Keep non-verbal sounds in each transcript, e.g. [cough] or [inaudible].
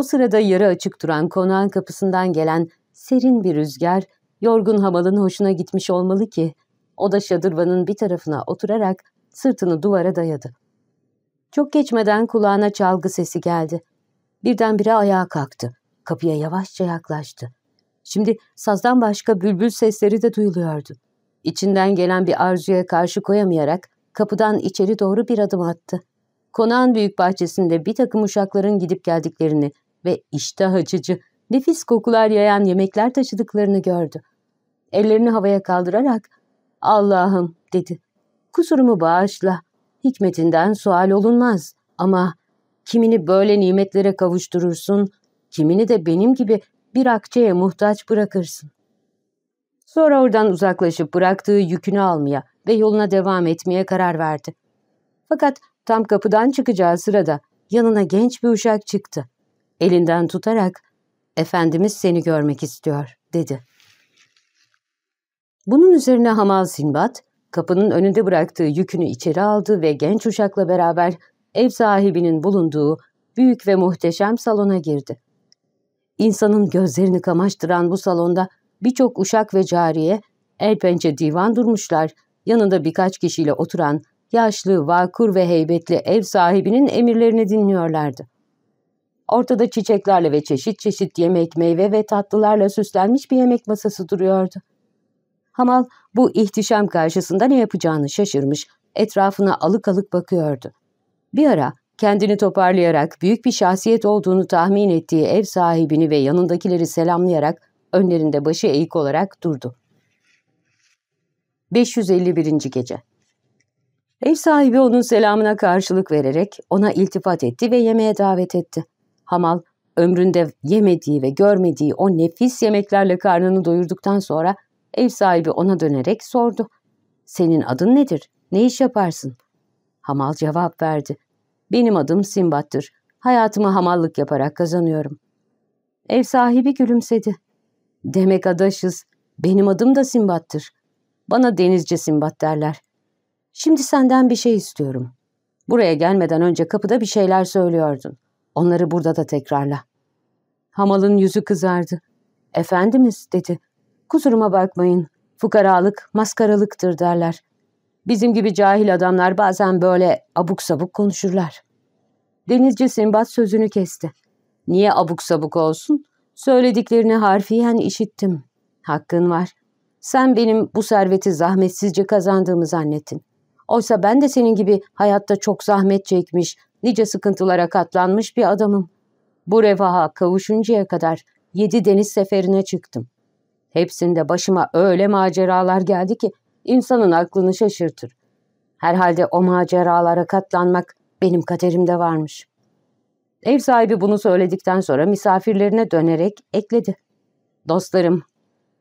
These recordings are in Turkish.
O sırada yarı açık duran konağın kapısından gelen serin bir rüzgar, yorgun hamalın hoşuna gitmiş olmalı ki, o da şadırvanın bir tarafına oturarak sırtını duvara dayadı. Çok geçmeden kulağına çalgı sesi geldi. Birdenbire ayağa kalktı. Kapıya yavaşça yaklaştı. Şimdi sazdan başka bülbül sesleri de duyuluyordu. İçinden gelen bir arzuya karşı koyamayarak kapıdan içeri doğru bir adım attı. Konağın büyük bahçesinde bir takım uşakların gidip geldiklerini ve iştah açıcı, nefis kokular yayan yemekler taşıdıklarını gördü. Ellerini havaya kaldırarak ''Allah'ım'' dedi. ''Kusurumu bağışla. Hikmetinden sual olunmaz ama kimini böyle nimetlere kavuşturursun, kimini de benim gibi bir akçeye muhtaç bırakırsın.'' Sonra oradan uzaklaşıp bıraktığı yükünü almaya ve yoluna devam etmeye karar verdi. Fakat tam kapıdan çıkacağı sırada yanına genç bir uşak çıktı. Elinden tutarak ''Efendimiz seni görmek istiyor.'' dedi. Bunun üzerine Hamal Sinbat, kapının önünde bıraktığı yükünü içeri aldı ve genç uşakla beraber ev sahibinin bulunduğu büyük ve muhteşem salona girdi. İnsanın gözlerini kamaştıran bu salonda birçok uşak ve cariye el pençe divan durmuşlar, yanında birkaç kişiyle oturan yaşlı, vakur ve heybetli ev sahibinin emirlerini dinliyorlardı. Ortada çiçeklerle ve çeşit çeşit yemek, meyve ve tatlılarla süslenmiş bir yemek masası duruyordu. Hamal bu ihtişam karşısında ne yapacağını şaşırmış, etrafına alık alık bakıyordu. Bir ara kendini toparlayarak büyük bir şahsiyet olduğunu tahmin ettiği ev sahibini ve yanındakileri selamlayarak önlerinde başı eğik olarak durdu. 551. Gece Ev sahibi onun selamına karşılık vererek ona iltifat etti ve yemeğe davet etti. Hamal, ömründe yemediği ve görmediği o nefis yemeklerle karnını doyurduktan sonra ev sahibi ona dönerek sordu. ''Senin adın nedir? Ne iş yaparsın?'' Hamal cevap verdi. ''Benim adım Simbat'tır. Hayatımı hamallık yaparak kazanıyorum.'' Ev sahibi gülümsedi. ''Demek adaşız. Benim adım da Simbat'tır. Bana denizci Simbat derler. Şimdi senden bir şey istiyorum. Buraya gelmeden önce kapıda bir şeyler söylüyordun. Onları burada da tekrarla. Hamal'ın yüzü kızardı. Efendimiz dedi. Kusuruma bakmayın. Fukaralık maskaralıktır derler. Bizim gibi cahil adamlar bazen böyle abuk sabuk konuşurlar. Denizci Simbat sözünü kesti. Niye abuk sabuk olsun? Söylediklerini harfiyen işittim. Hakkın var. Sen benim bu serveti zahmetsizce kazandığımı zannettin. Oysa ben de senin gibi hayatta çok zahmet çekmiş, nice sıkıntılara katlanmış bir adamım. Bu revaha kavuşuncaya kadar yedi deniz seferine çıktım. Hepsinde başıma öyle maceralar geldi ki insanın aklını şaşırtır. Herhalde o maceralara katlanmak benim kaderimde varmış. Ev sahibi bunu söyledikten sonra misafirlerine dönerek ekledi. Dostlarım,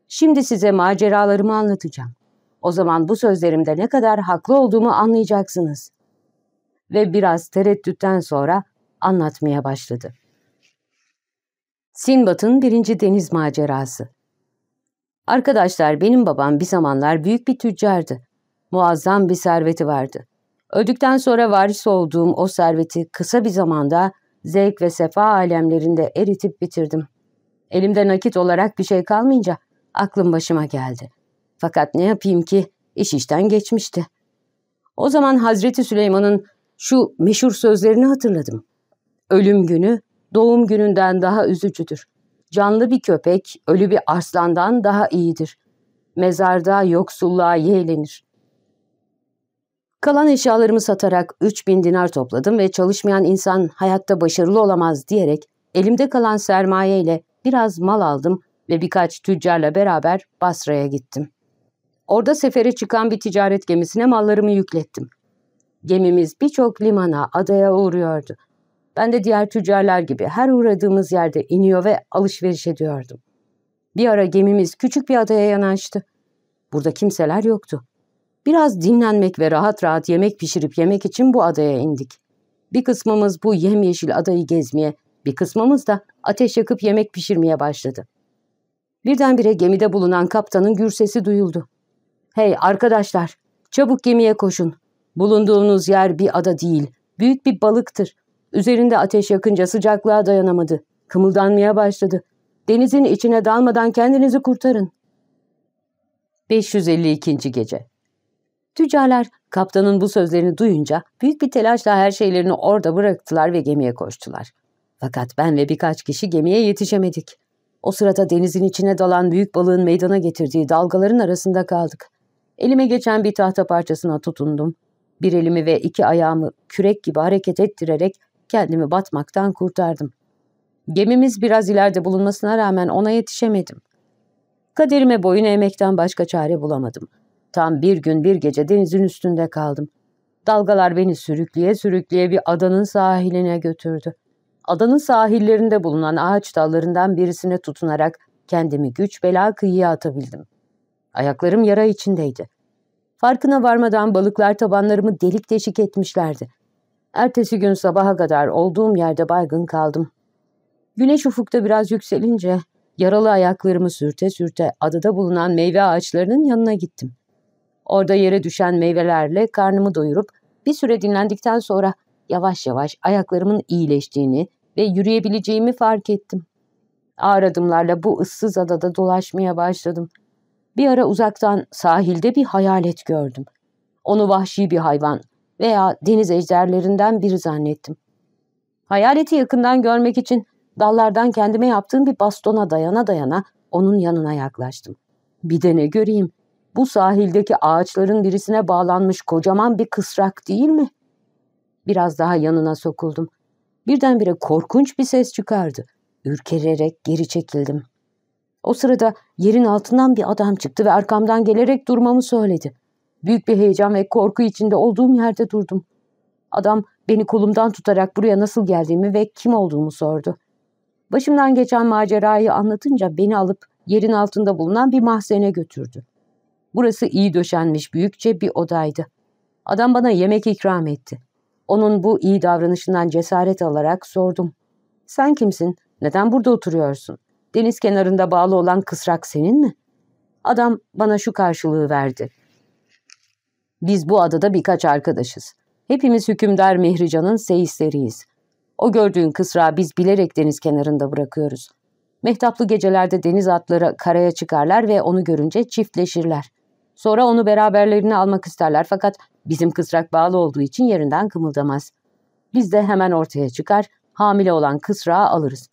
şimdi size maceralarımı anlatacağım. O zaman bu sözlerimde ne kadar haklı olduğumu anlayacaksınız. Ve biraz tereddütten sonra anlatmaya başladı. Sinbat'ın birinci deniz macerası. Arkadaşlar benim babam bir zamanlar büyük bir tüccardı. Muazzam bir serveti vardı. Öldükten sonra varis olduğum o serveti kısa bir zamanda zevk ve sefa alemlerinde eritip bitirdim. Elimde nakit olarak bir şey kalmayınca aklım başıma geldi. Fakat ne yapayım ki iş işten geçmişti. O zaman Hazreti Süleyman'ın şu meşhur sözlerini hatırladım. Ölüm günü doğum gününden daha üzücüdür. Canlı bir köpek ölü bir arslandan daha iyidir. Mezarda yoksulluğa yeğlenir. Kalan eşyalarımı satarak 3000 dinar topladım ve çalışmayan insan hayatta başarılı olamaz diyerek elimde kalan sermayeyle biraz mal aldım ve birkaç tüccarla beraber Basra'ya gittim. Orada sefere çıkan bir ticaret gemisine mallarımı yüklettim. Gemimiz birçok limana, adaya uğruyordu. Ben de diğer tüccarlar gibi her uğradığımız yerde iniyor ve alışveriş ediyordum. Bir ara gemimiz küçük bir adaya yanaştı. Burada kimseler yoktu. Biraz dinlenmek ve rahat rahat yemek pişirip yemek için bu adaya indik. Bir kısmımız bu yemyeşil adayı gezmeye, bir kısmımız da ateş yakıp yemek pişirmeye başladı. Birdenbire gemide bulunan kaptanın gür sesi duyuldu. ''Hey arkadaşlar, çabuk gemiye koşun. Bulunduğunuz yer bir ada değil, büyük bir balıktır. Üzerinde ateş yakınca sıcaklığa dayanamadı. Kımıldanmaya başladı. Denizin içine dalmadan kendinizi kurtarın. 552. Gece Tüccarlar kaptanın bu sözlerini duyunca büyük bir telaşla her şeylerini orada bıraktılar ve gemiye koştular. Fakat ben ve birkaç kişi gemiye yetişemedik. O sırada denizin içine dalan büyük balığın meydana getirdiği dalgaların arasında kaldık. Elime geçen bir tahta parçasına tutundum. Bir elimi ve iki ayağımı kürek gibi hareket ettirerek kendimi batmaktan kurtardım. Gemimiz biraz ileride bulunmasına rağmen ona yetişemedim. Kaderime boyun eğmekten başka çare bulamadım. Tam bir gün bir gece denizin üstünde kaldım. Dalgalar beni sürükleye sürükleye bir adanın sahiline götürdü. Adanın sahillerinde bulunan ağaç dallarından birisine tutunarak kendimi güç bela kıyıya atabildim. Ayaklarım yara içindeydi. Farkına varmadan balıklar tabanlarımı delik deşik etmişlerdi. Ertesi gün sabaha kadar olduğum yerde baygın kaldım. Güneş ufukta biraz yükselince yaralı ayaklarımı sürte sürte adada bulunan meyve ağaçlarının yanına gittim. Orada yere düşen meyvelerle karnımı doyurup bir süre dinlendikten sonra yavaş yavaş ayaklarımın iyileştiğini ve yürüyebileceğimi fark ettim. Ağır adımlarla bu ıssız adada dolaşmaya başladım. Bir ara uzaktan sahilde bir hayalet gördüm. Onu vahşi bir hayvan veya deniz ejderlerinden biri zannettim. Hayaleti yakından görmek için dallardan kendime yaptığım bir bastona dayana dayana onun yanına yaklaştım. Bir de ne göreyim, bu sahildeki ağaçların birisine bağlanmış kocaman bir kısrak değil mi? Biraz daha yanına sokuldum. Birdenbire korkunç bir ses çıkardı. Ürkererek geri çekildim. O sırada yerin altından bir adam çıktı ve arkamdan gelerek durmamı söyledi. Büyük bir heyecan ve korku içinde olduğum yerde durdum. Adam beni kolumdan tutarak buraya nasıl geldiğimi ve kim olduğumu sordu. Başımdan geçen macerayı anlatınca beni alıp yerin altında bulunan bir mahzene götürdü. Burası iyi döşenmiş büyükçe bir odaydı. Adam bana yemek ikram etti. Onun bu iyi davranışından cesaret alarak sordum. Sen kimsin? Neden burada oturuyorsun? Deniz kenarında bağlı olan kısrak senin mi? Adam bana şu karşılığı verdi. Biz bu adada birkaç arkadaşız. Hepimiz hükümdar Mehrican'ın seyisleriyiz. O gördüğün kısrağı biz bilerek deniz kenarında bırakıyoruz. Mehtaplı gecelerde deniz atları karaya çıkarlar ve onu görünce çiftleşirler. Sonra onu beraberlerine almak isterler fakat bizim kısrak bağlı olduğu için yerinden kımıldamaz. Biz de hemen ortaya çıkar, hamile olan kısrağı alırız.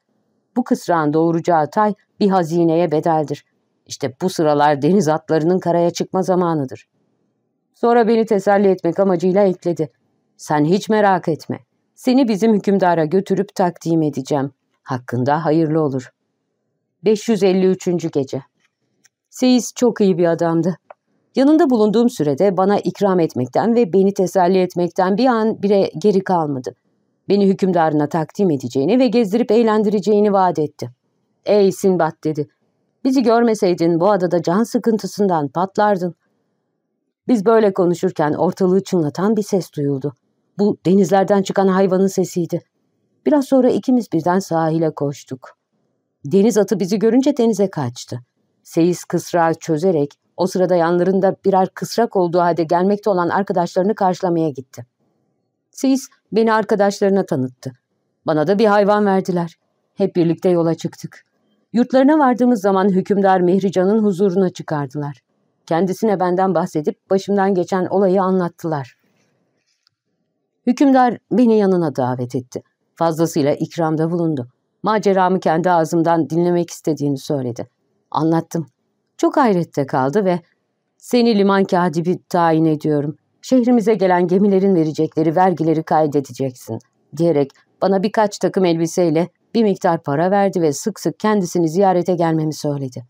Bu kısrağın doğuracağı tay bir hazineye bedeldir. İşte bu sıralar deniz atlarının karaya çıkma zamanıdır. Sonra beni teselli etmek amacıyla ekledi. Sen hiç merak etme. Seni bizim hükümdara götürüp takdim edeceğim. Hakkında hayırlı olur. 553. Gece Seyis çok iyi bir adamdı. Yanında bulunduğum sürede bana ikram etmekten ve beni teselli etmekten bir an bile geri kalmadı. Beni hükümdarına takdim edeceğini ve gezdirip eğlendireceğini vaat etti. ''Ey Sinbad'' dedi. ''Bizi görmeseydin bu adada can sıkıntısından patlardın.'' Biz böyle konuşurken ortalığı çınlatan bir ses duyuldu. Bu denizlerden çıkan hayvanın sesiydi. Biraz sonra ikimiz birden sahile koştuk. Deniz atı bizi görünce denize kaçtı. Seyis kısrağı çözerek o sırada yanlarında birer kısrak olduğu halde gelmekte olan arkadaşlarını karşılamaya gitti. Seyis beni arkadaşlarına tanıttı. Bana da bir hayvan verdiler. Hep birlikte yola çıktık. Yurtlarına vardığımız zaman hükümdar Mehrican'ın huzuruna çıkardılar. Kendisine benden bahsedip başımdan geçen olayı anlattılar. Hükümdar beni yanına davet etti. Fazlasıyla ikramda bulundu. Maceramı kendi ağzımdan dinlemek istediğini söyledi. Anlattım. Çok hayrette kaldı ve ''Seni liman katibi tayin ediyorum. Şehrimize gelen gemilerin verecekleri vergileri kaydedeceksin.'' diyerek bana birkaç takım elbiseyle bir miktar para verdi ve sık sık kendisini ziyarete gelmemi söyledi.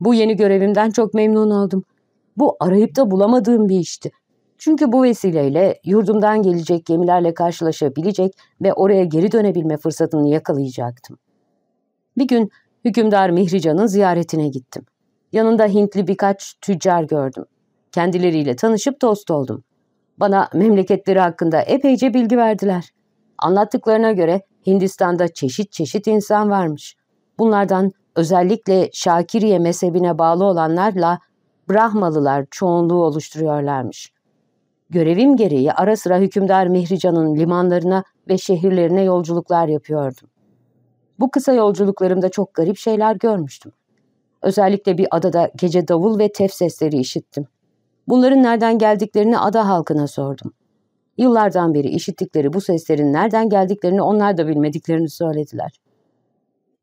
Bu yeni görevimden çok memnun oldum. Bu arayıp da bulamadığım bir işti. Çünkü bu vesileyle yurdumdan gelecek gemilerle karşılaşabilecek ve oraya geri dönebilme fırsatını yakalayacaktım. Bir gün hükümdar Mihrican'ın ziyaretine gittim. Yanında Hintli birkaç tüccar gördüm. Kendileriyle tanışıp dost oldum. Bana memleketleri hakkında epeyce bilgi verdiler. Anlattıklarına göre Hindistan'da çeşit çeşit insan varmış. Bunlardan özellikle Şakiriye mezhebine bağlı olanlarla Brahmalılar çoğunluğu oluşturuyorlarmış. Görevim gereği ara sıra hükümdar Mihrican'ın limanlarına ve şehirlerine yolculuklar yapıyordum. Bu kısa yolculuklarımda çok garip şeyler görmüştüm. Özellikle bir adada gece davul ve tef sesleri işittim. Bunların nereden geldiklerini ada halkına sordum. Yıllardan beri işittikleri bu seslerin nereden geldiklerini onlar da bilmediklerini söylediler.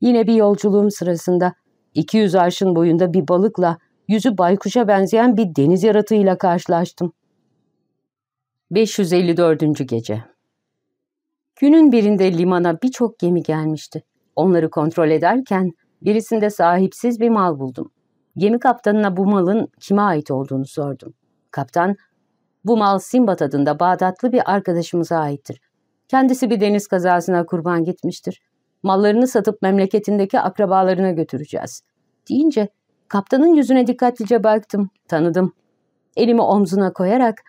Yine bir yolculuğum sırasında 200 arşın boyunda bir balıkla yüzü baykuşa benzeyen bir deniz yaratığıyla karşılaştım. 554. Gece Günün birinde limana birçok gemi gelmişti. Onları kontrol ederken birisinde sahipsiz bir mal buldum. Gemi kaptanına bu malın kime ait olduğunu sordum. Kaptan, bu mal Simbat adında Bağdatlı bir arkadaşımıza aittir. Kendisi bir deniz kazasına kurban gitmiştir. Mallarını satıp memleketindeki akrabalarına götüreceğiz. Deyince kaptanın yüzüne dikkatlice baktım, tanıdım. Elimi omzuna koyarak,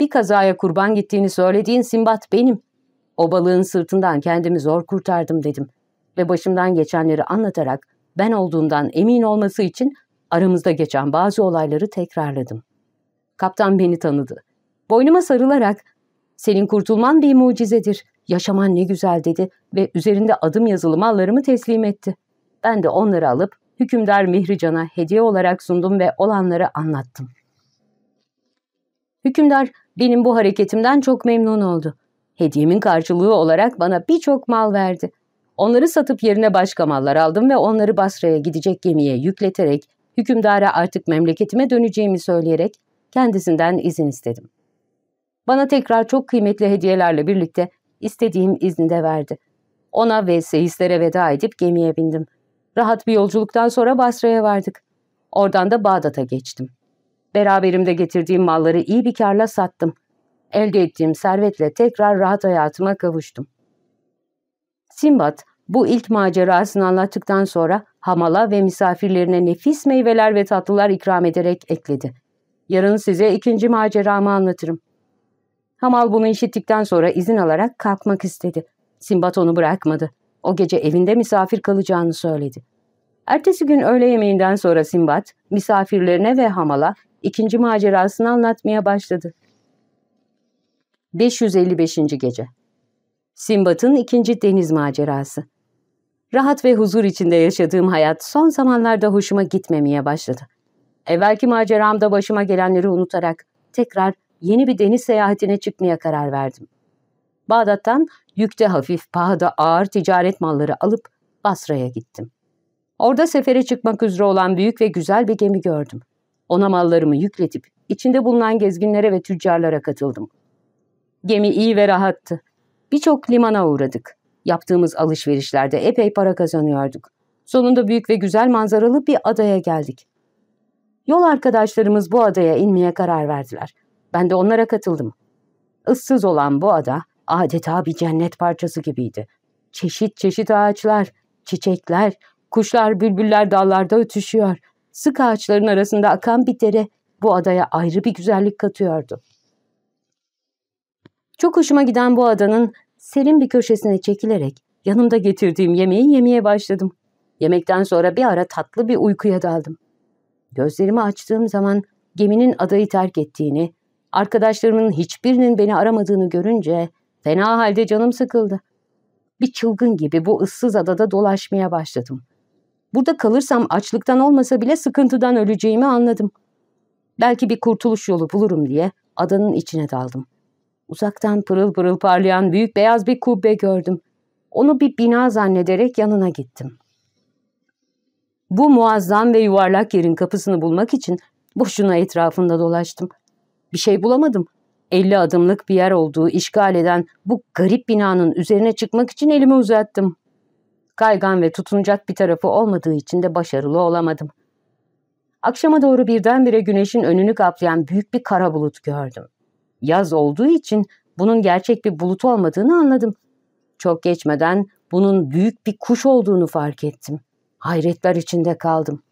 bir kazaya kurban gittiğini söylediğin Simbat benim. O balığın sırtından kendimi zor kurtardım dedim ve başımdan geçenleri anlatarak ben olduğundan emin olması için aramızda geçen bazı olayları tekrarladım. Kaptan beni tanıdı. Boynuma sarılarak senin kurtulman bir mucizedir, yaşaman ne güzel dedi ve üzerinde adım yazılı mallarımı teslim etti. Ben de onları alıp hükümdar Mihrican'a hediye olarak sundum ve olanları anlattım. Hükümdar benim bu hareketimden çok memnun oldu. Hediyemin karşılığı olarak bana birçok mal verdi. Onları satıp yerine başka mallar aldım ve onları Basra'ya gidecek gemiye yükleterek hükümdara artık memleketime döneceğimi söyleyerek kendisinden izin istedim. Bana tekrar çok kıymetli hediyelerle birlikte istediğim izni de verdi. Ona ve seyislere veda edip gemiye bindim. Rahat bir yolculuktan sonra Basra'ya vardık. Oradan da Bağdat'a geçtim. Beraberimde getirdiğim malları iyi bir karla sattım. Elde ettiğim servetle tekrar rahat hayatıma kavuştum. Simbat bu ilk macerasını anlattıktan sonra hamala ve misafirlerine nefis meyveler ve tatlılar ikram ederek ekledi. Yarın size ikinci maceramı anlatırım. Hamal bunu işittikten sonra izin alarak kalkmak istedi. Simbat onu bırakmadı. O gece evinde misafir kalacağını söyledi. Ertesi gün öğle yemeğinden sonra Simbat, misafirlerine ve Hamal'a ikinci macerasını anlatmaya başladı. 555. Gece Simbat'ın ikinci deniz macerası Rahat ve huzur içinde yaşadığım hayat son zamanlarda hoşuma gitmemeye başladı. Evvelki maceramda başıma gelenleri unutarak tekrar yeni bir deniz seyahatine çıkmaya karar verdim. Bağdat'tan yükte hafif, pahada ağır ticaret malları alıp Basra'ya gittim. Orada sefere çıkmak üzere olan büyük ve güzel bir gemi gördüm. Ona mallarımı yükletip içinde bulunan gezginlere ve tüccarlara katıldım. Gemi iyi ve rahattı. Birçok limana uğradık. Yaptığımız alışverişlerde epey para kazanıyorduk. Sonunda büyük ve güzel manzaralı bir adaya geldik. Yol arkadaşlarımız bu adaya inmeye karar verdiler. Ben de onlara katıldım. Issız olan bu ada adeta bir cennet parçası gibiydi. Çeşit çeşit ağaçlar, çiçekler, kuşlar, bülbüller dallarda ötüşüyor. Sık ağaçların arasında akan bir dere bu adaya ayrı bir güzellik katıyordu. Çok hoşuma giden bu adanın serin bir köşesine çekilerek yanımda getirdiğim yemeği yemeye başladım. Yemekten sonra bir ara tatlı bir uykuya daldım. Gözlerimi açtığım zaman geminin adayı terk ettiğini, arkadaşlarımın hiçbirinin beni aramadığını görünce fena halde canım sıkıldı. Bir çılgın gibi bu ıssız adada dolaşmaya başladım. Burada kalırsam açlıktan olmasa bile sıkıntıdan öleceğimi anladım. Belki bir kurtuluş yolu bulurum diye adanın içine daldım. Uzaktan pırıl pırıl parlayan büyük beyaz bir kubbe gördüm. Onu bir bina zannederek yanına gittim. Bu muazzam ve yuvarlak yerin kapısını bulmak için boşuna etrafında dolaştım. Bir şey bulamadım. 50 adımlık bir yer olduğu işgal eden bu garip binanın üzerine çıkmak için elimi uzattım. Kaygan ve tutunacak bir tarafı olmadığı için de başarılı olamadım. Akşama doğru birdenbire güneşin önünü kaplayan büyük bir kara bulut gördüm. Yaz olduğu için bunun gerçek bir bulut olmadığını anladım. Çok geçmeden bunun büyük bir kuş olduğunu fark ettim. Hayretler içinde kaldım.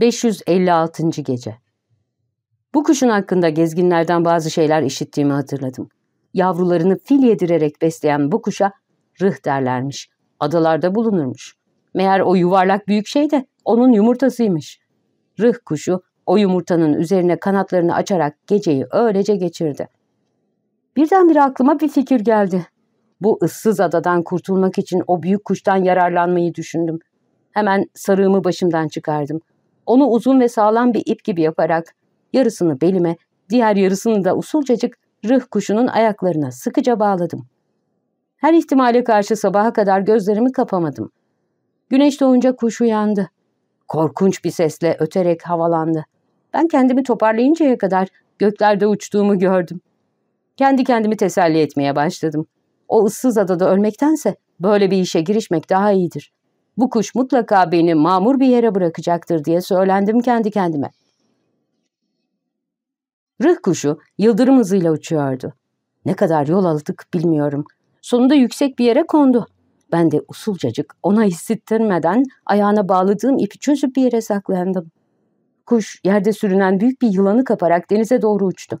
556. Gece Bu kuşun hakkında gezginlerden bazı şeyler işittiğimi hatırladım. Yavrularını fil yedirerek besleyen bu kuşa rıh derlermiş. Adalarda bulunurmuş. Meğer o yuvarlak büyük şey de onun yumurtasıymış. Rıh kuşu o yumurtanın üzerine kanatlarını açarak geceyi öylece geçirdi. Birdenbire aklıma bir fikir geldi. Bu ıssız adadan kurtulmak için o büyük kuştan yararlanmayı düşündüm. Hemen sarığımı başımdan çıkardım. Onu uzun ve sağlam bir ip gibi yaparak yarısını belime, diğer yarısını da usulcacık rıh kuşunun ayaklarına sıkıca bağladım. Her ihtimale karşı sabaha kadar gözlerimi kapamadım. Güneş doğunca kuş uyandı. Korkunç bir sesle öterek havalandı. Ben kendimi toparlayıncaya kadar göklerde uçtuğumu gördüm. Kendi kendimi teselli etmeye başladım. O ıssız adada ölmektense böyle bir işe girişmek daha iyidir. Bu kuş mutlaka beni mamur bir yere bırakacaktır diye söylendim kendi kendime. Rıh kuşu yıldırım hızıyla uçuyordu. Ne kadar yol aldık bilmiyorum. Sonunda yüksek bir yere kondu. Ben de usulcacık ona hissettirmeden ayağına bağladığım ipi çözüp bir yere saklandım. Kuş yerde sürünen büyük bir yılanı kaparak denize doğru uçtu.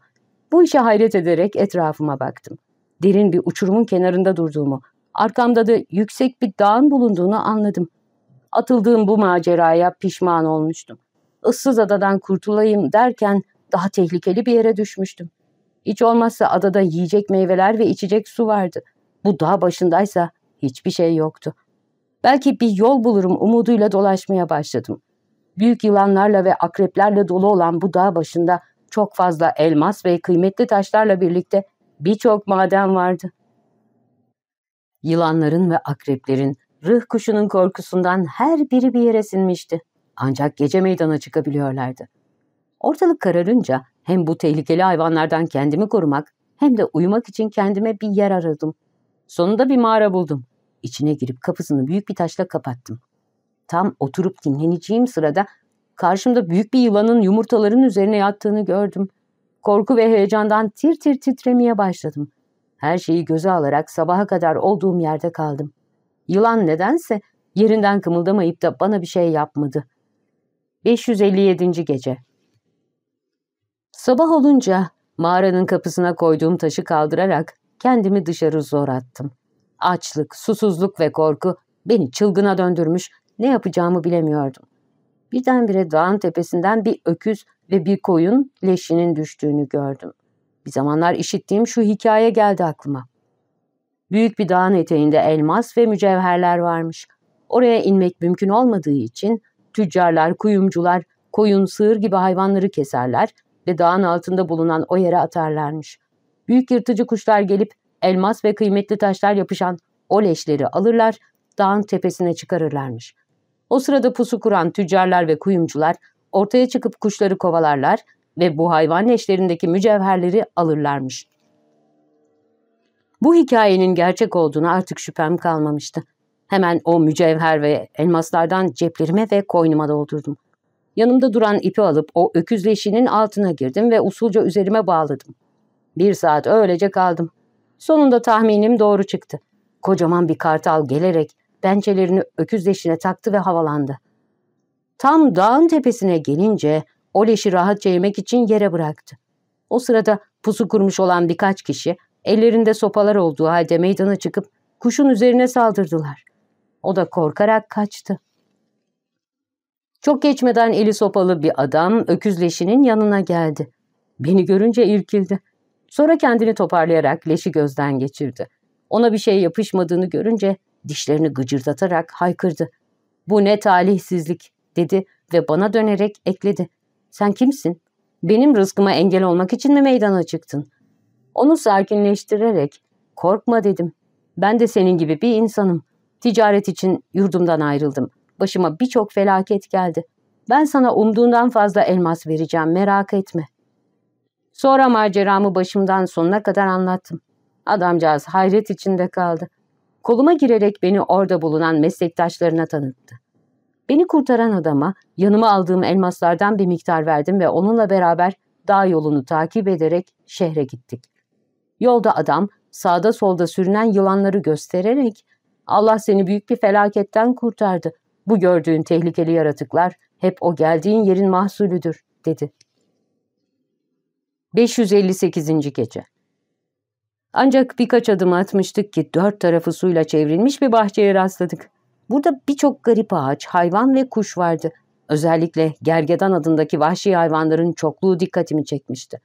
Bu işe hayret ederek etrafıma baktım. Derin bir uçurumun kenarında durduğumu, arkamda da yüksek bir dağın bulunduğunu anladım. Atıldığım bu maceraya pişman olmuştum. Issız adadan kurtulayım derken daha tehlikeli bir yere düşmüştüm. Hiç olmazsa adada yiyecek meyveler ve içecek su vardı. Bu dağ başındaysa hiçbir şey yoktu. Belki bir yol bulurum umuduyla dolaşmaya başladım. Büyük yılanlarla ve akreplerle dolu olan bu dağ başında çok fazla elmas ve kıymetli taşlarla birlikte birçok maden vardı. Yılanların ve akreplerin, rıh kuşunun korkusundan her biri bir yere sinmişti. Ancak gece meydana çıkabiliyorlardı. Ortalık kararınca hem bu tehlikeli hayvanlardan kendimi korumak hem de uyumak için kendime bir yer aradım. Sonunda bir mağara buldum. İçine girip kapısını büyük bir taşla kapattım. Tam oturup dinleneceğim sırada karşımda büyük bir yılanın yumurtaların üzerine yattığını gördüm. Korku ve heyecandan tir tir titremeye başladım. Her şeyi göze alarak sabaha kadar olduğum yerde kaldım. Yılan nedense yerinden kımıldamayıp da bana bir şey yapmadı. 557. Gece Sabah olunca mağaranın kapısına koyduğum taşı kaldırarak kendimi dışarı zor attım. Açlık, susuzluk ve korku beni çılgına döndürmüş, ne yapacağımı bilemiyordum. Birdenbire dağın tepesinden bir öküz ve bir koyun leşinin düştüğünü gördüm. Bir zamanlar işittiğim şu hikaye geldi aklıma. Büyük bir dağın eteğinde elmas ve mücevherler varmış. Oraya inmek mümkün olmadığı için tüccarlar, kuyumcular, koyun, sığır gibi hayvanları keserler ve dağın altında bulunan o yere atarlarmış. Büyük yırtıcı kuşlar gelip elmas ve kıymetli taşlar yapışan o leşleri alırlar, dağın tepesine çıkarırlarmış. O sırada pusu kuran tüccarlar ve kuyumcular ortaya çıkıp kuşları kovalarlar ve bu hayvan leşlerindeki mücevherleri alırlarmış. Bu hikayenin gerçek olduğunu artık şüphem kalmamıştı. Hemen o mücevher ve elmaslardan ceplerime ve koynuma doldurdum. Yanımda duran ipi alıp o öküz leşinin altına girdim ve usulca üzerime bağladım. Bir saat öylece kaldım. Sonunda tahminim doğru çıktı. Kocaman bir kartal gelerek pençelerini öküz leşine taktı ve havalandı. Tam dağın tepesine gelince o leşi rahatça yemek için yere bıraktı. O sırada pusu kurmuş olan birkaç kişi ellerinde sopalar olduğu halde meydana çıkıp kuşun üzerine saldırdılar. O da korkarak kaçtı. Çok geçmeden eli sopalı bir adam öküz leşinin yanına geldi. Beni görünce irkildi. Sonra kendini toparlayarak leşi gözden geçirdi. Ona bir şey yapışmadığını görünce dişlerini gıcırdatarak haykırdı. Bu ne talihsizlik dedi ve bana dönerek ekledi. Sen kimsin? Benim rızkıma engel olmak için mi meydana çıktın? Onu sakinleştirerek korkma dedim. Ben de senin gibi bir insanım. Ticaret için yurdumdan ayrıldım. Başıma birçok felaket geldi. Ben sana umduğundan fazla elmas vereceğim merak etme. Sonra maceramı başımdan sonuna kadar anlattım. Adamcağız hayret içinde kaldı. Koluma girerek beni orada bulunan meslektaşlarına tanıttı. Beni kurtaran adama yanıma aldığım elmaslardan bir miktar verdim ve onunla beraber dağ yolunu takip ederek şehre gittik. Yolda adam sağda solda sürünen yılanları göstererek Allah seni büyük bir felaketten kurtardı. Bu gördüğün tehlikeli yaratıklar hep o geldiğin yerin mahsulüdür dedi. 558. Gece Ancak birkaç adım atmıştık ki dört tarafı suyla çevrilmiş bir bahçeye rastladık. Burada birçok garip ağaç, hayvan ve kuş vardı. Özellikle gergedan adındaki vahşi hayvanların çokluğu dikkatimi çekmişti.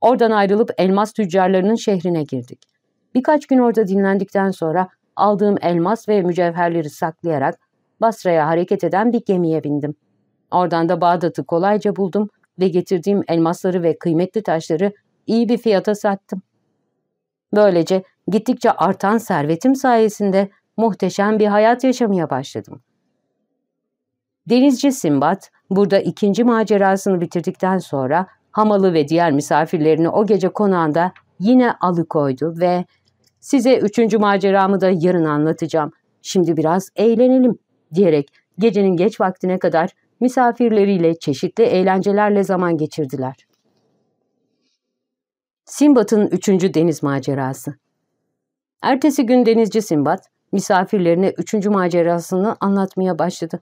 Oradan ayrılıp elmas tüccarlarının şehrine girdik. Birkaç gün orada dinlendikten sonra aldığım elmas ve mücevherleri saklayarak Basra'ya hareket eden bir gemiye bindim. Oradan da Bağdat'ı kolayca buldum ve getirdiğim elmasları ve kıymetli taşları iyi bir fiyata sattım. Böylece gittikçe artan servetim sayesinde muhteşem bir hayat yaşamaya başladım. Denizci Simbat burada ikinci macerasını bitirdikten sonra Hamalı ve diğer misafirlerini o gece konağında yine alıkoydu ve size üçüncü maceramı da yarın anlatacağım. Şimdi biraz eğlenelim diyerek gecenin geç vaktine kadar misafirleriyle çeşitli eğlencelerle zaman geçirdiler. Simbat'ın üçüncü deniz macerası Ertesi gün denizci Simbat, misafirlerine üçüncü macerasını anlatmaya başladı.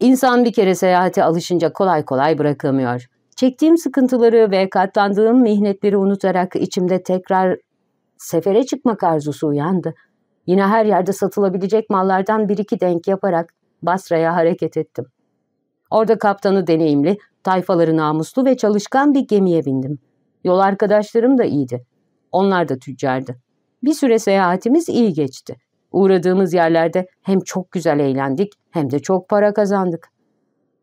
İnsan bir kere seyahate alışınca kolay kolay bırakamıyor. Çektiğim sıkıntıları ve katlandığım mihnetleri unutarak içimde tekrar sefere çıkmak arzusu uyandı. Yine her yerde satılabilecek mallardan bir iki denk yaparak Basra'ya hareket ettim. Orada kaptanı deneyimli, tayfaları namuslu ve çalışkan bir gemiye bindim. Yol arkadaşlarım da iyiydi. Onlar da tüccardı. Bir süre seyahatimiz iyi geçti. Uğradığımız yerlerde hem çok güzel eğlendik hem de çok para kazandık.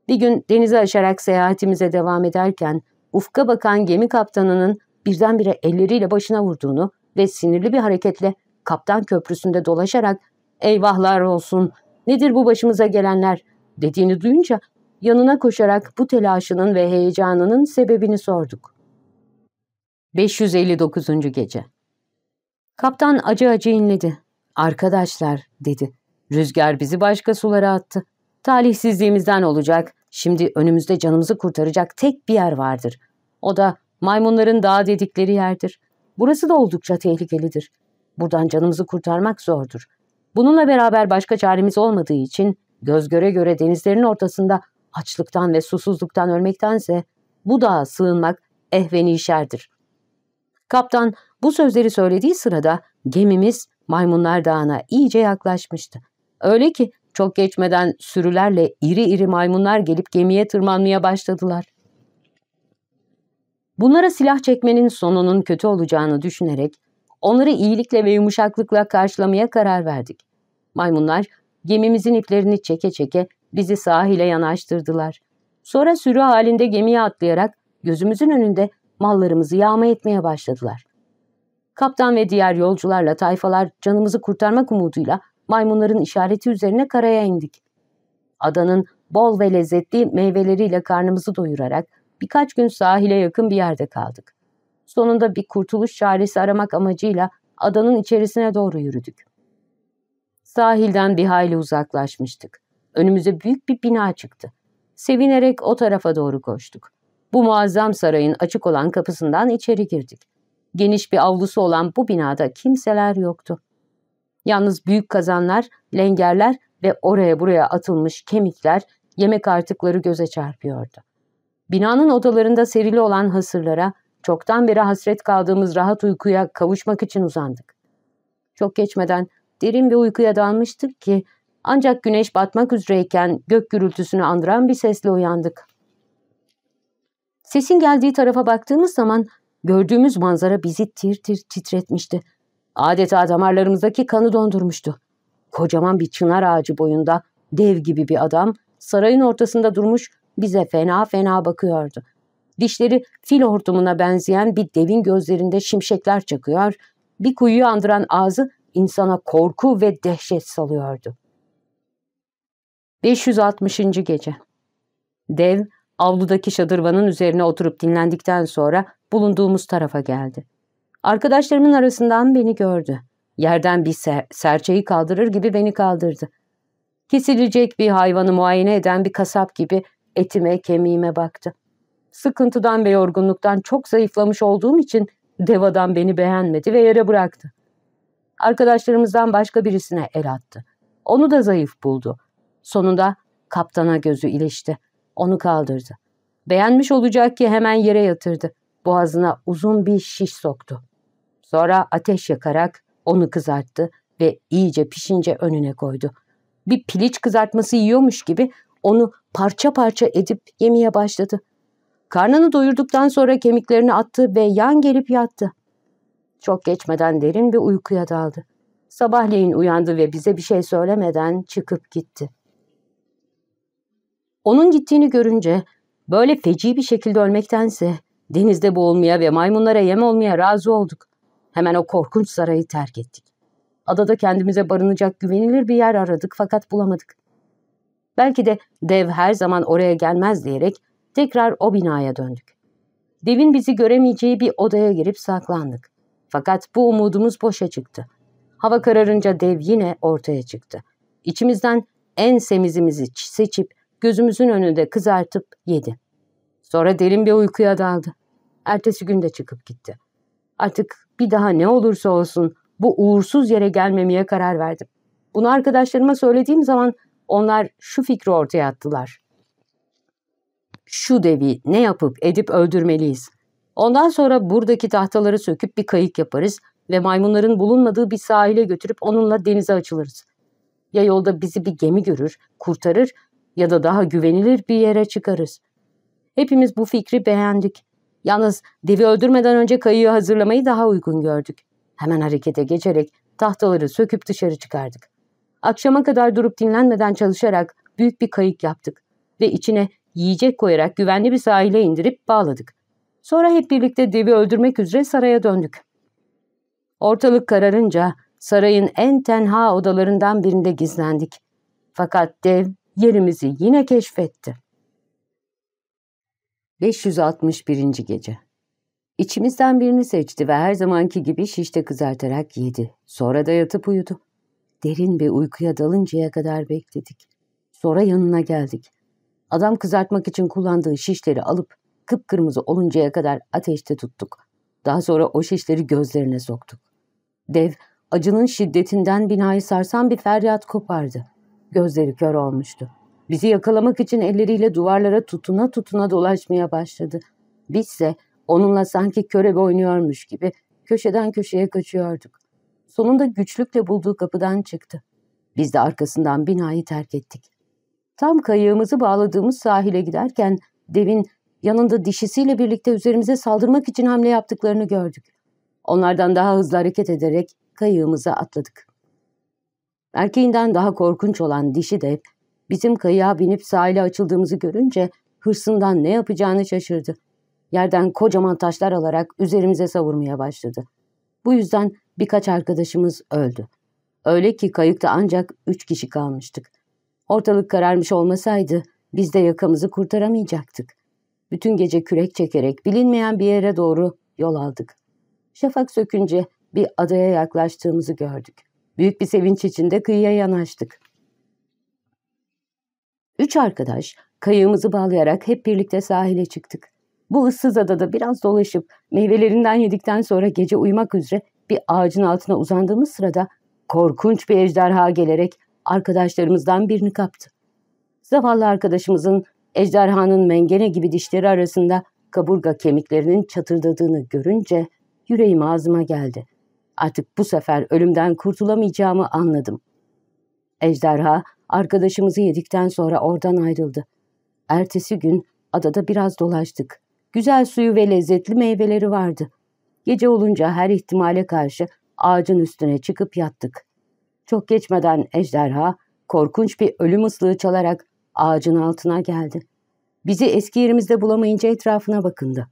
Bir gün denize aşarak seyahatimize devam ederken ufka bakan gemi kaptanının birdenbire elleriyle başına vurduğunu ve sinirli bir hareketle kaptan köprüsünde dolaşarak ''Eyvahlar olsun, nedir bu başımıza gelenler?'' dediğini duyunca yanına koşarak bu telaşının ve heyecanının sebebini sorduk. 559. Gece Kaptan acı acı inledi. ''Arkadaşlar'' dedi. ''Rüzgar bizi başka sulara attı. Talihsizliğimizden olacak. Şimdi önümüzde canımızı kurtaracak tek bir yer vardır. O da maymunların dağı dedikleri yerdir. Burası da oldukça tehlikelidir. Buradan canımızı kurtarmak zordur. Bununla beraber başka çaremiz olmadığı için göz göre göre denizlerin ortasında açlıktan ve susuzluktan ölmektense bu dağa sığınmak ehveni işerdir. Kaptan bu sözleri söylediği sırada gemimiz Maymunlar Dağı'na iyice yaklaşmıştı. Öyle ki çok geçmeden sürülerle iri iri maymunlar gelip gemiye tırmanmaya başladılar. Bunlara silah çekmenin sonunun kötü olacağını düşünerek onları iyilikle ve yumuşaklıkla karşılamaya karar verdik. Maymunlar gemimizin iplerini çeke çeke bizi sahile yanaştırdılar. Sonra sürü halinde gemiye atlayarak gözümüzün önünde mallarımızı yağma etmeye başladılar. Kaptan ve diğer yolcularla tayfalar canımızı kurtarmak umuduyla maymunların işareti üzerine karaya indik. Adanın bol ve lezzetli meyveleriyle karnımızı doyurarak birkaç gün sahile yakın bir yerde kaldık. Sonunda bir kurtuluş çaresi aramak amacıyla adanın içerisine doğru yürüdük. Sahilden bir hayli uzaklaşmıştık. Önümüze büyük bir bina çıktı. Sevinerek o tarafa doğru koştuk. Bu muazzam sarayın açık olan kapısından içeri girdik. Geniş bir avlusu olan bu binada kimseler yoktu. Yalnız büyük kazanlar, lengerler ve oraya buraya atılmış kemikler, yemek artıkları göze çarpıyordu. Binanın odalarında serili olan hasırlara, çoktan beri hasret kaldığımız rahat uykuya kavuşmak için uzandık. Çok geçmeden derin bir uykuya dalmıştık ki ancak güneş batmak üzereyken gök gürültüsünü andıran bir sesle uyandık. Sesin geldiği tarafa baktığımız zaman gördüğümüz manzara bizi tir tir titretmişti. Adeta damarlarımızdaki kanı dondurmuştu. Kocaman bir çınar ağacı boyunda dev gibi bir adam sarayın ortasında durmuş bize fena fena bakıyordu. Dişleri fil hortumuna benzeyen bir devin gözlerinde şimşekler çakıyor, bir kuyuyu andıran ağzı insana korku ve dehşet salıyordu. 560. Gece Dev, avludaki şadırvanın üzerine oturup dinlendikten sonra bulunduğumuz tarafa geldi. Arkadaşlarımın arasından beni gördü. Yerden bir ser serçeyi kaldırır gibi beni kaldırdı. Kesilecek bir hayvanı muayene eden bir kasap gibi etime kemiğime baktı. Sıkıntıdan ve yorgunluktan çok zayıflamış olduğum için dev adam beni beğenmedi ve yere bıraktı. Arkadaşlarımızdan başka birisine el attı. Onu da zayıf buldu. Sonunda kaptana gözü ilişti. Onu kaldırdı. Beğenmiş olacak ki hemen yere yatırdı. Boğazına uzun bir şiş soktu. Sonra ateş yakarak onu kızarttı ve iyice pişince önüne koydu. Bir piliç kızartması yiyormuş gibi onu parça parça edip yemeye başladı. Karnını doyurduktan sonra kemiklerini attı ve yan gelip yattı. Çok geçmeden derin bir uykuya daldı. Sabahleyin uyandı ve bize bir şey söylemeden çıkıp gitti. Onun gittiğini görünce böyle feci bir şekilde ölmektense denizde boğulmaya ve maymunlara yem olmaya razı olduk. Hemen o korkunç sarayı terk ettik. Adada kendimize barınacak güvenilir bir yer aradık fakat bulamadık. Belki de dev her zaman oraya gelmez diyerek tekrar o binaya döndük. Devin bizi göremeyeceği bir odaya girip saklandık. Fakat bu umudumuz boşa çıktı. Hava kararınca dev yine ortaya çıktı. İçimizden en semizimizi seçip gözümüzün önünde kızartıp yedi. Sonra derin bir uykuya daldı. Ertesi gün de çıkıp gitti. Artık bir daha ne olursa olsun bu uğursuz yere gelmemeye karar verdim. Bunu arkadaşlarıma söylediğim zaman onlar şu fikri ortaya attılar. Şu devi ne yapıp edip öldürmeliyiz. Ondan sonra buradaki tahtaları söküp bir kayık yaparız ve maymunların bulunmadığı bir sahile götürüp onunla denize açılırız. Ya yolda bizi bir gemi görür, kurtarır ya da daha güvenilir bir yere çıkarız. Hepimiz bu fikri beğendik. Yalnız devi öldürmeden önce kayığı hazırlamayı daha uygun gördük. Hemen harekete geçerek tahtaları söküp dışarı çıkardık. Akşama kadar durup dinlenmeden çalışarak büyük bir kayık yaptık ve içine yiyecek koyarak güvenli bir sahile indirip bağladık. Sonra hep birlikte devi öldürmek üzere saraya döndük. Ortalık kararınca sarayın en tenha odalarından birinde gizlendik. Fakat dev yerimizi yine keşfetti. 561. Gece İçimizden birini seçti ve her zamanki gibi şişte kızartarak yedi. Sonra da yatıp uyudu. Derin bir uykuya dalıncaya kadar bekledik. Sonra yanına geldik. Adam kızartmak için kullandığı şişleri alıp kıpkırmızı oluncaya kadar ateşte tuttuk. Daha sonra o şişleri gözlerine soktuk. Dev acının şiddetinden binayı sarsan bir feryat kopardı. Gözleri kör olmuştu. Bizi yakalamak için elleriyle duvarlara tutuna tutuna dolaşmaya başladı. Bizse onunla sanki körebe oynuyormuş gibi köşeden köşeye kaçıyorduk. Sonunda güçlükle bulduğu kapıdan çıktı. Biz de arkasından binayı terk ettik. Tam kayığımızı bağladığımız sahile giderken devin yanında dişisiyle birlikte üzerimize saldırmak için hamle yaptıklarını gördük. Onlardan daha hızlı hareket ederek kayığımıza atladık. Erkeğinden daha korkunç olan dişi de bizim kayığa binip sahile açıldığımızı görünce hırsından ne yapacağını şaşırdı. Yerden kocaman taşlar alarak üzerimize savurmaya başladı. Bu yüzden birkaç arkadaşımız öldü. Öyle ki kayıkta ancak üç kişi kalmıştık. Ortalık kararmış olmasaydı biz de yakamızı kurtaramayacaktık. Bütün gece kürek çekerek bilinmeyen bir yere doğru yol aldık. Şafak sökünce bir adaya yaklaştığımızı gördük. Büyük bir sevinç içinde kıyıya yanaştık. Üç arkadaş kayığımızı bağlayarak hep birlikte sahile çıktık. Bu ıssız adada biraz dolaşıp meyvelerinden yedikten sonra gece uyumak üzere bir ağacın altına uzandığımız sırada korkunç bir ejderha gelerek arkadaşlarımızdan birini kaptı. Zavallı arkadaşımızın ejderhanın mengene gibi dişleri arasında kaburga kemiklerinin çatırdadığını görünce yüreğim ağzıma geldi. Artık bu sefer ölümden kurtulamayacağımı anladım. Ejderha arkadaşımızı yedikten sonra oradan ayrıldı. Ertesi gün adada biraz dolaştık. Güzel suyu ve lezzetli meyveleri vardı. Gece olunca her ihtimale karşı ağacın üstüne çıkıp yattık. Çok geçmeden ejderha korkunç bir ölüm ıslığı çalarak ağacın altına geldi. Bizi eski yerimizde bulamayınca etrafına bakındı.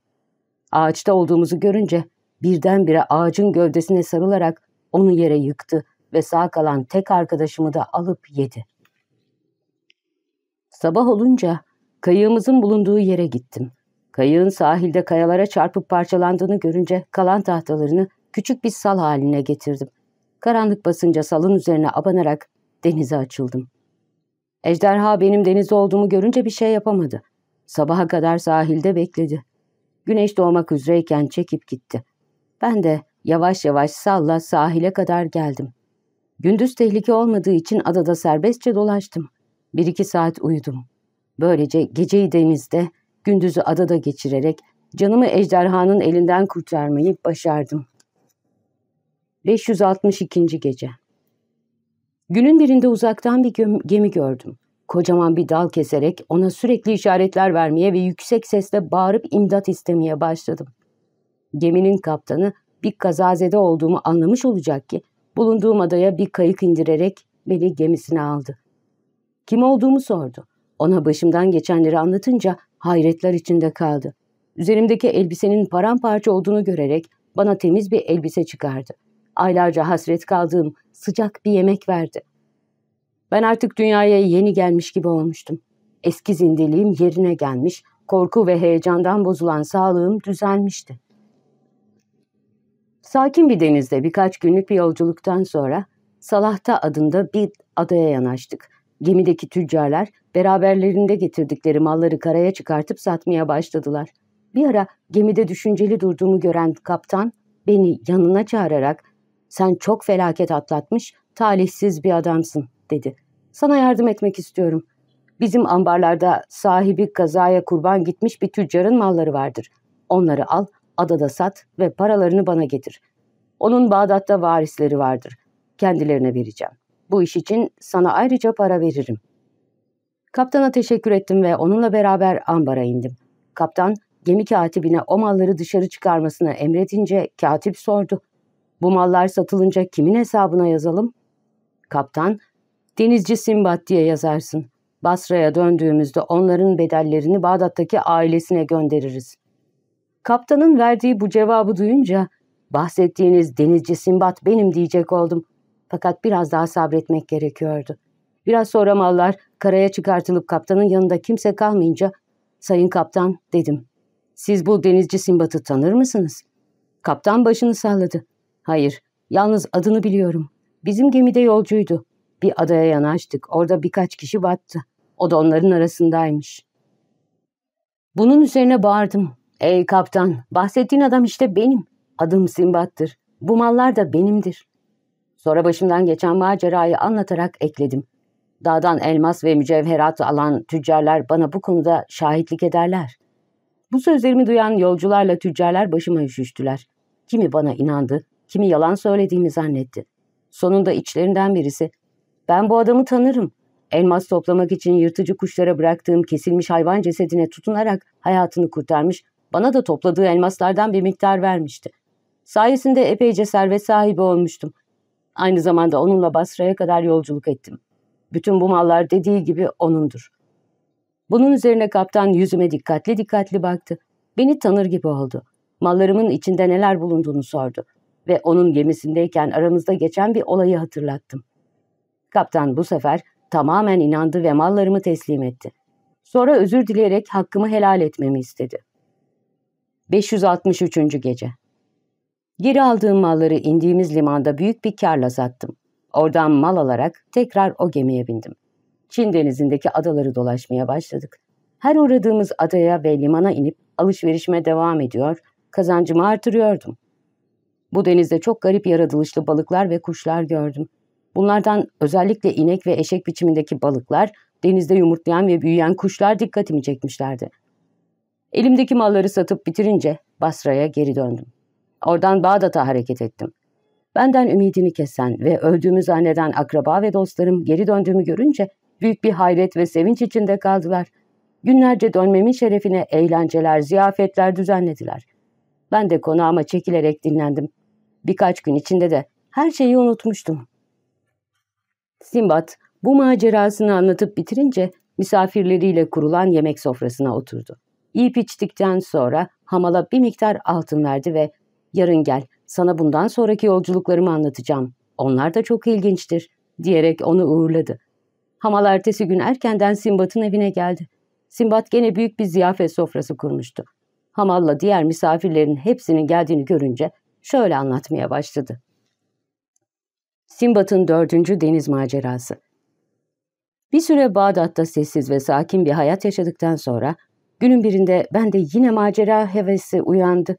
Ağaçta olduğumuzu görünce birdenbire ağacın gövdesine sarılarak onu yere yıktı ve sağ kalan tek arkadaşımı da alıp yedi. Sabah olunca kayığımızın bulunduğu yere gittim. Kayığın sahilde kayalara çarpıp parçalandığını görünce kalan tahtalarını küçük bir sal haline getirdim. Karanlık basınca salın üzerine abanarak denize açıldım. Ejderha benim denizde olduğumu görünce bir şey yapamadı. Sabaha kadar sahilde bekledi. Güneş doğmak üzereyken çekip gitti. Ben de yavaş yavaş salla sahile kadar geldim. Gündüz tehlike olmadığı için adada serbestçe dolaştım. Bir iki saat uyudum. Böylece geceyi denizde, gündüzü adada geçirerek canımı ejderhanın elinden kurtarmayı başardım. 562. Gece Günün birinde uzaktan bir gemi gördüm. Kocaman bir dal keserek ona sürekli işaretler vermeye ve yüksek sesle bağırıp imdat istemeye başladım. Geminin kaptanı bir kazazede olduğumu anlamış olacak ki bulunduğum adaya bir kayık indirerek beni gemisine aldı. Kim olduğumu sordu. Ona başımdan geçenleri anlatınca hayretler içinde kaldı. Üzerimdeki elbisenin paramparça olduğunu görerek bana temiz bir elbise çıkardı. Aylarca hasret kaldığım sıcak bir yemek verdi. Ben artık dünyaya yeni gelmiş gibi olmuştum. Eski zindeliğim yerine gelmiş, korku ve heyecandan bozulan sağlığım düzelmişti. Sakin bir denizde birkaç günlük bir yolculuktan sonra Salahta adında bir adaya yanaştık. Gemideki tüccarlar beraberlerinde getirdikleri malları karaya çıkartıp satmaya başladılar. Bir ara gemide düşünceli durduğumu gören kaptan beni yanına çağırarak ''Sen çok felaket atlatmış, talihsiz bir adamsın.'' dedi. ''Sana yardım etmek istiyorum. Bizim ambarlarda sahibi kazaya kurban gitmiş bir tüccarın malları vardır. Onları al, adada sat ve paralarını bana getir. Onun Bağdat'ta varisleri vardır. Kendilerine vereceğim. Bu iş için sana ayrıca para veririm. Kaptana teşekkür ettim ve onunla beraber ambara indim. Kaptan gemi katibine o malları dışarı çıkarmasını emredince katip sordu. Bu mallar satılınca kimin hesabına yazalım? Kaptan, denizci Simbat diye yazarsın. Basra'ya döndüğümüzde onların bedellerini Bağdat'taki ailesine göndeririz. Kaptanın verdiği bu cevabı duyunca bahsettiğiniz denizci Simbat benim diyecek oldum. Fakat biraz daha sabretmek gerekiyordu. Biraz sonra mallar karaya çıkartılıp kaptanın yanında kimse kalmayınca ''Sayın kaptan'' dedim. ''Siz bu denizci Simbat'ı tanır mısınız?'' Kaptan başını salladı. ''Hayır, yalnız adını biliyorum. Bizim gemide yolcuydu. Bir adaya yanaştık. Orada birkaç kişi battı. O da onların arasındaymış.'' Bunun üzerine bağırdım. ''Ey kaptan, bahsettiğin adam işte benim. Adım Simbat'tır. Bu mallar da benimdir.'' Sonra başımdan geçen macerayı anlatarak ekledim. Dağdan elmas ve mücevherat alan tüccarlar bana bu konuda şahitlik ederler. Bu sözlerimi duyan yolcularla tüccarlar başıma üşüştüler. Kimi bana inandı, kimi yalan söylediğimi zannetti. Sonunda içlerinden birisi, ben bu adamı tanırım. Elmas toplamak için yırtıcı kuşlara bıraktığım kesilmiş hayvan cesedine tutunarak hayatını kurtarmış, bana da topladığı elmaslardan bir miktar vermişti. Sayesinde epeyce servet sahibi olmuştum. Aynı zamanda onunla Basra'ya kadar yolculuk ettim. Bütün bu mallar dediği gibi onundur. Bunun üzerine kaptan yüzüme dikkatli dikkatli baktı. Beni tanır gibi oldu. Mallarımın içinde neler bulunduğunu sordu. Ve onun gemisindeyken aramızda geçen bir olayı hatırlattım. Kaptan bu sefer tamamen inandı ve mallarımı teslim etti. Sonra özür dileyerek hakkımı helal etmemi istedi. 563. Gece Geri aldığım malları indiğimiz limanda büyük bir karla sattım. Oradan mal alarak tekrar o gemiye bindim. Çin denizindeki adaları dolaşmaya başladık. Her uğradığımız adaya ve limana inip alışverişime devam ediyor, kazancımı artırıyordum. Bu denizde çok garip yaratılışlı balıklar ve kuşlar gördüm. Bunlardan özellikle inek ve eşek biçimindeki balıklar, denizde yumurtlayan ve büyüyen kuşlar dikkatimi çekmişlerdi. Elimdeki malları satıp bitirince Basra'ya geri döndüm. Oradan Bağdat'a hareket ettim. Benden ümidini kesen ve öldüğümü zanneden akraba ve dostlarım geri döndüğümü görünce büyük bir hayret ve sevinç içinde kaldılar. Günlerce dönmemin şerefine eğlenceler, ziyafetler düzenlediler. Ben de konağıma çekilerek dinlendim. Birkaç gün içinde de her şeyi unutmuştum. Simbat bu macerasını anlatıp bitirince misafirleriyle kurulan yemek sofrasına oturdu. Yiyip içtikten sonra hamala bir miktar altın verdi ve Yarın gel, sana bundan sonraki yolculuklarımı anlatacağım. Onlar da çok ilginçtir, diyerek onu uğurladı. Hamal ertesi gün erkenden Simbat'ın evine geldi. Simbat gene büyük bir ziyafet sofrası kurmuştu. Hamal'la diğer misafirlerin hepsinin geldiğini görünce şöyle anlatmaya başladı. Simbat'ın dördüncü deniz macerası. Bir süre Bağdat'ta sessiz ve sakin bir hayat yaşadıktan sonra günün birinde ben de yine macera hevesi uyandı.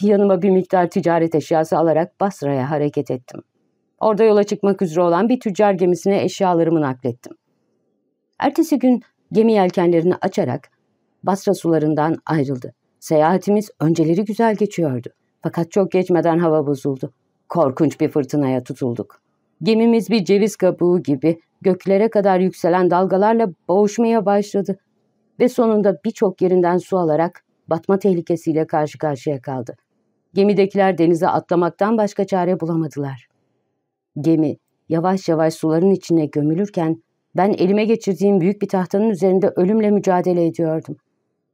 Yanıma bir miktar ticaret eşyası alarak Basra'ya hareket ettim. Orada yola çıkmak üzere olan bir tüccar gemisine eşyalarımı naklettim. Ertesi gün gemi yelkenlerini açarak Basra sularından ayrıldı. Seyahatimiz önceleri güzel geçiyordu. Fakat çok geçmeden hava bozuldu. Korkunç bir fırtınaya tutulduk. Gemimiz bir ceviz kabuğu gibi göklere kadar yükselen dalgalarla boğuşmaya başladı ve sonunda birçok yerinden su alarak batma tehlikesiyle karşı karşıya kaldı. Gemidekiler denize atlamaktan başka çare bulamadılar. Gemi yavaş yavaş suların içine gömülürken ben elime geçirdiğim büyük bir tahtanın üzerinde ölümle mücadele ediyordum.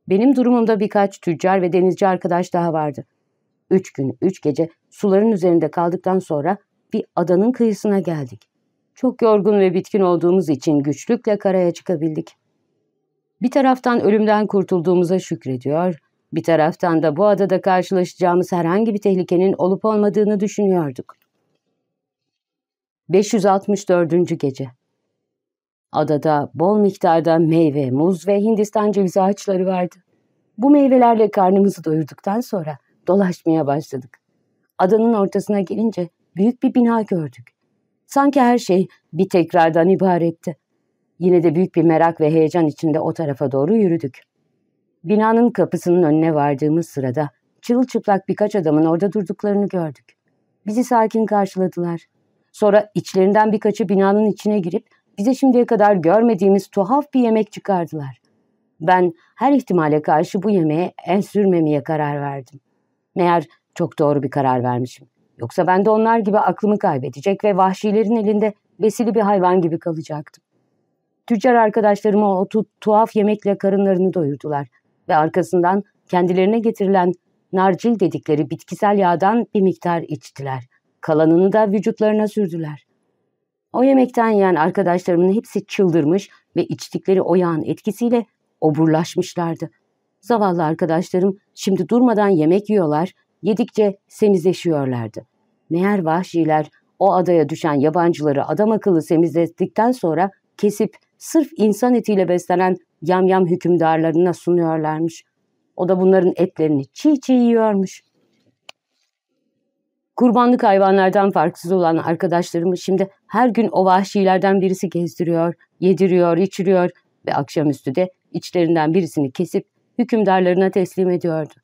Benim durumumda birkaç tüccar ve denizci arkadaş daha vardı. Üç gün, üç gece suların üzerinde kaldıktan sonra bir adanın kıyısına geldik. Çok yorgun ve bitkin olduğumuz için güçlükle karaya çıkabildik. Bir taraftan ölümden kurtulduğumuza şükrediyor, bir taraftan da bu adada karşılaşacağımız herhangi bir tehlikenin olup olmadığını düşünüyorduk. 564. Gece Adada bol miktarda meyve, muz ve Hindistan cevizi ağaçları vardı. Bu meyvelerle karnımızı doyurduktan sonra dolaşmaya başladık. Adanın ortasına gelince büyük bir bina gördük. Sanki her şey bir tekrardan ibaretti. Yine de büyük bir merak ve heyecan içinde o tarafa doğru yürüdük. Binanın kapısının önüne vardığımız sırada çırılçıplak birkaç adamın orada durduklarını gördük. Bizi sakin karşıladılar. Sonra içlerinden birkaçı binanın içine girip bize şimdiye kadar görmediğimiz tuhaf bir yemek çıkardılar. Ben her ihtimale karşı bu yemeğe el sürmemeye karar verdim. Meğer çok doğru bir karar vermişim. Yoksa ben de onlar gibi aklımı kaybedecek ve vahşilerin elinde besili bir hayvan gibi kalacaktım. Tüccar arkadaşlarıma o tu tuhaf yemekle karınlarını doyurdular ve arkasından kendilerine getirilen narcil dedikleri bitkisel yağdan bir miktar içtiler. Kalanını da vücutlarına sürdüler. O yemekten yiyen arkadaşlarımın hepsi çıldırmış ve içtikleri o yağın etkisiyle oburlaşmışlardı. Zavallı arkadaşlarım şimdi durmadan yemek yiyorlar, yedikçe semizleşiyorlardı. Meğer vahşiler o adaya düşen yabancıları adam akıllı semizlettikten sonra kesip sırf insan etiyle beslenen yamyam hükümdarlarına sunuyorlarmış. O da bunların etlerini çiğ çiğ yiyormuş. Kurbanlık hayvanlardan farksız olan arkadaşlarımı şimdi her gün o vahşilerden birisi gezdiriyor, yediriyor, içiriyor ve akşamüstü de içlerinden birisini kesip hükümdarlarına teslim ediyordu.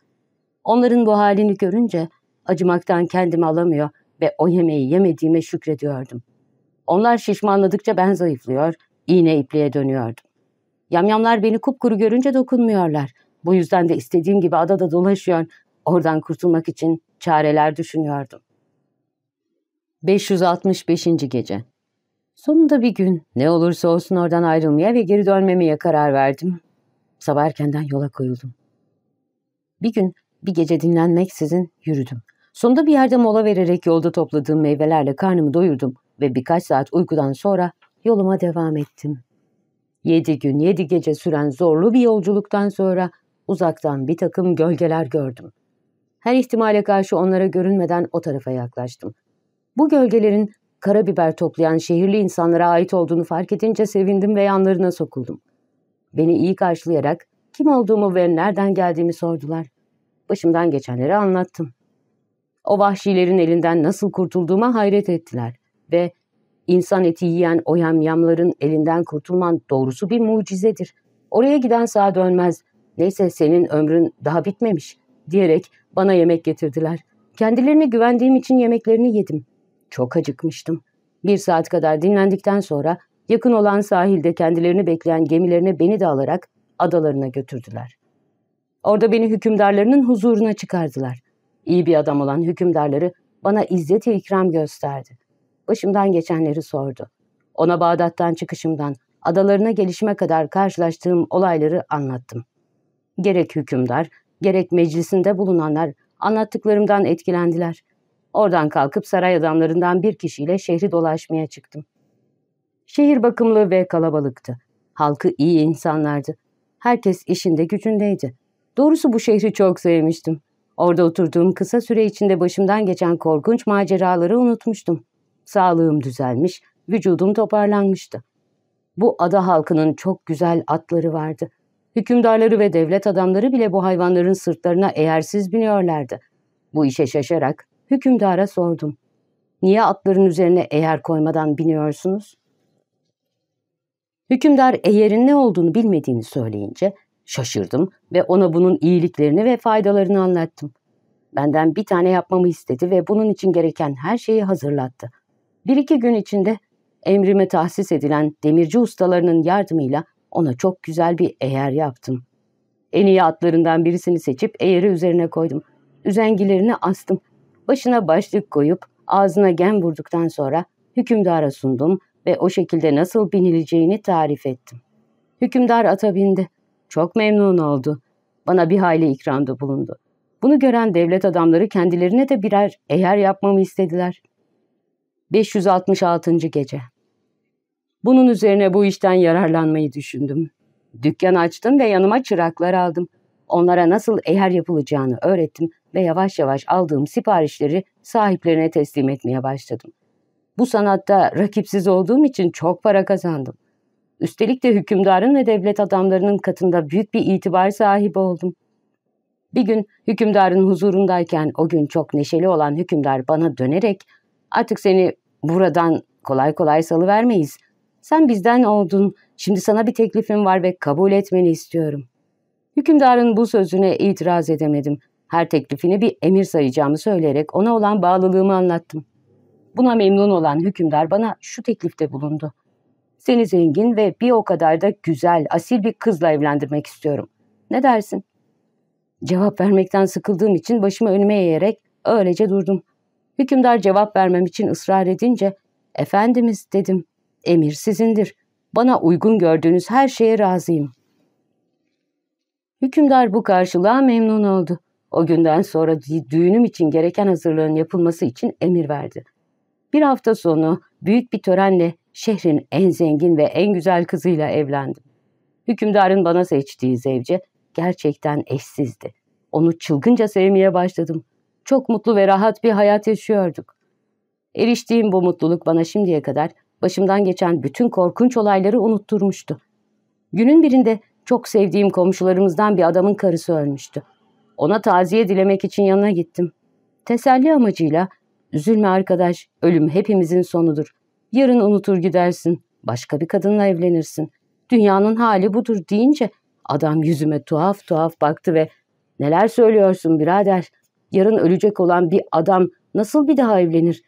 Onların bu halini görünce acımaktan kendimi alamıyor ve o yemeği yemediğime şükrediyordum. Onlar şişmanladıkça ben zayıflıyor, iğne ipliğe dönüyordum. Yamyamlar beni kupkuru görünce dokunmuyorlar. Bu yüzden de istediğim gibi adada dolaşıyor, oradan kurtulmak için çareler düşünüyordum. 565. Gece Sonunda bir gün ne olursa olsun oradan ayrılmaya ve geri dönmemeye karar verdim. Sabah erkenden yola koyuldum. Bir gün bir gece dinlenmeksizin yürüdüm. Sonunda bir yerde mola vererek yolda topladığım meyvelerle karnımı doyurdum ve birkaç saat uykudan sonra yoluma devam ettim. Yedi gün, yedi gece süren zorlu bir yolculuktan sonra uzaktan bir takım gölgeler gördüm. Her ihtimale karşı onlara görünmeden o tarafa yaklaştım. Bu gölgelerin karabiber toplayan şehirli insanlara ait olduğunu fark edince sevindim ve yanlarına sokuldum. Beni iyi karşılayarak kim olduğumu ve nereden geldiğimi sordular. Başımdan geçenleri anlattım. O vahşilerin elinden nasıl kurtulduğuma hayret ettiler ve İnsan eti yiyen o yamyamların elinden kurtulman doğrusu bir mucizedir. Oraya giden sağa dönmez. Neyse senin ömrün daha bitmemiş diyerek bana yemek getirdiler. Kendilerine güvendiğim için yemeklerini yedim. Çok acıkmıştım. Bir saat kadar dinlendikten sonra yakın olan sahilde kendilerini bekleyen gemilerine beni de alarak adalarına götürdüler. Orada beni hükümdarlarının huzuruna çıkardılar. İyi bir adam olan hükümdarları bana izzet ikram gösterdi başımdan geçenleri sordu. Ona Bağdat'tan çıkışımdan, adalarına gelişime kadar karşılaştığım olayları anlattım. Gerek hükümdar, gerek meclisinde bulunanlar anlattıklarımdan etkilendiler. Oradan kalkıp saray adamlarından bir kişiyle şehri dolaşmaya çıktım. Şehir bakımlı ve kalabalıktı. Halkı iyi insanlardı. Herkes işinde gücündeydi. Doğrusu bu şehri çok sevmiştim. Orada oturduğum kısa süre içinde başımdan geçen korkunç maceraları unutmuştum. Sağlığım düzelmiş, vücudum toparlanmıştı. Bu ada halkının çok güzel atları vardı. Hükümdarları ve devlet adamları bile bu hayvanların sırtlarına eğersiz biniyorlardı. Bu işe şaşarak hükümdara sordum. Niye atların üzerine eğer koymadan biniyorsunuz? Hükümdar eğerin ne olduğunu bilmediğini söyleyince şaşırdım ve ona bunun iyiliklerini ve faydalarını anlattım. Benden bir tane yapmamı istedi ve bunun için gereken her şeyi hazırlattı. Bir iki gün içinde emrime tahsis edilen demirci ustalarının yardımıyla ona çok güzel bir eğer yaptım. En iyi atlarından birisini seçip eğeri üzerine koydum. Üzengilerini astım. Başına başlık koyup ağzına gem vurduktan sonra hükümdara sundum ve o şekilde nasıl binileceğini tarif ettim. Hükümdar ata bindi. Çok memnun oldu. Bana bir hayli ikramda bulundu. Bunu gören devlet adamları kendilerine de birer eğer yapmamı istediler. 566. Gece Bunun üzerine bu işten yararlanmayı düşündüm. Dükkan açtım ve yanıma çıraklar aldım. Onlara nasıl eğer yapılacağını öğrettim ve yavaş yavaş aldığım siparişleri sahiplerine teslim etmeye başladım. Bu sanatta rakipsiz olduğum için çok para kazandım. Üstelik de hükümdarın ve devlet adamlarının katında büyük bir itibar sahibi oldum. Bir gün hükümdarın huzurundayken o gün çok neşeli olan hükümdar bana dönerek artık seni buradan kolay kolay salıvermeyiz. Sen bizden oldun, şimdi sana bir teklifim var ve kabul etmeni istiyorum. Hükümdarın bu sözüne itiraz edemedim. Her teklifini bir emir sayacağımı söyleyerek ona olan bağlılığımı anlattım. Buna memnun olan hükümdar bana şu teklifte bulundu. Seni zengin ve bir o kadar da güzel, asil bir kızla evlendirmek istiyorum. Ne dersin? Cevap vermekten sıkıldığım için başımı önüme eğerek öylece durdum. Hükümdar cevap vermem için ısrar edince, Efendimiz dedim, emir sizindir. Bana uygun gördüğünüz her şeye razıyım. Hükümdar bu karşılığa memnun oldu. O günden sonra düğünüm için gereken hazırlığın yapılması için emir verdi. Bir hafta sonu büyük bir törenle şehrin en zengin ve en güzel kızıyla evlendim. Hükümdarın bana seçtiği zevce gerçekten eşsizdi. Onu çılgınca sevmeye başladım. Çok mutlu ve rahat bir hayat yaşıyorduk. Eriştiğim bu mutluluk bana şimdiye kadar başımdan geçen bütün korkunç olayları unutturmuştu. Günün birinde çok sevdiğim komşularımızdan bir adamın karısı ölmüştü. Ona taziye dilemek için yanına gittim. Teselli amacıyla, üzülme arkadaş, ölüm hepimizin sonudur. Yarın unutur gidersin, başka bir kadınla evlenirsin. Dünyanın hali budur deyince adam yüzüme tuhaf tuhaf baktı ve neler söylüyorsun birader, yarın ölecek olan bir adam nasıl bir daha evlenir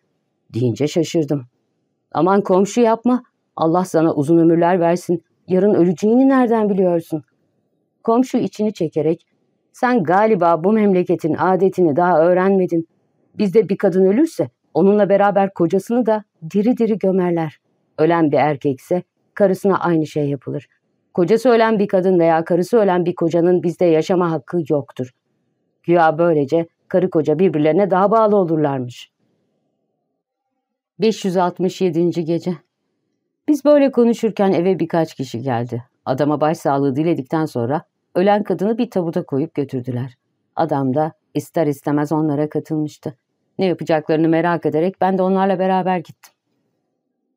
deyince şaşırdım. Aman komşu yapma, Allah sana uzun ömürler versin, yarın öleceğini nereden biliyorsun? Komşu içini çekerek, sen galiba bu memleketin adetini daha öğrenmedin. Bizde bir kadın ölürse onunla beraber kocasını da diri diri gömerler. Ölen bir erkekse karısına aynı şey yapılır. Kocası ölen bir kadın veya karısı ölen bir kocanın bizde yaşama hakkı yoktur. Güya böylece karı koca birbirlerine daha bağlı olurlarmış. 567. Gece Biz böyle konuşurken eve birkaç kişi geldi. Adama başsağlığı diledikten sonra ölen kadını bir tabuta koyup götürdüler. Adam da ister istemez onlara katılmıştı. Ne yapacaklarını merak ederek ben de onlarla beraber gittim.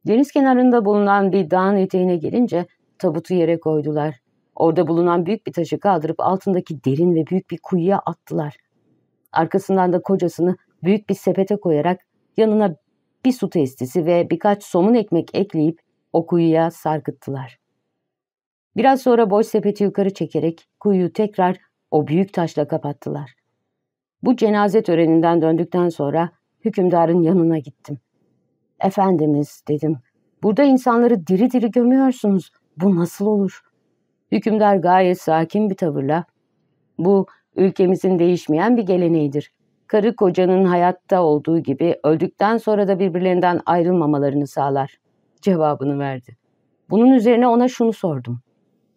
Deniz kenarında bulunan bir dağın eteğine gelince tabutu yere koydular. Orada bulunan büyük bir taşı kaldırıp altındaki derin ve büyük bir kuyuya attılar. Arkasından da kocasını büyük bir sepete koyarak yanına bir su testisi ve birkaç somun ekmek ekleyip o kuyuya sarkıttılar. Biraz sonra boş sepeti yukarı çekerek kuyuyu tekrar o büyük taşla kapattılar. Bu cenaze töreninden döndükten sonra hükümdarın yanına gittim. Efendimiz dedim, burada insanları diri diri gömüyorsunuz. Bu nasıl olur? Hükümdar gayet sakin bir tavırla, bu ülkemizin değişmeyen bir geleneğidir. Karı kocanın hayatta olduğu gibi öldükten sonra da birbirlerinden ayrılmamalarını sağlar. Cevabını verdi. Bunun üzerine ona şunu sordum.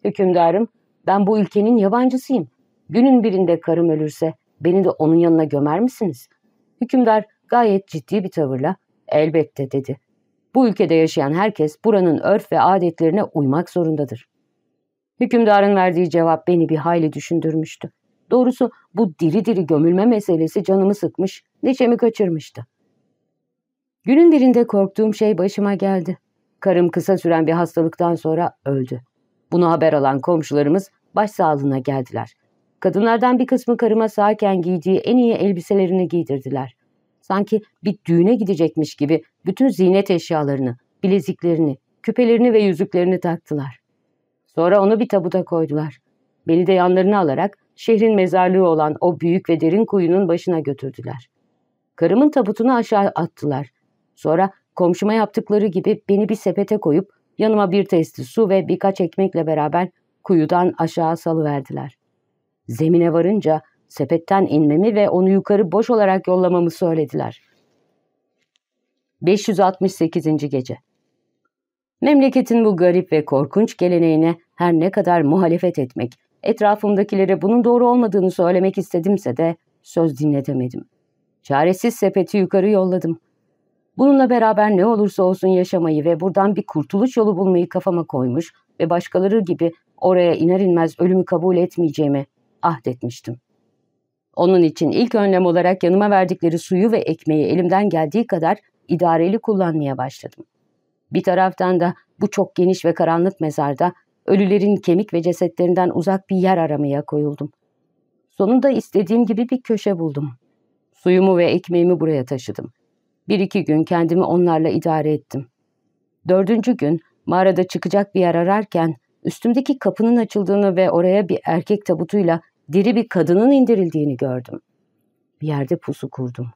Hükümdarım, ben bu ülkenin yabancısıyım. Günün birinde karım ölürse beni de onun yanına gömer misiniz? Hükümdar gayet ciddi bir tavırla elbette dedi. Bu ülkede yaşayan herkes buranın örf ve adetlerine uymak zorundadır. Hükümdarın verdiği cevap beni bir hayli düşündürmüştü. Doğrusu bu diri diri gömülme meselesi canımı sıkmış, neşemi kaçırmıştı. Günün birinde korktuğum şey başıma geldi. Karım kısa süren bir hastalıktan sonra öldü. Bunu haber alan komşularımız başsağlığına geldiler. Kadınlardan bir kısmı karıma sağken giydiği en iyi elbiselerini giydirdiler. Sanki bir düğüne gidecekmiş gibi bütün ziynet eşyalarını, bileziklerini, küpelerini ve yüzüklerini taktılar. Sonra onu bir tabuta koydular. Beni de yanlarına alarak şehrin mezarlığı olan o büyük ve derin kuyunun başına götürdüler. Karımın tabutunu aşağı attılar. Sonra komşuma yaptıkları gibi beni bir sepete koyup yanıma bir testi su ve birkaç ekmekle beraber kuyudan aşağı salıverdiler. Zemine varınca sepetten inmemi ve onu yukarı boş olarak yollamamı söylediler. 568. Gece Memleketin bu garip ve korkunç geleneğine her ne kadar muhalefet etmek, etrafımdakilere bunun doğru olmadığını söylemek istedimse de söz dinletemedim. Çaresiz sepeti yukarı yolladım. Bununla beraber ne olursa olsun yaşamayı ve buradan bir kurtuluş yolu bulmayı kafama koymuş ve başkaları gibi oraya iner inmez ölümü kabul etmeyeceğimi ahdetmiştim. Onun için ilk önlem olarak yanıma verdikleri suyu ve ekmeği elimden geldiği kadar idareli kullanmaya başladım. Bir taraftan da bu çok geniş ve karanlık mezarda ölülerin kemik ve cesetlerinden uzak bir yer aramaya koyuldum. Sonunda istediğim gibi bir köşe buldum. Suyumu ve ekmeğimi buraya taşıdım. Bir iki gün kendimi onlarla idare ettim. Dördüncü gün mağarada çıkacak bir yer ararken üstümdeki kapının açıldığını ve oraya bir erkek tabutuyla diri bir kadının indirildiğini gördüm. Bir yerde pusu kurdum.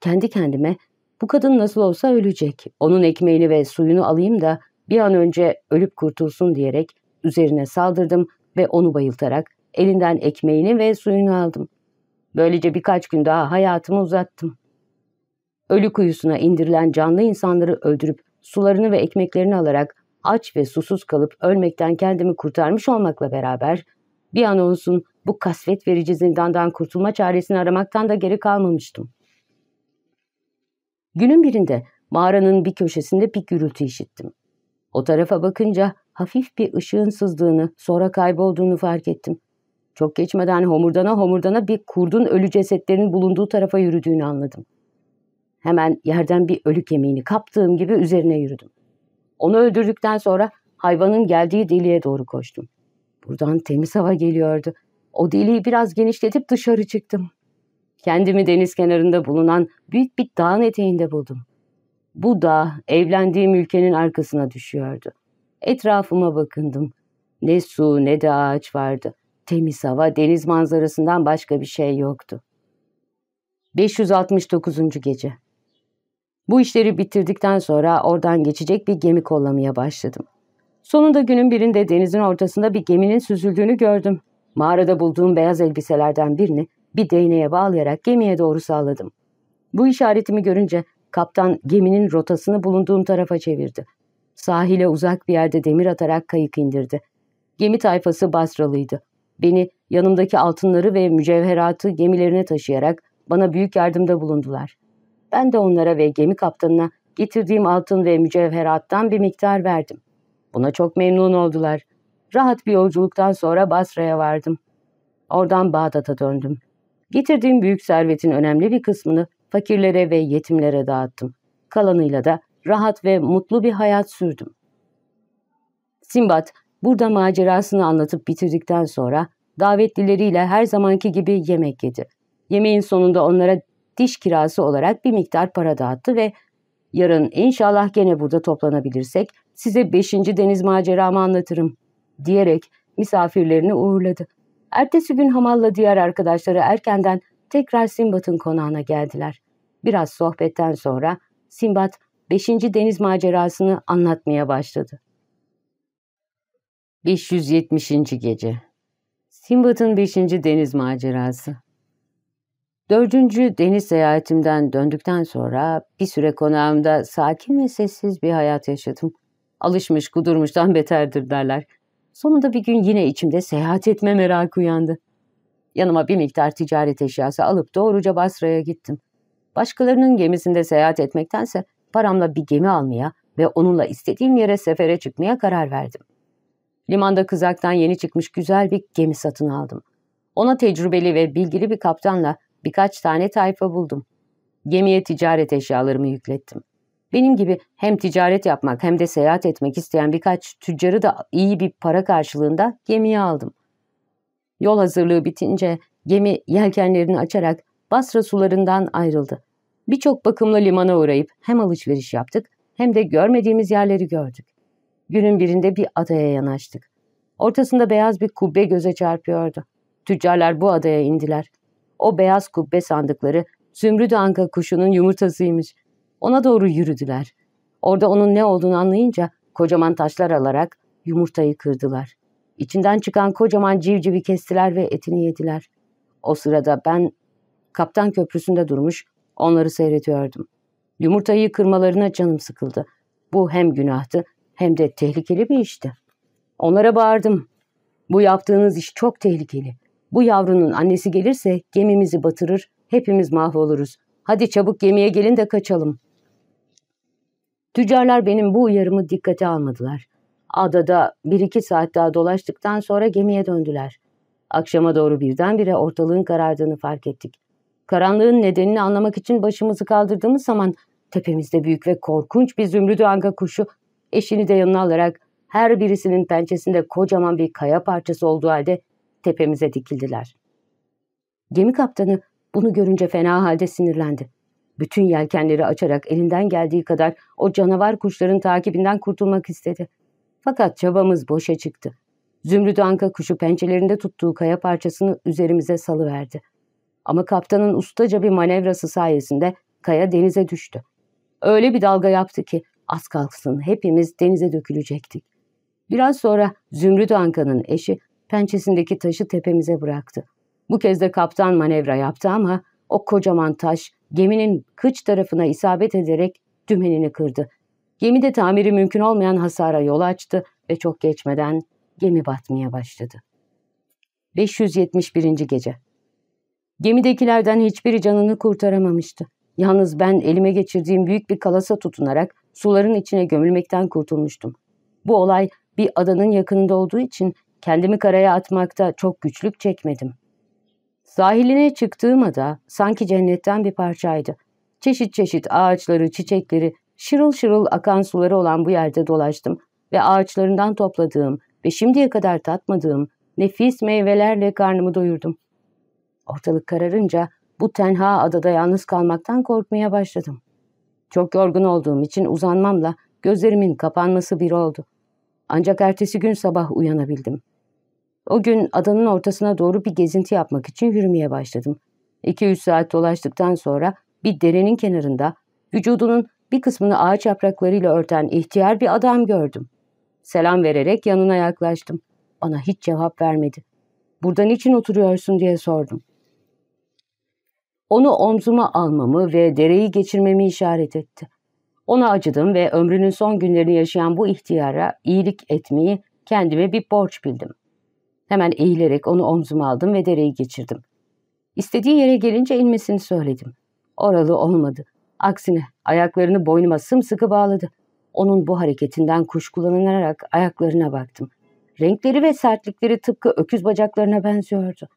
Kendi kendime bu kadın nasıl olsa ölecek. Onun ekmeğini ve suyunu alayım da bir an önce ölüp kurtulsun diyerek üzerine saldırdım ve onu bayıltarak elinden ekmeğini ve suyunu aldım. Böylece birkaç gün daha hayatımı uzattım. Ölü kuyusuna indirilen canlı insanları öldürüp sularını ve ekmeklerini alarak aç ve susuz kalıp ölmekten kendimi kurtarmış olmakla beraber bir an olsun bu kasvet verici zindandan kurtulma çaresini aramaktan da geri kalmamıştım. Günün birinde mağaranın bir köşesinde bir gürültü işittim. O tarafa bakınca hafif bir ışığın sızdığını, sonra kaybolduğunu fark ettim. Çok geçmeden homurdana homurdana bir kurdun ölü cesetlerin bulunduğu tarafa yürüdüğünü anladım. Hemen yerden bir ölü kemiğini kaptığım gibi üzerine yürüdüm. Onu öldürdükten sonra hayvanın geldiği deliğe doğru koştum. Buradan temiz hava geliyordu. O deliği biraz genişletip dışarı çıktım. Kendimi deniz kenarında bulunan büyük bir dağın eteğinde buldum. Bu dağ evlendiğim ülkenin arkasına düşüyordu. Etrafıma bakındım. Ne su ne de ağaç vardı. Temiz hava, deniz manzarasından başka bir şey yoktu. 569. Gece Bu işleri bitirdikten sonra oradan geçecek bir gemi kollamaya başladım. Sonunda günün birinde denizin ortasında bir geminin süzüldüğünü gördüm. Mağarada bulduğum beyaz elbiselerden birini bir değneğe bağlayarak gemiye doğru salladım. Bu işaretimi görünce kaptan geminin rotasını bulunduğum tarafa çevirdi. Sahile uzak bir yerde demir atarak kayık indirdi. Gemi tayfası Basralıydı. Beni yanımdaki altınları ve mücevheratı gemilerine taşıyarak bana büyük yardımda bulundular. Ben de onlara ve gemi kaptanına getirdiğim altın ve mücevherattan bir miktar verdim. Buna çok memnun oldular. Rahat bir yolculuktan sonra Basra'ya vardım. Oradan Bağdat'a döndüm. Getirdiğim büyük servetin önemli bir kısmını fakirlere ve yetimlere dağıttım. Kalanıyla da rahat ve mutlu bir hayat sürdüm. Simbat burada macerasını anlatıp bitirdikten sonra davetlileriyle her zamanki gibi yemek yedi. Yemeğin sonunda onlara diş kirası olarak bir miktar para dağıttı ve yarın inşallah gene burada toplanabilirsek size beşinci deniz maceramı anlatırım diyerek misafirlerini uğurladı. Ertesi gün Hamal'la diğer arkadaşları erkenden tekrar Simbat'ın konağına geldiler. Biraz sohbetten sonra Simbat beşinci deniz macerasını anlatmaya başladı. 570. Gece Simbat'ın beşinci deniz macerası Dördüncü deniz seyahatimden döndükten sonra bir süre konağımda sakin ve sessiz bir hayat yaşadım. Alışmış kudurmuştan beterdir derler. Sonunda bir gün yine içimde seyahat etme merakı uyandı. Yanıma bir miktar ticaret eşyası alıp doğruca Basra'ya gittim. Başkalarının gemisinde seyahat etmektense paramla bir gemi almaya ve onunla istediğim yere sefere çıkmaya karar verdim. Limanda kızaktan yeni çıkmış güzel bir gemi satın aldım. Ona tecrübeli ve bilgili bir kaptanla birkaç tane tayfa buldum. Gemiye ticaret eşyalarımı yüklettim. Benim gibi hem ticaret yapmak hem de seyahat etmek isteyen birkaç tüccarı da iyi bir para karşılığında gemiye aldım. Yol hazırlığı bitince gemi yelkenlerini açarak Basra sularından ayrıldı. Birçok bakımlı limana uğrayıp hem alışveriş yaptık hem de görmediğimiz yerleri gördük. Günün birinde bir adaya yanaştık. Ortasında beyaz bir kubbe göze çarpıyordu. Tüccarlar bu adaya indiler. O beyaz kubbe sandıkları zümrüt anka kuşunun yumurtasıymış. Ona doğru yürüdüler. Orada onun ne olduğunu anlayınca kocaman taşlar alarak yumurtayı kırdılar. İçinden çıkan kocaman civcivi kestiler ve etini yediler. O sırada ben kaptan köprüsünde durmuş onları seyrediyordum. Yumurtayı kırmalarına canım sıkıldı. Bu hem günahtı hem de tehlikeli bir işti. Onlara bağırdım. Bu yaptığınız iş çok tehlikeli. Bu yavrunun annesi gelirse gemimizi batırır, hepimiz mahvoluruz. Hadi çabuk gemiye gelin de kaçalım. Tüccarlar benim bu uyarımı dikkate almadılar. Adada bir iki saat daha dolaştıktan sonra gemiye döndüler. Akşama doğru birdenbire ortalığın karardığını fark ettik. Karanlığın nedenini anlamak için başımızı kaldırdığımız zaman tepemizde büyük ve korkunç bir zümrüdü anga kuşu eşini de yanına alarak her birisinin pençesinde kocaman bir kaya parçası olduğu halde tepemize dikildiler. Gemi kaptanı bunu görünce fena halde sinirlendi. Bütün yelkenleri açarak elinden geldiği kadar o canavar kuşların takibinden kurtulmak istedi. Fakat çabamız boşa çıktı. Zümrüt anka kuşu pençelerinde tuttuğu kaya parçasını üzerimize salıverdi. Ama kaptanın ustaca bir manevrası sayesinde kaya denize düştü. Öyle bir dalga yaptı ki az kalksın hepimiz denize dökülecektik. Biraz sonra Zümrüt Anka'nın eşi pençesindeki taşı tepemize bıraktı. Bu kez de kaptan manevra yaptı ama o kocaman taş geminin kıç tarafına isabet ederek dümenini kırdı. Gemide tamiri mümkün olmayan hasara yol açtı ve çok geçmeden gemi batmaya başladı. 571. Gece Gemidekilerden hiçbiri canını kurtaramamıştı. Yalnız ben elime geçirdiğim büyük bir kalasa tutunarak suların içine gömülmekten kurtulmuştum. Bu olay bir adanın yakınında olduğu için kendimi karaya atmakta çok güçlük çekmedim. Sahiline çıktığım ada sanki cennetten bir parçaydı. Çeşit çeşit ağaçları, çiçekleri, şırıl şırıl akan suları olan bu yerde dolaştım ve ağaçlarından topladığım ve şimdiye kadar tatmadığım nefis meyvelerle karnımı doyurdum. Ortalık kararınca bu tenha adada yalnız kalmaktan korkmaya başladım. Çok yorgun olduğum için uzanmamla gözlerimin kapanması bir oldu. Ancak ertesi gün sabah uyanabildim. O gün adanın ortasına doğru bir gezinti yapmak için yürümeye başladım. 2-3 saat dolaştıktan sonra bir derenin kenarında vücudunun bir kısmını ağaç yapraklarıyla örten ihtiyar bir adam gördüm. Selam vererek yanına yaklaştım. Bana hiç cevap vermedi. Burada niçin oturuyorsun diye sordum. Onu omzuma almamı ve dereyi geçirmemi işaret etti. Ona acıdım ve ömrünün son günlerini yaşayan bu ihtiyara iyilik etmeyi kendime bir borç bildim. Hemen eğilerek onu omzuma aldım ve dereyi geçirdim. İstediği yere gelince inmesini söyledim. Oralı olmadı. Aksine ayaklarını boynuma sımsıkı bağladı. Onun bu hareketinden kuşkulanarak ayaklarına baktım. Renkleri ve sertlikleri tıpkı öküz bacaklarına benziyordu.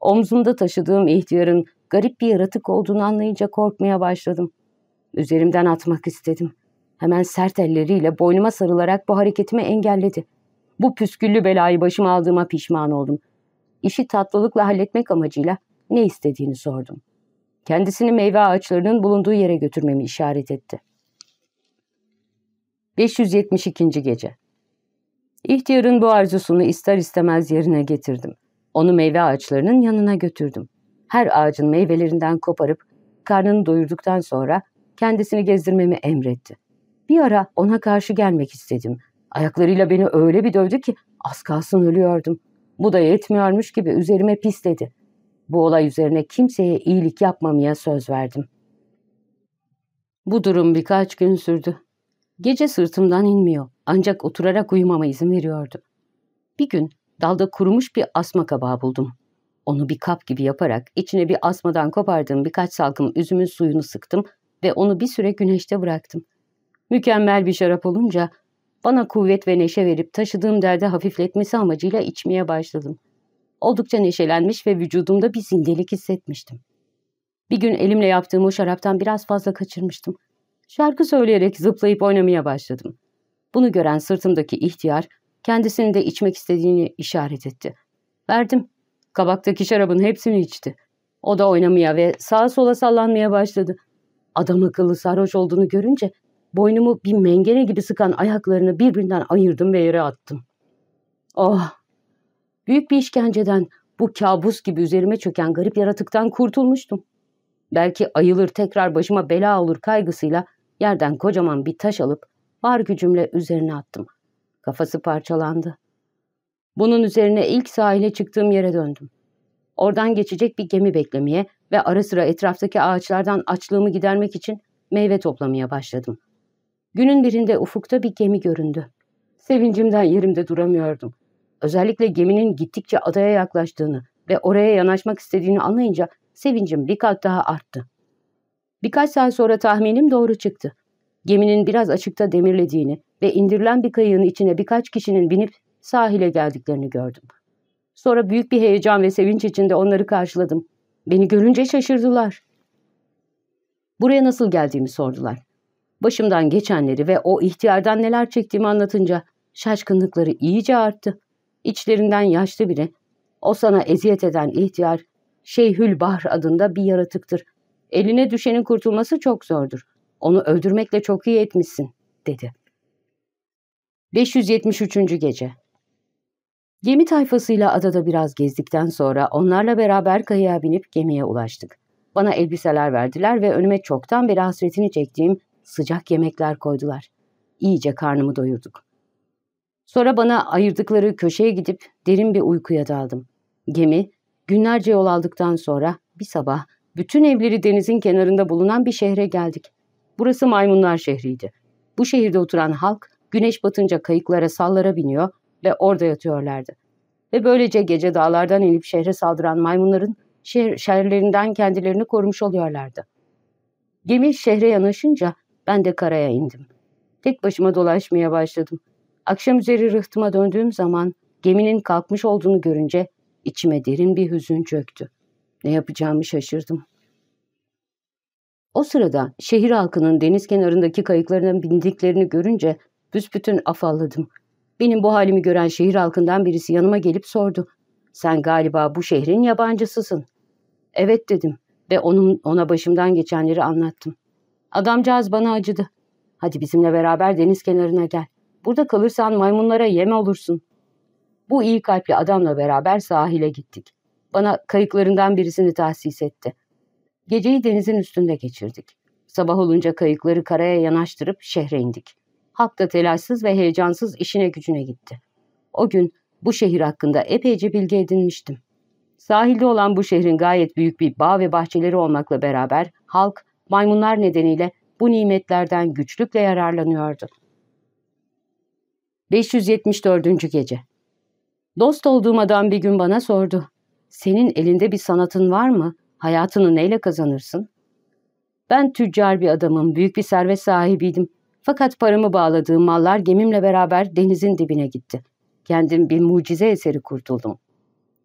Omzumda taşıdığım ihtiyarın garip bir yaratık olduğunu anlayınca korkmaya başladım. Üzerimden atmak istedim. Hemen sert elleriyle boynuma sarılarak bu hareketimi engelledi. Bu püsküllü belayı başıma aldığıma pişman oldum. İşi tatlılıkla halletmek amacıyla ne istediğini sordum. Kendisini meyve ağaçlarının bulunduğu yere götürmemi işaret etti. 572. Gece İhtiyarın bu arzusunu ister istemez yerine getirdim. Onu meyve ağaçlarının yanına götürdüm. Her ağacın meyvelerinden koparıp karnını doyurduktan sonra kendisini gezdirmemi emretti. Bir ara ona karşı gelmek istedim. Ayaklarıyla beni öyle bir dövdü ki az kalsın ölüyordum. Bu da yetmiyormuş gibi üzerime pisledi. Bu olay üzerine kimseye iyilik yapmamaya söz verdim. Bu durum birkaç gün sürdü. Gece sırtımdan inmiyor ancak oturarak uyumama izin veriyordu. Bir gün dalda kurumuş bir asma kabağı buldum. Onu bir kap gibi yaparak içine bir asmadan kopardığım birkaç salkım üzümün suyunu sıktım ve onu bir süre güneşte bıraktım. Mükemmel bir şarap olunca bana kuvvet ve neşe verip taşıdığım derde hafifletmesi amacıyla içmeye başladım. Oldukça neşelenmiş ve vücudumda bir zindelik hissetmiştim. Bir gün elimle yaptığım o şaraptan biraz fazla kaçırmıştım. Şarkı söyleyerek zıplayıp oynamaya başladım. Bunu gören sırtımdaki ihtiyar kendisini de içmek istediğini işaret etti. Verdim. Kabaktaki şarabın hepsini içti. O da oynamaya ve sağa sola sallanmaya başladı. Adam akıllı sarhoş olduğunu görünce boynumu bir mengene gibi sıkan ayaklarını birbirinden ayırdım ve yere attım. Oh! Büyük bir işkenceden, bu kabus gibi üzerime çöken garip yaratıktan kurtulmuştum. Belki ayılır tekrar başıma bela olur kaygısıyla yerden kocaman bir taş alıp var gücümle üzerine attım. Kafası parçalandı. Bunun üzerine ilk sahile çıktığım yere döndüm. Oradan geçecek bir gemi beklemeye ve ara sıra etraftaki ağaçlardan açlığımı gidermek için meyve toplamaya başladım. Günün birinde ufukta bir gemi göründü. Sevincimden yerimde duramıyordum. Özellikle geminin gittikçe adaya yaklaştığını ve oraya yanaşmak istediğini anlayınca sevincim bir kat daha arttı. Birkaç saat sonra tahminim doğru çıktı. Geminin biraz açıkta demirlediğini ve indirilen bir kayığın içine birkaç kişinin binip sahile geldiklerini gördüm. Sonra büyük bir heyecan ve sevinç içinde onları karşıladım. Beni görünce şaşırdılar. Buraya nasıl geldiğimi sordular. Başımdan geçenleri ve o ihtiyardan neler çektiğimi anlatınca şaşkınlıkları iyice arttı. İçlerinden yaşlı biri, o sana eziyet eden ihtiyar, Şeyhül Bahr adında bir yaratıktır. Eline düşenin kurtulması çok zordur. Onu öldürmekle çok iyi etmişsin, dedi. 573. Gece Gemi tayfasıyla adada biraz gezdikten sonra onlarla beraber kayaya binip gemiye ulaştık. Bana elbiseler verdiler ve önüme çoktan beri hasretini çektiğim sıcak yemekler koydular. İyice karnımı doyurduk. Sonra bana ayırdıkları köşeye gidip derin bir uykuya daldım. Gemi, günlerce yol aldıktan sonra bir sabah bütün evleri denizin kenarında bulunan bir şehre geldik. Burası maymunlar şehriydi. Bu şehirde oturan halk güneş batınca kayıklara sallara biniyor ve orada yatıyorlardı. Ve böylece gece dağlardan inip şehre saldıran maymunların şehir, şehirlerinden kendilerini korumuş oluyorlardı. Gemi şehre yanaşınca ben de karaya indim. Tek başıma dolaşmaya başladım. Akşam üzeri rıhtıma döndüğüm zaman geminin kalkmış olduğunu görünce içime derin bir hüzün çöktü. Ne yapacağımı şaşırdım. O sırada şehir halkının deniz kenarındaki kayıklarına bindiklerini görünce büsbütün afalladım. Benim bu halimi gören şehir halkından birisi yanıma gelip sordu. Sen galiba bu şehrin yabancısısın. Evet dedim ve onun, ona başımdan geçenleri anlattım. Adamcağız bana acıdı. Hadi bizimle beraber deniz kenarına gel. Burada kalırsan maymunlara yem olursun. Bu iyi kalpli adamla beraber sahile gittik. Bana kayıklarından birisini tahsis etti. Geceyi denizin üstünde geçirdik. Sabah olunca kayıkları karaya yanaştırıp şehre indik. Halk da telaşsız ve heyecansız işine gücüne gitti. O gün bu şehir hakkında epeyce bilgi edinmiştim. Sahilde olan bu şehrin gayet büyük bir bağ ve bahçeleri olmakla beraber halk maymunlar nedeniyle bu nimetlerden güçlükle yararlanıyordu. 574. Gece Dost olduğum adam bir gün bana sordu. Senin elinde bir sanatın var mı? Hayatını neyle kazanırsın? Ben tüccar bir adamım, büyük bir servet sahibiydim. Fakat paramı bağladığım mallar gemimle beraber denizin dibine gitti. Kendim bir mucize eseri kurtuldum.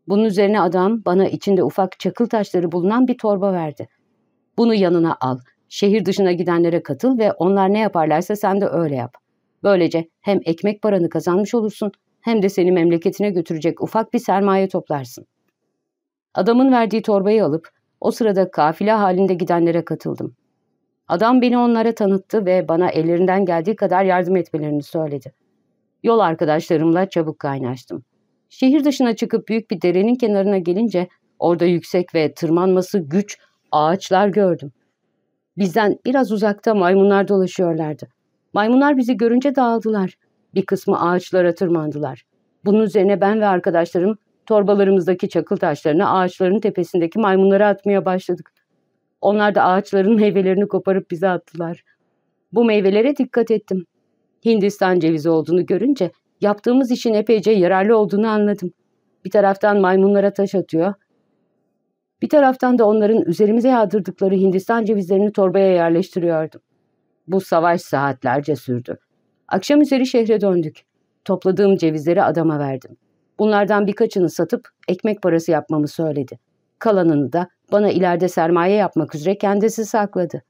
Bunun üzerine adam bana içinde ufak çakıl taşları bulunan bir torba verdi. Bunu yanına al, şehir dışına gidenlere katıl ve onlar ne yaparlarsa sen de öyle yap. Böylece hem ekmek paranı kazanmış olursun hem de seni memleketine götürecek ufak bir sermaye toplarsın. Adamın verdiği torbayı alıp o sırada kafile halinde gidenlere katıldım. Adam beni onlara tanıttı ve bana ellerinden geldiği kadar yardım etmelerini söyledi. Yol arkadaşlarımla çabuk kaynaştım. Şehir dışına çıkıp büyük bir derenin kenarına gelince orada yüksek ve tırmanması güç ağaçlar gördüm. Bizden biraz uzakta maymunlar dolaşıyorlardı. Maymunlar bizi görünce dağıldılar. Bir kısmı ağaçlara tırmandılar. Bunun üzerine ben ve arkadaşlarım torbalarımızdaki çakıl taşlarını ağaçların tepesindeki maymunlara atmaya başladık. Onlar da ağaçların meyvelerini koparıp bize attılar. Bu meyvelere dikkat ettim. Hindistan cevizi olduğunu görünce yaptığımız işin epeyce yararlı olduğunu anladım. Bir taraftan maymunlara taş atıyor, bir taraftan da onların üzerimize yağdırdıkları Hindistan cevizlerini torbaya yerleştiriyordum. Bu savaş saatlerce sürdü. Akşam üzeri şehre döndük. Topladığım cevizleri adama verdim. Bunlardan birkaçını satıp ekmek parası yapmamı söyledi. Kalanını da bana ileride sermaye yapmak üzere kendisi sakladı.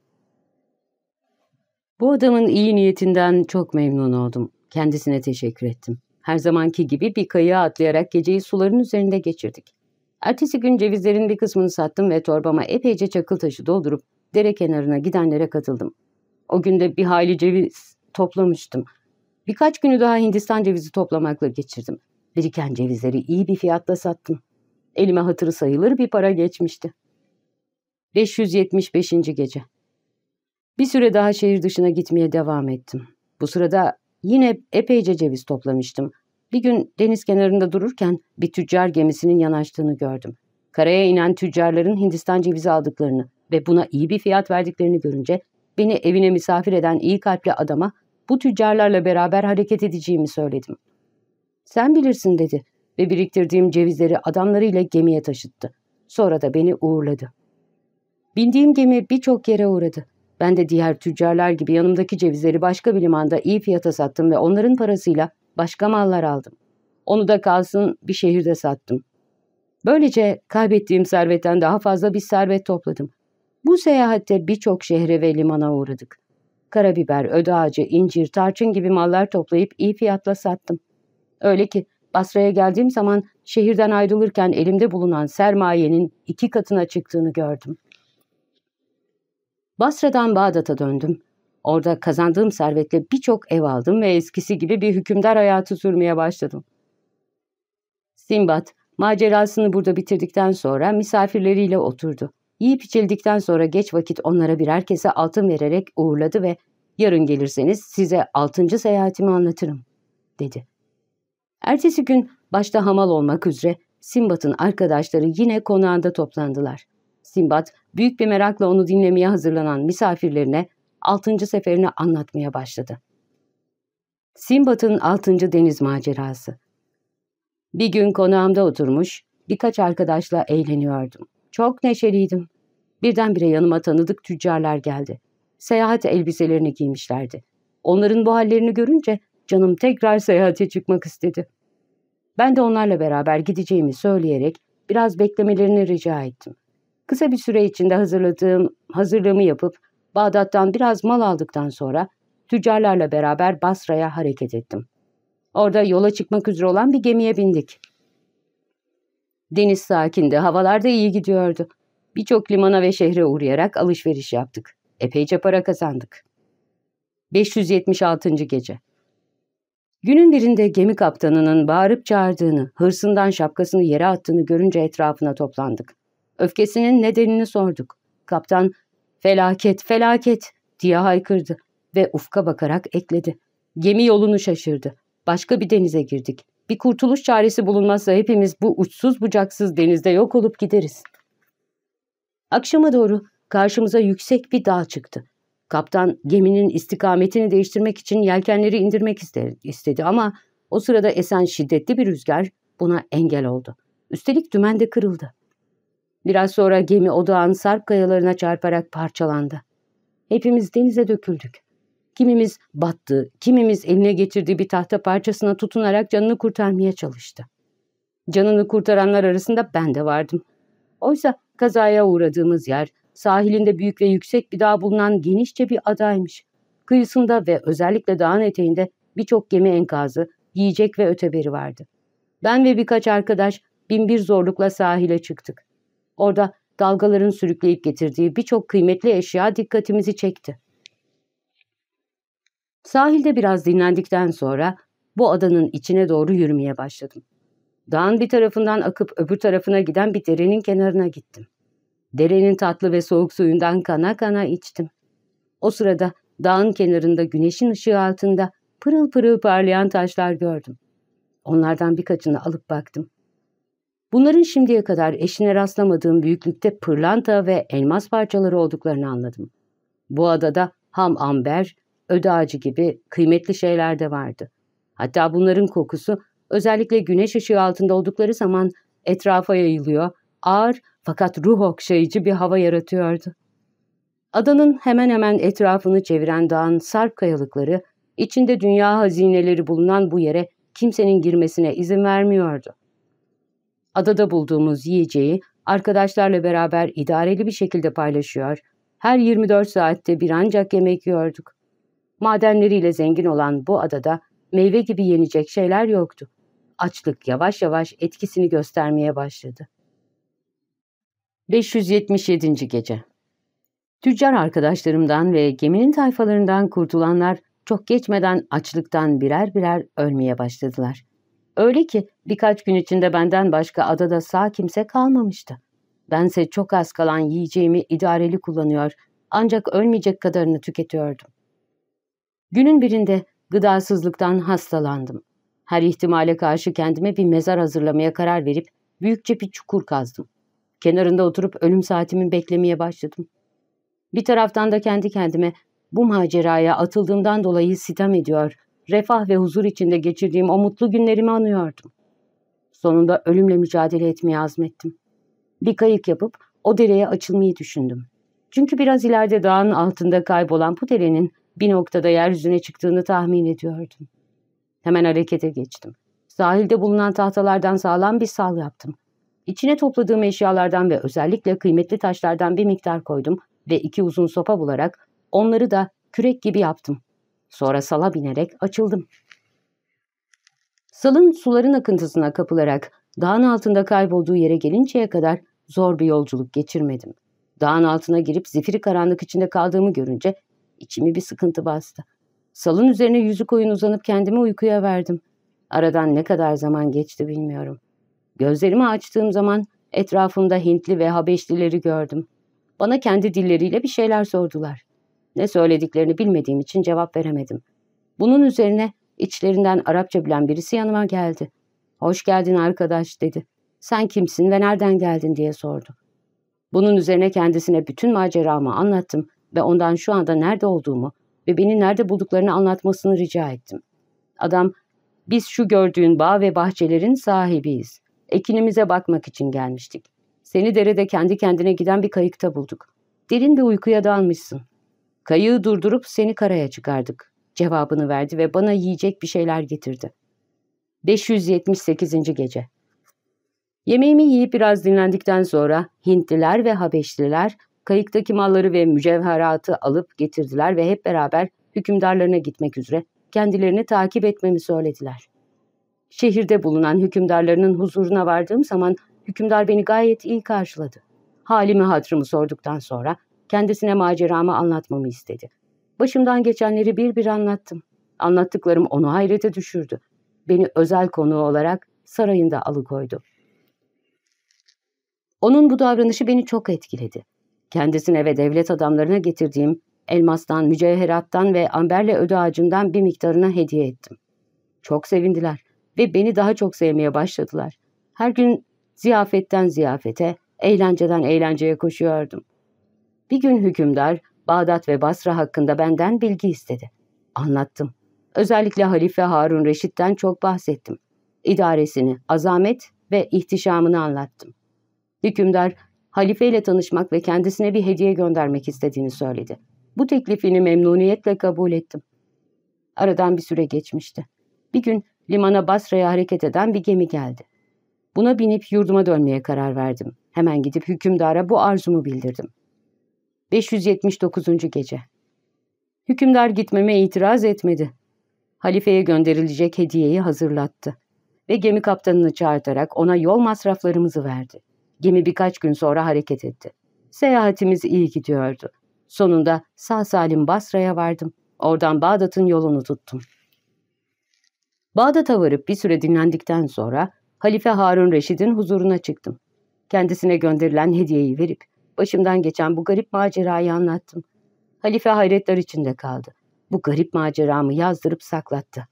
Bu adamın iyi niyetinden çok memnun oldum. Kendisine teşekkür ettim. Her zamanki gibi bir kayığa atlayarak geceyi suların üzerinde geçirdik. Ertesi gün cevizlerin bir kısmını sattım ve torbama epeyce çakıl taşı doldurup dere kenarına gidenlere katıldım. O günde bir hayli ceviz toplamıştım. Birkaç günü daha Hindistan cevizi toplamakla geçirdim. Biriken cevizleri iyi bir fiyatla sattım. Elime hatırı sayılır bir para geçmişti. 575. Gece Bir süre daha şehir dışına gitmeye devam ettim. Bu sırada yine epeyce ceviz toplamıştım. Bir gün deniz kenarında dururken bir tüccar gemisinin yanaştığını gördüm. Karaya inen tüccarların Hindistan cevizi aldıklarını ve buna iyi bir fiyat verdiklerini görünce beni evine misafir eden iyi kalpli adama bu tüccarlarla beraber hareket edeceğimi söyledim. Sen bilirsin dedi ve biriktirdiğim cevizleri adamlarıyla gemiye taşıttı. Sonra da beni uğurladı. Bindiğim gemi birçok yere uğradı. Ben de diğer tüccarlar gibi yanımdaki cevizleri başka bir limanda iyi fiyata sattım ve onların parasıyla başka mallar aldım. Onu da kalsın bir şehirde sattım. Böylece kaybettiğim servetten daha fazla bir servet topladım. Bu seyahatte birçok şehre ve limana uğradık. Karabiber, öde ağacı, incir, tarçın gibi mallar toplayıp iyi fiyatla sattım. Öyle ki Basra'ya geldiğim zaman şehirden ayrılırken elimde bulunan sermayenin iki katına çıktığını gördüm. Basra'dan Bağdat'a döndüm. Orada kazandığım servetle birçok ev aldım ve eskisi gibi bir hükümdar hayatı sürmeye başladım. Simbat, macerasını burada bitirdikten sonra misafirleriyle oturdu. Yiyip içildikten sonra geç vakit onlara birer kese altın vererek uğurladı ve ''Yarın gelirseniz size altıncı seyahatimi anlatırım.'' dedi. Ertesi gün başta hamal olmak üzere Simbat'ın arkadaşları yine konağında toplandılar. Simbat büyük bir merakla onu dinlemeye hazırlanan misafirlerine altıncı seferini anlatmaya başladı. Simbat'ın altıncı deniz macerası Bir gün konağımda oturmuş, birkaç arkadaşla eğleniyordum. Çok neşeliydim. Birdenbire yanıma tanıdık tüccarlar geldi. Seyahat elbiselerini giymişlerdi. Onların bu hallerini görünce canım tekrar seyahate çıkmak istedi. Ben de onlarla beraber gideceğimi söyleyerek biraz beklemelerini rica ettim. Kısa bir süre içinde hazırladığım hazırlığımı yapıp Bağdat'tan biraz mal aldıktan sonra tüccarlarla beraber Basra'ya hareket ettim. Orada yola çıkmak üzere olan bir gemiye bindik. Deniz sakindi, havalar da iyi gidiyordu. Birçok limana ve şehre uğrayarak alışveriş yaptık. Epeyce para kazandık. 576. Gece Günün birinde gemi kaptanının bağırıp çağırdığını, hırsından şapkasını yere attığını görünce etrafına toplandık. Öfkesinin nedenini sorduk. Kaptan, felaket, felaket diye haykırdı ve ufka bakarak ekledi. Gemi yolunu şaşırdı. Başka bir denize girdik. Bir kurtuluş çaresi bulunmazsa hepimiz bu uçsuz bucaksız denizde yok olup gideriz. Akşama doğru karşımıza yüksek bir dağ çıktı. Kaptan geminin istikametini değiştirmek için yelkenleri indirmek istedi ama o sırada esen şiddetli bir rüzgar buna engel oldu. Üstelik dümen de kırıldı. Biraz sonra gemi odağın sarp kayalarına çarparak parçalandı. Hepimiz denize döküldük. Kimimiz battı, kimimiz eline getirdiği bir tahta parçasına tutunarak canını kurtarmaya çalıştı. Canını kurtaranlar arasında ben de vardım. Oysa kazaya uğradığımız yer sahilinde büyük ve yüksek bir dağ bulunan genişçe bir adaymış. Kıyısında ve özellikle dağın eteğinde birçok gemi enkazı, yiyecek ve öteberi vardı. Ben ve birkaç arkadaş binbir zorlukla sahile çıktık. Orada dalgaların sürükleyip getirdiği birçok kıymetli eşya dikkatimizi çekti. Sahilde biraz dinlendikten sonra bu adanın içine doğru yürümeye başladım. Dağın bir tarafından akıp öbür tarafına giden bir derenin kenarına gittim. Derenin tatlı ve soğuk suyundan kana kana içtim. O sırada dağın kenarında güneşin ışığı altında pırıl pırıl parlayan taşlar gördüm. Onlardan birkaçını alıp baktım. Bunların şimdiye kadar eşine rastlamadığım büyüklükte pırlanta ve elmas parçaları olduklarını anladım. Bu adada ham amber, öde ağacı gibi kıymetli şeyler de vardı. Hatta bunların kokusu özellikle güneş ışığı altında oldukları zaman etrafa yayılıyor, ağır fakat ruh okşayıcı bir hava yaratıyordu. Adanın hemen hemen etrafını çeviren dağın sarp kayalıkları, içinde dünya hazineleri bulunan bu yere kimsenin girmesine izin vermiyordu. Adada bulduğumuz yiyeceği arkadaşlarla beraber idareli bir şekilde paylaşıyor, her 24 saatte bir ancak yemek yiyorduk. Madenleriyle zengin olan bu adada meyve gibi yenecek şeyler yoktu. Açlık yavaş yavaş etkisini göstermeye başladı. 577. Gece Tüccar arkadaşlarımdan ve geminin tayfalarından kurtulanlar çok geçmeden açlıktan birer birer ölmeye başladılar. Öyle ki birkaç gün içinde benden başka adada sağ kimse kalmamıştı. Bense çok az kalan yiyeceğimi idareli kullanıyor ancak ölmeyecek kadarını tüketiyordum. Günün birinde gıdasızlıktan hastalandım. Her ihtimale karşı kendime bir mezar hazırlamaya karar verip büyükçe bir çukur kazdım. Kenarında oturup ölüm saatimi beklemeye başladım. Bir taraftan da kendi kendime bu maceraya atıldığımdan dolayı sitem ediyor, refah ve huzur içinde geçirdiğim o mutlu günlerimi anıyordum. Sonunda ölümle mücadele etmeye azmettim. Bir kayık yapıp o dereye açılmayı düşündüm. Çünkü biraz ileride dağın altında kaybolan bu derenin bir noktada yeryüzüne çıktığını tahmin ediyordum. Hemen harekete geçtim. Sahilde bulunan tahtalardan sağlam bir sal yaptım. İçine topladığım eşyalardan ve özellikle kıymetli taşlardan bir miktar koydum ve iki uzun sopa bularak onları da kürek gibi yaptım. Sonra sala binerek açıldım. Salın suların akıntısına kapılarak dağın altında kaybolduğu yere gelinceye kadar zor bir yolculuk geçirmedim. Dağın altına girip zifiri karanlık içinde kaldığımı görünce içimi bir sıkıntı bastı. Salın üzerine yüzü koyun uzanıp kendimi uykuya verdim. Aradan ne kadar zaman geçti bilmiyorum. Gözlerimi açtığım zaman etrafımda Hintli ve Habeşlileri gördüm. Bana kendi dilleriyle bir şeyler sordular. Ne söylediklerini bilmediğim için cevap veremedim. Bunun üzerine içlerinden Arapça bilen birisi yanıma geldi. ''Hoş geldin arkadaş'' dedi. ''Sen kimsin ve nereden geldin?'' diye sordu. Bunun üzerine kendisine bütün maceramı anlattım ve ondan şu anda nerede olduğumu ve beni nerede bulduklarını anlatmasını rica ettim. Adam, biz şu gördüğün bağ ve bahçelerin sahibiyiz. Ekinimize bakmak için gelmiştik. Seni derede kendi kendine giden bir kayıkta bulduk. Derin bir uykuya dalmışsın. Kayığı durdurup seni karaya çıkardık. Cevabını verdi ve bana yiyecek bir şeyler getirdi. 578. Gece Yemeğimi yiyip biraz dinlendikten sonra Hintliler ve Habeşliler kayıktaki malları ve mücevheratı alıp getirdiler ve hep beraber hükümdarlarına gitmek üzere kendilerini takip etmemi söylediler. Şehirde bulunan hükümdarlarının huzuruna vardığım zaman hükümdar beni gayet iyi karşıladı. Halimi hatırımı sorduktan sonra kendisine maceramı anlatmamı istedi. Başımdan geçenleri bir bir anlattım. Anlattıklarım onu hayrete düşürdü. Beni özel konuğu olarak sarayında alıkoydu. Onun bu davranışı beni çok etkiledi. Kendisine ve devlet adamlarına getirdiğim elmastan, mücevherattan ve amberle ödü ağacından bir miktarına hediye ettim. Çok sevindiler ve beni daha çok sevmeye başladılar. Her gün ziyafetten ziyafete, eğlenceden eğlenceye koşuyordum. Bir gün hükümdar, Bağdat ve Basra hakkında benden bilgi istedi. Anlattım. Özellikle Halife Harun Reşit'ten çok bahsettim. İdaresini, azamet ve ihtişamını anlattım. Hükümdar, halife ile tanışmak ve kendisine bir hediye göndermek istediğini söyledi. Bu teklifini memnuniyetle kabul ettim. Aradan bir süre geçmişti. Bir gün limana Basra'ya hareket eden bir gemi geldi. Buna binip yurduma dönmeye karar verdim. Hemen gidip hükümdara bu arzumu bildirdim. 579. Gece Hükümdar gitmeme itiraz etmedi. Halifeye gönderilecek hediyeyi hazırlattı ve gemi kaptanını çağırtarak ona yol masraflarımızı verdi. Gemi birkaç gün sonra hareket etti. Seyahatimiz iyi gidiyordu. Sonunda sağ salim Basra'ya vardım. Oradan Bağdat'ın yolunu tuttum. Bağdat'a varıp bir süre dinlendikten sonra Halife Harun Reşid'in huzuruna çıktım. Kendisine gönderilen hediyeyi verip başımdan geçen bu garip macerayı anlattım. Halife hayretler içinde kaldı. Bu garip maceramı yazdırıp saklattı.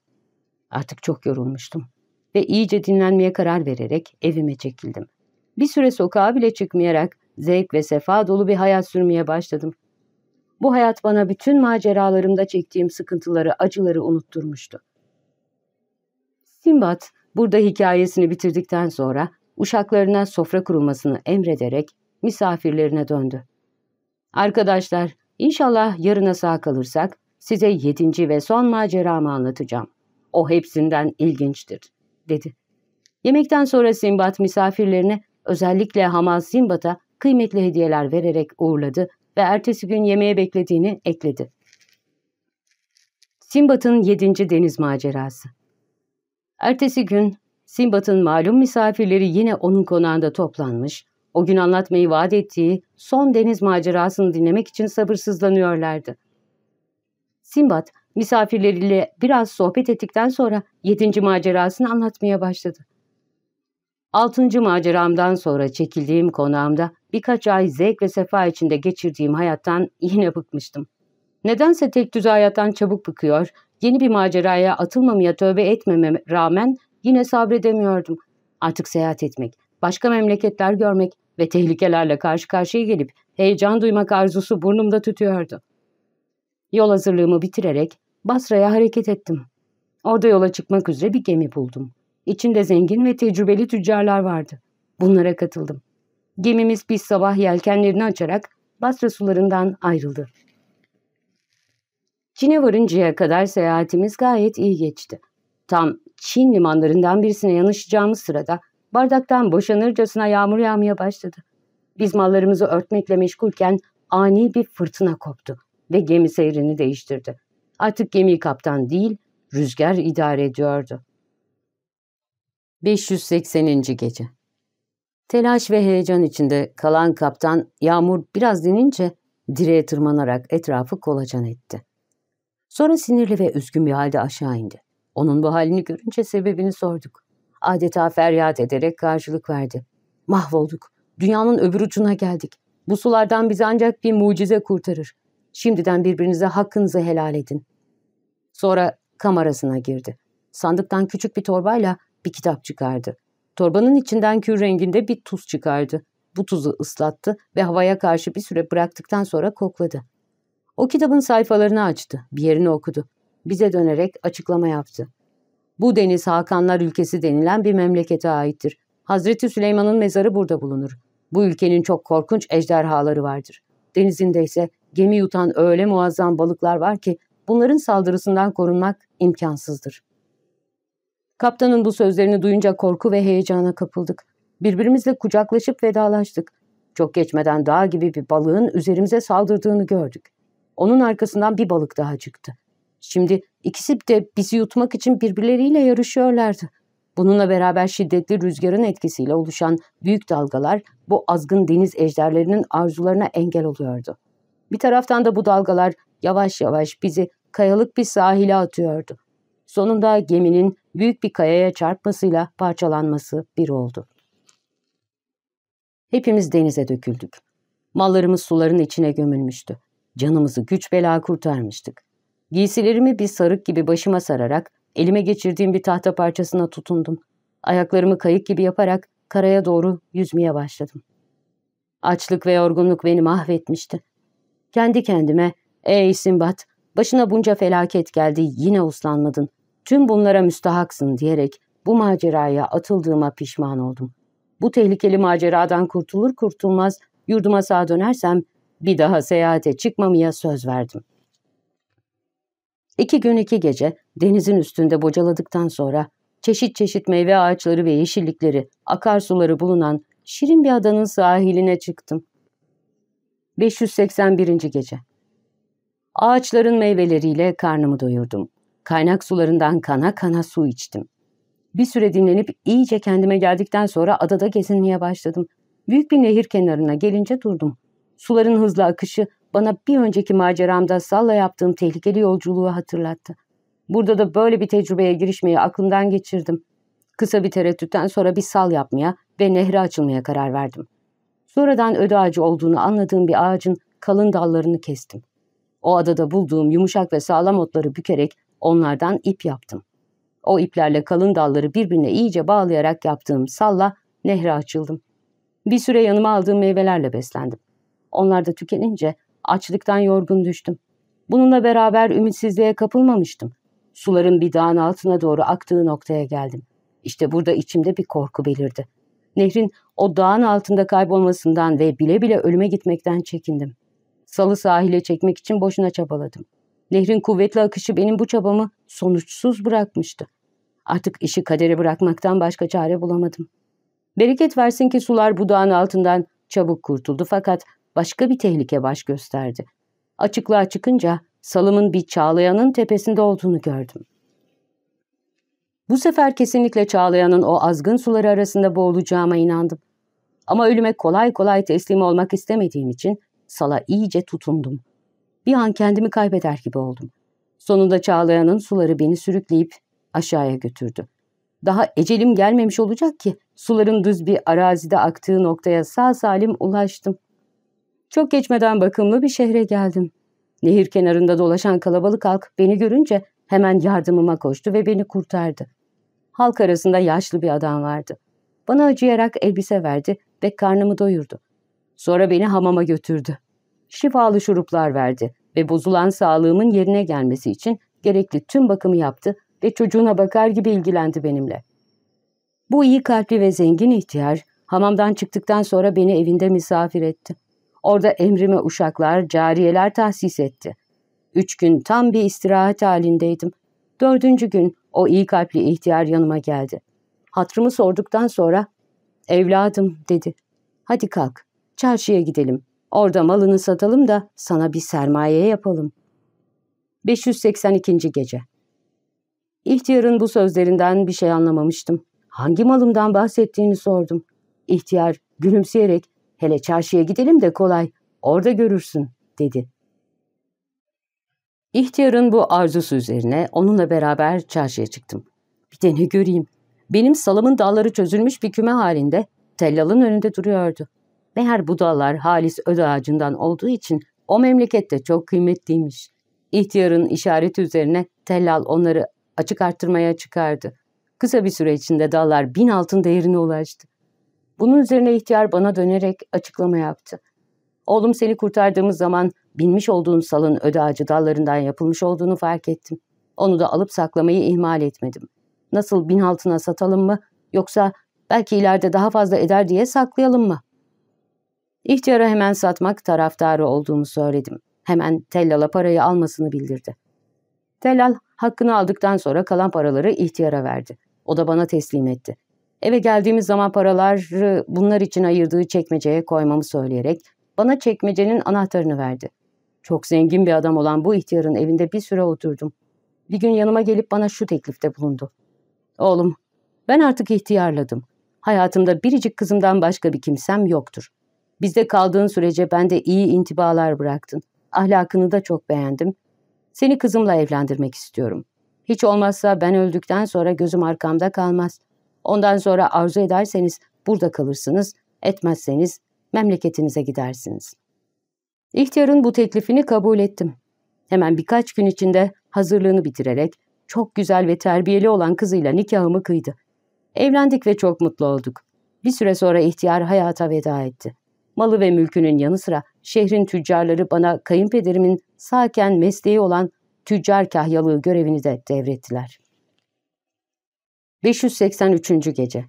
Artık çok yorulmuştum ve iyice dinlenmeye karar vererek evime çekildim. Bir süre sokağa bile çıkmayarak zevk ve sefa dolu bir hayat sürmeye başladım. Bu hayat bana bütün maceralarımda çektiğim sıkıntıları, acıları unutturmuştu. Simbat burada hikayesini bitirdikten sonra uşaklarına sofra kurulmasını emrederek misafirlerine döndü. Arkadaşlar, inşallah yarına sağ kalırsak size yedinci ve son maceramı anlatacağım. O hepsinden ilginçtir, dedi. Yemekten sonra Simbat misafirlerine özellikle Hamal Simbat'a kıymetli hediyeler vererek uğurladı ve ertesi gün yemeğe beklediğini ekledi. Simbat'ın yedinci deniz macerası Ertesi gün Simbat'ın malum misafirleri yine onun konağında toplanmış, o gün anlatmayı vaat ettiği son deniz macerasını dinlemek için sabırsızlanıyorlardı. Simbat, misafirleriyle biraz sohbet ettikten sonra yedinci macerasını anlatmaya başladı. Altıncı maceramdan sonra çekildiğim konağımda birkaç ay zevk ve sefa içinde geçirdiğim hayattan yine bıkmıştım. Nedense tek düze hayattan çabuk bıkıyor, yeni bir maceraya atılmamaya tövbe etmeme rağmen yine sabredemiyordum. Artık seyahat etmek, başka memleketler görmek ve tehlikelerle karşı karşıya gelip heyecan duymak arzusu burnumda tütüyordu. Yol hazırlığımı bitirerek Basra'ya hareket ettim. Orada yola çıkmak üzere bir gemi buldum. İçinde zengin ve tecrübeli tüccarlar vardı. Bunlara katıldım. Gemimiz bir sabah yelkenlerini açarak Basra sularından ayrıldı. Çin'e varıncaya kadar seyahatimiz gayet iyi geçti. Tam Çin limanlarından birisine yanaşacağımız sırada bardaktan boşanırcasına yağmur yağmaya başladı. Biz mallarımızı örtmekle meşgulken ani bir fırtına koptu ve gemi seyrini değiştirdi. Artık gemiyi kaptan değil, rüzgar idare ediyordu. 580. Gece Telaş ve heyecan içinde kalan kaptan yağmur biraz dinince direğe tırmanarak etrafı kolacan etti. Sonra sinirli ve üzgün bir halde aşağı indi. Onun bu halini görünce sebebini sorduk. Adeta feryat ederek karşılık verdi. Mahvolduk. Dünyanın öbür ucuna geldik. Bu sulardan bizi ancak bir mucize kurtarır. Şimdiden birbirinize hakkınızı helal edin. Sonra kamerasına girdi. Sandıktan küçük bir torbayla bir kitap çıkardı. Torbanın içinden kür renginde bir tuz çıkardı. Bu tuzu ıslattı ve havaya karşı bir süre bıraktıktan sonra kokladı. O kitabın sayfalarını açtı, bir yerini okudu. Bize dönerek açıklama yaptı. Bu deniz Hakanlar ülkesi denilen bir memlekete aittir. Hazreti Süleyman'ın mezarı burada bulunur. Bu ülkenin çok korkunç ejderhaları vardır. Denizinde ise gemi yutan öyle muazzam balıklar var ki bunların saldırısından korunmak imkansızdır. Kaptanın bu sözlerini duyunca korku ve heyecana kapıldık. Birbirimizle kucaklaşıp vedalaştık. Çok geçmeden dağ gibi bir balığın üzerimize saldırdığını gördük. Onun arkasından bir balık daha çıktı. Şimdi ikisi de bizi yutmak için birbirleriyle yarışıyorlardı. Bununla beraber şiddetli rüzgarın etkisiyle oluşan büyük dalgalar bu azgın deniz ejderlerinin arzularına engel oluyordu. Bir taraftan da bu dalgalar yavaş yavaş bizi kayalık bir sahile atıyordu. Sonunda geminin büyük bir kayaya çarpmasıyla parçalanması bir oldu. Hepimiz denize döküldük. Mallarımız suların içine gömülmüştü. Canımızı güç bela kurtarmıştık. Giysilerimi bir sarık gibi başıma sararak elime geçirdiğim bir tahta parçasına tutundum. Ayaklarımı kayık gibi yaparak karaya doğru yüzmeye başladım. Açlık ve yorgunluk beni mahvetmişti. Kendi kendime, ''Ey Simbat, başına bunca felaket geldi, yine uslanmadın. Tüm bunlara müstahaksın.'' diyerek bu maceraya atıldığıma pişman oldum. Bu tehlikeli maceradan kurtulur kurtulmaz yurduma sağ dönersem bir daha seyahate çıkmamaya söz verdim. İki gün iki gece denizin üstünde bocaladıktan sonra çeşit çeşit meyve ağaçları ve yeşillikleri, akarsuları bulunan şirin bir adanın sahiline çıktım. 581. Gece Ağaçların meyveleriyle karnımı doyurdum. Kaynak sularından kana kana su içtim. Bir süre dinlenip iyice kendime geldikten sonra adada gezinmeye başladım. Büyük bir nehir kenarına gelince durdum. Suların hızlı akışı bana bir önceki maceramda salla yaptığım tehlikeli yolculuğu hatırlattı. Burada da böyle bir tecrübeye girişmeyi aklımdan geçirdim. Kısa bir tereddütten sonra bir sal yapmaya ve nehre açılmaya karar verdim. Sonradan öde ağacı olduğunu anladığım bir ağacın kalın dallarını kestim. O adada bulduğum yumuşak ve sağlam otları bükerek onlardan ip yaptım. O iplerle kalın dalları birbirine iyice bağlayarak yaptığım salla nehre açıldım. Bir süre yanıma aldığım meyvelerle beslendim. Onlar da tükenince açlıktan yorgun düştüm. Bununla beraber ümitsizliğe kapılmamıştım. Suların bir dağın altına doğru aktığı noktaya geldim. İşte burada içimde bir korku belirdi. Nehrin o dağın altında kaybolmasından ve bile bile ölüme gitmekten çekindim. Salı sahile çekmek için boşuna çabaladım. Nehrin kuvvetli akışı benim bu çabamı sonuçsuz bırakmıştı. Artık işi kadere bırakmaktan başka çare bulamadım. Bereket versin ki sular bu dağın altından çabuk kurtuldu fakat başka bir tehlike baş gösterdi. Açıklığa çıkınca salımın bir çağlayanın tepesinde olduğunu gördüm. Bu sefer kesinlikle çağlayanın o azgın suları arasında boğulacağıma inandım. Ama ölüme kolay kolay teslim olmak istemediğim için sala iyice tutundum. Bir an kendimi kaybeder gibi oldum. Sonunda çağlayanın suları beni sürükleyip aşağıya götürdü. Daha ecelim gelmemiş olacak ki suların düz bir arazide aktığı noktaya sağ salim ulaştım. Çok geçmeden bakımlı bir şehre geldim. Nehir kenarında dolaşan kalabalık halk beni görünce hemen yardımıma koştu ve beni kurtardı. Halk arasında yaşlı bir adam vardı. Bana acıyarak elbise verdi ve karnımı doyurdu. Sonra beni hamama götürdü. Şifalı şuruplar verdi ve bozulan sağlığımın yerine gelmesi için gerekli tüm bakımı yaptı ve çocuğuna bakar gibi ilgilendi benimle. Bu iyi kalpli ve zengin ihtiyar hamamdan çıktıktan sonra beni evinde misafir etti. Orada emrime uşaklar, cariyeler tahsis etti. Üç gün tam bir istirahat halindeydim. Dördüncü gün o iyi kalpli ihtiyar yanıma geldi. Hatrımı sorduktan sonra, evladım dedi. Hadi kalk, çarşıya gidelim. Orada malını satalım da sana bir sermaye yapalım. 582. Gece İhtiyarın bu sözlerinden bir şey anlamamıştım. Hangi malımdan bahsettiğini sordum. İhtiyar gülümseyerek hele çarşıya gidelim de kolay, orada görürsün dedi. İhtiyarın bu arzusu üzerine onunla beraber çarşıya çıktım. Bir de ne göreyim. Benim salamın dalları çözülmüş bir küme halinde tellalın önünde duruyordu. Meğer bu dallar halis öde ağacından olduğu için o memlekette çok kıymetliymiş. İhtiyarın işareti üzerine tellal onları açık arttırmaya çıkardı. Kısa bir süre içinde dallar bin altın değerine ulaştı. Bunun üzerine ihtiyar bana dönerek açıklama yaptı. Oğlum seni kurtardığımız zaman binmiş olduğun salın öde ağacı dallarından yapılmış olduğunu fark ettim. Onu da alıp saklamayı ihmal etmedim. Nasıl bin altına satalım mı yoksa belki ileride daha fazla eder diye saklayalım mı? İhtiyara hemen satmak taraftarı olduğumu söyledim. Hemen Tellal'a parayı almasını bildirdi. Tellal hakkını aldıktan sonra kalan paraları ihtiyara verdi. O da bana teslim etti. Eve geldiğimiz zaman paraları bunlar için ayırdığı çekmeceye koymamı söyleyerek bana çekmecenin anahtarını verdi. Çok zengin bir adam olan bu ihtiyarın evinde bir süre oturdum. Bir gün yanıma gelip bana şu teklifte bulundu. Oğlum, ben artık ihtiyarladım. Hayatımda biricik kızımdan başka bir kimsem yoktur. Bizde kaldığın sürece ben de iyi intibalar bıraktın. Ahlakını da çok beğendim. Seni kızımla evlendirmek istiyorum. Hiç olmazsa ben öldükten sonra gözüm arkamda kalmaz. Ondan sonra arzu ederseniz burada kalırsınız, etmezseniz memleketinize gidersiniz. İhtiyarın bu teklifini kabul ettim. Hemen birkaç gün içinde hazırlığını bitirerek çok güzel ve terbiyeli olan kızıyla nikahımı kıydı. Evlendik ve çok mutlu olduk. Bir süre sonra ihtiyar hayata veda etti. Malı ve mülkünün yanı sıra şehrin tüccarları bana kayınpederimin sağken mesleği olan tüccar kahyalığı görevini de devrettiler. 583. Gece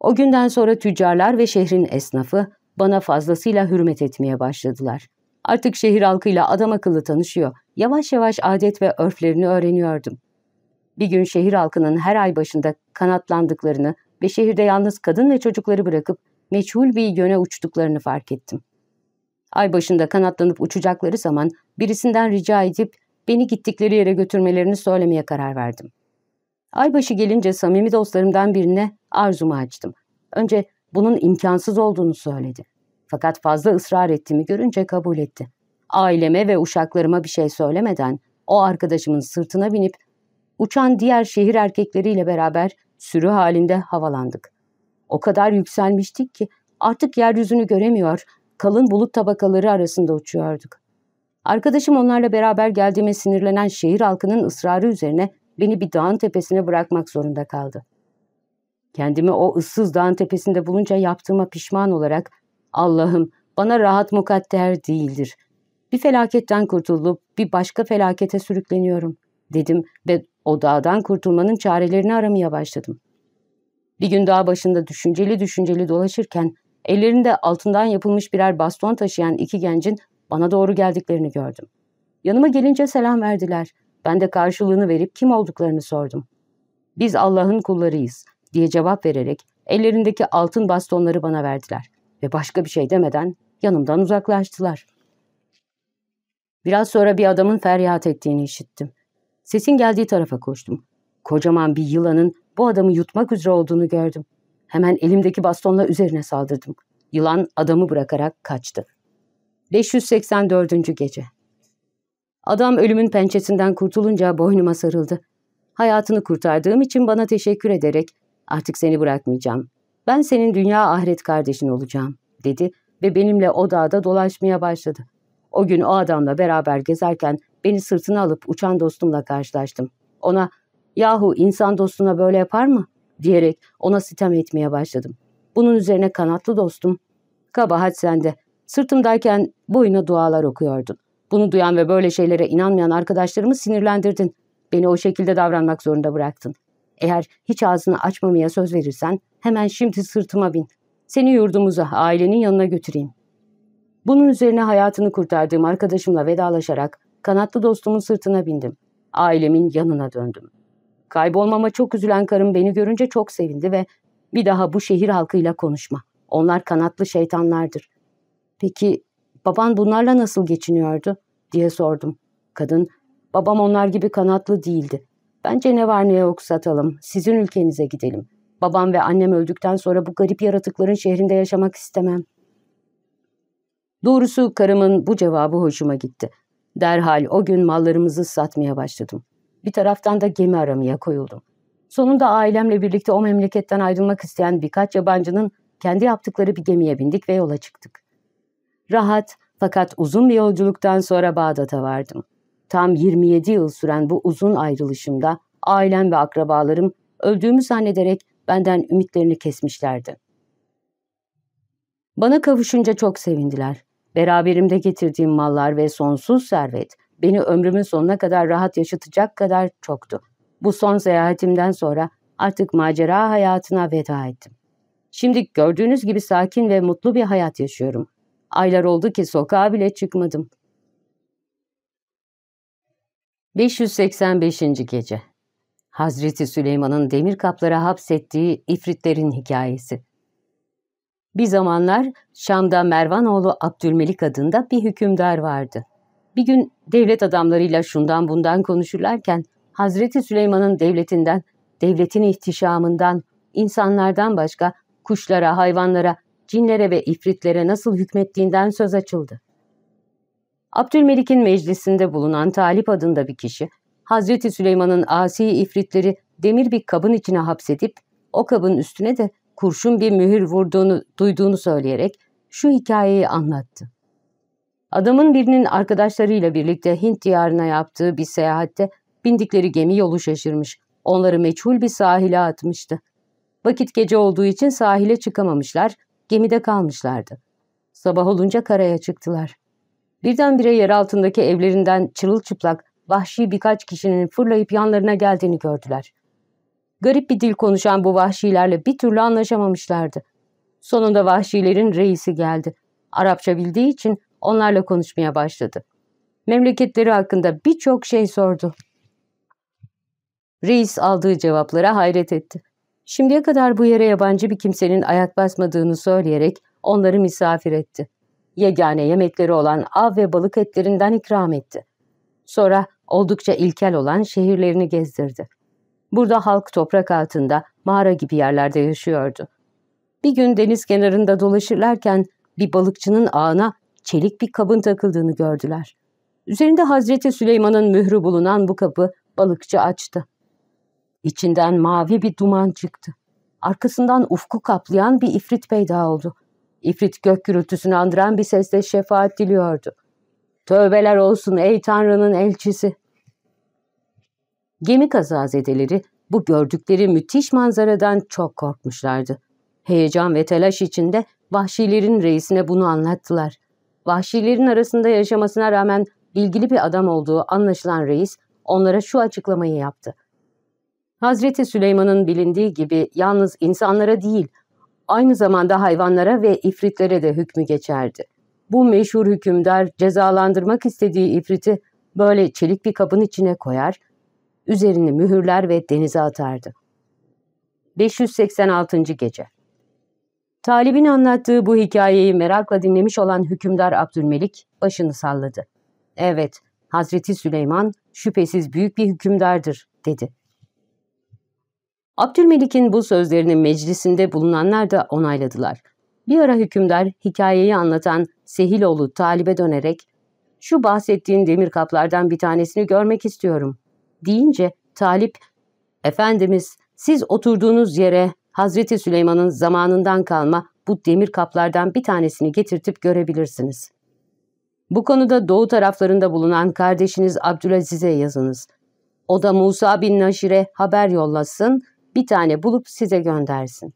O günden sonra tüccarlar ve şehrin esnafı bana fazlasıyla hürmet etmeye başladılar. Artık şehir halkıyla adam akıllı tanışıyor, yavaş yavaş adet ve örflerini öğreniyordum. Bir gün şehir halkının her ay başında kanatlandıklarını ve şehirde yalnız kadın ve çocukları bırakıp meçhul bir yöne uçtuklarını fark ettim. Ay başında kanatlanıp uçacakları zaman birisinden rica edip beni gittikleri yere götürmelerini söylemeye karar verdim. Aybaşı gelince samimi dostlarımdan birine arzumu açtım. Önce bunun imkansız olduğunu söyledi. Fakat fazla ısrar ettiğimi görünce kabul etti. Aileme ve uşaklarıma bir şey söylemeden o arkadaşımın sırtına binip uçan diğer şehir erkekleriyle beraber sürü halinde havalandık. O kadar yükselmiştik ki artık yeryüzünü göremiyor, kalın bulut tabakaları arasında uçuyorduk. Arkadaşım onlarla beraber geldiğime sinirlenen şehir halkının ısrarı üzerine beni bir dağın tepesine bırakmak zorunda kaldı. Kendimi o ıssız dağın tepesinde bulunca yaptığıma pişman olarak Allah'ım bana rahat mukadder değildir. Bir felaketten kurtulup bir başka felakete sürükleniyorum dedim ve o dağdan kurtulmanın çarelerini aramaya başladım. Bir gün dağ başında düşünceli düşünceli dolaşırken ellerinde altından yapılmış birer baston taşıyan iki gencin bana doğru geldiklerini gördüm. Yanıma gelince selam verdiler. Ben de karşılığını verip kim olduklarını sordum. Biz Allah'ın kullarıyız diye cevap vererek ellerindeki altın bastonları bana verdiler ve başka bir şey demeden yanımdan uzaklaştılar. Biraz sonra bir adamın feryat ettiğini işittim. Sesin geldiği tarafa koştum. Kocaman bir yılanın bu adamı yutmak üzere olduğunu gördüm. Hemen elimdeki bastonla üzerine saldırdım. Yılan adamı bırakarak kaçtı. 584. Gece Adam ölümün pençesinden kurtulunca boynuma sarıldı. Hayatını kurtardığım için bana teşekkür ederek artık seni bırakmayacağım. Ben senin dünya ahiret kardeşin olacağım dedi ve benimle o dağda dolaşmaya başladı. O gün o adamla beraber gezerken beni sırtına alıp uçan dostumla karşılaştım. Ona yahu insan dostuna böyle yapar mı diyerek ona sitem etmeye başladım. Bunun üzerine kanatlı dostum. Kabahat sende. Sırtımdayken boyuna dualar okuyordun. Bunu duyan ve böyle şeylere inanmayan arkadaşlarımı sinirlendirdin. Beni o şekilde davranmak zorunda bıraktın. Eğer hiç ağzını açmamaya söz verirsen hemen şimdi sırtıma bin. Seni yurdumuza, ailenin yanına götüreyim. Bunun üzerine hayatını kurtardığım arkadaşımla vedalaşarak kanatlı dostumun sırtına bindim. Ailemin yanına döndüm. Kaybolmama çok üzülen karım beni görünce çok sevindi ve bir daha bu şehir halkıyla konuşma. Onlar kanatlı şeytanlardır. Peki baban bunlarla nasıl geçiniyordu? diye sordum. Kadın, babam onlar gibi kanatlı değildi. Bence ne var ne yok satalım, sizin ülkenize gidelim. Babam ve annem öldükten sonra bu garip yaratıkların şehrinde yaşamak istemem. Doğrusu karımın bu cevabı hoşuma gitti. Derhal o gün mallarımızı satmaya başladım. Bir taraftan da gemi aramaya koyuldum. Sonunda ailemle birlikte o memleketten ayrılmak isteyen birkaç yabancının kendi yaptıkları bir gemiye bindik ve yola çıktık. Rahat fakat uzun bir yolculuktan sonra Bağdat'a vardım. Tam 27 yıl süren bu uzun ayrılışımda ailem ve akrabalarım öldüğümü zannederek benden ümitlerini kesmişlerdi. Bana kavuşunca çok sevindiler. Beraberimde getirdiğim mallar ve sonsuz servet beni ömrümün sonuna kadar rahat yaşatacak kadar çoktu. Bu son seyahatimden sonra artık macera hayatına veda ettim. Şimdi gördüğünüz gibi sakin ve mutlu bir hayat yaşıyorum. Aylar oldu ki sokağa bile çıkmadım. 585. Gece Hazreti Süleyman'ın demir kaplara hapsettiği ifritlerin hikayesi. Bir zamanlar Şam'da Mervanoğlu Abdülmelik adında bir hükümdar vardı. Bir gün devlet adamlarıyla şundan bundan konuşurlarken Hazreti Süleyman'ın devletinden, devletin ihtişamından, insanlardan başka kuşlara, hayvanlara, cinlere ve ifritlere nasıl hükmettiğinden söz açıldı. Abdülmelik'in meclisinde bulunan Talip adında bir kişi, Hazreti Süleyman'ın asi ifritleri demir bir kabın içine hapsedip, o kabın üstüne de kurşun bir mühür vurduğunu duyduğunu söyleyerek şu hikayeyi anlattı. Adamın birinin arkadaşlarıyla birlikte Hint diyarına yaptığı bir seyahatte bindikleri gemi yolu şaşırmış. Onları meçhul bir sahile atmıştı. Vakit gece olduğu için sahile çıkamamışlar, gemide kalmışlardı. Sabah olunca karaya çıktılar. Birdenbire yer altındaki evlerinden çırılçıplak, vahşi birkaç kişinin fırlayıp yanlarına geldiğini gördüler. Garip bir dil konuşan bu vahşilerle bir türlü anlaşamamışlardı. Sonunda vahşilerin reisi geldi. Arapça bildiği için onlarla konuşmaya başladı. Memleketleri hakkında birçok şey sordu. Reis aldığı cevaplara hayret etti. Şimdiye kadar bu yere yabancı bir kimsenin ayak basmadığını söyleyerek onları misafir etti. Yegane yemekleri olan av ve balık etlerinden ikram etti. Sonra oldukça ilkel olan şehirlerini gezdirdi. Burada halk toprak altında mağara gibi yerlerde yaşıyordu. Bir gün deniz kenarında dolaşırlarken bir balıkçının ağına çelik bir kabın takıldığını gördüler. Üzerinde Hazreti Süleyman'ın mührü bulunan bu kapı balıkçı açtı. İçinden mavi bir duman çıktı. Arkasından ufku kaplayan bir ifrit peyda oldu. İfrit gök gürültüsünü andıran bir sesle şefaat diliyordu. Tövbeler olsun ey Tanrı'nın elçisi. Gemi kazazedeleri bu gördükleri müthiş manzaradan çok korkmuşlardı. Heyecan ve telaş içinde vahşilerin reisine bunu anlattılar. Vahşilerin arasında yaşamasına rağmen bilgili bir adam olduğu anlaşılan reis onlara şu açıklamayı yaptı. Hazreti Süleyman'ın bilindiği gibi yalnız insanlara değil, aynı zamanda hayvanlara ve ifritlere de hükmü geçerdi. Bu meşhur hükümdar cezalandırmak istediği ifriti böyle çelik bir kabın içine koyar, üzerini mühürler ve denize atardı. 586. Gece Talib'in anlattığı bu hikayeyi merakla dinlemiş olan hükümdar Abdülmelik başını salladı. Evet, Hazreti Süleyman şüphesiz büyük bir hükümdardır, dedi. Abdülmelik'in bu sözlerini meclisinde bulunanlar da onayladılar. Bir ara hükümdar hikayeyi anlatan Sehiloğlu Talib'e dönerek ''Şu bahsettiğin demir kaplardan bir tanesini görmek istiyorum.'' deyince Talip ''Efendimiz siz oturduğunuz yere Hazreti Süleyman'ın zamanından kalma bu demir kaplardan bir tanesini getirtip görebilirsiniz. Bu konuda doğu taraflarında bulunan kardeşiniz Abdülaziz'e yazınız. O da Musa bin Naşir'e haber yollasın, bir tane bulup size göndersin.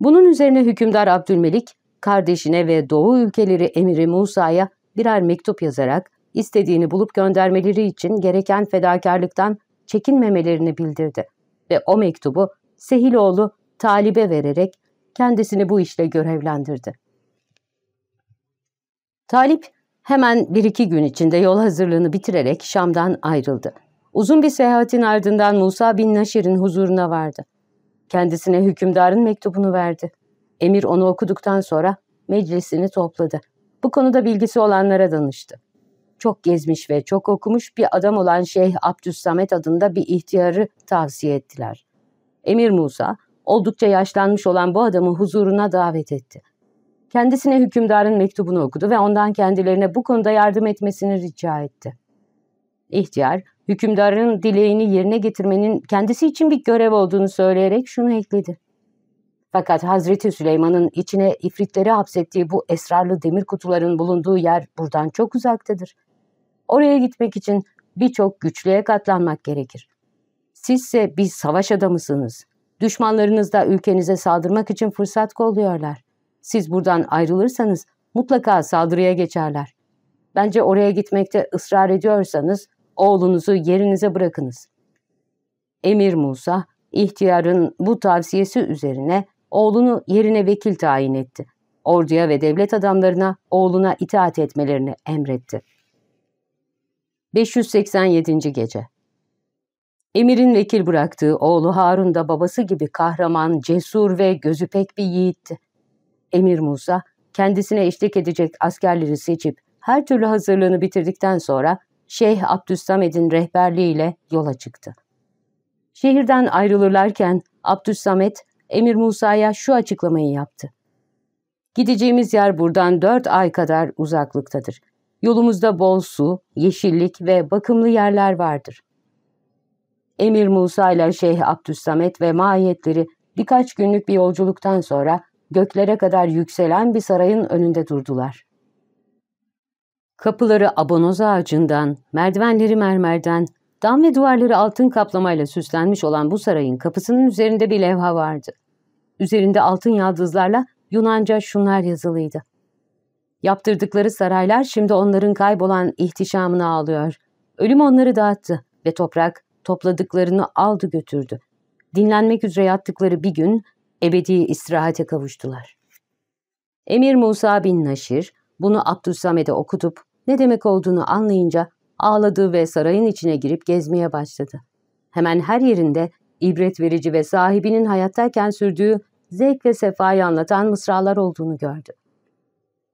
Bunun üzerine hükümdar Abdülmelik, kardeşine ve Doğu ülkeleri emiri Musa'ya birer mektup yazarak istediğini bulup göndermeleri için gereken fedakarlıktan çekinmemelerini bildirdi ve o mektubu Sehiloğlu Talib'e vererek kendisini bu işle görevlendirdi. Talip hemen bir iki gün içinde yol hazırlığını bitirerek Şam'dan ayrıldı. Uzun bir seyahatin ardından Musa bin Naşir'in huzuruna vardı. Kendisine hükümdarın mektubunu verdi. Emir onu okuduktan sonra meclisini topladı. Bu konuda bilgisi olanlara danıştı. Çok gezmiş ve çok okumuş bir adam olan Şeyh Abdüssamet adında bir ihtiyarı tavsiye ettiler. Emir Musa, oldukça yaşlanmış olan bu adamı huzuruna davet etti. Kendisine hükümdarın mektubunu okudu ve ondan kendilerine bu konuda yardım etmesini rica etti. İhtiyar, hükümdarın dileğini yerine getirmenin kendisi için bir görev olduğunu söyleyerek şunu ekledi. Fakat Hazreti Süleyman'ın içine ifritleri hapsettiği bu esrarlı demir kutuların bulunduğu yer buradan çok uzaktadır. Oraya gitmek için birçok güçlüğe katlanmak gerekir. Sizse bir savaş adamısınız. Düşmanlarınız da ülkenize saldırmak için fırsat kolluyorlar. Siz buradan ayrılırsanız mutlaka saldırıya geçerler. Bence oraya gitmekte ısrar ediyorsanız oğlunuzu yerinize bırakınız. Emir Musa, ihtiyarın bu tavsiyesi üzerine oğlunu yerine vekil tayin etti. Orduya ve devlet adamlarına oğluna itaat etmelerini emretti. 587. Gece Emir'in vekil bıraktığı oğlu Harun da babası gibi kahraman, cesur ve gözü pek bir yiğitti. Emir Musa, kendisine eşlik edecek askerleri seçip her türlü hazırlığını bitirdikten sonra Şeyh Abdüssamed'in rehberliğiyle yola çıktı. Şehirden ayrılırlarken Abdüssamed, Emir Musa'ya şu açıklamayı yaptı. Gideceğimiz yer buradan dört ay kadar uzaklıktadır. Yolumuzda bol su, yeşillik ve bakımlı yerler vardır. Emir Musa ile Şeyh Abdüssamet ve mahiyetleri birkaç günlük bir yolculuktan sonra göklere kadar yükselen bir sarayın önünde durdular. Kapıları abonoz ağacından, merdivenleri mermerden, dam ve duvarları altın kaplamayla süslenmiş olan bu sarayın kapısının üzerinde bir levha vardı. Üzerinde altın yıldızlarla Yunanca şunlar yazılıydı. Yaptırdıkları saraylar şimdi onların kaybolan ihtişamını ağlıyor. Ölüm onları dağıttı ve toprak topladıklarını aldı götürdü. Dinlenmek üzere yattıkları bir gün ebedi istirahate kavuştular. Emir Musa bin Naşir bunu Abdüssamed'e okutup ne demek olduğunu anlayınca ağladı ve sarayın içine girip gezmeye başladı. Hemen her yerinde ibret verici ve sahibinin hayattayken sürdüğü zevk ve sefayı anlatan mısralar olduğunu gördü.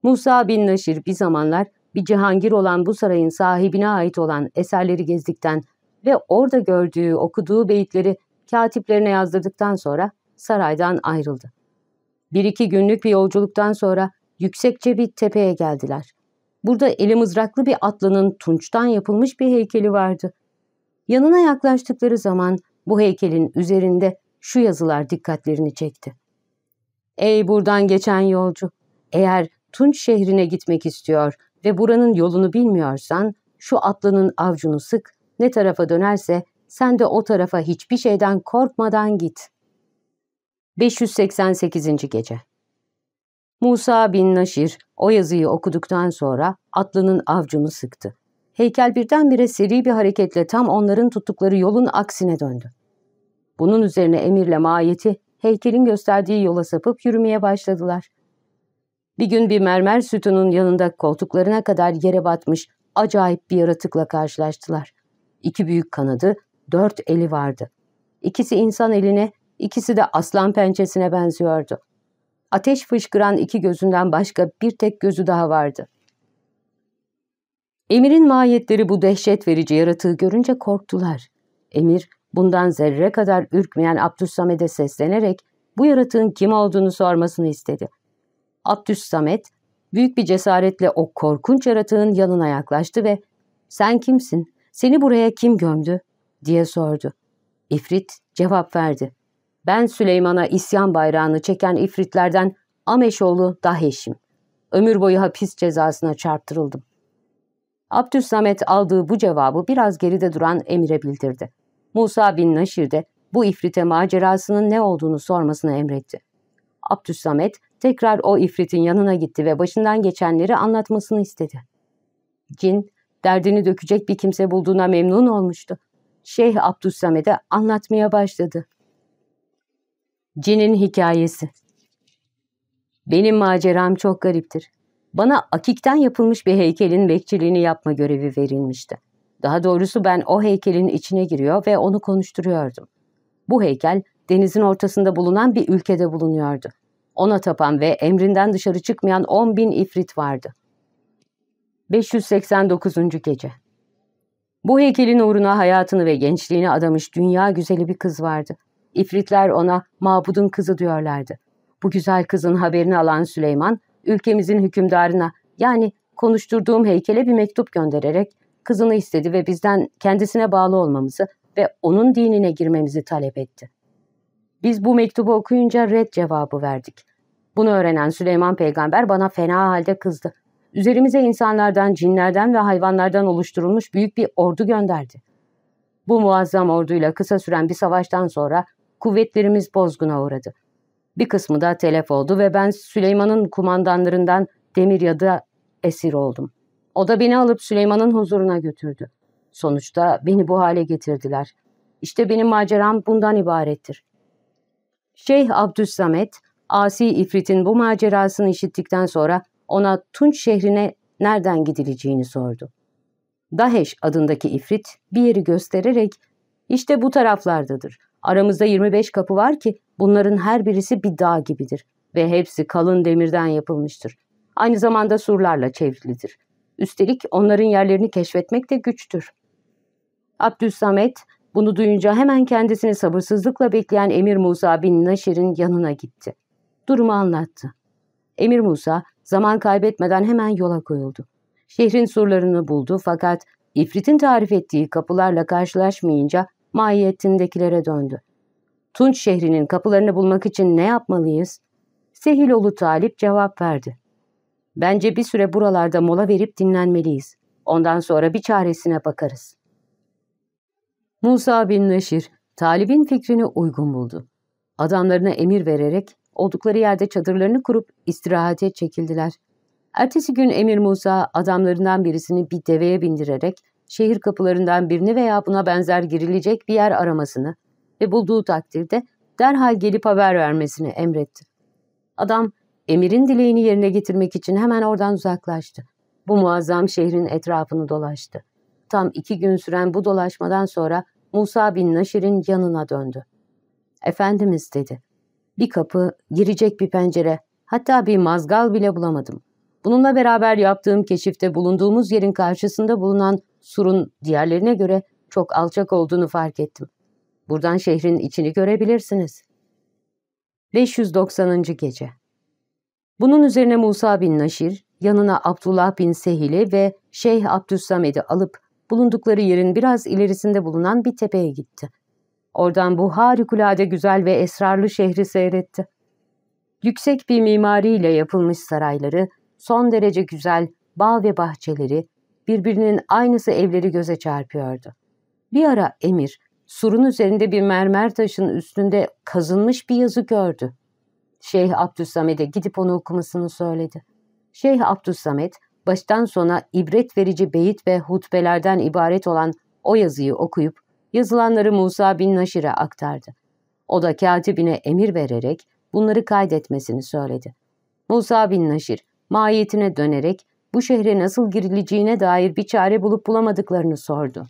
Musa bin Naşir bir zamanlar bir cihangir olan bu sarayın sahibine ait olan eserleri gezdikten ve orada gördüğü, okuduğu beyitleri katiplerine yazdırdıktan sonra saraydan ayrıldı. Bir iki günlük bir yolculuktan sonra yüksekçe bir tepeye geldiler. Burada eli mızraklı bir atlının tunçtan yapılmış bir heykeli vardı. Yanına yaklaştıkları zaman bu heykelin üzerinde şu yazılar dikkatlerini çekti. Ey buradan geçen yolcu! Eğer Tunç şehrine gitmek istiyor ve buranın yolunu bilmiyorsan şu atlının avcunu sık, ne tarafa dönerse sen de o tarafa hiçbir şeyden korkmadan git. 588. Gece Musa bin Naşir o yazıyı okuduktan sonra atlının avcunu sıktı. Heykel birdenbire seri bir hareketle tam onların tuttukları yolun aksine döndü. Bunun üzerine emirle maiyeti heykelin gösterdiği yola sapıp yürümeye başladılar. Bir gün bir mermer sütunun yanında koltuklarına kadar yere batmış acayip bir yaratıkla karşılaştılar. İki büyük kanadı, dört eli vardı. İkisi insan eline, ikisi de aslan pençesine benziyordu. Ateş fışkıran iki gözünden başka bir tek gözü daha vardı. Emir'in mahiyetleri bu dehşet verici yaratığı görünce korktular. Emir, bundan zerre kadar ürkmeyen Abdüssamed'e seslenerek bu yaratığın kim olduğunu sormasını istedi. Abdüssamed, büyük bir cesaretle o korkunç yaratığın yanına yaklaştı ve ''Sen kimsin? Seni buraya kim gömdü?'' diye sordu. İfrit cevap verdi. Ben Süleyman'a isyan bayrağını çeken ifritlerden Ameşoğlu Daheş'im. Ömür boyu hapis cezasına çarptırıldım. Abdüssamet aldığı bu cevabı biraz geride duran Emir'e bildirdi. Musa bin Naşir de bu ifrite macerasının ne olduğunu sormasını emretti. Abdüssamet tekrar o ifritin yanına gitti ve başından geçenleri anlatmasını istedi. Cin, derdini dökecek bir kimse bulduğuna memnun olmuştu. Şeyh Abdüssamet'e anlatmaya başladı. Cin'in hikayesi Benim maceram çok gariptir. Bana akikten yapılmış bir heykelin bekçiliğini yapma görevi verilmişti. Daha doğrusu ben o heykelin içine giriyor ve onu konuşturuyordum. Bu heykel denizin ortasında bulunan bir ülkede bulunuyordu. Ona tapan ve emrinden dışarı çıkmayan 10 bin ifrit vardı. 589. Gece Bu heykelin uğruna hayatını ve gençliğini adamış dünya güzeli bir kız vardı. İfritler ona mabudun kızı diyorlardı. Bu güzel kızın haberini alan Süleyman, ülkemizin hükümdarına yani konuşturduğum heykele bir mektup göndererek kızını istedi ve bizden kendisine bağlı olmamızı ve onun dinine girmemizi talep etti. Biz bu mektubu okuyunca red cevabı verdik. Bunu öğrenen Süleyman peygamber bana fena halde kızdı. Üzerimize insanlardan, cinlerden ve hayvanlardan oluşturulmuş büyük bir ordu gönderdi. Bu muazzam orduyla kısa süren bir savaştan sonra kuvvetlerimiz bozguna uğradı. Bir kısmı da telef oldu ve ben Süleyman'ın kumandanlarından Demir Yad'a esir oldum. O da beni alıp Süleyman'ın huzuruna götürdü. Sonuçta beni bu hale getirdiler. İşte benim maceram bundan ibarettir. Şeyh Abdüssamet, Asi İfrit'in bu macerasını işittikten sonra ona Tunç şehrine nereden gidileceğini sordu. Daheş adındaki İfrit bir yeri göstererek işte bu taraflardadır. Aramızda 25 kapı var ki bunların her birisi bir dağ gibidir ve hepsi kalın demirden yapılmıştır. Aynı zamanda surlarla çevrilidir. Üstelik onların yerlerini keşfetmek de güçtür. Abdüssamet bunu duyunca hemen kendisini sabırsızlıkla bekleyen Emir Musa bin Naşir'in yanına gitti. Durumu anlattı. Emir Musa zaman kaybetmeden hemen yola koyuldu. Şehrin surlarını buldu fakat İfrit'in tarif ettiği kapılarla karşılaşmayınca mahiyetindekilere döndü. Tunç şehrinin kapılarını bulmak için ne yapmalıyız? Sehiloğlu Talip cevap verdi. Bence bir süre buralarda mola verip dinlenmeliyiz. Ondan sonra bir çaresine bakarız. Musa bin Neşir, Talib'in fikrini uygun buldu. Adamlarına emir vererek oldukları yerde çadırlarını kurup istirahate çekildiler. Ertesi gün Emir Musa adamlarından birisini bir deveye bindirerek şehir kapılarından birini veya buna benzer girilecek bir yer aramasını ve bulduğu takdirde derhal gelip haber vermesini emretti. Adam emirin dileğini yerine getirmek için hemen oradan uzaklaştı. Bu muazzam şehrin etrafını dolaştı. Tam iki gün süren bu dolaşmadan sonra Musa bin Naşir'in yanına döndü. Efendimiz dedi. Bir kapı, girecek bir pencere, hatta bir mazgal bile bulamadım. Bununla beraber yaptığım keşifte bulunduğumuz yerin karşısında bulunan surun diğerlerine göre çok alçak olduğunu fark ettim. Buradan şehrin içini görebilirsiniz. 590. Gece Bunun üzerine Musa bin Naşir, yanına Abdullah bin Sehil'i ve Şeyh Abdüssamed'i alıp bulundukları yerin biraz ilerisinde bulunan bir tepeye gitti. Oradan bu harikulade güzel ve esrarlı şehri seyretti. Yüksek bir mimariyle yapılmış sarayları, son derece güzel bağ ve bahçeleri, birbirinin aynısı evleri göze çarpıyordu. Bir ara emir, surun üzerinde bir mermer taşın üstünde kazınmış bir yazı gördü. Şeyh Abdüssamed'e gidip onu okumasını söyledi. Şeyh Abdüssamed, baştan sona ibret verici beyit ve hutbelerden ibaret olan o yazıyı okuyup yazılanları Musa bin Naşir'e aktardı. O da katibine emir vererek bunları kaydetmesini söyledi. Musa bin Naşir mahiyetine dönerek bu şehre nasıl girileceğine dair bir çare bulup bulamadıklarını sordu.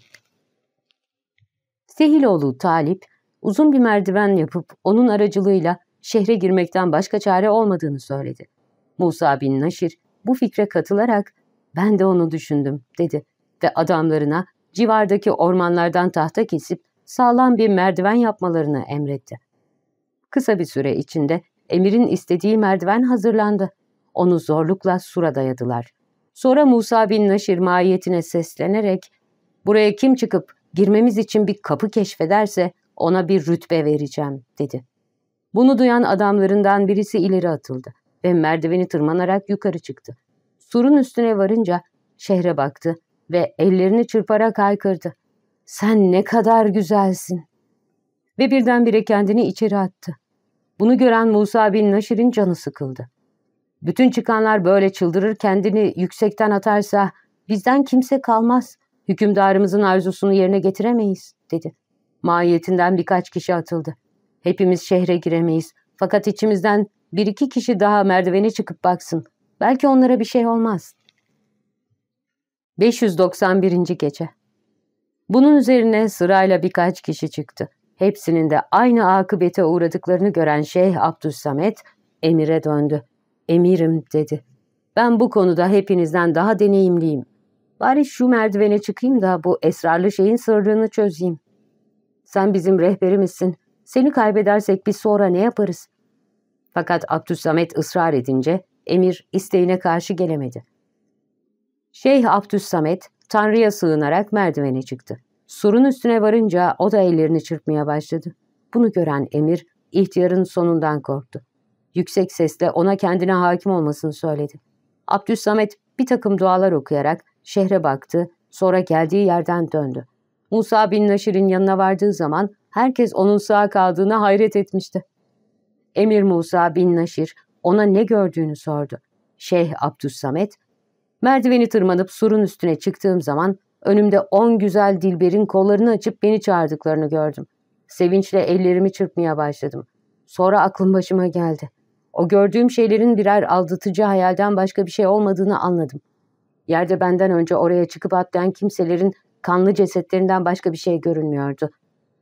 Sehiloğlu Talip uzun bir merdiven yapıp onun aracılığıyla şehre girmekten başka çare olmadığını söyledi. Musa bin Naşir bu fikre katılarak ben de onu düşündüm dedi ve adamlarına civardaki ormanlardan tahta kesip sağlam bir merdiven yapmalarını emretti. Kısa bir süre içinde emirin istediği merdiven hazırlandı. Onu zorlukla sura dayadılar. Sonra Musa bin Naşir mahiyetine seslenerek ''Buraya kim çıkıp girmemiz için bir kapı keşfederse ona bir rütbe vereceğim.'' dedi. Bunu duyan adamlarından birisi ileri atıldı ve merdiveni tırmanarak yukarı çıktı. Surun üstüne varınca şehre baktı ve ellerini çırparak haykırdı. ''Sen ne kadar güzelsin!'' Ve birdenbire kendini içeri attı. Bunu gören Musa bin Naşir'in canı sıkıldı. Bütün çıkanlar böyle çıldırır kendini yüksekten atarsa bizden kimse kalmaz. Hükümdarımızın arzusunu yerine getiremeyiz, dedi. Mahiyetinden birkaç kişi atıldı. Hepimiz şehre giremeyiz. Fakat içimizden bir iki kişi daha merdivene çıkıp baksın. Belki onlara bir şey olmaz. 591. Gece Bunun üzerine sırayla birkaç kişi çıktı. Hepsinin de aynı akıbete uğradıklarını gören Şeyh Abdüssamet emire döndü. Emirim dedi. Ben bu konuda hepinizden daha deneyimliyim. Bari şu merdivene çıkayım da bu esrarlı şeyin sırrını çözeyim. Sen bizim rehberimizsin. Seni kaybedersek biz sonra ne yaparız? Fakat Abdüssamet ısrar edince emir isteğine karşı gelemedi. Şeyh Abdüssamet Tanrı'ya sığınarak merdivene çıktı. Surun üstüne varınca o da ellerini çırpmaya başladı. Bunu gören emir ihtiyarın sonundan korktu. Yüksek sesle ona kendine hakim olmasını söyledi. Abdüssamet bir takım dualar okuyarak şehre baktı, sonra geldiği yerden döndü. Musa bin Naşir'in yanına vardığı zaman herkes onun sağ kaldığına hayret etmişti. Emir Musa bin Naşir ona ne gördüğünü sordu. Şeyh Abdüssamet, merdiveni tırmanıp surun üstüne çıktığım zaman önümde on güzel dilberin kollarını açıp beni çağırdıklarını gördüm. Sevinçle ellerimi çırpmaya başladım. Sonra aklım başıma geldi. O gördüğüm şeylerin birer aldatıcı hayalden başka bir şey olmadığını anladım. Yerde benden önce oraya çıkıp atlayan kimselerin kanlı cesetlerinden başka bir şey görünmüyordu.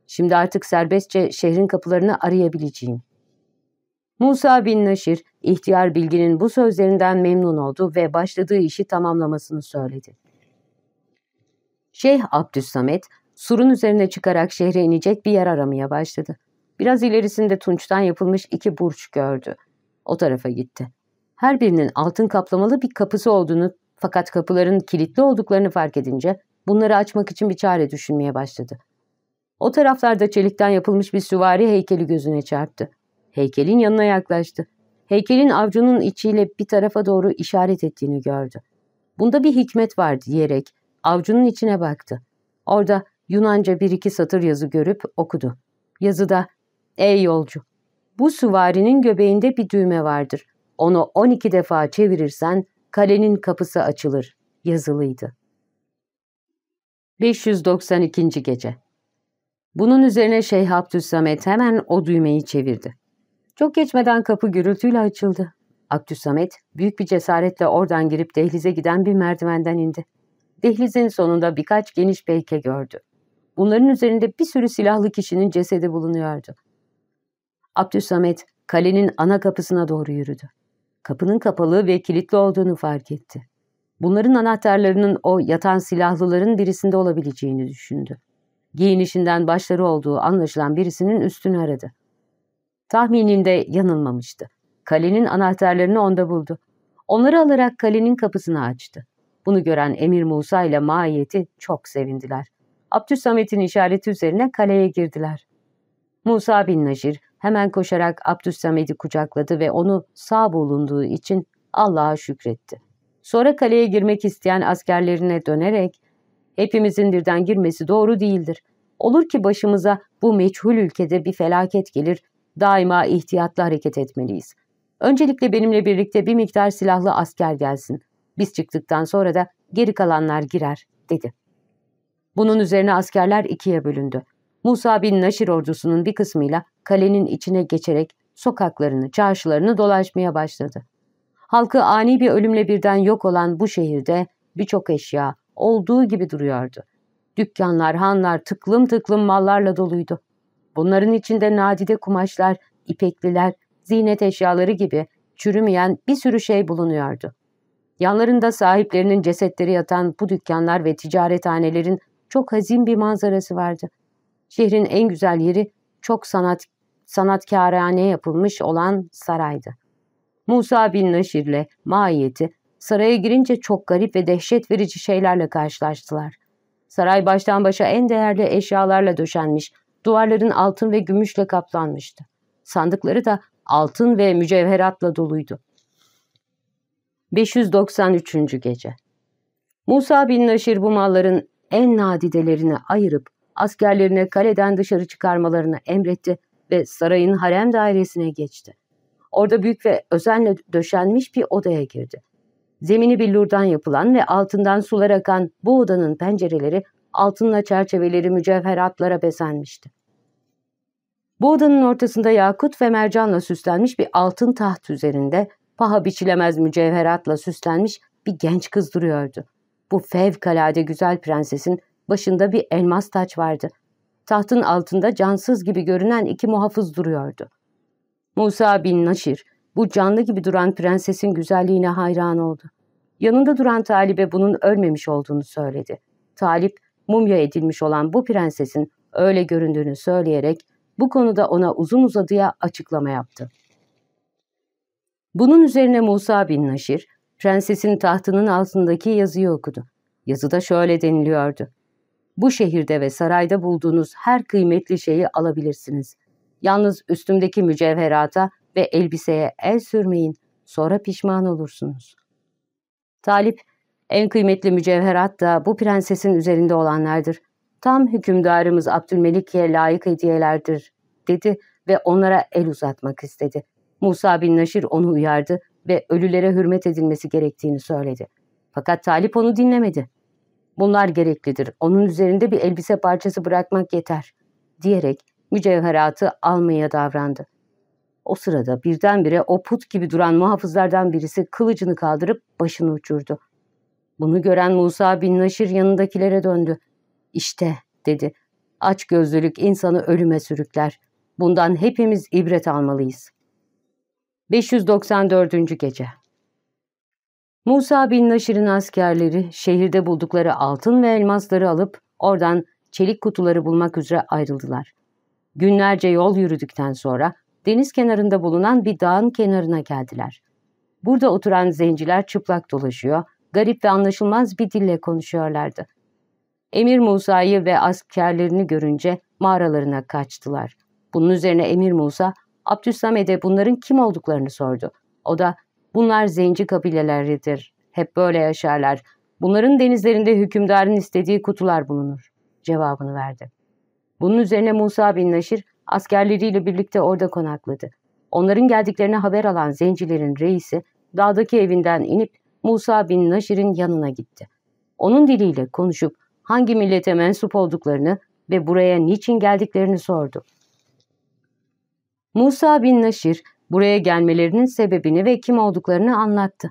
Şimdi artık serbestçe şehrin kapılarını arayabileceğim. Musa bin Naşir, ihtiyar bilginin bu sözlerinden memnun oldu ve başladığı işi tamamlamasını söyledi. Şeyh Abdüssamet, surun üzerine çıkarak şehre inecek bir yer aramaya başladı. Biraz ilerisinde tunçtan yapılmış iki burç gördü. O tarafa gitti. Her birinin altın kaplamalı bir kapısı olduğunu fakat kapıların kilitli olduklarını fark edince bunları açmak için bir çare düşünmeye başladı. O taraflarda çelikten yapılmış bir süvari heykeli gözüne çarptı. Heykelin yanına yaklaştı. Heykelin avcunun içiyle bir tarafa doğru işaret ettiğini gördü. Bunda bir hikmet var diyerek avcunun içine baktı. Orada Yunanca bir iki satır yazı görüp okudu. Yazıda, ''Ey yolcu, bu süvarinin göbeğinde bir düğme vardır. Onu 12 defa çevirirsen kalenin kapısı açılır.'' yazılıydı. 592. Gece Bunun üzerine Şeyh Abdüssamet hemen o düğmeyi çevirdi. Çok geçmeden kapı gürültüyle açıldı. Abdüssamet büyük bir cesaretle oradan girip dehlize giden bir merdivenden indi. Dehlizin sonunda birkaç geniş beyke gördü. Bunların üzerinde bir sürü silahlı kişinin cesedi bulunuyordu. Abdüssamet kalenin ana kapısına doğru yürüdü. Kapının kapalı ve kilitli olduğunu fark etti. Bunların anahtarlarının o yatan silahlıların birisinde olabileceğini düşündü. Giyinişinden başları olduğu anlaşılan birisinin üstünü aradı. Tahmininde yanılmamıştı. Kalenin anahtarlarını onda buldu. Onları alarak kalenin kapısını açtı. Bunu gören Emir Musa ile maiyeti çok sevindiler. Abdüssamet'in işareti üzerine kaleye girdiler. Musa bin Najir hemen koşarak Abdüssamet'i kucakladı ve onu sağ bulunduğu için Allah'a şükretti. Sonra kaleye girmek isteyen askerlerine dönerek hepimizin birden girmesi doğru değildir. Olur ki başımıza bu meçhul ülkede bir felaket gelir, daima ihtiyatlı hareket etmeliyiz. Öncelikle benimle birlikte bir miktar silahlı asker gelsin. Biz çıktıktan sonra da geri kalanlar girer, dedi. Bunun üzerine askerler ikiye bölündü. Musa bin Naşir ordusunun bir kısmıyla kalenin içine geçerek sokaklarını, çarşılarını dolaşmaya başladı. Halkı ani bir ölümle birden yok olan bu şehirde birçok eşya olduğu gibi duruyordu. Dükkanlar, hanlar tıklım tıklım mallarla doluydu. Bunların içinde nadide kumaşlar, ipekliler, ziynet eşyaları gibi çürümeyen bir sürü şey bulunuyordu. Yanlarında sahiplerinin cesetleri yatan bu dükkanlar ve ticarethanelerin çok hazin bir manzarası vardı. Şehrin en güzel yeri çok sanat sanatkarane yapılmış olan saraydı. Musa bin Naşir'le maiyeti saraya girince çok garip ve dehşet verici şeylerle karşılaştılar. Saray baştan başa en değerli eşyalarla döşenmiş, duvarların altın ve gümüşle kaplanmıştı. Sandıkları da altın ve mücevheratla doluydu. 593. Gece Musa bin Naşir bu malların en nadidelerini ayırıp askerlerine kaleden dışarı çıkarmalarını emretti ve sarayın harem dairesine geçti. Orada büyük ve özenle döşenmiş bir odaya girdi. Zemini billurdan yapılan ve altından sular akan bu odanın pencereleri altınla çerçeveleri mücevheratlara bezenmişti. Bu odanın ortasında yakut ve mercanla süslenmiş bir altın taht üzerinde paha biçilemez mücevheratla süslenmiş bir genç kız duruyordu. Bu fevkalade güzel prensesin başında bir elmas taç vardı. Tahtın altında cansız gibi görünen iki muhafız duruyordu. Musa bin Naşir, bu canlı gibi duran prensesin güzelliğine hayran oldu. Yanında duran Talip'e bunun ölmemiş olduğunu söyledi. Talip, mumya edilmiş olan bu prensesin öyle göründüğünü söyleyerek bu konuda ona uzun uzadıya açıklama yaptı. Bunun üzerine Musa bin Naşir, prensesin tahtının altındaki yazıyı okudu. Yazıda şöyle deniliyordu. Bu şehirde ve sarayda bulduğunuz her kıymetli şeyi alabilirsiniz. Yalnız üstümdeki mücevherata ve elbiseye el sürmeyin, sonra pişman olursunuz. Talip, en kıymetli mücevherat da bu prensesin üzerinde olanlardır. Tam hükümdarımız Abdülmelik'e layık hediyelerdir, dedi ve onlara el uzatmak istedi. Musa bin Naşir onu uyardı ve ölülere hürmet edilmesi gerektiğini söyledi. Fakat Talip onu dinlemedi. Bunlar gereklidir, onun üzerinde bir elbise parçası bırakmak yeter, diyerek mücevheratı almaya davrandı. O sırada birdenbire o put gibi duran muhafızlardan birisi kılıcını kaldırıp başını uçurdu. Bunu gören Musa bin Naşir yanındakilere döndü. İşte dedi, aç gözlülük insanı ölüme sürükler. Bundan hepimiz ibret almalıyız. 594. Gece Musa bin Naşir'in askerleri şehirde buldukları altın ve elmasları alıp oradan çelik kutuları bulmak üzere ayrıldılar. Günlerce yol yürüdükten sonra deniz kenarında bulunan bir dağın kenarına geldiler. Burada oturan zenciler çıplak dolaşıyor, garip ve anlaşılmaz bir dille konuşuyorlardı. Emir Musa'yı ve askerlerini görünce mağaralarına kaçtılar. Bunun üzerine Emir Musa, Abdüssamed'e bunların kim olduklarını sordu. O da, bunlar zenci kabileleridir, hep böyle yaşarlar. Bunların denizlerinde hükümdarın istediği kutular bulunur, cevabını verdi. Bunun üzerine Musa bin Naşir, askerleriyle birlikte orada konakladı. Onların geldiklerine haber alan zencilerin reisi, dağdaki evinden inip Musa bin Naşir'in yanına gitti. Onun diliyle konuşup hangi millete mensup olduklarını ve buraya niçin geldiklerini sordu. Musa bin Naşir buraya gelmelerinin sebebini ve kim olduklarını anlattı.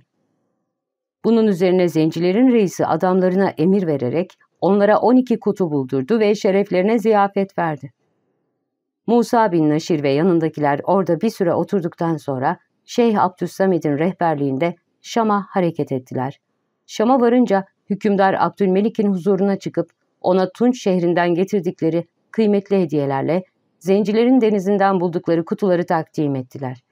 Bunun üzerine zencilerin reisi adamlarına emir vererek onlara 12 kutu buldurdu ve şereflerine ziyafet verdi. Musa bin Naşir ve yanındakiler orada bir süre oturduktan sonra Şeyh Abdüssamid'in rehberliğinde Şam'a hareket ettiler. Şam'a varınca hükümdar Abdülmelik'in huzuruna çıkıp ona Tunç şehrinden getirdikleri kıymetli hediyelerle zencilerin denizinden buldukları kutuları takdim ettiler.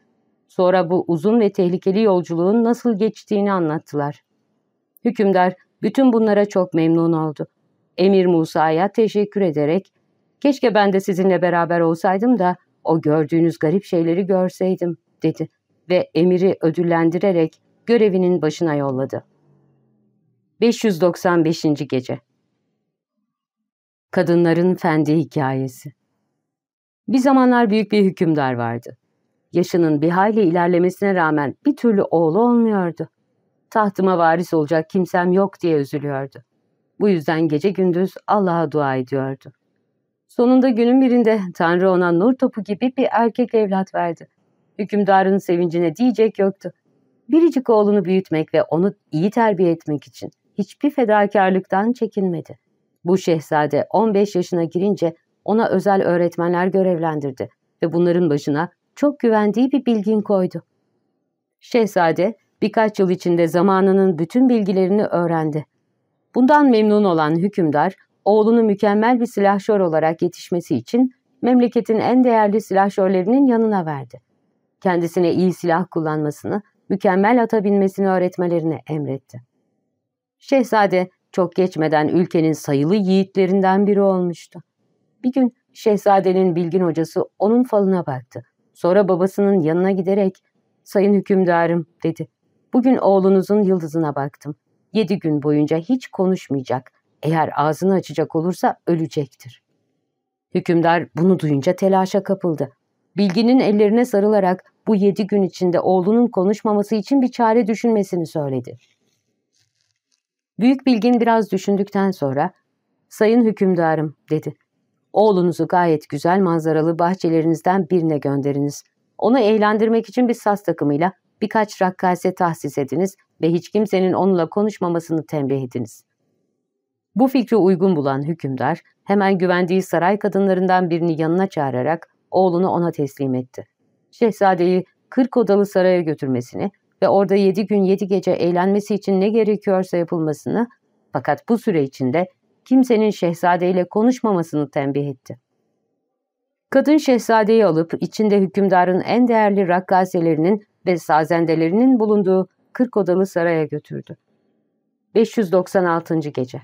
Sonra bu uzun ve tehlikeli yolculuğun nasıl geçtiğini anlattılar. Hükümdar bütün bunlara çok memnun oldu. Emir Musa'ya teşekkür ederek ''Keşke ben de sizinle beraber olsaydım da o gördüğünüz garip şeyleri görseydim.'' dedi ve emiri ödüllendirerek görevinin başına yolladı. 595. Gece Kadınların Fendi Hikayesi Bir zamanlar büyük bir hükümdar vardı. Yaşının bir hayli ilerlemesine rağmen bir türlü oğlu olmuyordu. Tahtıma varis olacak kimsem yok diye üzülüyordu. Bu yüzden gece gündüz Allah'a dua ediyordu. Sonunda günün birinde Tanrı ona nur topu gibi bir erkek evlat verdi. Hükümdarın sevincine diyecek yoktu. Biricik oğlunu büyütmek ve onu iyi terbiye etmek için hiçbir fedakarlıktan çekinmedi. Bu şehzade 15 yaşına girince ona özel öğretmenler görevlendirdi ve bunların başına çok güvendiği bir bilgin koydu. Şehzade birkaç yıl içinde zamanının bütün bilgilerini öğrendi. Bundan memnun olan hükümdar, oğlunu mükemmel bir silahşör olarak yetişmesi için memleketin en değerli silahşörlerinin yanına verdi. Kendisine iyi silah kullanmasını, mükemmel ata binmesini öğretmelerini emretti. Şehzade çok geçmeden ülkenin sayılı yiğitlerinden biri olmuştu. Bir gün şehzadenin bilgin hocası onun falına baktı. Sonra babasının yanına giderek ''Sayın hükümdarım'' dedi. ''Bugün oğlunuzun yıldızına baktım. Yedi gün boyunca hiç konuşmayacak. Eğer ağzını açacak olursa ölecektir.'' Hükümdar bunu duyunca telaşa kapıldı. Bilginin ellerine sarılarak bu yedi gün içinde oğlunun konuşmaması için bir çare düşünmesini söyledi. Büyük Bilgin biraz düşündükten sonra, ''Sayın hükümdarım'' dedi. ''Oğlunuzu gayet güzel manzaralı bahçelerinizden birine gönderiniz. Onu eğlendirmek için bir saz takımıyla birkaç rakkase tahsis ediniz ve hiç kimsenin onunla konuşmamasını tembih ediniz.'' Bu fikri uygun bulan hükümdar hemen güvendiği saray kadınlarından birini yanına çağırarak oğlunu ona teslim etti. Şehzadeyi kırk odalı saraya götürmesini ve orada yedi gün yedi gece eğlenmesi için ne gerekiyorsa yapılmasını fakat bu süre içinde kimsenin şehzadeyle konuşmamasını tembih etti. Kadın şehzadeyi alıp içinde hükümdarın en değerli rakkaselerinin ve sazendelerinin bulunduğu kırk odalı saraya götürdü. 596. Gece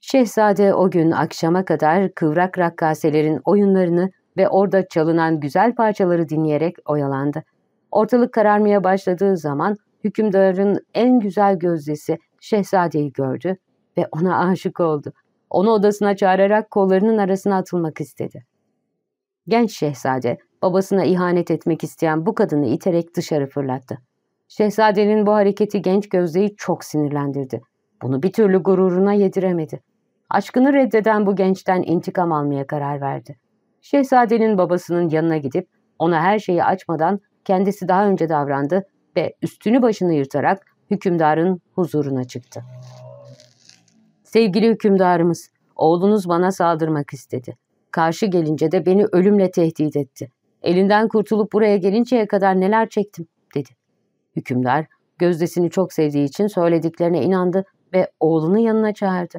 Şehzade o gün akşama kadar kıvrak rakkaselerin oyunlarını ve orada çalınan güzel parçaları dinleyerek oyalandı. Ortalık kararmaya başladığı zaman hükümdarın en güzel gözdesi şehzadeyi gördü ve ona aşık oldu. Onu odasına çağırarak kollarının arasına atılmak istedi. Genç şehzade babasına ihanet etmek isteyen bu kadını iterek dışarı fırlattı. Şehzadenin bu hareketi genç gözdeyi çok sinirlendirdi. Bunu bir türlü gururuna yediremedi. Aşkını reddeden bu gençten intikam almaya karar verdi. Şehzadenin babasının yanına gidip ona her şeyi açmadan kendisi daha önce davrandı ve üstünü başını yırtarak hükümdarın huzuruna çıktı. Sevgili hükümdarımız, oğlunuz bana saldırmak istedi. Karşı gelince de beni ölümle tehdit etti. Elinden kurtulup buraya gelinceye kadar neler çektim, dedi. Hükümdar, gözdesini çok sevdiği için söylediklerine inandı ve oğlunu yanına çağırdı.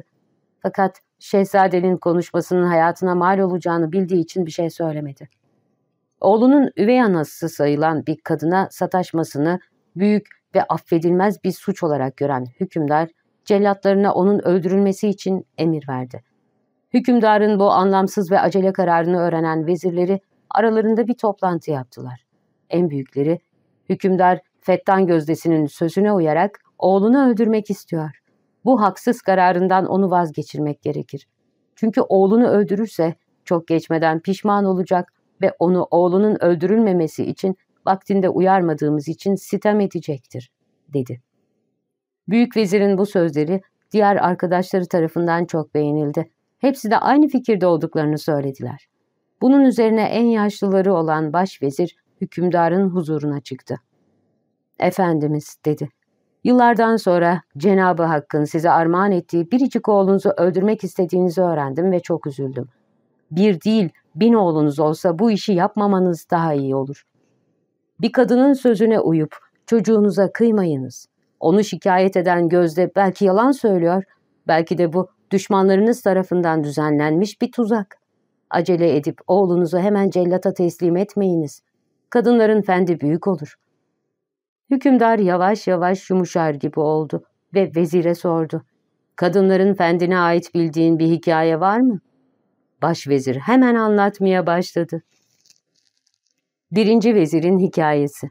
Fakat şehzadenin konuşmasının hayatına mal olacağını bildiği için bir şey söylemedi. Oğlunun üvey anası sayılan bir kadına sataşmasını büyük ve affedilmez bir suç olarak gören hükümdar, cellatlarına onun öldürülmesi için emir verdi. Hükümdarın bu anlamsız ve acele kararını öğrenen vezirleri aralarında bir toplantı yaptılar. En büyükleri, hükümdar Fettan gözdesinin sözüne uyarak oğlunu öldürmek istiyor. Bu haksız kararından onu vazgeçirmek gerekir. Çünkü oğlunu öldürürse çok geçmeden pişman olacak ve onu oğlunun öldürülmemesi için vaktinde uyarmadığımız için sitem edecektir, dedi. Büyük vezirin bu sözleri diğer arkadaşları tarafından çok beğenildi. Hepsi de aynı fikirde olduklarını söylediler. Bunun üzerine en yaşlıları olan başvezir hükümdarın huzuruna çıktı. Efendimiz dedi. Yıllardan sonra Cenabı Hakk'ın size armağan ettiği biricik oğlunuzu öldürmek istediğinizi öğrendim ve çok üzüldüm. Bir değil, bin oğlunuz olsa bu işi yapmamanız daha iyi olur. Bir kadının sözüne uyup çocuğunuza kıymayınız. Onu şikayet eden gözde belki yalan söylüyor, belki de bu düşmanlarınız tarafından düzenlenmiş bir tuzak. Acele edip oğlunuzu hemen cellata teslim etmeyiniz. Kadınların fendi büyük olur. Hükümdar yavaş yavaş yumuşar gibi oldu ve vezire sordu. Kadınların fendine ait bildiğin bir hikaye var mı? Başvezir hemen anlatmaya başladı. Birinci vezirin hikayesi.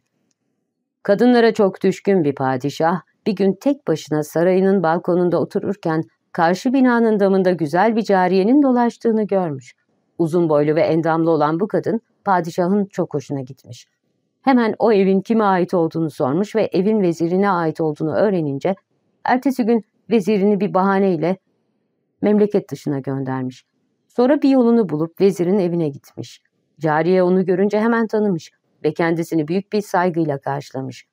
Kadınlara çok düşkün bir padişah, bir gün tek başına sarayının balkonunda otururken karşı binanın damında güzel bir cariyenin dolaştığını görmüş. Uzun boylu ve endamlı olan bu kadın padişahın çok hoşuna gitmiş. Hemen o evin kime ait olduğunu sormuş ve evin vezirine ait olduğunu öğrenince ertesi gün vezirini bir bahaneyle memleket dışına göndermiş. Sonra bir yolunu bulup vezirin evine gitmiş. Cariye onu görünce hemen tanımış ve kendisini büyük bir saygıyla karşılamış.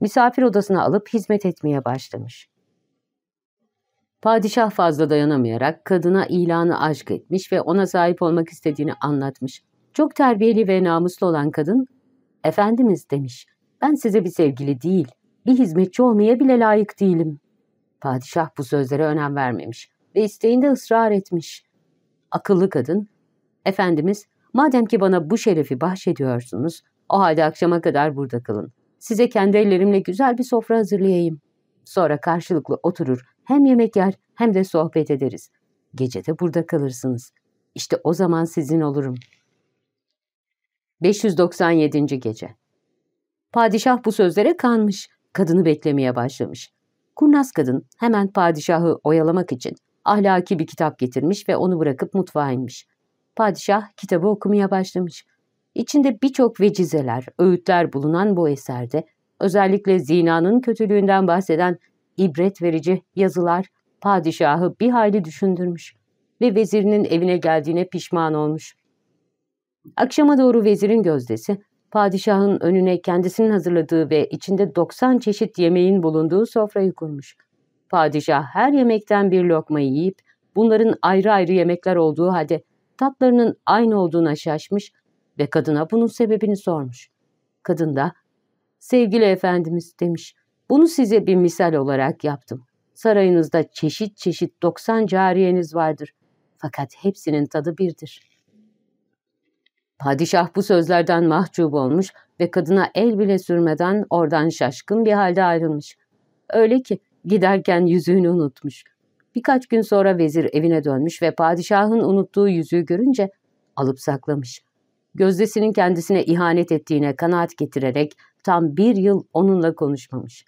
Misafir odasına alıp hizmet etmeye başlamış. Padişah fazla dayanamayarak kadına ilanı aşk etmiş ve ona sahip olmak istediğini anlatmış. Çok terbiyeli ve namuslu olan kadın Efendimiz demiş, ben size bir sevgili değil, bir hizmetçi olmaya bile layık değilim. Padişah bu sözlere önem vermemiş ve isteğinde ısrar etmiş. Akıllı kadın, Efendimiz, madem ki bana bu şerefi bahşediyorsunuz, o halde akşama kadar burada kalın. Size kendi ellerimle güzel bir sofra hazırlayayım. Sonra karşılıklı oturur, hem yemek yer hem de sohbet ederiz. Gece de burada kalırsınız. İşte o zaman sizin olurum.'' 597. Gece Padişah bu sözlere kanmış, kadını beklemeye başlamış. Kurnaz kadın hemen padişahı oyalamak için ahlaki bir kitap getirmiş ve onu bırakıp mutfağa inmiş. Padişah kitabı okumaya başlamış. İçinde birçok vecizeler, öğütler bulunan bu eserde özellikle zinanın kötülüğünden bahseden ibret verici yazılar padişahı bir hayli düşündürmüş ve vezirinin evine geldiğine pişman olmuş. Akşama doğru vezirin gözdesi, padişahın önüne kendisinin hazırladığı ve içinde 90 çeşit yemeğin bulunduğu sofrayı kurmuş. Padişah her yemekten bir lokmayı yiyip bunların ayrı ayrı yemekler olduğu halde tatlarının aynı olduğuna şaşmış ve kadına bunun sebebini sormuş. Kadın da, sevgili efendimiz demiş, bunu size bir misal olarak yaptım. Sarayınızda çeşit çeşit 90 cariyeniz vardır. Fakat hepsinin tadı birdir. Padişah bu sözlerden mahcup olmuş ve kadına el bile sürmeden oradan şaşkın bir halde ayrılmış. Öyle ki giderken yüzüğünü unutmuş. Birkaç gün sonra vezir evine dönmüş ve padişahın unuttuğu yüzüğü görünce alıp saklamış. Gözdesinin kendisine ihanet ettiğine kanaat getirerek tam bir yıl onunla konuşmamış.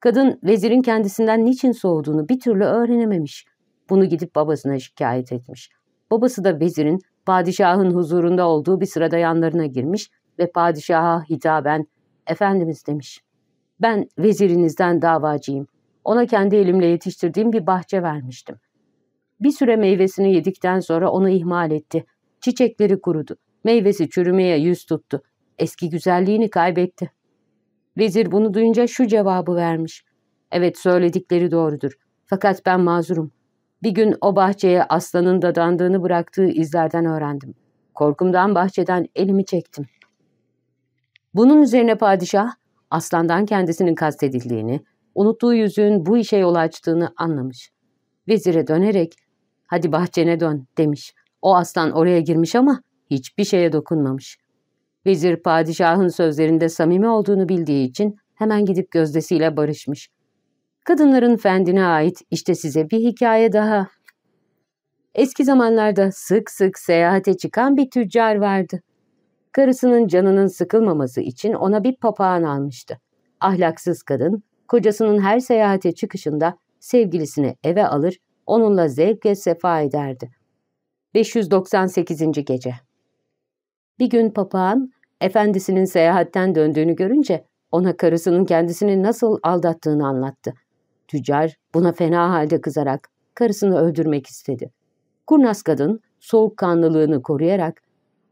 Kadın vezirin kendisinden niçin soğuduğunu bir türlü öğrenememiş. Bunu gidip babasına şikayet etmiş. Babası da vezirin padişahın huzurunda olduğu bir sırada yanlarına girmiş ve padişaha hitaben ''Efendimiz'' demiş. ''Ben vezirinizden davacıyım. Ona kendi elimle yetiştirdiğim bir bahçe vermiştim. Bir süre meyvesini yedikten sonra onu ihmal etti. Çiçekleri kurudu. Meyvesi çürümeye yüz tuttu. Eski güzelliğini kaybetti. Vezir bunu duyunca şu cevabı vermiş. Evet söyledikleri doğrudur. Fakat ben mazurum. Bir gün o bahçeye aslanın dadandığını bıraktığı izlerden öğrendim. Korkumdan bahçeden elimi çektim. Bunun üzerine padişah aslandan kendisinin kastedildiğini, unuttuğu yüzüğün bu işe yol açtığını anlamış. Vezire dönerek hadi bahçene dön demiş. O aslan oraya girmiş ama hiçbir şeye dokunmamış. Vezir padişahın sözlerinde samimi olduğunu bildiği için hemen gidip gözdesiyle barışmış. Kadınların fendine ait işte size bir hikaye daha. Eski zamanlarda sık sık seyahate çıkan bir tüccar vardı. Karısının canının sıkılmaması için ona bir papağan almıştı. Ahlaksız kadın, kocasının her seyahate çıkışında sevgilisini eve alır, onunla zevk ve sefa ederdi. 598. Gece Bir gün papağan, efendisinin seyahatten döndüğünü görünce ona karısının kendisini nasıl aldattığını anlattı. Tüccar buna fena halde kızarak karısını öldürmek istedi. Kurnaz kadın soğukkanlılığını koruyarak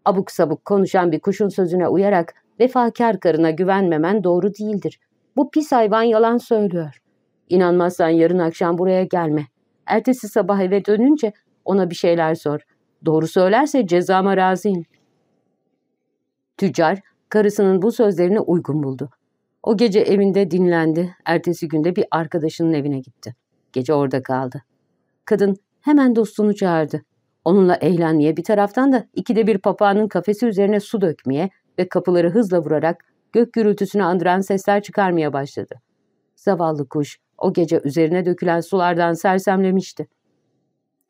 abuk sabuk konuşan bir kuşun sözüne uyarak vefakar karına güvenmemen doğru değildir. Bu pis hayvan yalan söylüyor. İnanmazsan yarın akşam buraya gelme. Ertesi sabah eve dönünce ona bir şeyler sor. Doğru söylerse cezama razıyım. Tüccar karısının bu sözlerine uygun buldu. O gece evinde dinlendi. Ertesi günde bir arkadaşının evine gitti. Gece orada kaldı. Kadın hemen dostunu çağırdı. Onunla eğlenmeye bir taraftan da ikide bir papağanın kafesi üzerine su dökmeye ve kapıları hızla vurarak gök gürültüsünü andıran sesler çıkarmaya başladı. Zavallı kuş o gece üzerine dökülen sulardan sersemlemişti.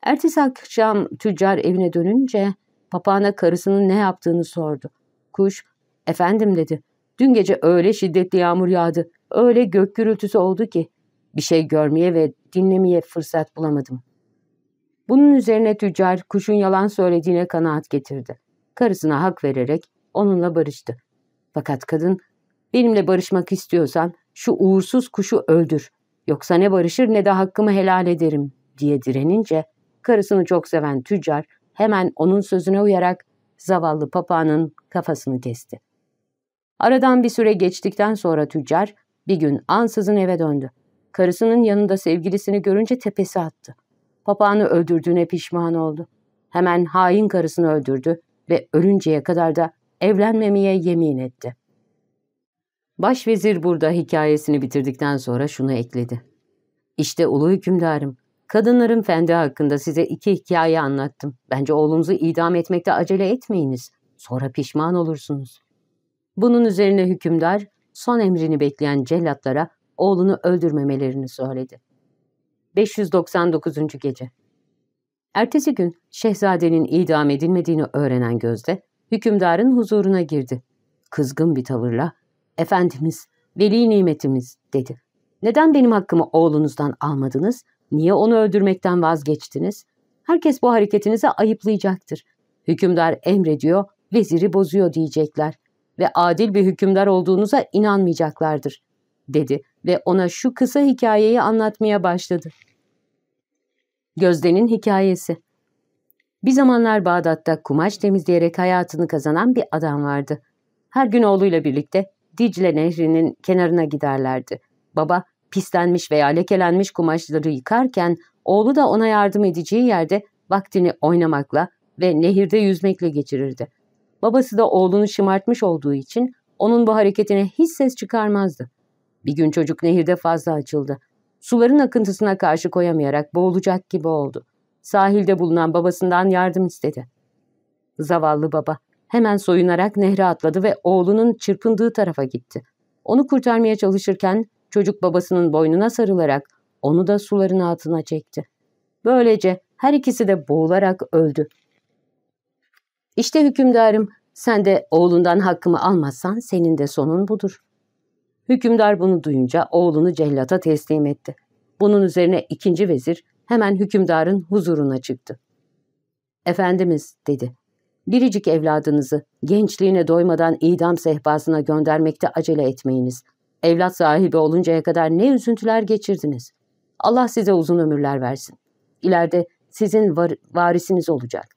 Ertesi akşam tüccar evine dönünce papağana karısının ne yaptığını sordu. Kuş, efendim dedi, Dün gece öyle şiddetli yağmur yağdı, öyle gök gürültüsü oldu ki bir şey görmeye ve dinlemeye fırsat bulamadım. Bunun üzerine tüccar kuşun yalan söylediğine kanaat getirdi. Karısına hak vererek onunla barıştı. Fakat kadın benimle barışmak istiyorsan şu uğursuz kuşu öldür. Yoksa ne barışır ne de hakkımı helal ederim diye direnince karısını çok seven tüccar hemen onun sözüne uyarak zavallı papağanın kafasını kesti. Aradan bir süre geçtikten sonra tüccar bir gün ansızın eve döndü. Karısının yanında sevgilisini görünce tepesi attı. Papağanı öldürdüğüne pişman oldu. Hemen hain karısını öldürdü ve ölünceye kadar da evlenmemeye yemin etti. Başvezir burada hikayesini bitirdikten sonra şunu ekledi. İşte ulu hükümdarım, kadınların fendi hakkında size iki hikaye anlattım. Bence oğlunuzu idam etmekte acele etmeyiniz. Sonra pişman olursunuz. Bunun üzerine hükümdar son emrini bekleyen cellatlara oğlunu öldürmemelerini söyledi. 599. Gece Ertesi gün şehzadenin idam edilmediğini öğrenen Gözde, hükümdarın huzuruna girdi. Kızgın bir tavırla, ''Efendimiz, veli nimetimiz'' dedi. ''Neden benim hakkımı oğlunuzdan almadınız? Niye onu öldürmekten vazgeçtiniz? Herkes bu hareketinize ayıplayacaktır. Hükümdar emrediyor, veziri bozuyor diyecekler ve adil bir hükümdar olduğunuza inanmayacaklardır, dedi ve ona şu kısa hikayeyi anlatmaya başladı. Gözde'nin hikayesi Bir zamanlar Bağdat'ta kumaş temizleyerek hayatını kazanan bir adam vardı. Her gün oğluyla birlikte Dicle Nehri'nin kenarına giderlerdi. Baba pislenmiş veya lekelenmiş kumaşları yıkarken oğlu da ona yardım edeceği yerde vaktini oynamakla ve nehirde yüzmekle geçirirdi. Babası da oğlunu şımartmış olduğu için onun bu hareketine hiç ses çıkarmazdı. Bir gün çocuk nehirde fazla açıldı. Suların akıntısına karşı koyamayarak boğulacak gibi oldu. Sahilde bulunan babasından yardım istedi. Zavallı baba hemen soyunarak nehre atladı ve oğlunun çırpındığı tarafa gitti. Onu kurtarmaya çalışırken çocuk babasının boynuna sarılarak onu da suların altına çekti. Böylece her ikisi de boğularak öldü. İşte hükümdarım, sen de oğlundan hakkımı almazsan senin de sonun budur. Hükümdar bunu duyunca oğlunu cellata teslim etti. Bunun üzerine ikinci vezir hemen hükümdarın huzuruna çıktı. Efendimiz dedi, biricik evladınızı gençliğine doymadan idam sehpasına göndermekte acele etmeyiniz. Evlat sahibi oluncaya kadar ne üzüntüler geçirdiniz. Allah size uzun ömürler versin. İleride sizin var varisiniz olacak.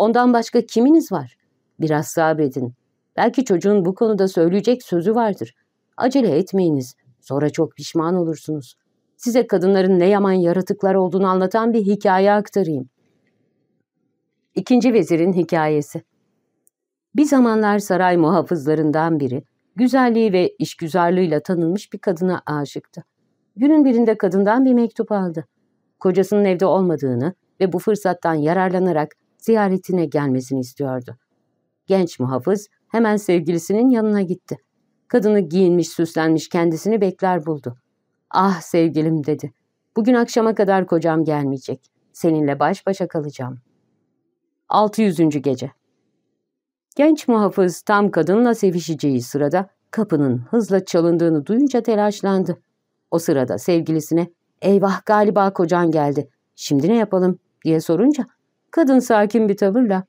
Ondan başka kiminiz var? Biraz sabredin. Belki çocuğun bu konuda söyleyecek sözü vardır. Acele etmeyiniz. Sonra çok pişman olursunuz. Size kadınların ne yaman yaratıklar olduğunu anlatan bir hikaye aktarayım. İkinci vezirin hikayesi. Bir zamanlar saray muhafızlarından biri, güzelliği ve işgüzarlığıyla tanınmış bir kadına aşıktı. Günün birinde kadından bir mektup aldı. Kocasının evde olmadığını ve bu fırsattan yararlanarak ziyaretine gelmesini istiyordu. Genç muhafız hemen sevgilisinin yanına gitti. Kadını giyinmiş süslenmiş kendisini bekler buldu. Ah sevgilim dedi. Bugün akşama kadar kocam gelmeyecek. Seninle baş başa kalacağım. 600. Gece Genç muhafız tam kadınla sevişeceği sırada kapının hızla çalındığını duyunca telaşlandı. O sırada sevgilisine eyvah galiba kocan geldi. Şimdi ne yapalım diye sorunca kadın sakin bir tavırla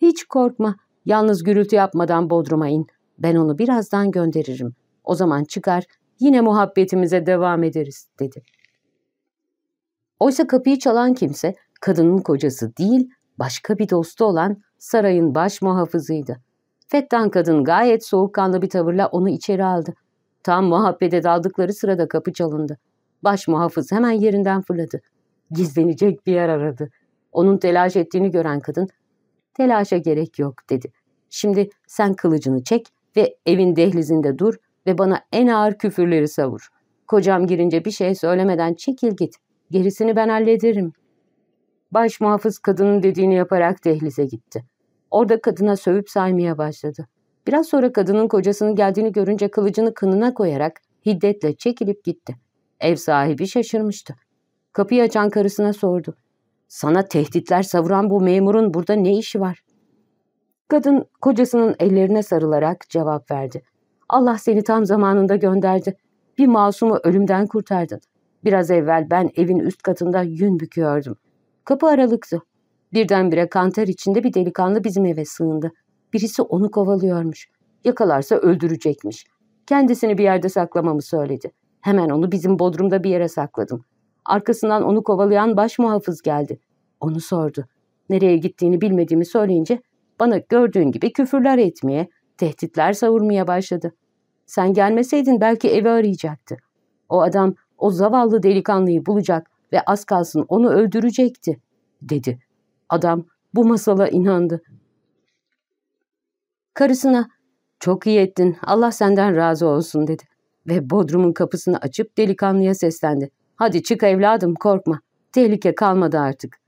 hiç korkma yalnız gürültü yapmadan Bodrum'a in. Ben onu birazdan gönderirim. O zaman çıkar yine muhabbetimize devam ederiz dedi. Oysa kapıyı çalan kimse kadının kocası değil başka bir dostu olan sarayın baş muhafızıydı. Fettan kadın gayet soğukkanlı bir tavırla onu içeri aldı. Tam muhabbete daldıkları sırada kapı çalındı. Baş muhafız hemen yerinden fırladı. Gizlenecek bir yer aradı. Onun telaş ettiğini gören kadın, telaşa gerek yok dedi. Şimdi sen kılıcını çek ve evin dehlizinde dur ve bana en ağır küfürleri savur. Kocam girince bir şey söylemeden çekil git. Gerisini ben hallederim. Baş muhafız kadının dediğini yaparak dehlize gitti. Orada kadına sövüp saymaya başladı. Biraz sonra kadının kocasının geldiğini görünce kılıcını kınına koyarak hiddetle çekilip gitti. Ev sahibi şaşırmıştı. Kapıyı açan karısına sordu. Sana tehditler savuran bu memurun burada ne işi var? Kadın kocasının ellerine sarılarak cevap verdi. Allah seni tam zamanında gönderdi. Bir masumu ölümden kurtardın. Biraz evvel ben evin üst katında yün büküyordum. Kapı aralıktı. Birdenbire kanter içinde bir delikanlı bizim eve sığındı. Birisi onu kovalıyormuş. Yakalarsa öldürecekmiş. Kendisini bir yerde saklamamı söyledi. Hemen onu bizim bodrumda bir yere sakladım. Arkasından onu kovalayan baş muhafız geldi. Onu sordu. Nereye gittiğini bilmediğimi söyleyince bana gördüğün gibi küfürler etmeye, tehditler savurmaya başladı. Sen gelmeseydin belki evi arayacaktı. O adam o zavallı delikanlıyı bulacak ve az kalsın onu öldürecekti, dedi. Adam bu masala inandı. Karısına çok iyi ettin Allah senden razı olsun dedi ve bodrumun kapısını açıp delikanlıya seslendi. Hadi çık evladım korkma tehlike kalmadı artık.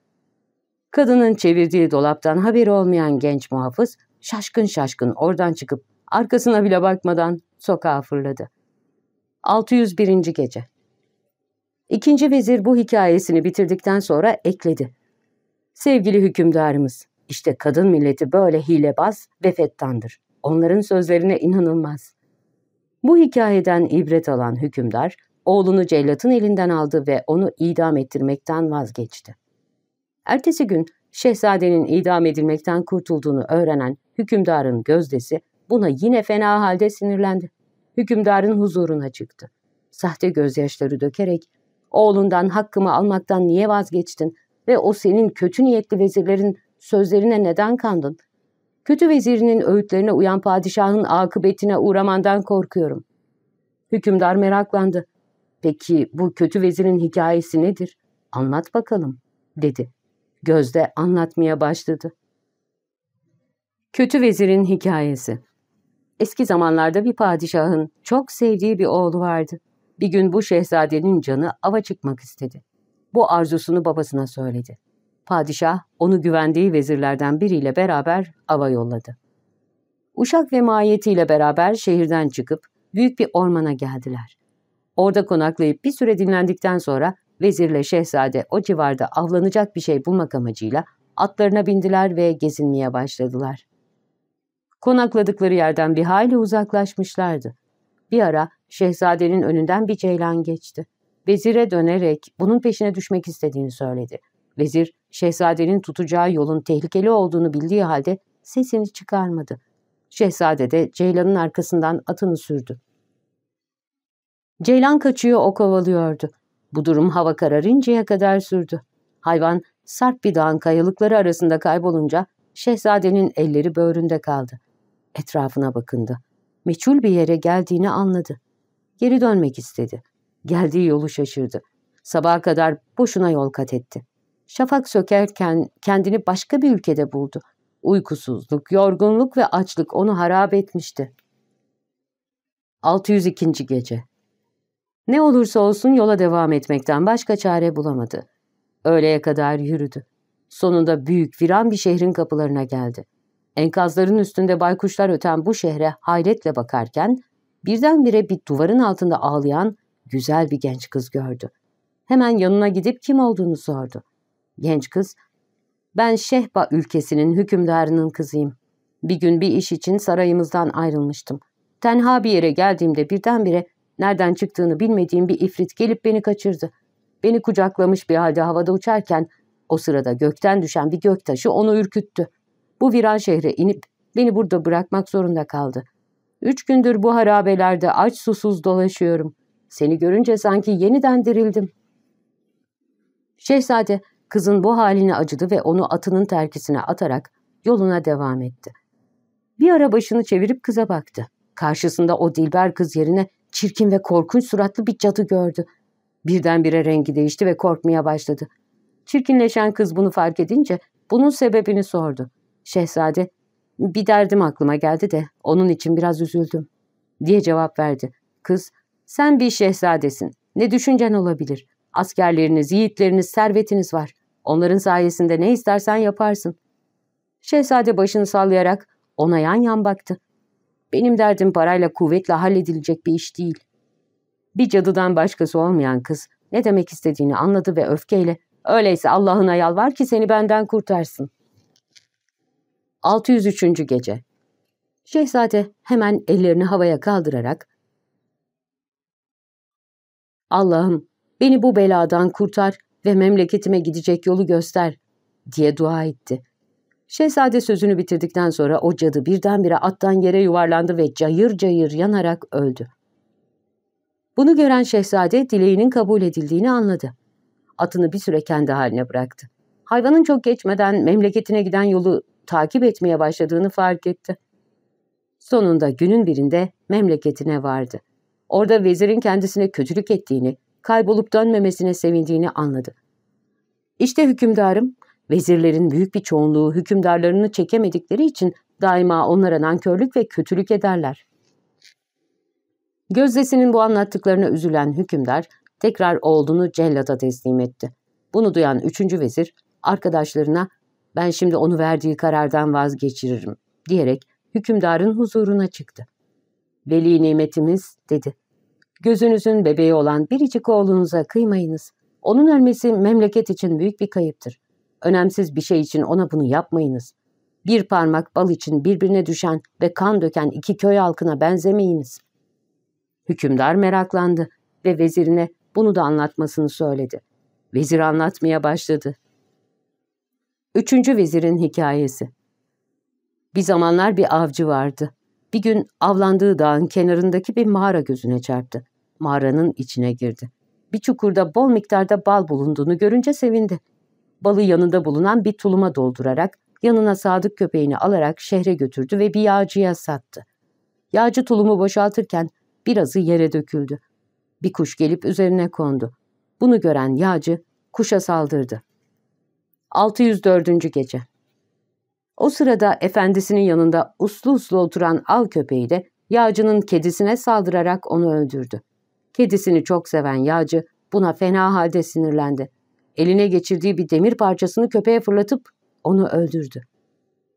Kadının çevirdiği dolaptan haberi olmayan genç muhafız şaşkın şaşkın oradan çıkıp arkasına bile bakmadan sokağa fırladı. 601. Gece İkinci vezir bu hikayesini bitirdikten sonra ekledi. Sevgili hükümdarımız, işte kadın milleti böyle hilebaz ve fettandır. Onların sözlerine inanılmaz. Bu hikayeden ibret alan hükümdar, oğlunu cellatın elinden aldı ve onu idam ettirmekten vazgeçti. Ertesi gün şehzadenin idam edilmekten kurtulduğunu öğrenen Hükümdarın gözdesi buna yine fena halde sinirlendi. Hükümdarın huzuruna çıktı. Sahte gözyaşları dökerek, oğlundan hakkımı almaktan niye vazgeçtin ve o senin kötü niyetli vezirlerin sözlerine neden kandın? Kötü vezirinin öğütlerine uyan padişahın akıbetine uğramandan korkuyorum. Hükümdar meraklandı. Peki bu kötü vezirin hikayesi nedir? Anlat bakalım, dedi. Gözde anlatmaya başladı. Kötü vezirin hikayesi Eski zamanlarda bir padişahın çok sevdiği bir oğlu vardı. Bir gün bu şehzadenin canı ava çıkmak istedi. Bu arzusunu babasına söyledi. Padişah onu güvendiği vezirlerden biriyle beraber ava yolladı. Uşak ve mahiyetiyle beraber şehirden çıkıp büyük bir ormana geldiler. Orada konaklayıp bir süre dinlendikten sonra vezirle şehzade o civarda avlanacak bir şey bulmak amacıyla atlarına bindiler ve gezinmeye başladılar. Konakladıkları yerden bir hayli uzaklaşmışlardı. Bir ara şehzadenin önünden bir ceylan geçti. Vezire dönerek bunun peşine düşmek istediğini söyledi. Vezir, şehzadenin tutacağı yolun tehlikeli olduğunu bildiği halde sesini çıkarmadı. Şehzade de Ceylan'ın arkasından atını sürdü. Ceylan kaçıyor, o kovalıyordu. Bu durum hava kararıncaya kadar sürdü. Hayvan sarp bir dağın kayalıkları arasında kaybolunca şehzadenin elleri böğründe kaldı. Etrafına bakındı. Meçhul bir yere geldiğini anladı. Geri dönmek istedi. Geldiği yolu şaşırdı. Sabaha kadar boşuna yol kat etti. Şafak sökerken kendini başka bir ülkede buldu. Uykusuzluk, yorgunluk ve açlık onu harap etmişti. 602. Gece Ne olursa olsun yola devam etmekten başka çare bulamadı. Öğleye kadar yürüdü. Sonunda büyük, viran bir şehrin kapılarına geldi. Enkazların üstünde baykuşlar öten bu şehre hayretle bakarken birdenbire bir duvarın altında ağlayan güzel bir genç kız gördü. Hemen yanına gidip kim olduğunu sordu. Genç kız, ben Şehba ülkesinin hükümdarının kızıyım. Bir gün bir iş için sarayımızdan ayrılmıştım. Tenha bir yere geldiğimde birdenbire nereden çıktığını bilmediğim bir ifrit gelip beni kaçırdı. Beni kucaklamış bir halde havada uçarken o sırada gökten düşen bir göktaşı onu ürküttü. Bu viran şehre inip beni burada bırakmak zorunda kaldı. Üç gündür bu harabelerde aç susuz dolaşıyorum. Seni görünce sanki yeniden dirildim. Şehzade kızın bu haline acıdı ve onu atının terkisine atarak yoluna devam etti. Bir ara başını çevirip kıza baktı. Karşısında o dilber kız yerine çirkin ve korkunç suratlı bir cadı gördü. Birdenbire rengi değişti ve korkmaya başladı. Çirkinleşen kız bunu fark edince bunun sebebini sordu. Şehzade, bir derdim aklıma geldi de onun için biraz üzüldüm, diye cevap verdi. Kız, sen bir şehzadesin. Ne düşüncen olabilir? Askerleriniz, yiğitleriniz, servetiniz var. Onların sayesinde ne istersen yaparsın. Şehzade başını sallayarak ona yan yan baktı. Benim derdim parayla kuvvetle halledilecek bir iş değil. Bir cadıdan başkası olmayan kız ne demek istediğini anladı ve öfkeyle öyleyse Allah'ına yalvar ki seni benden kurtarsın 603. Gece Şehzade hemen ellerini havaya kaldırarak Allah'ım beni bu beladan kurtar ve memleketime gidecek yolu göster diye dua etti. Şehzade sözünü bitirdikten sonra o cadı birdenbire attan yere yuvarlandı ve cayır cayır yanarak öldü. Bunu gören şehzade dileğinin kabul edildiğini anladı. Atını bir süre kendi haline bıraktı. Hayvanın çok geçmeden memleketine giden yolu takip etmeye başladığını fark etti. Sonunda günün birinde memleketine vardı. Orada vezirin kendisine kötülük ettiğini, kaybolup dönmemesine sevindiğini anladı. İşte hükümdarım, vezirlerin büyük bir çoğunluğu hükümdarlarını çekemedikleri için daima onlara nankörlük ve kötülük ederler. Gözdesinin bu anlattıklarına üzülen hükümdar tekrar oğlunu cellada teslim etti. Bunu duyan üçüncü vezir arkadaşlarına ben şimdi onu verdiği karardan vazgeçiririm diyerek hükümdarın huzuruna çıktı. Veli nimetimiz dedi. Gözünüzün bebeği olan biricik oğlunuza kıymayınız. Onun ölmesi memleket için büyük bir kayıptır. Önemsiz bir şey için ona bunu yapmayınız. Bir parmak bal için birbirine düşen ve kan döken iki köy halkına benzemeyiniz. Hükümdar meraklandı ve vezirine bunu da anlatmasını söyledi. Vezir anlatmaya başladı. Üçüncü vezirin hikayesi Bir zamanlar bir avcı vardı. Bir gün avlandığı dağın kenarındaki bir mağara gözüne çarptı. Mağaranın içine girdi. Bir çukurda bol miktarda bal bulunduğunu görünce sevindi. Balı yanında bulunan bir tuluma doldurarak yanına sadık köpeğini alarak şehre götürdü ve bir yağcıya sattı. Yağcı tulumu boşaltırken birazı yere döküldü. Bir kuş gelip üzerine kondu. Bunu gören yağcı kuşa saldırdı. 604. Gece O sırada efendisinin yanında uslu uslu oturan av köpeği de yağcının kedisine saldırarak onu öldürdü. Kedisini çok seven yağcı buna fena halde sinirlendi. Eline geçirdiği bir demir parçasını köpeğe fırlatıp onu öldürdü.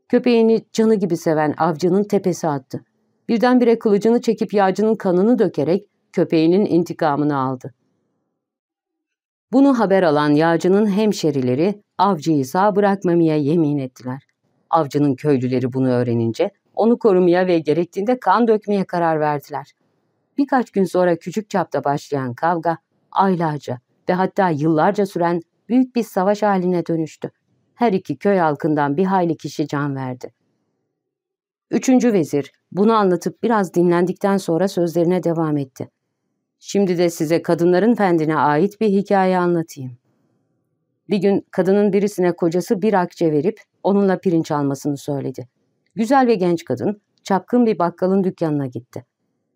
Köpeğini canı gibi seven avcının tepesi attı. Birdenbire kılıcını çekip yağcının kanını dökerek köpeğinin intikamını aldı. Bunu haber alan yağcının hemşerileri avcıyı sağ bırakmamaya yemin ettiler. Avcının köylüleri bunu öğrenince onu korumaya ve gerektiğinde kan dökmeye karar verdiler. Birkaç gün sonra küçük çapta başlayan kavga aylarca ve hatta yıllarca süren büyük bir savaş haline dönüştü. Her iki köy halkından bir hayli kişi can verdi. Üçüncü vezir bunu anlatıp biraz dinlendikten sonra sözlerine devam etti. Şimdi de size kadınların fendine ait bir hikaye anlatayım. Bir gün kadının birisine kocası bir akçe verip onunla pirinç almasını söyledi. Güzel ve genç kadın çapkın bir bakkalın dükkanına gitti.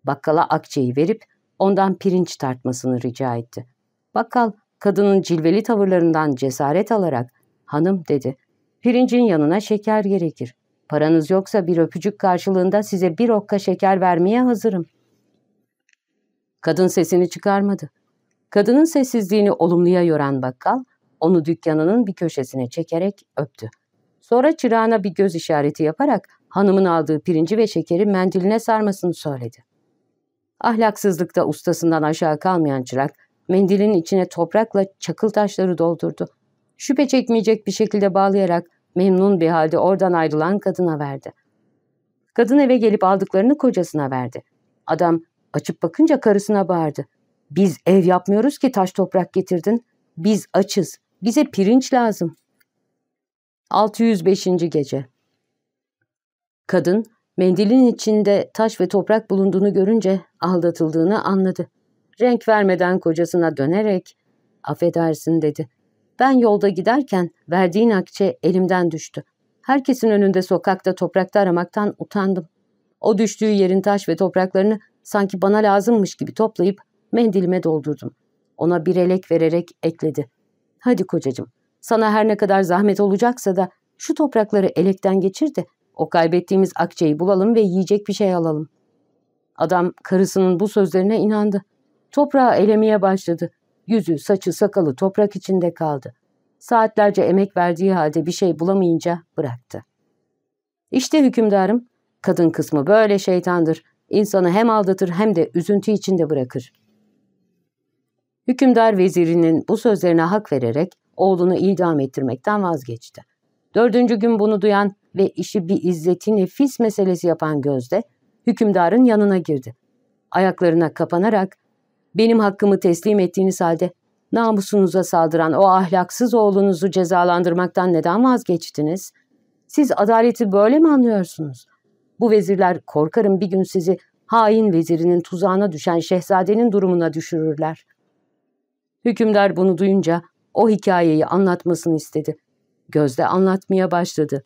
Bakkala akçeyi verip ondan pirinç tartmasını rica etti. Bakkal kadının cilveli tavırlarından cesaret alarak hanım dedi pirincin yanına şeker gerekir. Paranız yoksa bir öpücük karşılığında size bir okka şeker vermeye hazırım. Kadın sesini çıkarmadı. Kadının sessizliğini olumluya yoran bakkal, onu dükkanının bir köşesine çekerek öptü. Sonra çırağına bir göz işareti yaparak hanımın aldığı pirinci ve şekeri mendiline sarmasını söyledi. Ahlaksızlıkta ustasından aşağı kalmayan çırak, mendilin içine toprakla çakıl taşları doldurdu. Şüphe çekmeyecek bir şekilde bağlayarak memnun bir halde oradan ayrılan kadına verdi. Kadın eve gelip aldıklarını kocasına verdi. Adam açıp bakınca karısına bağırdı. Biz ev yapmıyoruz ki taş toprak getirdin. Biz açız. Bize pirinç lazım. 605. Gece Kadın mendilin içinde taş ve toprak bulunduğunu görünce aldatıldığını anladı. Renk vermeden kocasına dönerek affedersin dedi. Ben yolda giderken verdiğin akçe elimden düştü. Herkesin önünde sokakta toprakta aramaktan utandım. O düştüğü yerin taş ve topraklarını sanki bana lazımmış gibi toplayıp mendilime doldurdum. Ona bir elek vererek ekledi. Hadi kocacığım, sana her ne kadar zahmet olacaksa da şu toprakları elekten geçir de o kaybettiğimiz akçeyi bulalım ve yiyecek bir şey alalım. Adam karısının bu sözlerine inandı. Toprağı elemeye başladı. Yüzü, saçı, sakalı toprak içinde kaldı. Saatlerce emek verdiği halde bir şey bulamayınca bıraktı. İşte hükümdarım, kadın kısmı böyle şeytandır. İnsanı hem aldatır hem de üzüntü içinde bırakır. Hükümdar vezirinin bu sözlerine hak vererek oğlunu idam ettirmekten vazgeçti. Dördüncü gün bunu duyan ve işi bir izzeti nefis meselesi yapan Gözde, hükümdarın yanına girdi. Ayaklarına kapanarak benim hakkımı teslim ettiğiniz halde namusunuza saldıran o ahlaksız oğlunuzu cezalandırmaktan neden vazgeçtiniz? Siz adaleti böyle mi anlıyorsunuz? Bu vezirler korkarım bir gün sizi hain vezirinin tuzağına düşen şehzadenin durumuna düşürürler. Hükümdar bunu duyunca o hikayeyi anlatmasını istedi. Gözde anlatmaya başladı.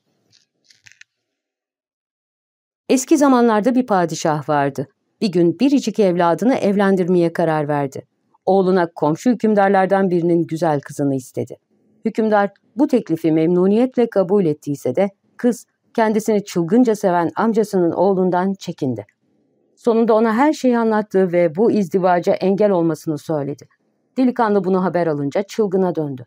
Eski zamanlarda bir padişah vardı bir gün biricik evladını evlendirmeye karar verdi. Oğluna komşu hükümdarlardan birinin güzel kızını istedi. Hükümdar bu teklifi memnuniyetle kabul ettiyse de kız kendisini çılgınca seven amcasının oğlundan çekindi. Sonunda ona her şeyi anlattı ve bu izdivaca engel olmasını söyledi. Delikanlı bunu haber alınca çılgına döndü.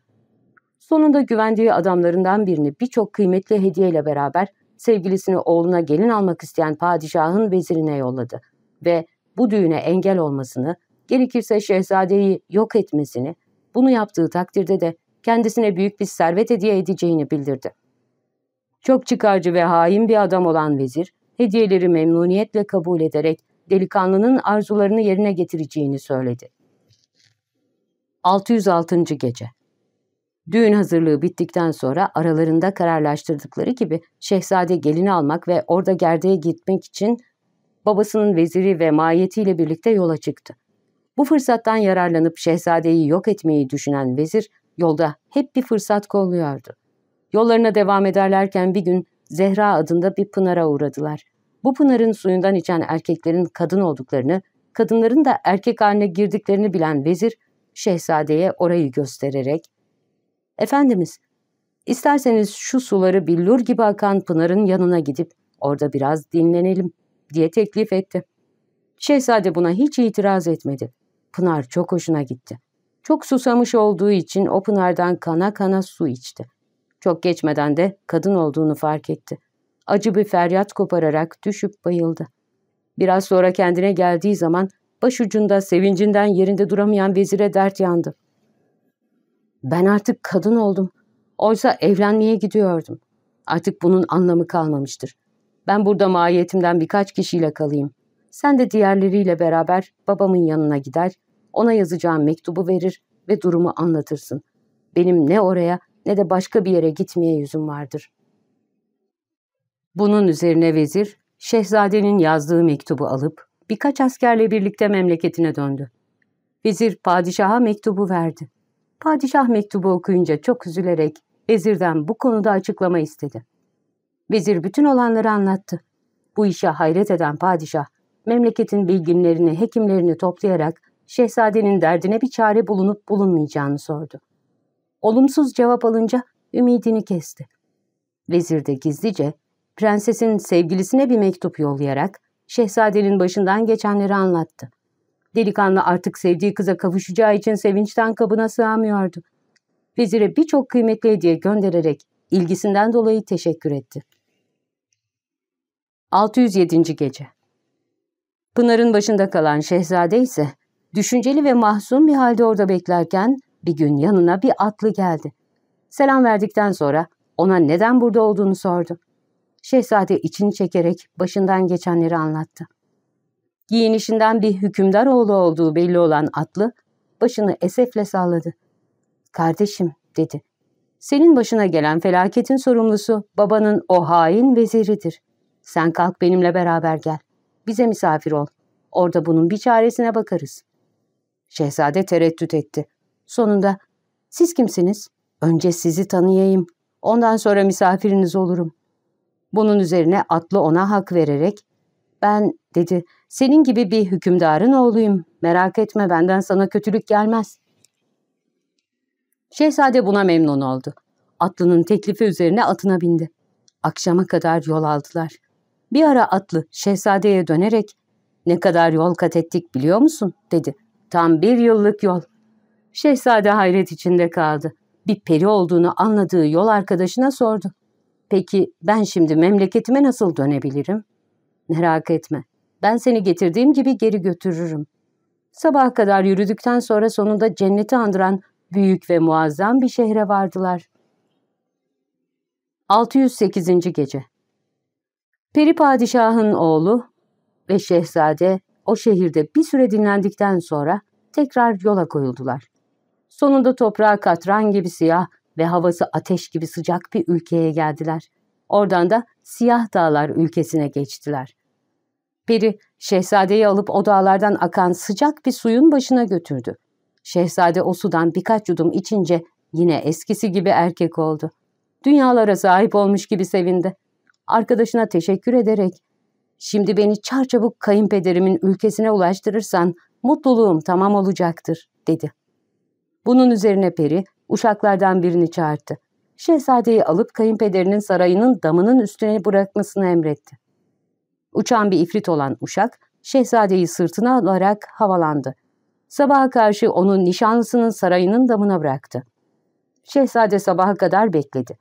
Sonunda güvendiği adamlarından birini birçok kıymetli hediyeyle beraber sevgilisini oğluna gelin almak isteyen padişahın vezirine yolladı ve bu düğüne engel olmasını, gerekirse şehzadeyi yok etmesini, bunu yaptığı takdirde de kendisine büyük bir servet hediye edeceğini bildirdi. Çok çıkarcı ve hain bir adam olan vezir, hediyeleri memnuniyetle kabul ederek delikanlının arzularını yerine getireceğini söyledi. 606. Gece Düğün hazırlığı bittikten sonra aralarında kararlaştırdıkları gibi şehzade gelini almak ve orada gerdeğe gitmek için babasının veziri ve mahiyetiyle birlikte yola çıktı. Bu fırsattan yararlanıp şehzadeyi yok etmeyi düşünen vezir yolda hep bir fırsat kolluyordu. Yollarına devam ederlerken bir gün Zehra adında bir pınara uğradılar. Bu pınarın suyundan içen erkeklerin kadın olduklarını, kadınların da erkek haline girdiklerini bilen vezir, şehzadeye orayı göstererek, ''Efendimiz, isterseniz şu suları billur gibi akan pınarın yanına gidip orada biraz dinlenelim.'' Diye teklif etti. Şehzade buna hiç itiraz etmedi. Pınar çok hoşuna gitti. Çok susamış olduğu için o pınardan kana kana su içti. Çok geçmeden de kadın olduğunu fark etti. Acı bir feryat kopararak düşüp bayıldı. Biraz sonra kendine geldiği zaman başucunda sevincinden yerinde duramayan vezire dert yandı. Ben artık kadın oldum. Oysa evlenmeye gidiyordum. Artık bunun anlamı kalmamıştır. Ben burada mahiyetimden birkaç kişiyle kalayım. Sen de diğerleriyle beraber babamın yanına gider, ona yazacağım mektubu verir ve durumu anlatırsın. Benim ne oraya ne de başka bir yere gitmeye yüzüm vardır. Bunun üzerine vezir, şehzadenin yazdığı mektubu alıp birkaç askerle birlikte memleketine döndü. Vezir padişaha mektubu verdi. Padişah mektubu okuyunca çok üzülerek vezirden bu konuda açıklama istedi. Vezir bütün olanları anlattı. Bu işe hayret eden padişah, memleketin bilginlerini, hekimlerini toplayarak şehzadenin derdine bir çare bulunup bulunmayacağını sordu. Olumsuz cevap alınca ümidini kesti. Vezir de gizlice prensesin sevgilisine bir mektup yollayarak şehzadenin başından geçenleri anlattı. Delikanlı artık sevdiği kıza kavuşacağı için sevinçten kabına sığamıyordu. Vezire birçok kıymetli hediye göndererek ilgisinden dolayı teşekkür etti. 607. Gece Pınar'ın başında kalan şehzade ise düşünceli ve mahzun bir halde orada beklerken bir gün yanına bir atlı geldi. Selam verdikten sonra ona neden burada olduğunu sordu. Şehzade içini çekerek başından geçenleri anlattı. Giyinişinden bir hükümdar oğlu olduğu belli olan atlı başını esefle salladı. Kardeşim dedi. Senin başına gelen felaketin sorumlusu babanın o hain veziridir. Sen kalk benimle beraber gel. Bize misafir ol. Orada bunun bir çaresine bakarız. Şehzade tereddüt etti. Sonunda siz kimsiniz? Önce sizi tanıyayım. Ondan sonra misafiriniz olurum. Bunun üzerine atlı ona hak vererek ben dedi senin gibi bir hükümdarın oğluyum. Merak etme benden sana kötülük gelmez. Şehzade buna memnun oldu. Atlının teklifi üzerine atına bindi. Akşama kadar yol aldılar. Bir ara atlı şehzadeye dönerek ne kadar yol kat ettik biliyor musun dedi. Tam bir yıllık yol. Şehzade hayret içinde kaldı. Bir peri olduğunu anladığı yol arkadaşına sordu. Peki ben şimdi memleketime nasıl dönebilirim? Merak etme. Ben seni getirdiğim gibi geri götürürüm. Sabaha kadar yürüdükten sonra sonunda cenneti andıran büyük ve muazzam bir şehre vardılar. 608. Gece Peri padişahın oğlu ve şehzade o şehirde bir süre dinlendikten sonra tekrar yola koyuldular. Sonunda toprağa katran gibi siyah ve havası ateş gibi sıcak bir ülkeye geldiler. Oradan da siyah dağlar ülkesine geçtiler. Peri, şehzadeyi alıp o dağlardan akan sıcak bir suyun başına götürdü. Şehzade o sudan birkaç yudum içince yine eskisi gibi erkek oldu. Dünyalara sahip olmuş gibi sevindi. Arkadaşına teşekkür ederek, ''Şimdi beni çarçabuk kayınpederimin ülkesine ulaştırırsan mutluluğum tamam olacaktır.'' dedi. Bunun üzerine peri uşaklardan birini çağırdı. Şehzadeyi alıp kayınpederinin sarayının damının üstüne bırakmasını emretti. Uçan bir ifrit olan uşak, şehzadeyi sırtına alarak havalandı. Sabaha karşı onu nişanlısının sarayının damına bıraktı. Şehzade sabaha kadar bekledi.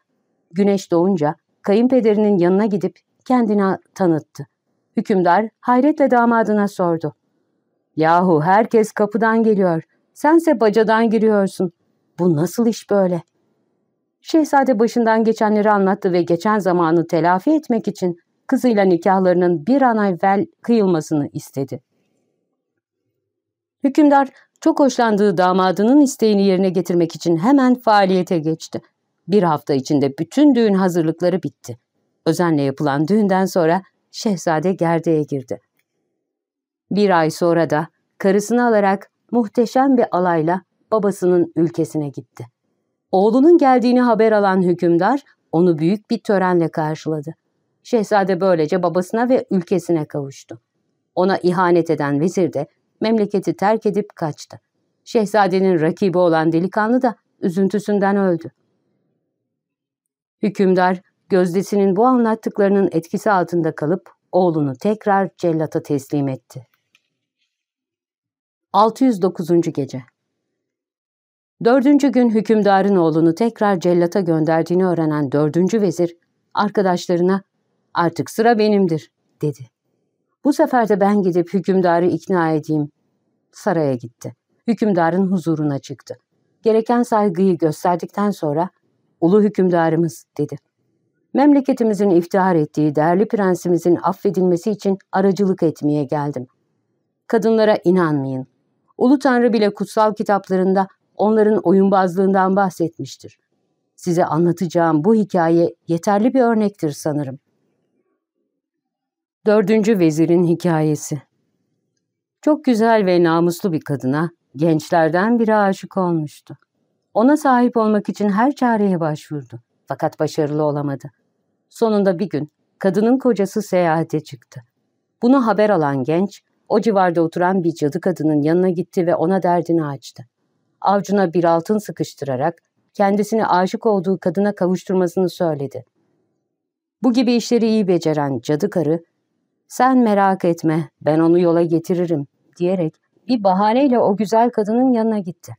Güneş doğunca kayınpederinin yanına gidip kendine tanıttı. Hükümdar hayretle damadına sordu. Yahu herkes kapıdan geliyor. Sense bacadan giriyorsun. Bu nasıl iş böyle? Şehzade başından geçenleri anlattı ve geçen zamanı telafi etmek için kızıyla nikahlarının bir an evvel kıyılmasını istedi. Hükümdar çok hoşlandığı damadının isteğini yerine getirmek için hemen faaliyete geçti. Bir hafta içinde bütün düğün hazırlıkları bitti. Özenle yapılan düğünden sonra şehzade gerdeğe girdi. Bir ay sonra da karısını alarak muhteşem bir alayla babasının ülkesine gitti. Oğlunun geldiğini haber alan hükümdar onu büyük bir törenle karşıladı. Şehzade böylece babasına ve ülkesine kavuştu. Ona ihanet eden vezir de memleketi terk edip kaçtı. Şehzadenin rakibi olan delikanlı da üzüntüsünden öldü. Hükümdar gözdesinin bu anlattıklarının etkisi altında kalıp oğlunu tekrar cellata teslim etti. 609. Gece Dördüncü gün hükümdarın oğlunu tekrar cellata gönderdiğini öğrenen dördüncü vezir, arkadaşlarına ''Artık sıra benimdir.'' dedi. Bu sefer de ben gidip hükümdarı ikna edeyim. Saraya gitti. Hükümdarın huzuruna çıktı. Gereken saygıyı gösterdikten sonra ''Ulu hükümdarımız'' dedi. Memleketimizin iftihar ettiği değerli prensimizin affedilmesi için aracılık etmeye geldim. Kadınlara inanmayın. Ulu Tanrı bile kutsal kitaplarında onların oyunbazlığından bahsetmiştir. Size anlatacağım bu hikaye yeterli bir örnektir sanırım. Dördüncü Vezirin Hikayesi Çok güzel ve namuslu bir kadına gençlerden biri aşık olmuştu. Ona sahip olmak için her çareye başvurdu. Fakat başarılı olamadı. Sonunda bir gün kadının kocası seyahate çıktı. Bunu haber alan genç, o civarda oturan bir cadı kadının yanına gitti ve ona derdini açtı. Avcuna bir altın sıkıştırarak kendisini aşık olduğu kadına kavuşturmasını söyledi. Bu gibi işleri iyi beceren cadı karı, ''Sen merak etme, ben onu yola getiririm.'' diyerek bir bahaneyle o güzel kadının yanına gitti.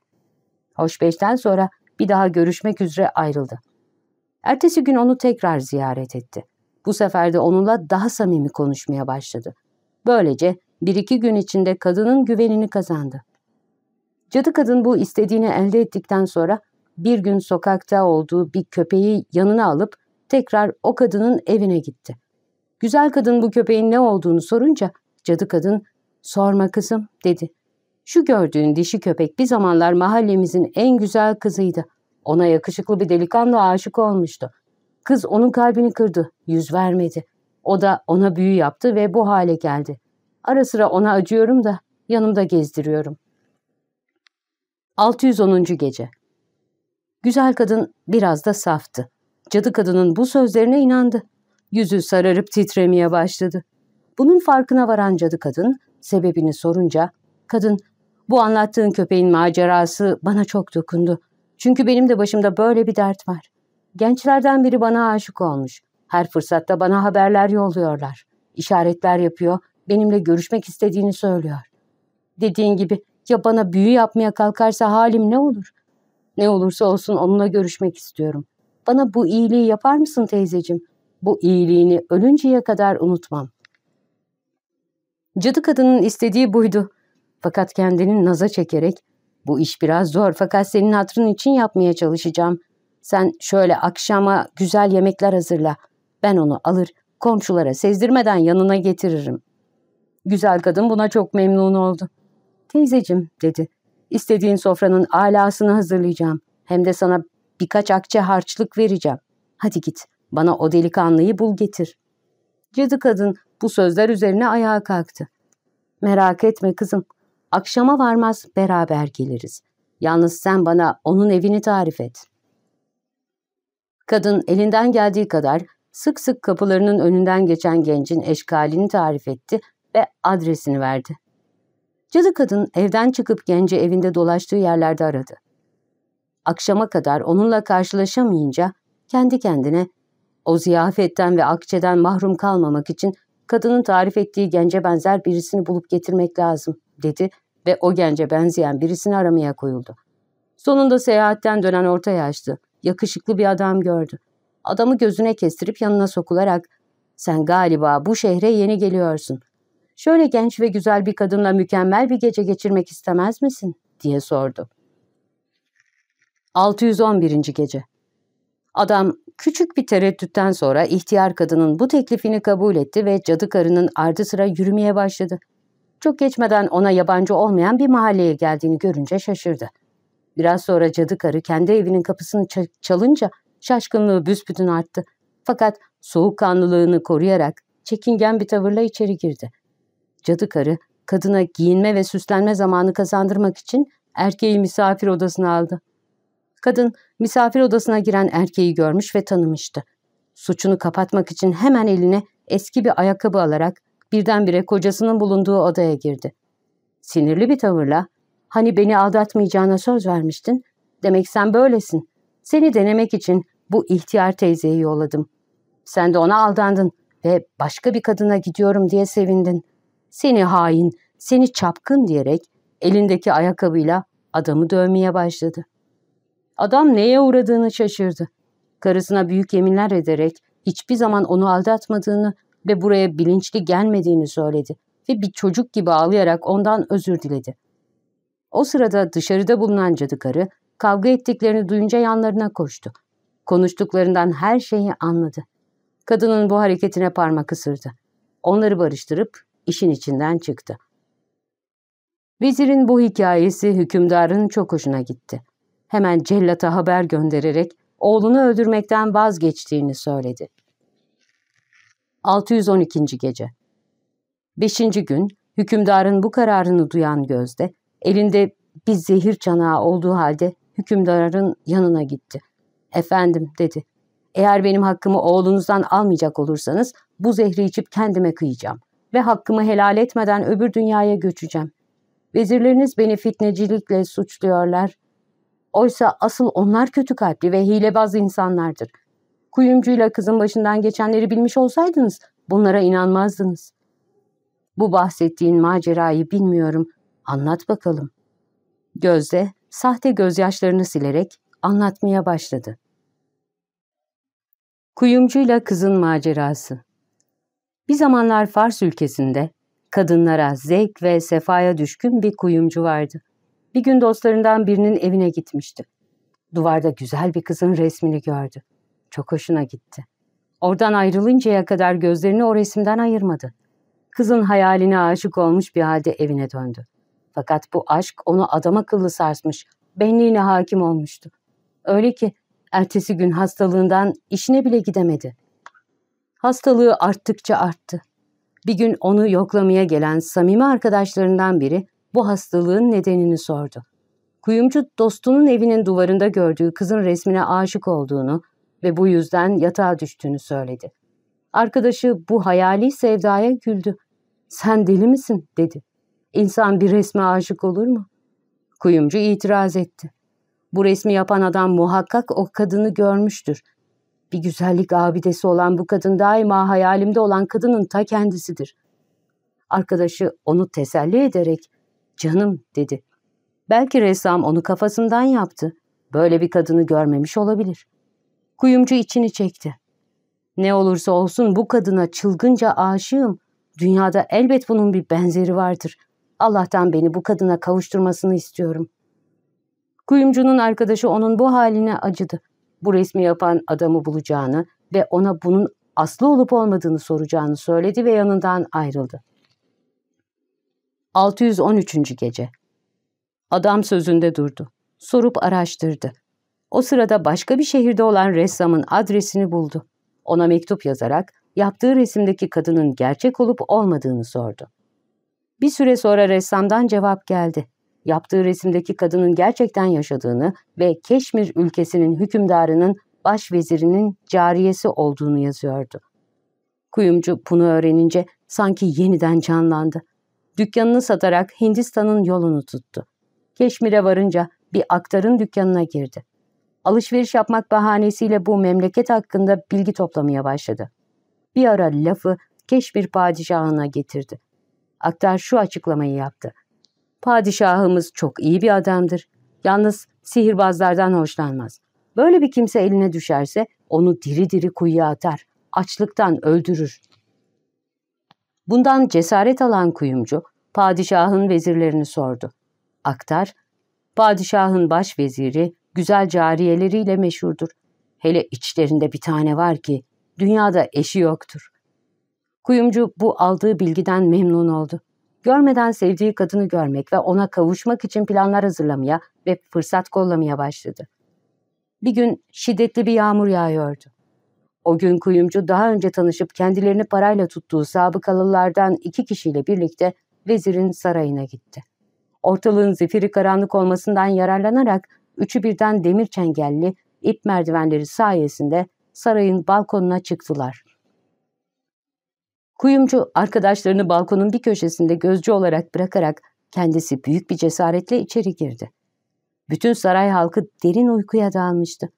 Hoşbeşten sonra bir daha görüşmek üzere ayrıldı. Ertesi gün onu tekrar ziyaret etti. Bu sefer de onunla daha samimi konuşmaya başladı. Böylece bir iki gün içinde kadının güvenini kazandı. Cadı kadın bu istediğini elde ettikten sonra bir gün sokakta olduğu bir köpeği yanına alıp tekrar o kadının evine gitti. Güzel kadın bu köpeğin ne olduğunu sorunca cadı kadın sorma kızım dedi. Şu gördüğün dişi köpek bir zamanlar mahallemizin en güzel kızıydı. Ona yakışıklı bir delikanlı aşık olmuştu. Kız onun kalbini kırdı, yüz vermedi. O da ona büyü yaptı ve bu hale geldi. Ara sıra ona acıyorum da yanımda gezdiriyorum. 610. Gece Güzel kadın biraz da saftı. Cadı kadının bu sözlerine inandı. Yüzü sararıp titremeye başladı. Bunun farkına varan cadı kadın sebebini sorunca, kadın bu anlattığın köpeğin macerası bana çok dokundu. Çünkü benim de başımda böyle bir dert var. Gençlerden biri bana aşık olmuş. Her fırsatta bana haberler yolluyorlar. İşaretler yapıyor, benimle görüşmek istediğini söylüyor. Dediğin gibi ya bana büyü yapmaya kalkarsa halim ne olur? Ne olursa olsun onunla görüşmek istiyorum. Bana bu iyiliği yapar mısın teyzeciğim? Bu iyiliğini ölünceye kadar unutmam. Cadı kadının istediği buydu. Fakat kendini naza çekerek, bu iş biraz zor fakat senin hatırın için yapmaya çalışacağım. Sen şöyle akşama güzel yemekler hazırla. Ben onu alır, komşulara sezdirmeden yanına getiririm. Güzel kadın buna çok memnun oldu. Teyzecim dedi. İstediğin sofranın alasını hazırlayacağım. Hem de sana birkaç akçe harçlık vereceğim. Hadi git bana o delikanlıyı bul getir. Cadı kadın bu sözler üzerine ayağa kalktı. Merak etme kızım. Akşama varmaz beraber geliriz. Yalnız sen bana onun evini tarif et. Kadın elinden geldiği kadar sık sık kapılarının önünden geçen gencin eşkalini tarif etti ve adresini verdi. Cadı kadın evden çıkıp gence evinde dolaştığı yerlerde aradı. Akşama kadar onunla karşılaşamayınca kendi kendine o ziyafetten ve akçeden mahrum kalmamak için kadının tarif ettiği gence benzer birisini bulup getirmek lazım dedi ve o gence benzeyen birisini aramaya koyuldu. Sonunda seyahatten dönen orta yaşlı, yakışıklı bir adam gördü. Adamı gözüne kestirip yanına sokularak ''Sen galiba bu şehre yeni geliyorsun. Şöyle genç ve güzel bir kadınla mükemmel bir gece geçirmek istemez misin? diye sordu. 611. Gece Adam küçük bir tereddütten sonra ihtiyar kadının bu teklifini kabul etti ve cadı karının ardı sıra yürümeye başladı. Çok geçmeden ona yabancı olmayan bir mahalleye geldiğini görünce şaşırdı. Biraz sonra cadı karı kendi evinin kapısını çalınca şaşkınlığı büsbütün arttı. Fakat soğukkanlılığını koruyarak çekingen bir tavırla içeri girdi. Cadı karı kadına giyinme ve süslenme zamanı kazandırmak için erkeği misafir odasına aldı. Kadın misafir odasına giren erkeği görmüş ve tanımıştı. Suçunu kapatmak için hemen eline eski bir ayakkabı alarak birdenbire kocasının bulunduğu odaya girdi. Sinirli bir tavırla, hani beni aldatmayacağına söz vermiştin, demek sen böylesin. Seni denemek için bu ihtiyar teyzeyi yolladım. Sen de ona aldandın ve başka bir kadına gidiyorum diye sevindin. Seni hain, seni çapkın diyerek elindeki ayakkabıyla adamı dövmeye başladı. Adam neye uğradığını şaşırdı. Karısına büyük yeminler ederek hiçbir zaman onu aldatmadığını ve buraya bilinçli gelmediğini söyledi ve bir çocuk gibi ağlayarak ondan özür diledi. O sırada dışarıda bulunan cadı karı kavga ettiklerini duyunca yanlarına koştu. Konuştuklarından her şeyi anladı. Kadının bu hareketine parmak ısırdı. Onları barıştırıp işin içinden çıktı. Vezirin bu hikayesi hükümdarın çok hoşuna gitti. Hemen cellata haber göndererek oğlunu öldürmekten vazgeçtiğini söyledi. 612. Gece Beşinci gün hükümdarın bu kararını duyan Gözde, elinde bir zehir çanağı olduğu halde hükümdarın yanına gitti. Efendim dedi, eğer benim hakkımı oğlunuzdan almayacak olursanız bu zehri içip kendime kıyacağım ve hakkımı helal etmeden öbür dünyaya göçeceğim. Vezirleriniz beni fitnecilikle suçluyorlar. Oysa asıl onlar kötü kalpli ve hilebaz insanlardır. Kuyumcuyla kızın başından geçenleri bilmiş olsaydınız bunlara inanmazdınız. Bu bahsettiğin macerayı bilmiyorum. Anlat bakalım. Gözde sahte gözyaşlarını silerek anlatmaya başladı. Kuyumcuyla kızın macerası Bir zamanlar Fars ülkesinde kadınlara zevk ve sefaya düşkün bir kuyumcu vardı. Bir gün dostlarından birinin evine gitmişti. Duvarda güzel bir kızın resmini gördü. Çok hoşuna gitti. Oradan ayrılıncaya kadar gözlerini o resimden ayırmadı. Kızın hayaline aşık olmuş bir halde evine döndü. Fakat bu aşk onu adam akıllı sarsmış, benliğine hakim olmuştu. Öyle ki ertesi gün hastalığından işine bile gidemedi. Hastalığı arttıkça arttı. Bir gün onu yoklamaya gelen samimi arkadaşlarından biri bu hastalığın nedenini sordu. Kuyumcu dostunun evinin duvarında gördüğü kızın resmine aşık olduğunu ve bu yüzden yatağa düştüğünü söyledi. Arkadaşı bu hayali sevdaya güldü. Sen deli misin dedi. İnsan bir resme aşık olur mu? Kuyumcu itiraz etti. Bu resmi yapan adam muhakkak o kadını görmüştür. Bir güzellik abidesi olan bu kadın daima hayalimde olan kadının ta kendisidir. Arkadaşı onu teselli ederek canım dedi. Belki ressam onu kafasından yaptı. Böyle bir kadını görmemiş olabilir. Kuyumcu içini çekti. Ne olursa olsun bu kadına çılgınca aşığım. Dünyada elbet bunun bir benzeri vardır. Allah'tan beni bu kadına kavuşturmasını istiyorum. Kuyumcunun arkadaşı onun bu haline acıdı. Bu resmi yapan adamı bulacağını ve ona bunun aslı olup olmadığını soracağını söyledi ve yanından ayrıldı. 613. Gece Adam sözünde durdu. Sorup araştırdı. O sırada başka bir şehirde olan ressamın adresini buldu. Ona mektup yazarak yaptığı resimdeki kadının gerçek olup olmadığını sordu. Bir süre sonra ressamdan cevap geldi. Yaptığı resimdeki kadının gerçekten yaşadığını ve Keşmir ülkesinin hükümdarının başvezirinin cariyesi olduğunu yazıyordu. Kuyumcu bunu öğrenince sanki yeniden canlandı. Dükkanını satarak Hindistan'ın yolunu tuttu. Keşmir'e varınca bir aktarın dükkanına girdi. Alışveriş yapmak bahanesiyle bu memleket hakkında bilgi toplamaya başladı. Bir ara lafı Keşmir padişahına getirdi. Aktar şu açıklamayı yaptı. Padişahımız çok iyi bir adamdır. Yalnız sihirbazlardan hoşlanmaz. Böyle bir kimse eline düşerse onu diri diri kuyuya atar. Açlıktan öldürür. Bundan cesaret alan kuyumcu padişahın vezirlerini sordu. Aktar, padişahın baş veziri güzel cariyeleriyle meşhurdur. Hele içlerinde bir tane var ki dünyada eşi yoktur. Kuyumcu bu aldığı bilgiden memnun oldu. Görmeden sevdiği kadını görmek ve ona kavuşmak için planlar hazırlamaya ve fırsat kollamaya başladı. Bir gün şiddetli bir yağmur yağıyordu. O gün kuyumcu daha önce tanışıp kendilerini parayla tuttuğu sabıkalılardan iki kişiyle birlikte vezirin sarayına gitti. Ortalığın zifiri karanlık olmasından yararlanarak üçü birden demir çengelli ip merdivenleri sayesinde sarayın balkonuna çıktılar. Kuyumcu arkadaşlarını balkonun bir köşesinde gözcü olarak bırakarak kendisi büyük bir cesaretle içeri girdi. Bütün saray halkı derin uykuya dalmıştı.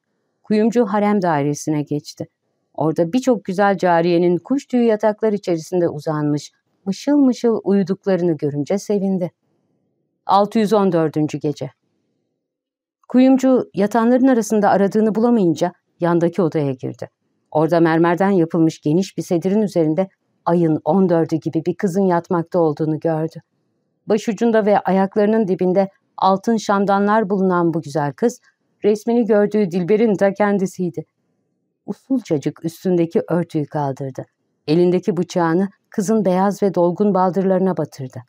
Kuyumcu harem dairesine geçti. Orada birçok güzel cariyenin kuş tüyü yataklar içerisinde uzanmış, mışıl mışıl uyuduklarını görünce sevindi. 614. Gece Kuyumcu yatanların arasında aradığını bulamayınca yandaki odaya girdi. Orada mermerden yapılmış geniş bir sedirin üzerinde ayın 14'ü gibi bir kızın yatmakta olduğunu gördü. Başucunda ve ayaklarının dibinde altın şamdanlar bulunan bu güzel kız, resmini gördüğü Dilber'in de kendisiydi. Usulcacık üstündeki örtüyü kaldırdı. Elindeki bıçağını kızın beyaz ve dolgun baldırlarına batırdı.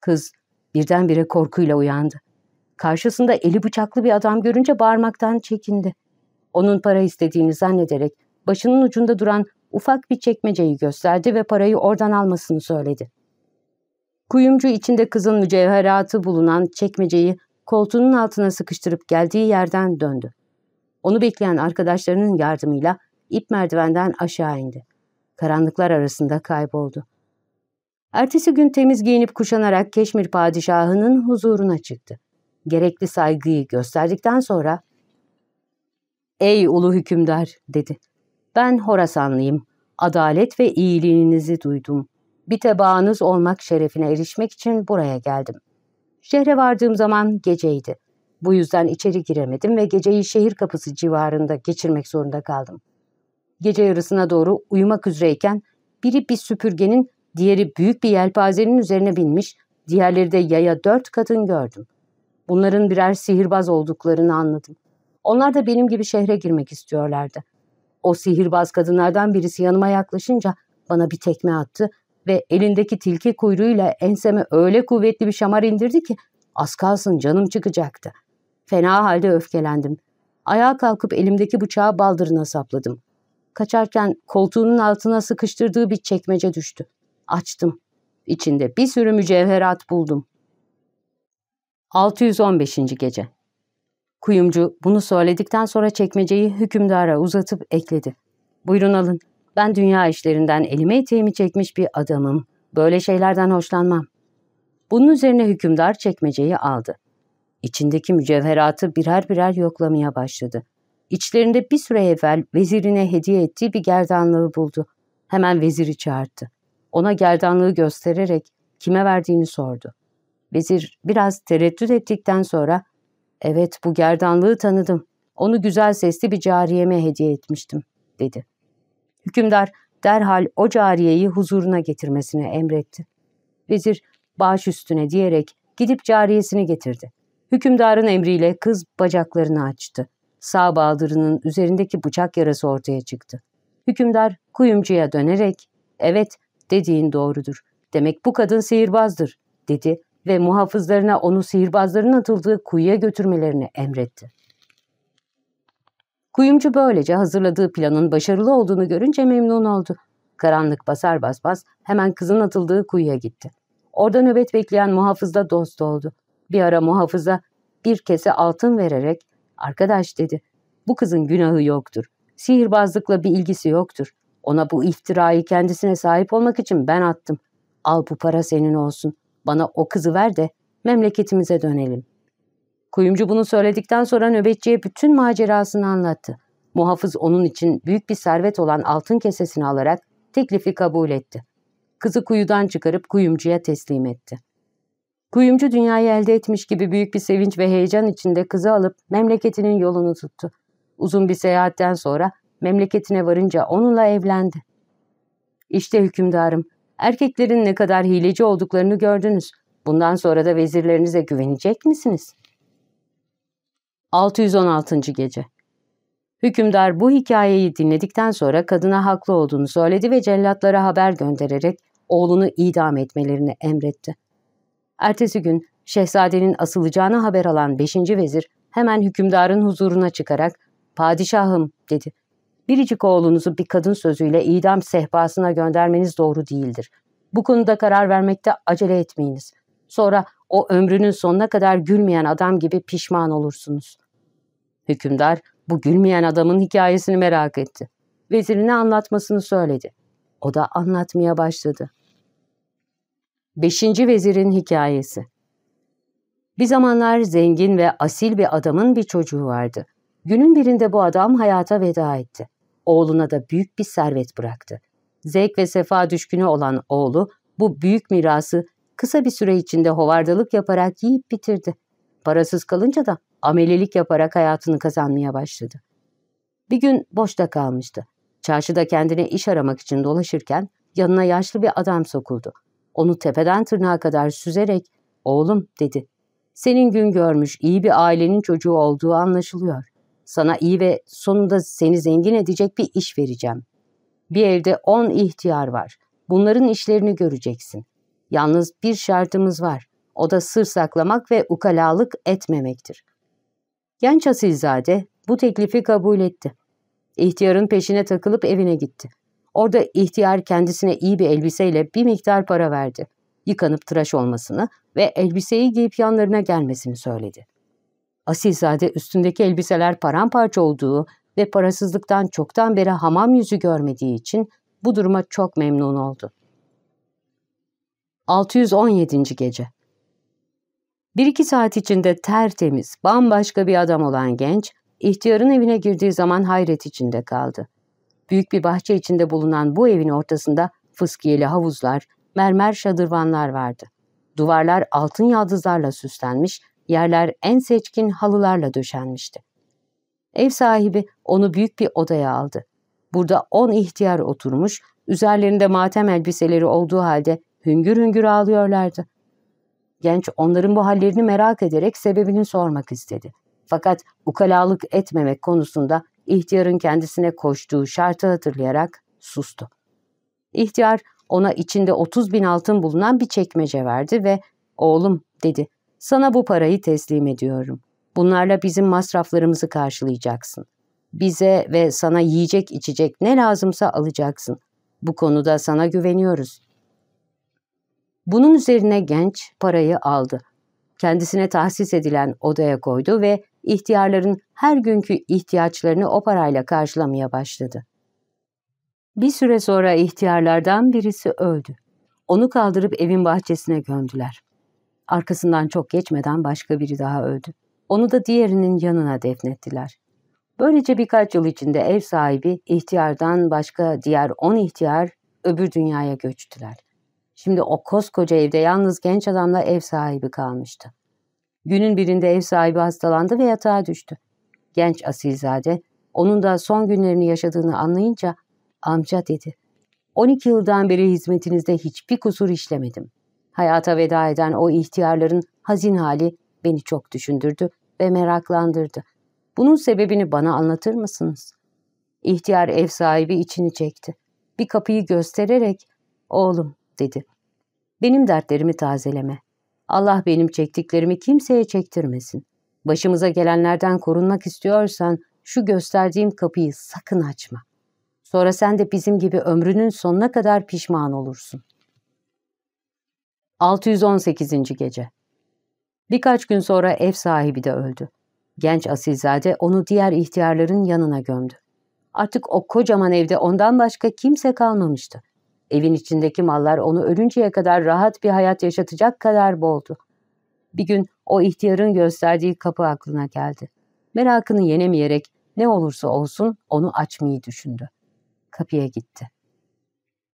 Kız birdenbire korkuyla uyandı. Karşısında eli bıçaklı bir adam görünce bağırmaktan çekindi. Onun para istediğini zannederek başının ucunda duran ufak bir çekmeceyi gösterdi ve parayı oradan almasını söyledi. Kuyumcu içinde kızın mücevheratı bulunan çekmeceyi koltuğunun altına sıkıştırıp geldiği yerden döndü. Onu bekleyen arkadaşlarının yardımıyla ip merdivenden aşağı indi. Karanlıklar arasında kayboldu. Ertesi gün temiz giyinip kuşanarak Keşmir padişahının huzuruna çıktı. Gerekli saygıyı gösterdikten sonra ''Ey ulu hükümdar'' dedi. ''Ben Horasanlıyım. Adalet ve iyiliğinizi duydum. Bir tebaanız olmak şerefine erişmek için buraya geldim. Şehre vardığım zaman geceydi. Bu yüzden içeri giremedim ve geceyi şehir kapısı civarında geçirmek zorunda kaldım. Gece yarısına doğru uyumak üzereyken biri bir süpürgenin, diğeri büyük bir yelpazenin üzerine binmiş, diğerleri de yaya dört kadın gördüm. Bunların birer sihirbaz olduklarını anladım. Onlar da benim gibi şehre girmek istiyorlardı. O sihirbaz kadınlardan birisi yanıma yaklaşınca bana bir tekme attı ve elindeki tilki kuyruğuyla enseme öyle kuvvetli bir şamar indirdi ki az kalsın canım çıkacaktı. Fena halde öfkelendim. Ayağa kalkıp elimdeki bıçağı baldırına sapladım. Kaçarken koltuğunun altına sıkıştırdığı bir çekmece düştü. Açtım. İçinde bir sürü mücevherat buldum. 615. Gece Kuyumcu bunu söyledikten sonra çekmeceyi hükümdara uzatıp ekledi. Buyurun alın. Ben dünya işlerinden elime eteğimi çekmiş bir adamım. Böyle şeylerden hoşlanmam. Bunun üzerine hükümdar çekmeceyi aldı. İçindeki mücevheratı birer birer yoklamaya başladı. İçlerinde bir süre evvel vezirine hediye ettiği bir gerdanlığı buldu. Hemen veziri çağırdı. Ona gerdanlığı göstererek kime verdiğini sordu. Vezir biraz tereddüt ettikten sonra ''Evet bu gerdanlığı tanıdım. Onu güzel sesli bir cariyeme hediye etmiştim.'' dedi. Hükümdar derhal o cariyeyi huzuruna getirmesini emretti. Vezir baş üstüne diyerek gidip cariyesini getirdi. Hükümdarın emriyle kız bacaklarını açtı. Sağ baldırının üzerindeki bıçak yarası ortaya çıktı. Hükümdar kuyumcuya dönerek ''Evet dediğin doğrudur. Demek bu kadın sihirbazdır.'' dedi ve muhafızlarına onu sihirbazların atıldığı kuyuya götürmelerini emretti. Kuyumcu böylece hazırladığı planın başarılı olduğunu görünce memnun oldu. Karanlık basar basmaz hemen kızın atıldığı kuyuya gitti. Orada nöbet bekleyen muhafızla dost oldu. Bir ara muhafıza bir kese altın vererek ''Arkadaş'' dedi. ''Bu kızın günahı yoktur. Sihirbazlıkla bir ilgisi yoktur. Ona bu iftirayı kendisine sahip olmak için ben attım. Al bu para senin olsun. Bana o kızı ver de memleketimize dönelim.'' Kuyumcu bunu söyledikten sonra nöbetçiye bütün macerasını anlattı. Muhafız onun için büyük bir servet olan altın kesesini alarak teklifi kabul etti. Kızı kuyudan çıkarıp kuyumcuya teslim etti. Kuyumcu dünyayı elde etmiş gibi büyük bir sevinç ve heyecan içinde kızı alıp memleketinin yolunu tuttu. Uzun bir seyahatten sonra memleketine varınca onunla evlendi. İşte hükümdarım, erkeklerin ne kadar hileci olduklarını gördünüz. Bundan sonra da vezirlerinize güvenecek misiniz? 616. Gece Hükümdar bu hikayeyi dinledikten sonra kadına haklı olduğunu söyledi ve cellatlara haber göndererek oğlunu idam etmelerini emretti. Ertesi gün şehzadenin asılacağını haber alan 5. vezir hemen hükümdarın huzuruna çıkarak ''Padişahım'' dedi. ''Biricik oğlunuzu bir kadın sözüyle idam sehpasına göndermeniz doğru değildir. Bu konuda karar vermekte acele etmeyiniz. Sonra o ömrünün sonuna kadar gülmeyen adam gibi pişman olursunuz.'' Hükümdar bu gülmeyen adamın hikayesini merak etti. Vezirine anlatmasını söyledi. O da anlatmaya başladı. Beşinci Vezirin Hikayesi Bir zamanlar zengin ve asil bir adamın bir çocuğu vardı. Günün birinde bu adam hayata veda etti. Oğluna da büyük bir servet bıraktı. Zevk ve sefa düşkünü olan oğlu bu büyük mirası kısa bir süre içinde hovardalık yaparak yiyip bitirdi. Parasız kalınca da amelilik yaparak hayatını kazanmaya başladı. Bir gün boşta kalmıştı. Çarşıda kendine iş aramak için dolaşırken yanına yaşlı bir adam sokuldu. Onu tepeden tırnağa kadar süzerek ''Oğlum'' dedi. ''Senin gün görmüş iyi bir ailenin çocuğu olduğu anlaşılıyor. Sana iyi ve sonunda seni zengin edecek bir iş vereceğim. Bir evde on ihtiyar var. Bunların işlerini göreceksin. Yalnız bir şartımız var. O da sır saklamak ve ukalalık etmemektir. Genç asilzade bu teklifi kabul etti. İhtiyarın peşine takılıp evine gitti. Orada ihtiyar kendisine iyi bir elbiseyle bir miktar para verdi. Yıkanıp tıraş olmasını ve elbiseyi giyip yanlarına gelmesini söyledi. Asilzade üstündeki elbiseler paramparça olduğu ve parasızlıktan çoktan beri hamam yüzü görmediği için bu duruma çok memnun oldu. 617. Gece bir iki saat içinde tertemiz, bambaşka bir adam olan genç, ihtiyarın evine girdiği zaman hayret içinde kaldı. Büyük bir bahçe içinde bulunan bu evin ortasında fıskiyeli havuzlar, mermer şadırvanlar vardı. Duvarlar altın yaldızlarla süslenmiş, yerler en seçkin halılarla döşenmişti. Ev sahibi onu büyük bir odaya aldı. Burada on ihtiyar oturmuş, üzerlerinde matem elbiseleri olduğu halde hüngür hüngür ağlıyorlardı. Genç onların bu hallerini merak ederek sebebini sormak istedi. Fakat ukalalık etmemek konusunda ihtiyarın kendisine koştuğu şartı hatırlayarak sustu. İhtiyar ona içinde 30 bin altın bulunan bir çekmece verdi ve ''Oğlum'' dedi, ''sana bu parayı teslim ediyorum. Bunlarla bizim masraflarımızı karşılayacaksın. Bize ve sana yiyecek içecek ne lazımsa alacaksın. Bu konuda sana güveniyoruz. Bunun üzerine genç parayı aldı. Kendisine tahsis edilen odaya koydu ve ihtiyarların her günkü ihtiyaçlarını o parayla karşılamaya başladı. Bir süre sonra ihtiyarlardan birisi öldü. Onu kaldırıp evin bahçesine gömdüler. Arkasından çok geçmeden başka biri daha öldü. Onu da diğerinin yanına defnettiler. Böylece birkaç yıl içinde ev sahibi ihtiyardan başka diğer on ihtiyar öbür dünyaya göçtüler. Şimdi o koskoca evde yalnız genç adamla ev sahibi kalmıştı. Günün birinde ev sahibi hastalandı ve yatağa düştü. Genç asilzade onun da son günlerini yaşadığını anlayınca amca dedi. 12 yıldan beri hizmetinizde hiçbir kusur işlemedim. Hayata veda eden o ihtiyarların hazin hali beni çok düşündürdü ve meraklandırdı. Bunun sebebini bana anlatır mısınız? İhtiyar ev sahibi içini çekti. Bir kapıyı göstererek, oğlum dedi. Benim dertlerimi tazeleme. Allah benim çektiklerimi kimseye çektirmesin. Başımıza gelenlerden korunmak istiyorsan şu gösterdiğim kapıyı sakın açma. Sonra sen de bizim gibi ömrünün sonuna kadar pişman olursun. 618. Gece Birkaç gün sonra ev sahibi de öldü. Genç asilzade onu diğer ihtiyarların yanına gömdü. Artık o kocaman evde ondan başka kimse kalmamıştı. Evin içindeki mallar onu ölünceye kadar rahat bir hayat yaşatacak kadar boldu. Bir gün o ihtiyarın gösterdiği kapı aklına geldi. Merakını yenemeyerek ne olursa olsun onu açmayı düşündü. Kapıya gitti.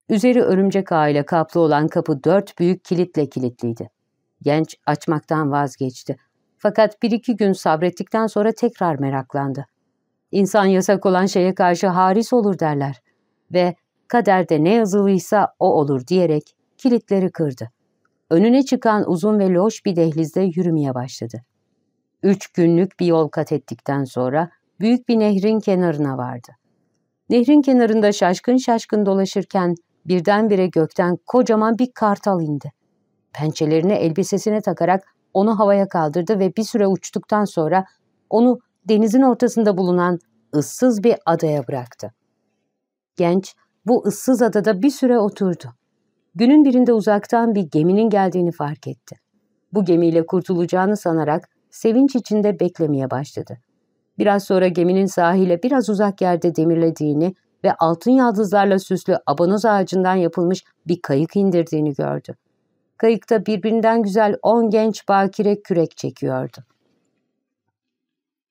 Üzeri örümcek ağıyla kaplı olan kapı dört büyük kilitle kilitliydi. Genç açmaktan vazgeçti. Fakat bir iki gün sabrettikten sonra tekrar meraklandı. İnsan yasak olan şeye karşı haris olur derler. Ve kaderde ne yazılıysa o olur diyerek kilitleri kırdı. Önüne çıkan uzun ve loş bir dehlizde yürümeye başladı. Üç günlük bir yol kat ettikten sonra büyük bir nehrin kenarına vardı. Nehrin kenarında şaşkın şaşkın dolaşırken birdenbire gökten kocaman bir kartal indi. Pençelerini elbisesine takarak onu havaya kaldırdı ve bir süre uçtuktan sonra onu denizin ortasında bulunan ıssız bir adaya bıraktı. Genç bu ıssız adada bir süre oturdu. Günün birinde uzaktan bir geminin geldiğini fark etti. Bu gemiyle kurtulacağını sanarak sevinç içinde beklemeye başladı. Biraz sonra geminin sahile biraz uzak yerde demirlediğini ve altın yaldızlarla süslü abanoz ağacından yapılmış bir kayık indirdiğini gördü. Kayıkta birbirinden güzel on genç bakire kürek çekiyordu.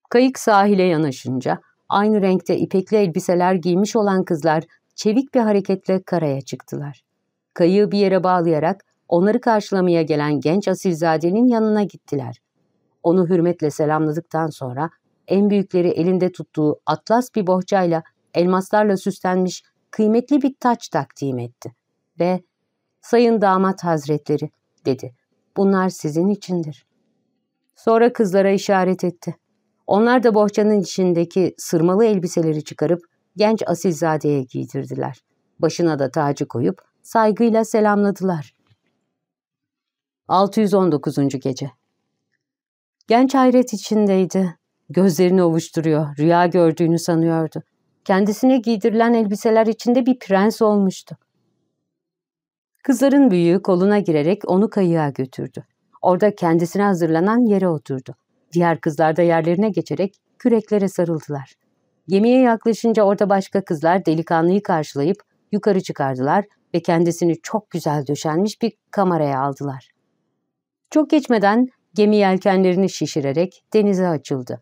Kayık sahile yanaşınca aynı renkte ipekli elbiseler giymiş olan kızlar çevik bir hareketle karaya çıktılar. Kayığı bir yere bağlayarak onları karşılamaya gelen genç asilzadenin yanına gittiler. Onu hürmetle selamladıktan sonra en büyükleri elinde tuttuğu atlas bir bohçayla elmaslarla süslenmiş kıymetli bir taç takdim etti. Ve ''Sayın damat hazretleri'' dedi. ''Bunlar sizin içindir.'' Sonra kızlara işaret etti. Onlar da bohçanın içindeki sırmalı elbiseleri çıkarıp genç asilzadeye giydirdiler. Başına da tacı koyup saygıyla selamladılar. 619. Gece Genç hayret içindeydi. Gözlerini ovuşturuyor, rüya gördüğünü sanıyordu. Kendisine giydirilen elbiseler içinde bir prens olmuştu. Kızların büyüğü koluna girerek onu kayığa götürdü. Orada kendisine hazırlanan yere oturdu. Diğer kızlar da yerlerine geçerek küreklere sarıldılar. Gemiye yaklaşınca orada başka kızlar delikanlıyı karşılayıp yukarı çıkardılar ve kendisini çok güzel döşenmiş bir kameraya aldılar. Çok geçmeden gemi yelkenlerini şişirerek denize açıldı.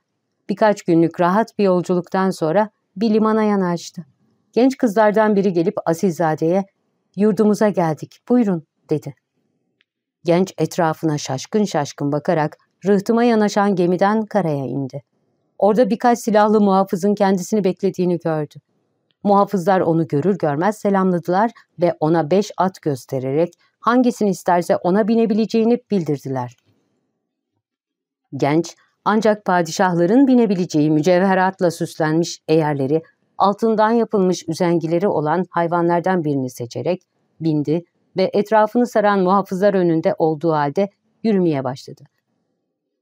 Birkaç günlük rahat bir yolculuktan sonra bir limana yanaştı. Genç kızlardan biri gelip Asilzade'ye ''Yurdumuza geldik, buyurun'' dedi. Genç etrafına şaşkın şaşkın bakarak rıhtıma yanaşan gemiden karaya indi. Orada birkaç silahlı muhafızın kendisini beklediğini gördü. Muhafızlar onu görür görmez selamladılar ve ona beş at göstererek hangisini isterse ona binebileceğini bildirdiler. Genç ancak padişahların binebileceği mücevheratla süslenmiş eğerleri, altından yapılmış üzengileri olan hayvanlardan birini seçerek bindi ve etrafını saran muhafızlar önünde olduğu halde yürümeye başladı.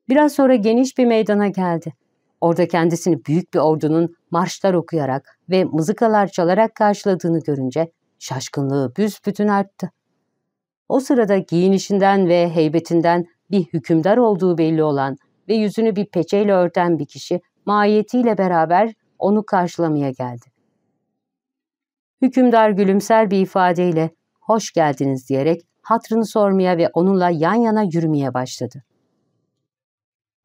Biraz sonra geniş bir meydana geldi. Orada kendisini büyük bir ordunun marşlar okuyarak ve mızıkalar çalarak karşıladığını görünce şaşkınlığı büsbütün arttı. O sırada giyinişinden ve heybetinden bir hükümdar olduğu belli olan ve yüzünü bir peçeyle örten bir kişi mahiyetiyle beraber onu karşılamaya geldi. Hükümdar gülümser bir ifadeyle hoş geldiniz diyerek hatrını sormaya ve onunla yan yana yürümeye başladı.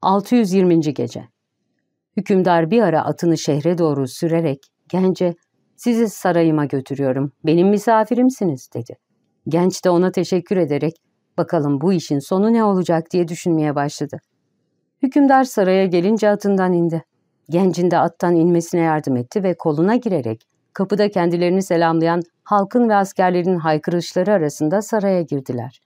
620. Gece Hükümdar bir ara atını şehre doğru sürerek gence sizi sarayıma götürüyorum, benim misafirimsiniz dedi. Genç de ona teşekkür ederek bakalım bu işin sonu ne olacak diye düşünmeye başladı. Hükümdar saraya gelince atından indi. Gencin de attan inmesine yardım etti ve koluna girerek kapıda kendilerini selamlayan halkın ve askerlerin haykırışları arasında saraya girdiler.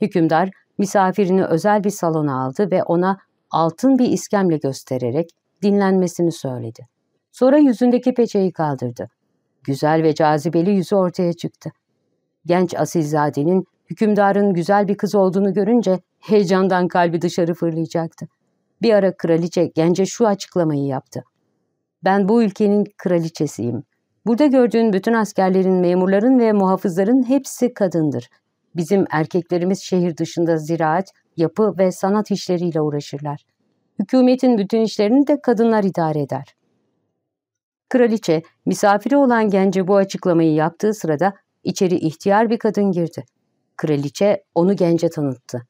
Hükümdar misafirini özel bir salona aldı ve ona altın bir iskemle göstererek dinlenmesini söyledi. Sonra yüzündeki peçeyi kaldırdı. Güzel ve cazibeli yüzü ortaya çıktı. Genç asilzadenin hükümdarın güzel bir kız olduğunu görünce heyecandan kalbi dışarı fırlayacaktı. Bir ara kraliçe gence şu açıklamayı yaptı. Ben bu ülkenin kraliçesiyim. Burada gördüğün bütün askerlerin, memurların ve muhafızların hepsi kadındır. Bizim erkeklerimiz şehir dışında ziraat, yapı ve sanat işleriyle uğraşırlar. Hükümetin bütün işlerini de kadınlar idare eder. Kraliçe, misafiri olan gence bu açıklamayı yaptığı sırada içeri ihtiyar bir kadın girdi. Kraliçe onu gence tanıttı.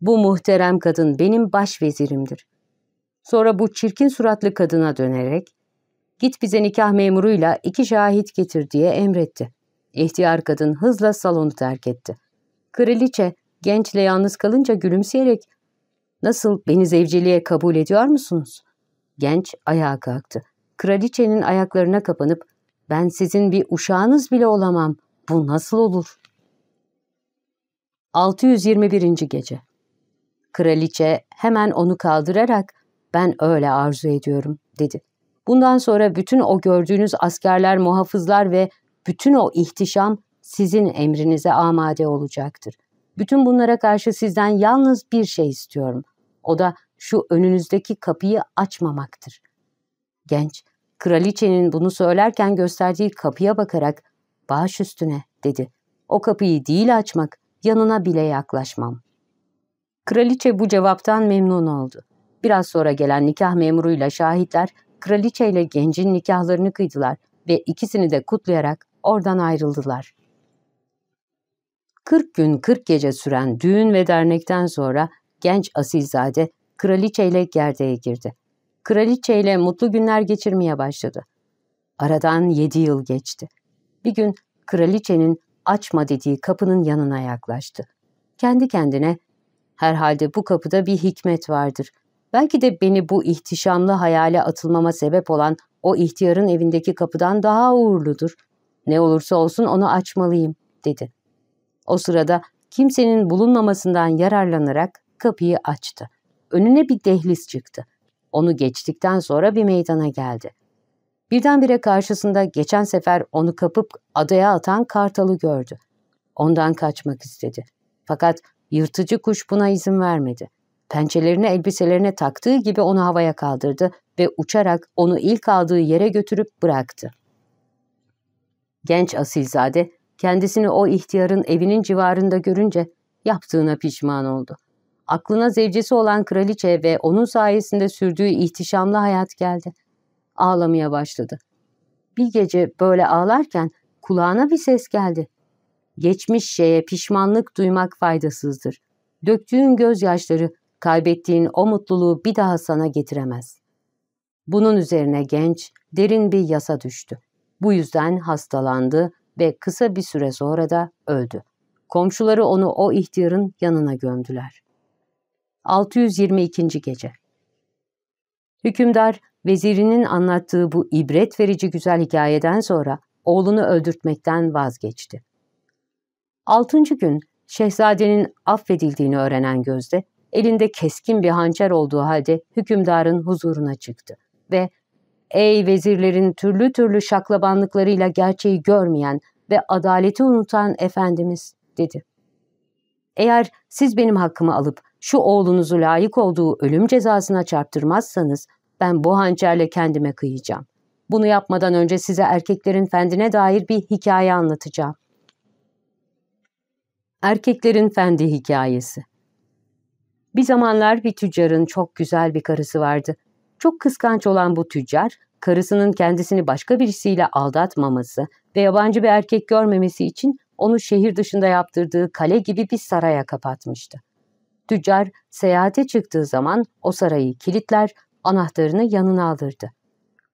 Bu muhterem kadın benim baş vezirimdir. Sonra bu çirkin suratlı kadına dönerek, git bize nikah memuruyla iki şahit getir diye emretti. İhtiyar kadın hızla salonu terk etti. Kraliçe gençle yalnız kalınca gülümseyerek Nasıl beni zevciliğe kabul ediyor musunuz? Genç ayağa kalktı. Kraliçenin ayaklarına kapanıp ben sizin bir uşağınız bile olamam. Bu nasıl olur? 621. Gece Kraliçe hemen onu kaldırarak ben öyle arzu ediyorum dedi. Bundan sonra bütün o gördüğünüz askerler, muhafızlar ve bütün o ihtişam sizin emrinize amade olacaktır. Bütün bunlara karşı sizden yalnız bir şey istiyorum. O da şu önünüzdeki kapıyı açmamaktır. Genç, kraliçenin bunu söylerken gösterdiği kapıya bakarak baş üstüne dedi. O kapıyı değil açmak, yanına bile yaklaşmam. Kraliçe bu cevaptan memnun oldu. Biraz sonra gelen nikah memuruyla şahitler kraliçe ile gencin nikahlarını kıydılar ve ikisini de kutlayarak oradan ayrıldılar. 40 gün 40 gece süren düğün ve dernekten sonra genç asilzade kraliçe ile gerdeğe girdi. Kraliçe ile mutlu günler geçirmeye başladı. Aradan yedi yıl geçti. Bir gün kraliçenin açma dediği kapının yanına yaklaştı. Kendi kendine herhalde bu kapıda bir hikmet vardır. Belki de beni bu ihtişamlı hayale atılmama sebep olan o ihtiyarın evindeki kapıdan daha uğurludur. Ne olursa olsun onu açmalıyım, dedi. O sırada kimsenin bulunmamasından yararlanarak kapıyı açtı. Önüne bir dehliz çıktı. Onu geçtikten sonra bir meydana geldi. Birdenbire karşısında geçen sefer onu kapıp adaya atan kartalı gördü. Ondan kaçmak istedi. Fakat yırtıcı kuş buna izin vermedi. Pençelerini elbiselerine taktığı gibi onu havaya kaldırdı ve uçarak onu ilk aldığı yere götürüp bıraktı. Genç asilzade kendisini o ihtiyarın evinin civarında görünce yaptığına pişman oldu. Aklına zevcesi olan kraliçe ve onun sayesinde sürdüğü ihtişamlı hayat geldi. Ağlamaya başladı. Bir gece böyle ağlarken kulağına bir ses geldi. Geçmiş şeye pişmanlık duymak faydasızdır. Döktüğün gözyaşları kaybettiğin o mutluluğu bir daha sana getiremez. Bunun üzerine genç derin bir yasa düştü. Bu yüzden hastalandı ve kısa bir süre sonra da öldü. Komşuları onu o ihtiyarın yanına gömdüler. 622. Gece Hükümdar, vezirinin anlattığı bu ibret verici güzel hikayeden sonra oğlunu öldürtmekten vazgeçti. Altıncı gün şehzadenin affedildiğini öğrenen Gözde, elinde keskin bir hançer olduğu halde hükümdarın huzuruna çıktı ve ''Ey vezirlerin türlü türlü şaklabanlıklarıyla gerçeği görmeyen ve adaleti unutan efendimiz'' dedi. ''Eğer siz benim hakkımı alıp şu oğlunuzu layık olduğu ölüm cezasına çarptırmazsanız ben bu hançerle kendime kıyacağım. Bunu yapmadan önce size erkeklerin fendine dair bir hikaye anlatacağım. Erkeklerin fendi hikayesi Bir zamanlar bir tüccarın çok güzel bir karısı vardı. Çok kıskanç olan bu tüccar, karısının kendisini başka birisiyle aldatmaması ve yabancı bir erkek görmemesi için onu şehir dışında yaptırdığı kale gibi bir saraya kapatmıştı. Tüccar seyahate çıktığı zaman o sarayı kilitler, anahtarını yanına alırdı.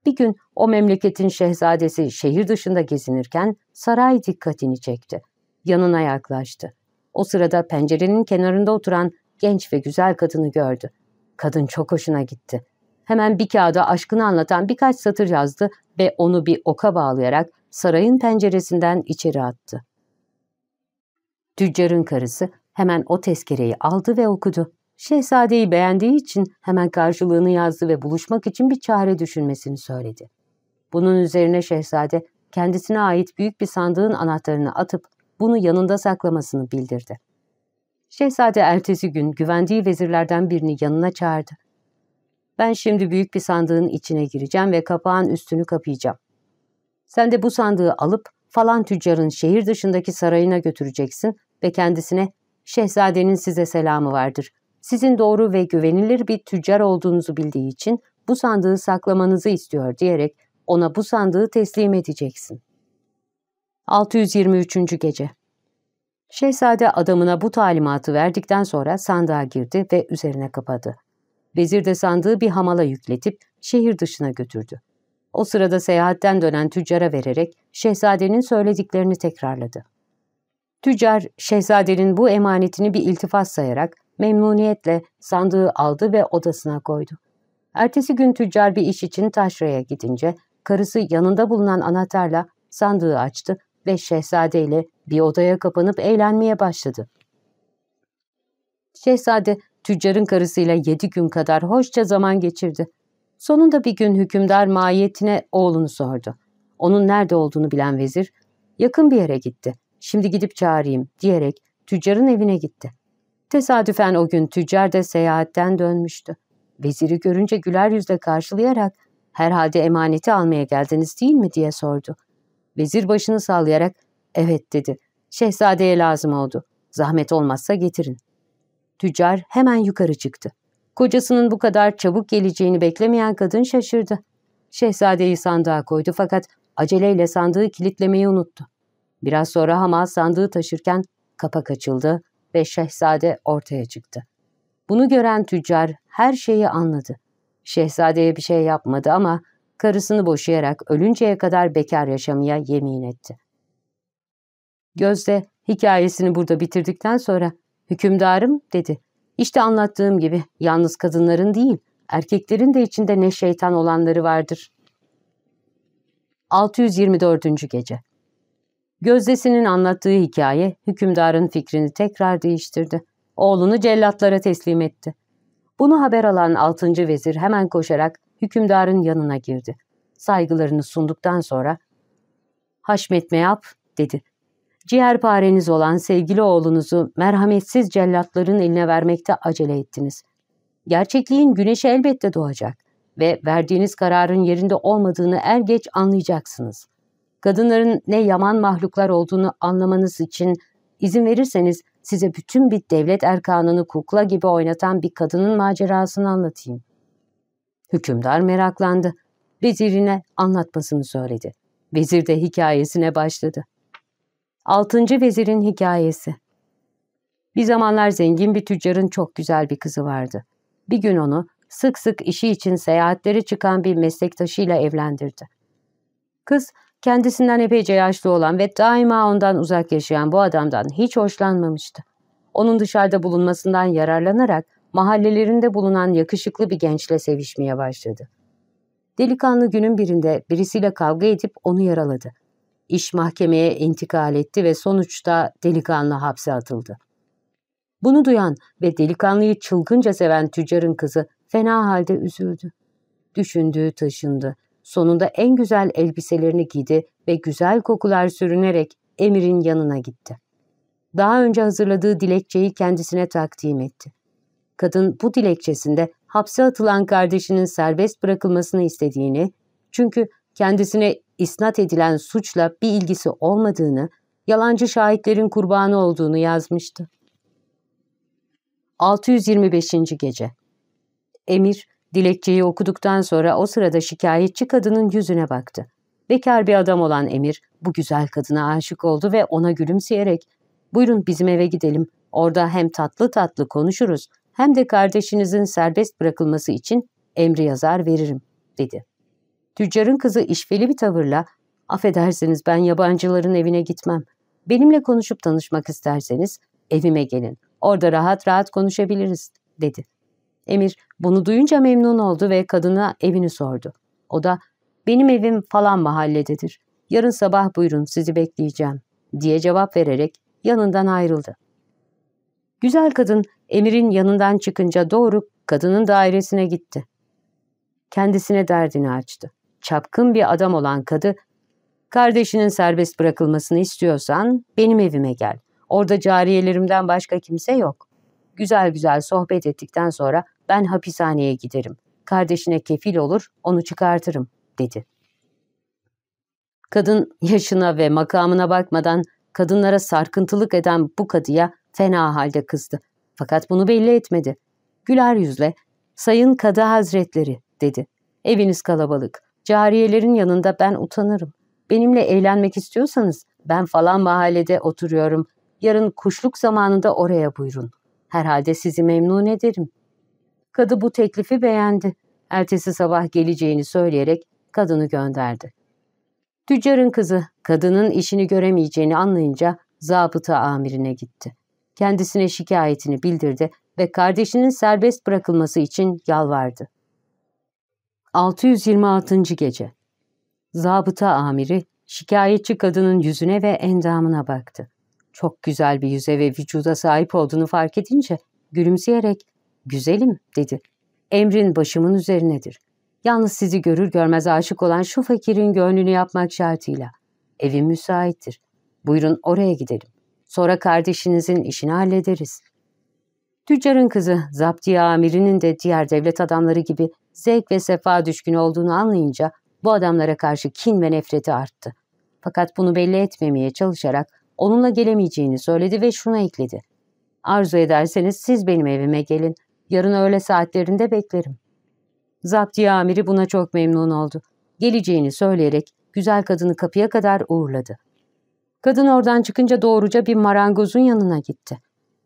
Bir gün o memleketin şehzadesi şehir dışında gezinirken saray dikkatini çekti. Yanına yaklaştı. O sırada pencerenin kenarında oturan genç ve güzel kadını gördü. Kadın çok hoşuna gitti. Hemen bir kağıda aşkını anlatan birkaç satır yazdı ve onu bir oka bağlayarak sarayın penceresinden içeri attı. Tüccarın karısı hemen o tezkereyi aldı ve okudu. Şehzadeyi beğendiği için hemen karşılığını yazdı ve buluşmak için bir çare düşünmesini söyledi. Bunun üzerine şehzade kendisine ait büyük bir sandığın anahtarını atıp bunu yanında saklamasını bildirdi. Şehzade ertesi gün güvendiği vezirlerden birini yanına çağırdı. Ben şimdi büyük bir sandığın içine gireceğim ve kapağın üstünü kapayacağım. Sen de bu sandığı alıp falan tüccarın şehir dışındaki sarayına götüreceksin ve kendisine şehzadenin size selamı vardır. Sizin doğru ve güvenilir bir tüccar olduğunuzu bildiği için bu sandığı saklamanızı istiyor diyerek ona bu sandığı teslim edeceksin. 623. Gece Şehzade adamına bu talimatı verdikten sonra sandığa girdi ve üzerine kapadı. Vezir de sandığı bir hamala yükletip şehir dışına götürdü. O sırada seyahatten dönen tüccara vererek şehzadenin söylediklerini tekrarladı. Tüccar, şehzadenin bu emanetini bir iltifat sayarak memnuniyetle sandığı aldı ve odasına koydu. Ertesi gün tüccar bir iş için taşraya gidince karısı yanında bulunan anahtarla sandığı açtı ve şehzade ile bir odaya kapanıp eğlenmeye başladı. Şehzade tüccarın karısıyla yedi gün kadar hoşça zaman geçirdi. Sonunda bir gün hükümdar mahiyetine oğlunu sordu. Onun nerede olduğunu bilen vezir yakın bir yere gitti. şimdi gidip çağırayım diyerek tüccarın evine gitti. Tesadüfen o gün tüccar da seyahatten dönmüştü. Veziri görünce güler yüzle karşılayarak herhalde emaneti almaya geldiniz değil mi diye sordu. Vezir başını sallayarak evet dedi. Şehzadeye lazım oldu. Zahmet olmazsa getirin. Tüccar hemen yukarı çıktı. Kocasının bu kadar çabuk geleceğini beklemeyen kadın şaşırdı. Şehzadeyi sandığa koydu fakat aceleyle sandığı kilitlemeyi unuttu. Biraz sonra Hamal sandığı taşırken kapak açıldı ve şehzade ortaya çıktı. Bunu gören tüccar her şeyi anladı. Şehzadeye bir şey yapmadı ama karısını boşayarak ölünceye kadar bekar yaşamaya yemin etti. Gözde hikayesini burada bitirdikten sonra hükümdarım dedi. İşte anlattığım gibi yalnız kadınların değil erkeklerin de içinde ne şeytan olanları vardır. 624. Gece Gözdesinin anlattığı hikaye hükümdarın fikrini tekrar değiştirdi. Oğlunu cellatlara teslim etti. Bunu haber alan 6. vezir hemen koşarak hükümdarın yanına girdi. Saygılarını sunduktan sonra ''Haşmet Meyap'' dedi. ''Ciğerpareniz olan sevgili oğlunuzu merhametsiz cellatların eline vermekte acele ettiniz. Gerçekliğin güneşi elbette doğacak ve verdiğiniz kararın yerinde olmadığını er geç anlayacaksınız. Kadınların ne yaman mahluklar olduğunu anlamanız için izin verirseniz size bütün bir devlet erkanını kukla gibi oynatan bir kadının macerasını anlatayım. Hükümdar meraklandı. Vezirine anlatmasını söyledi. Vezir de hikayesine başladı. Altıncı vezirin hikayesi. Bir zamanlar zengin bir tüccarın çok güzel bir kızı vardı. Bir gün onu sık sık işi için seyahatleri çıkan bir meslektaşıyla evlendirdi. Kız kendisinden epeyce yaşlı olan ve daima ondan uzak yaşayan bu adamdan hiç hoşlanmamıştı. Onun dışarıda bulunmasından yararlanarak mahallelerinde bulunan yakışıklı bir gençle sevişmeye başladı. Delikanlı günün birinde birisiyle kavga edip onu yaraladı. İş mahkemeye intikal etti ve sonuçta delikanlı hapse atıldı. Bunu duyan ve delikanlıyı çılgınca seven tüccarın kızı fena halde üzüldü. Düşündüğü taşındı. Sonunda en güzel elbiselerini giydi ve güzel kokular sürünerek Emir'in yanına gitti. Daha önce hazırladığı dilekçeyi kendisine takdim etti. Kadın bu dilekçesinde hapse atılan kardeşinin serbest bırakılmasını istediğini, çünkü kendisine isnat edilen suçla bir ilgisi olmadığını, yalancı şahitlerin kurbanı olduğunu yazmıştı. 625. Gece Emir, dilekçeyi okuduktan sonra o sırada şikayetçi kadının yüzüne baktı. Bekar bir adam olan Emir, bu güzel kadına aşık oldu ve ona gülümseyerek, ''Buyurun bizim eve gidelim, orada hem tatlı tatlı konuşuruz, hem de kardeşinizin serbest bırakılması için emri yazar veririm.'' dedi. Tüccarın kızı işveli bir tavırla, ''Affedersiniz ben yabancıların evine gitmem. Benimle konuşup tanışmak isterseniz evime gelin. Orada rahat rahat konuşabiliriz.'' dedi. Emir bunu duyunca memnun oldu ve kadına evini sordu. O da benim evim falan mahallededir. Yarın sabah buyurun sizi bekleyeceğim diye cevap vererek yanından ayrıldı. Güzel kadın Emir'in yanından çıkınca doğru kadının dairesine gitti. Kendisine derdini açtı. Çapkın bir adam olan kadı, kardeşinin serbest bırakılmasını istiyorsan benim evime gel. Orada cariyelerimden başka kimse yok. Güzel güzel sohbet ettikten sonra ben hapishaneye giderim. Kardeşine kefil olur, onu çıkartırım, dedi. Kadın yaşına ve makamına bakmadan kadınlara sarkıntılık eden bu kadıya fena halde kızdı. Fakat bunu belli etmedi. Güler yüzle, sayın kadı hazretleri, dedi. Eviniz kalabalık. Cariyelerin yanında ben utanırım. Benimle eğlenmek istiyorsanız ben falan mahallede oturuyorum. Yarın kuşluk zamanında oraya buyurun. Herhalde sizi memnun ederim. Kadı bu teklifi beğendi. Ertesi sabah geleceğini söyleyerek kadını gönderdi. Tüccarın kızı kadının işini göremeyeceğini anlayınca zabıta amirine gitti. Kendisine şikayetini bildirdi ve kardeşinin serbest bırakılması için yalvardı. 626. Gece Zabıta amiri şikayetçi kadının yüzüne ve endamına baktı. Çok güzel bir yüze ve vücuda sahip olduğunu fark edince gülümseyerek ''Güzelim'' dedi. ''Emrin başımın üzerinedir. Yalnız sizi görür görmez aşık olan şu fakirin gönlünü yapmak şartıyla. Evim müsaittir. Buyurun oraya gidelim. Sonra kardeşinizin işini hallederiz. Tüccarın kızı zaptiye amirinin de diğer devlet adamları gibi zevk ve sefa düşkün olduğunu anlayınca bu adamlara karşı kin ve nefreti arttı. Fakat bunu belli etmemeye çalışarak onunla gelemeyeceğini söyledi ve şunu ekledi. Arzu ederseniz siz benim evime gelin. Yarın öğle saatlerinde beklerim. Zaptiye amiri buna çok memnun oldu. Geleceğini söyleyerek güzel kadını kapıya kadar uğurladı. Kadın oradan çıkınca doğruca bir marangozun yanına gitti.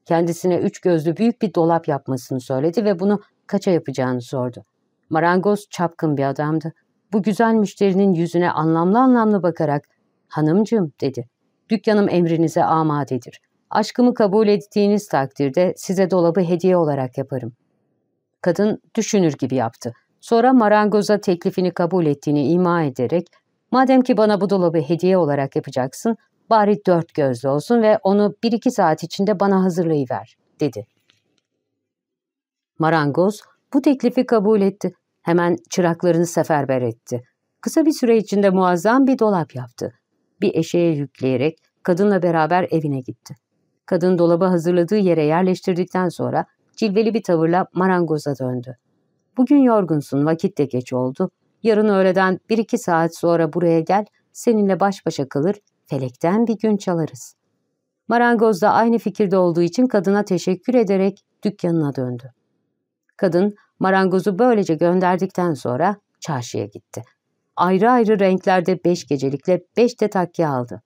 Kendisine üç gözlü büyük bir dolap yapmasını söyledi ve bunu kaça yapacağını sordu. Marangoz çapkın bir adamdı. Bu güzel müşterinin yüzüne anlamlı anlamlı bakarak ''Hanımcığım'' dedi. ''Dükkanım emrinize amadedir. Aşkımı kabul ettiğiniz takdirde size dolabı hediye olarak yaparım.'' Kadın düşünür gibi yaptı. Sonra marangoza teklifini kabul ettiğini ima ederek ''Madem ki bana bu dolabı hediye olarak yapacaksın, bari dört gözlü olsun ve onu bir iki saat içinde bana hazırlayıver.'' dedi. Marangoz bu teklifi kabul etti. Hemen çıraklarını seferber etti. Kısa bir süre içinde muazzam bir dolap yaptı. Bir eşeğe yükleyerek kadınla beraber evine gitti. Kadın dolabı hazırladığı yere yerleştirdikten sonra cilveli bir tavırla marangoza döndü. Bugün yorgunsun, vakit de geç oldu. Yarın öğleden bir iki saat sonra buraya gel, seninle baş başa kalır, felekten bir gün çalarız. Marangoz da aynı fikirde olduğu için kadına teşekkür ederek dükkanına döndü. Kadın marangozu böylece gönderdikten sonra çarşıya gitti. Ayrı ayrı renklerde beş gecelikle beş de takke aldı.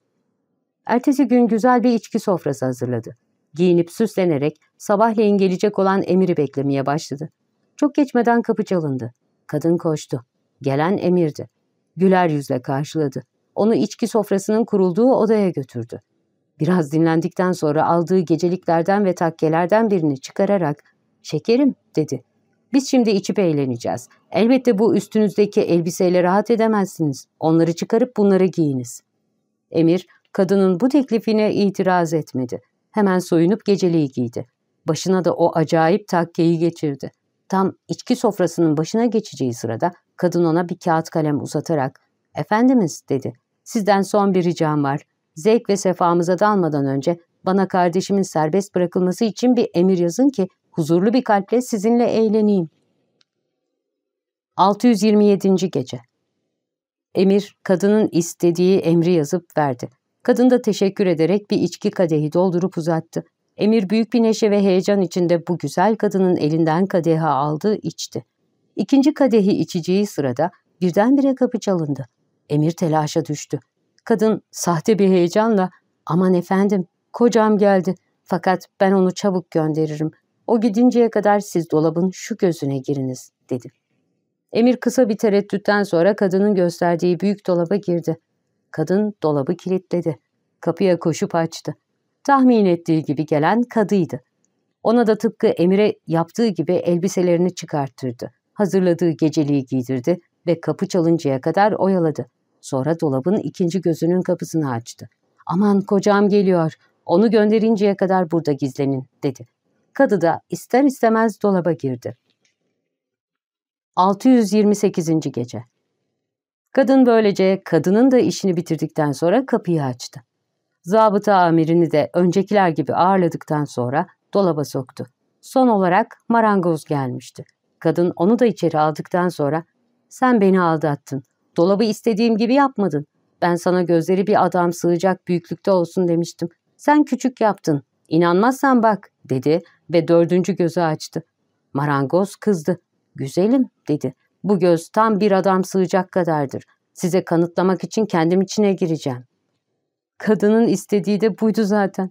Ertesi gün güzel bir içki sofrası hazırladı. Giyinip süslenerek sabahleyin gelecek olan emiri beklemeye başladı. Çok geçmeden kapı çalındı. Kadın koştu. Gelen emirdi. Güler yüzle karşıladı. Onu içki sofrasının kurulduğu odaya götürdü. Biraz dinlendikten sonra aldığı geceliklerden ve takkelerden birini çıkararak ''Şekerim'' dedi. ''Biz şimdi içip eğleneceğiz. Elbette bu üstünüzdeki elbiseyle rahat edemezsiniz. Onları çıkarıp bunları giyiniz.'' Emir, kadının bu teklifine itiraz etmedi. Hemen soyunup geceliği giydi. Başına da o acayip takkeyi geçirdi. Tam içki sofrasının başına geçeceği sırada kadın ona bir kağıt kalem uzatarak ''Efendimiz'' dedi. ''Sizden son bir ricam var. Zevk ve sefamıza dalmadan önce bana kardeşimin serbest bırakılması için bir emir yazın ki huzurlu bir kalple sizinle eğleneyim.'' 627. Gece Emir, kadının istediği emri yazıp verdi. Kadın da teşekkür ederek bir içki kadehi doldurup uzattı. Emir büyük bir neşe ve heyecan içinde bu güzel kadının elinden kadehi aldı, içti. İkinci kadehi içeceği sırada birdenbire kapı çalındı. Emir telaşa düştü. Kadın sahte bir heyecanla ''Aman efendim, kocam geldi fakat ben onu çabuk gönderirim. O gidinceye kadar siz dolabın şu gözüne giriniz.'' dedi. Emir kısa bir tereddütten sonra kadının gösterdiği büyük dolaba girdi. Kadın dolabı kilitledi. Kapıya koşup açtı. Tahmin ettiği gibi gelen kadıydı. Ona da tıpkı Emir'e yaptığı gibi elbiselerini çıkarttırdı. Hazırladığı geceliği giydirdi ve kapı çalıncaya kadar oyaladı. Sonra dolabın ikinci gözünün kapısını açtı. ''Aman kocam geliyor, onu gönderinceye kadar burada gizlenin.'' dedi. Kadı da ister istemez dolaba girdi. 628. Gece Kadın böylece kadının da işini bitirdikten sonra kapıyı açtı. Zabıta amirini de öncekiler gibi ağırladıktan sonra dolaba soktu. Son olarak marangoz gelmişti. Kadın onu da içeri aldıktan sonra ''Sen beni aldattın. Dolabı istediğim gibi yapmadın. Ben sana gözleri bir adam sığacak büyüklükte olsun demiştim. Sen küçük yaptın. İnanmazsan bak.'' dedi ve dördüncü gözü açtı. Marangoz kızdı. ''Güzelim.'' dedi. ''Bu göz tam bir adam sığacak kadardır. Size kanıtlamak için kendim içine gireceğim.'' Kadının istediği de buydu zaten.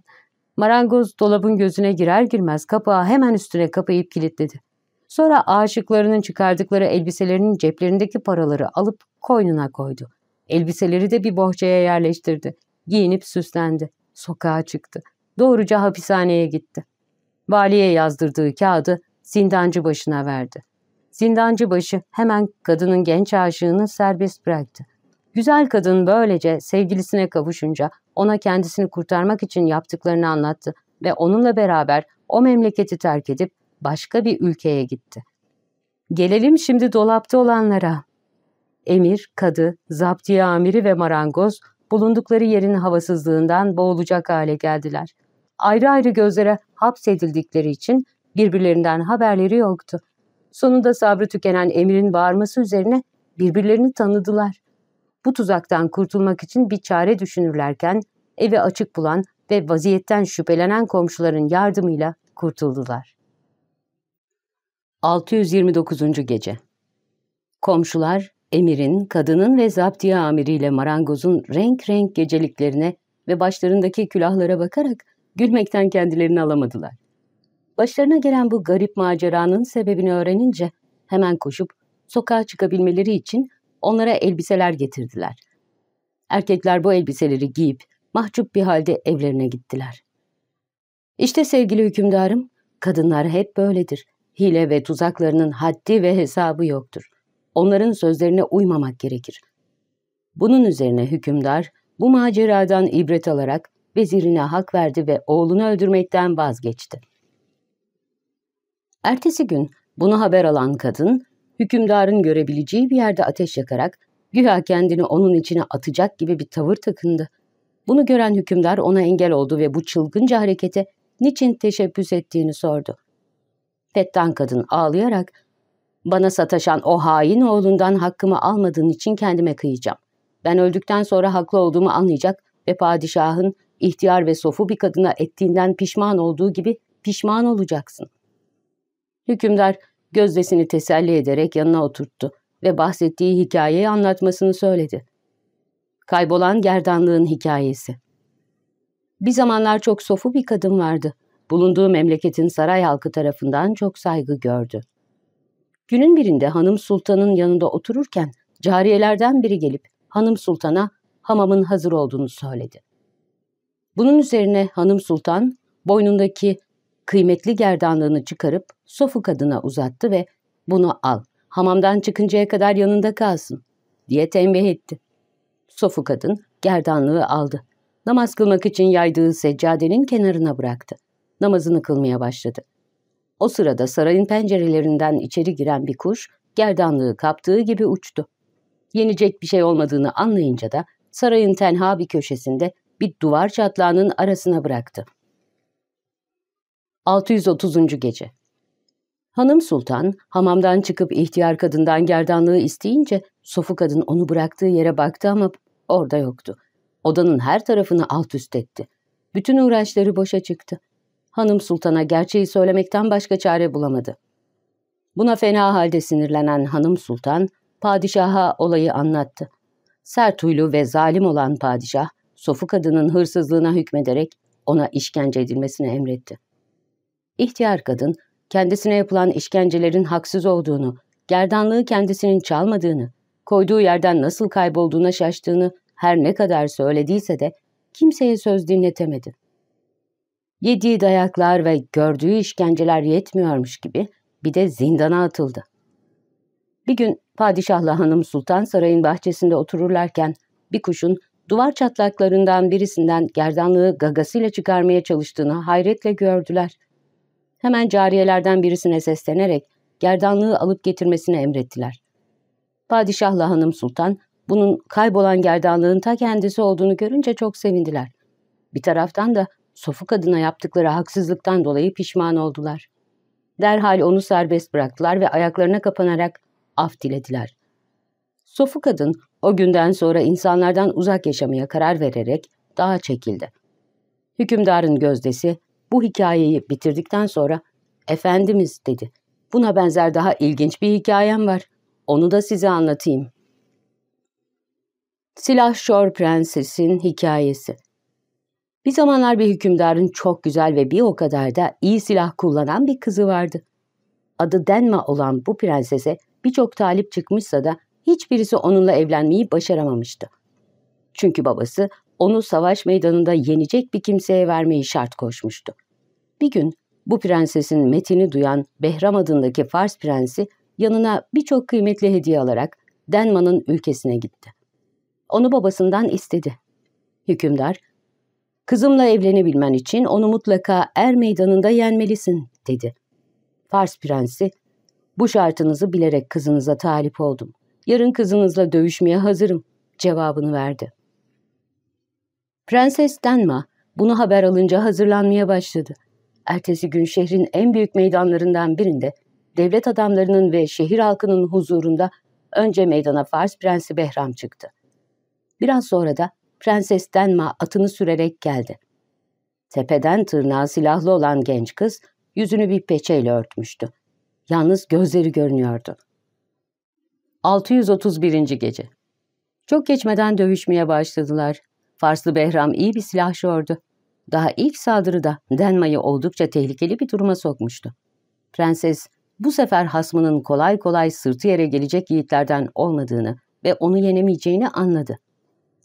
Marangoz dolabın gözüne girer girmez kapağı hemen üstüne kapayıp kilitledi. Sonra aşıklarının çıkardıkları elbiselerinin ceplerindeki paraları alıp koynuna koydu. Elbiseleri de bir bohçaya yerleştirdi. Giyinip süslendi. Sokağa çıktı. Doğruca hapishaneye gitti. Valiye yazdırdığı kağıdı zindancı başına verdi. Zindancı başı hemen kadının genç aşığını serbest bıraktı. Güzel kadın böylece sevgilisine kavuşunca ona kendisini kurtarmak için yaptıklarını anlattı ve onunla beraber o memleketi terk edip başka bir ülkeye gitti. Gelelim şimdi dolapta olanlara. Emir, kadı, zaptiye amiri ve marangoz bulundukları yerin havasızlığından boğulacak hale geldiler. Ayrı ayrı gözlere hapsedildikleri için birbirlerinden haberleri yoktu. Sonunda sabrı tükenen Emir'in bağırması üzerine birbirlerini tanıdılar. Bu tuzaktan kurtulmak için bir çare düşünürlerken evi açık bulan ve vaziyetten şüphelenen komşuların yardımıyla kurtuldular. 629. Gece Komşular, Emir'in, kadının ve zaptiye amiriyle marangozun renk renk geceliklerine ve başlarındaki külahlara bakarak gülmekten kendilerini alamadılar. Başlarına gelen bu garip maceranın sebebini öğrenince hemen koşup sokağa çıkabilmeleri için onlara elbiseler getirdiler. Erkekler bu elbiseleri giyip mahcup bir halde evlerine gittiler. İşte sevgili hükümdarım, kadınlar hep böyledir. Hile ve tuzaklarının haddi ve hesabı yoktur. Onların sözlerine uymamak gerekir. Bunun üzerine hükümdar bu maceradan ibret alarak vezirine hak verdi ve oğlunu öldürmekten vazgeçti. Ertesi gün bunu haber alan kadın, hükümdarın görebileceği bir yerde ateş yakarak güya kendini onun içine atacak gibi bir tavır takındı. Bunu gören hükümdar ona engel oldu ve bu çılgınca harekete niçin teşebbüs ettiğini sordu. Fettan kadın ağlayarak, bana sataşan o hain oğlundan hakkımı almadığın için kendime kıyacağım. Ben öldükten sonra haklı olduğumu anlayacak ve padişahın ihtiyar ve sofu bir kadına ettiğinden pişman olduğu gibi pişman olacaksın. Hükümdar gözdesini teselli ederek yanına oturttu ve bahsettiği hikayeyi anlatmasını söyledi. Kaybolan gerdanlığın hikayesi. Bir zamanlar çok sofu bir kadın vardı. Bulunduğu memleketin saray halkı tarafından çok saygı gördü. Günün birinde hanım sultanın yanında otururken cariyelerden biri gelip hanım sultana hamamın hazır olduğunu söyledi. Bunun üzerine hanım sultan boynundaki kıymetli gerdanlığını çıkarıp sofu kadına uzattı ve bunu al, hamamdan çıkıncaya kadar yanında kalsın diye tembih etti. Sofu kadın gerdanlığı aldı. Namaz kılmak için yaydığı seccadenin kenarına bıraktı. Namazını kılmaya başladı. O sırada sarayın pencerelerinden içeri giren bir kuş gerdanlığı kaptığı gibi uçtu. Yenecek bir şey olmadığını anlayınca da sarayın tenha bir köşesinde bir duvar çatlağının arasına bıraktı. 630. Gece Hanım Sultan hamamdan çıkıp ihtiyar kadından gerdanlığı isteyince sofu kadın onu bıraktığı yere baktı ama orada yoktu. Odanın her tarafını alt üst etti. Bütün uğraşları boşa çıktı. Hanım Sultan'a gerçeği söylemekten başka çare bulamadı. Buna fena halde sinirlenen Hanım Sultan, padişaha olayı anlattı. Sert huylu ve zalim olan padişah, sofu kadının hırsızlığına hükmederek ona işkence edilmesini emretti. İhtiyar kadın, kendisine yapılan işkencelerin haksız olduğunu, gerdanlığı kendisinin çalmadığını, koyduğu yerden nasıl kaybolduğuna şaştığını her ne kadar söylediyse de kimseye söz dinletemedi. Yediği dayaklar ve gördüğü işkenceler yetmiyormuş gibi bir de zindana atıldı. Bir gün padişahla hanım sultan sarayın bahçesinde otururlarken bir kuşun duvar çatlaklarından birisinden gerdanlığı gagasıyla çıkarmaya çalıştığını hayretle gördüler. Hemen cariyelerden birisine seslenerek gerdanlığı alıp getirmesini emrettiler. Padişahla hanım sultan bunun kaybolan gerdanlığın ta kendisi olduğunu görünce çok sevindiler. Bir taraftan da sofu kadına yaptıkları haksızlıktan dolayı pişman oldular. Derhal onu serbest bıraktılar ve ayaklarına kapanarak af dilediler. Sofu kadın o günden sonra insanlardan uzak yaşamaya karar vererek dağa çekildi. Hükümdarın gözdesi bu hikayeyi bitirdikten sonra Efendimiz dedi. Buna benzer daha ilginç bir hikayem var. Onu da size anlatayım. Silahşor Prenses'in Hikayesi Bir zamanlar bir hükümdarın çok güzel ve bir o kadar da iyi silah kullanan bir kızı vardı. Adı Denma olan bu prensese birçok talip çıkmışsa da hiçbirisi onunla evlenmeyi başaramamıştı. Çünkü babası onu savaş meydanında yenecek bir kimseye vermeyi şart koşmuştu. Bir gün bu prensesin metini duyan Behram adındaki Fars prensi yanına birçok kıymetli hediye alarak Denman'ın ülkesine gitti. Onu babasından istedi. Hükümdar, kızımla evlenebilmen için onu mutlaka er meydanında yenmelisin dedi. Fars prensi, bu şartınızı bilerek kızınıza talip oldum. Yarın kızınızla dövüşmeye hazırım cevabını verdi. Prenses Denma bunu haber alınca hazırlanmaya başladı. Ertesi gün şehrin en büyük meydanlarından birinde devlet adamlarının ve şehir halkının huzurunda önce meydana Fars Prensi Behram çıktı. Biraz sonra da Prenses Denma atını sürerek geldi. Tepeden tırnağa silahlı olan genç kız yüzünü bir peçeyle örtmüştü. Yalnız gözleri görünüyordu. 631. Gece Çok geçmeden dövüşmeye başladılar. Farslı Behram iyi bir silahşordu. Daha ilk saldırıda Denma'yı oldukça tehlikeli bir duruma sokmuştu. Prenses bu sefer hasmının kolay kolay sırtı yere gelecek yiğitlerden olmadığını ve onu yenemeyeceğini anladı.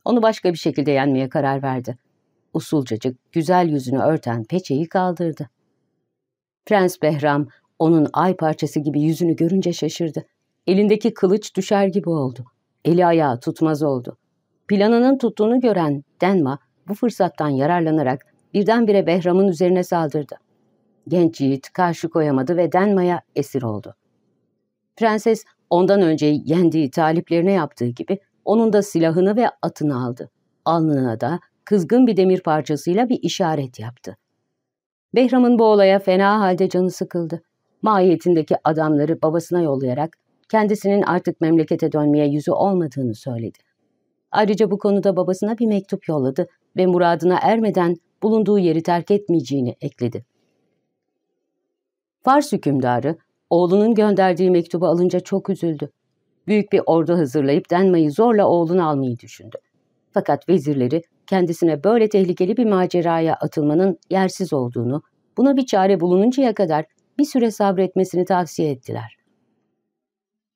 Onu başka bir şekilde yenmeye karar verdi. Usulcacık güzel yüzünü örten peçeyi kaldırdı. Prens Behram onun ay parçası gibi yüzünü görünce şaşırdı. Elindeki kılıç düşer gibi oldu. Eli ayağı tutmaz oldu. Planının tuttuğunu gören Denma bu fırsattan yararlanarak birdenbire Behram'ın üzerine saldırdı. Genç yiğit karşı koyamadı ve Denma'ya esir oldu. Prenses ondan önce yendiği taliplerine yaptığı gibi onun da silahını ve atını aldı. Alnına da kızgın bir demir parçasıyla bir işaret yaptı. Behram'ın bu olaya fena halde canı sıkıldı. Mahiyetindeki adamları babasına yollayarak kendisinin artık memlekete dönmeye yüzü olmadığını söyledi. Ayrıca bu konuda babasına bir mektup yolladı ve muradına ermeden bulunduğu yeri terk etmeyeceğini ekledi. Fars hükümdarı oğlunun gönderdiği mektubu alınca çok üzüldü. Büyük bir ordu hazırlayıp Denma'yı zorla oğlunu almayı düşündü. Fakat vezirleri kendisine böyle tehlikeli bir maceraya atılmanın yersiz olduğunu, buna bir çare bulununcaya kadar bir süre sabretmesini tavsiye ettiler.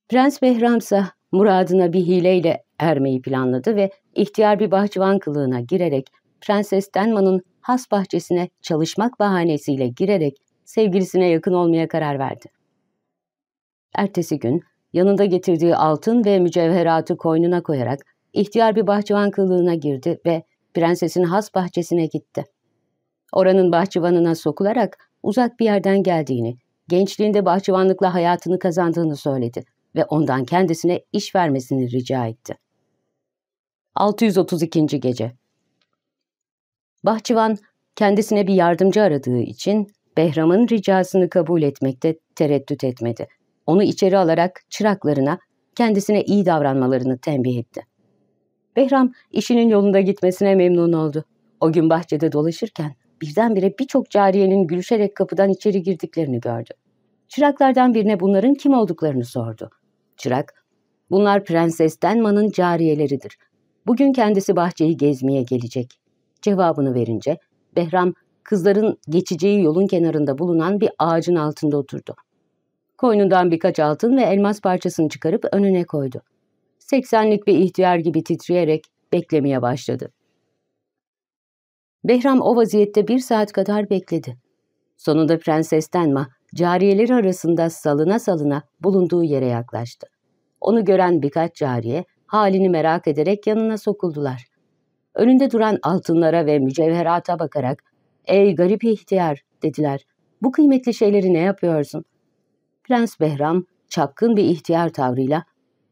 Prens Behram ise muradına bir hileyle ermeyi planladı ve ihtiyar bir bahçıvan kılığına girerek Prenses Denma'nın has bahçesine çalışmak bahanesiyle girerek sevgilisine yakın olmaya karar verdi. Ertesi gün yanında getirdiği altın ve mücevheratı koynuna koyarak ihtiyar bir bahçıvan kılığına girdi ve prensesin has bahçesine gitti. Oranın bahçıvanına sokularak uzak bir yerden geldiğini, gençliğinde bahçıvanlıkla hayatını kazandığını söyledi ve ondan kendisine iş vermesini rica etti. 632. Gece Bahçıvan kendisine bir yardımcı aradığı için Behram'ın ricasını kabul etmekte tereddüt etmedi. Onu içeri alarak çıraklarına kendisine iyi davranmalarını tembih etti. Behram işinin yolunda gitmesine memnun oldu. O gün bahçede dolaşırken birdenbire birçok cariyenin gülüşerek kapıdan içeri girdiklerini gördü. Çıraklardan birine bunların kim olduklarını sordu. Çırak, bunlar Prenses Denman'ın cariyeleridir. Bugün kendisi bahçeyi gezmeye gelecek. Cevabını verince Behram kızların geçeceği yolun kenarında bulunan bir ağacın altında oturdu. Koynundan birkaç altın ve elmas parçasını çıkarıp önüne koydu. Seksenlik bir ihtiyar gibi titreyerek beklemeye başladı. Behram o vaziyette bir saat kadar bekledi. Sonunda Prenses Denma, cariyeleri arasında salına salına bulunduğu yere yaklaştı. Onu gören birkaç cariye halini merak ederek yanına sokuldular. Önünde duran altınlara ve mücevherata bakarak ''Ey garip ihtiyar'' dediler. ''Bu kıymetli şeyleri ne yapıyorsun?'' Prens Behram çapkın bir ihtiyar tavrıyla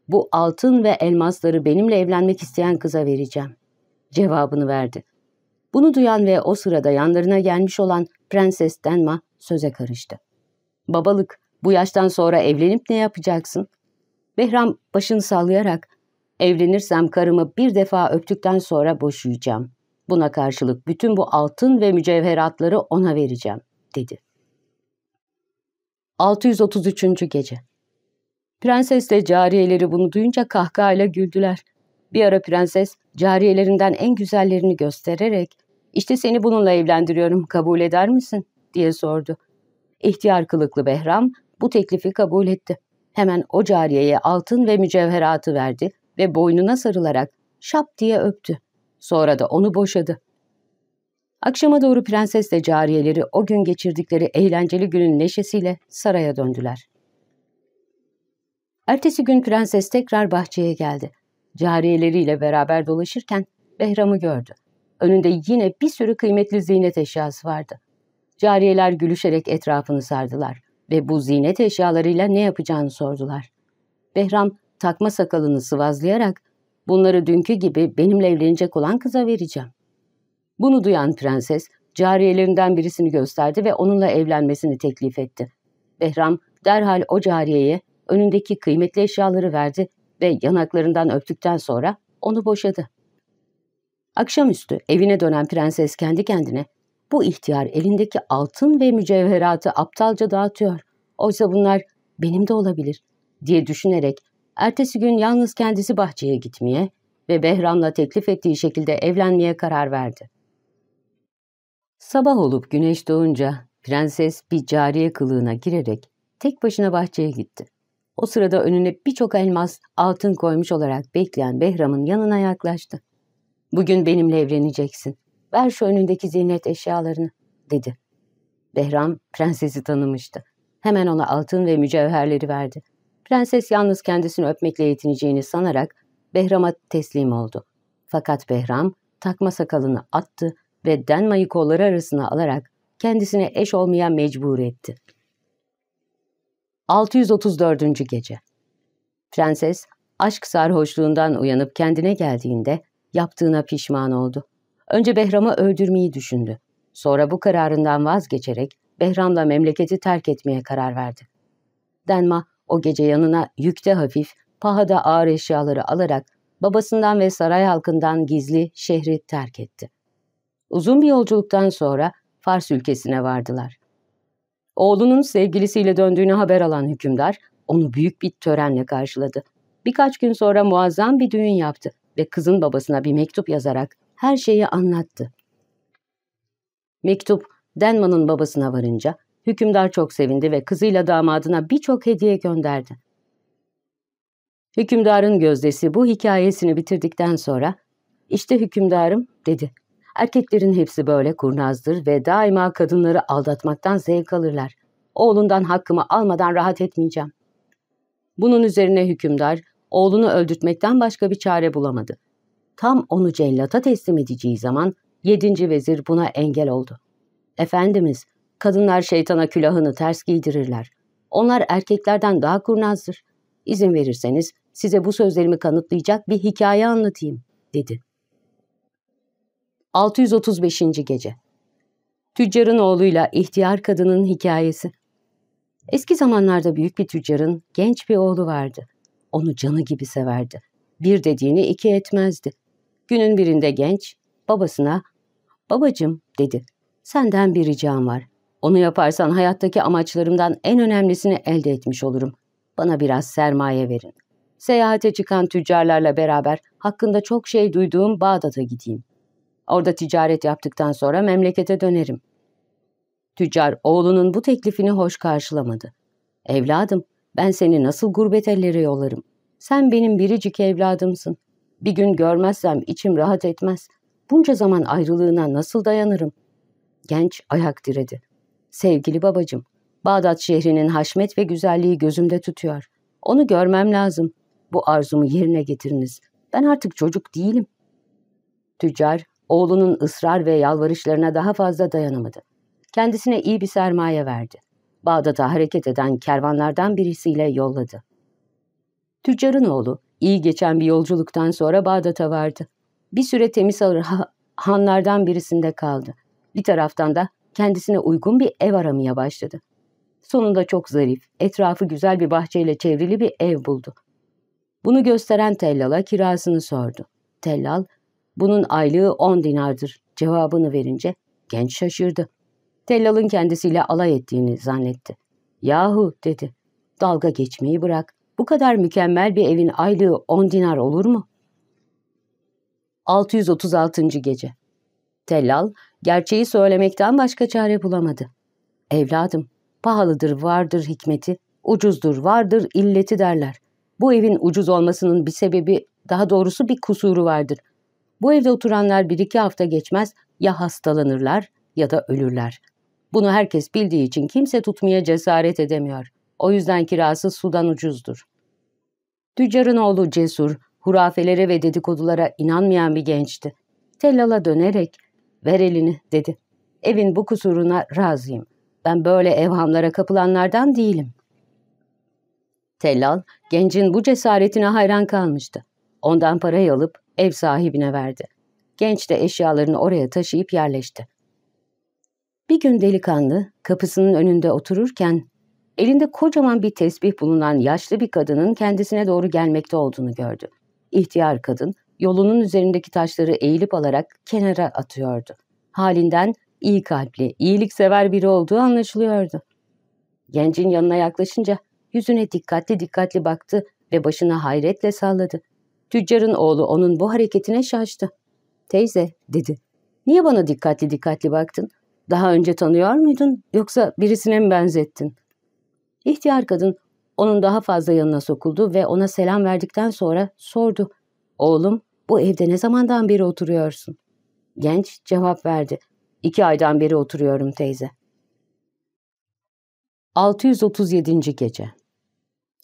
''Bu altın ve elmasları benimle evlenmek isteyen kıza vereceğim.'' cevabını verdi. Bunu duyan ve o sırada yanlarına gelmiş olan Prenses Denma söze karıştı. ''Babalık, bu yaştan sonra evlenip ne yapacaksın?'' Behram başını sallayarak ''Evlenirsem karımı bir defa öptükten sonra boşayacağım. Buna karşılık bütün bu altın ve mücevheratları ona vereceğim, dedi. 633. Gece Prensesle cariyeleri bunu duyunca kahkahayla güldüler. Bir ara prenses cariyelerinden en güzellerini göstererek işte seni bununla evlendiriyorum kabul eder misin diye sordu. İhtiyar kılıklı Behram bu teklifi kabul etti. Hemen o cariyeye altın ve mücevheratı verdi ve boynuna sarılarak şap diye öptü. Sonra da onu boşadı. Akşama doğru prensesle cariyeleri o gün geçirdikleri eğlenceli günün neşesiyle saraya döndüler. Ertesi gün prenses tekrar bahçeye geldi. Cariyeleriyle beraber dolaşırken Behram'ı gördü. Önünde yine bir sürü kıymetli ziynet eşyası vardı. Cariyeler gülüşerek etrafını sardılar ve bu ziynet eşyalarıyla ne yapacağını sordular. Behram takma sakalını sıvazlayarak Bunları dünkü gibi benimle evlenecek olan kıza vereceğim. Bunu duyan prenses, cariyelerinden birisini gösterdi ve onunla evlenmesini teklif etti. Behram derhal o cariyeye önündeki kıymetli eşyaları verdi ve yanaklarından öptükten sonra onu boşadı. Akşamüstü evine dönen prenses kendi kendine bu ihtiyar elindeki altın ve mücevheratı aptalca dağıtıyor. Oysa bunlar benim de olabilir diye düşünerek ertesi gün yalnız kendisi bahçeye gitmeye ve Behram'la teklif ettiği şekilde evlenmeye karar verdi. Sabah olup güneş doğunca prenses bir cariye kılığına girerek tek başına bahçeye gitti. O sırada önüne birçok elmas, altın koymuş olarak bekleyen Behram'ın yanına yaklaştı. ''Bugün benimle evleneceksin. Ver şu önündeki ziynet eşyalarını.'' dedi. Behram prensesi tanımıştı. Hemen ona altın ve mücevherleri verdi. Prenses yalnız kendisini öpmekle yetineceğini sanarak Behram'a teslim oldu. Fakat Behram takma sakalını attı ve Denma'yı kolları arasına alarak kendisine eş olmaya mecbur etti. 634. Gece Prenses, aşk sarhoşluğundan uyanıp kendine geldiğinde yaptığına pişman oldu. Önce Behram'ı öldürmeyi düşündü. Sonra bu kararından vazgeçerek Behram'la memleketi terk etmeye karar verdi. Denma o gece yanına yükte hafif, pahada ağır eşyaları alarak babasından ve saray halkından gizli şehri terk etti. Uzun bir yolculuktan sonra Fars ülkesine vardılar. Oğlunun sevgilisiyle döndüğünü haber alan hükümdar onu büyük bir törenle karşıladı. Birkaç gün sonra muazzam bir düğün yaptı ve kızın babasına bir mektup yazarak her şeyi anlattı. Mektup Denman'ın babasına varınca hükümdar çok sevindi ve kızıyla damadına birçok hediye gönderdi. Hükümdarın gözdesi bu hikayesini bitirdikten sonra işte hükümdarım dedi. Erkeklerin hepsi böyle kurnazdır ve daima kadınları aldatmaktan zevk alırlar. Oğlundan hakkımı almadan rahat etmeyeceğim. Bunun üzerine hükümdar oğlunu öldürtmekten başka bir çare bulamadı. Tam onu cellata teslim edeceği zaman yedinci vezir buna engel oldu. Efendimiz, kadınlar şeytana külahını ters giydirirler. Onlar erkeklerden daha kurnazdır. İzin verirseniz size bu sözlerimi kanıtlayacak bir hikaye anlatayım, dedi. 635. Gece Tüccarın oğluyla ihtiyar kadının hikayesi. Eski zamanlarda büyük bir tüccarın genç bir oğlu vardı. Onu canı gibi severdi. Bir dediğini iki etmezdi. Günün birinde genç babasına ''Babacım'' dedi. ''Senden bir ricam var. Onu yaparsan hayattaki amaçlarımdan en önemlisini elde etmiş olurum. Bana biraz sermaye verin. Seyahate çıkan tüccarlarla beraber hakkında çok şey duyduğum Bağdat'a gideyim.'' Orada ticaret yaptıktan sonra memlekete dönerim. Tüccar oğlunun bu teklifini hoş karşılamadı. Evladım, ben seni nasıl gurbet ellere yollarım? Sen benim biricik evladımsın. Bir gün görmezsem içim rahat etmez. Bunca zaman ayrılığına nasıl dayanırım? Genç ayak diredi. Sevgili babacım, Bağdat şehrinin haşmet ve güzelliği gözümde tutuyor. Onu görmem lazım. Bu arzumu yerine getiriniz. Ben artık çocuk değilim. Tüccar Oğlunun ısrar ve yalvarışlarına daha fazla dayanamadı. Kendisine iyi bir sermaye verdi. Bağdat'a hareket eden kervanlardan birisiyle yolladı. Tüccarın oğlu iyi geçen bir yolculuktan sonra Bağdat'a vardı. Bir süre temiz hanlardan birisinde kaldı. Bir taraftan da kendisine uygun bir ev aramaya başladı. Sonunda çok zarif, etrafı güzel bir bahçeyle çevrili bir ev buldu. Bunu gösteren Tellal'a kirasını sordu. Tellal, bunun aylığı on dinardır cevabını verince genç şaşırdı. Tellal'ın kendisiyle alay ettiğini zannetti. Yahu dedi. Dalga geçmeyi bırak. Bu kadar mükemmel bir evin aylığı on dinar olur mu? 636. Gece Tellal, gerçeği söylemekten başka çare bulamadı. Evladım, pahalıdır vardır hikmeti, ucuzdur vardır illeti derler. Bu evin ucuz olmasının bir sebebi, daha doğrusu bir kusuru vardır. Bu evde oturanlar bir iki hafta geçmez ya hastalanırlar ya da ölürler. Bunu herkes bildiği için kimse tutmaya cesaret edemiyor. O yüzden kirası sudan ucuzdur. Tüccarın oğlu cesur, hurafelere ve dedikodulara inanmayan bir gençti. Tellal'a dönerek, ver elini dedi. Evin bu kusuruna razıyım. Ben böyle evhamlara kapılanlardan değilim. Tellal, gencin bu cesaretine hayran kalmıştı. Ondan parayı alıp ev sahibine verdi. Genç de eşyalarını oraya taşıyıp yerleşti. Bir gün delikanlı kapısının önünde otururken elinde kocaman bir tesbih bulunan yaşlı bir kadının kendisine doğru gelmekte olduğunu gördü. İhtiyar kadın yolunun üzerindeki taşları eğilip alarak kenara atıyordu. Halinden iyi kalpli, iyiliksever biri olduğu anlaşılıyordu. Gencin yanına yaklaşınca yüzüne dikkatli dikkatli baktı ve başını hayretle salladı. Tüccarın oğlu onun bu hareketine şaştı. Teyze, dedi. Niye bana dikkatli dikkatli baktın? Daha önce tanıyor muydun yoksa birisine mi benzettin? İhtiyar kadın onun daha fazla yanına sokuldu ve ona selam verdikten sonra sordu. Oğlum bu evde ne zamandan beri oturuyorsun? Genç cevap verdi. İki aydan beri oturuyorum teyze. 637. Gece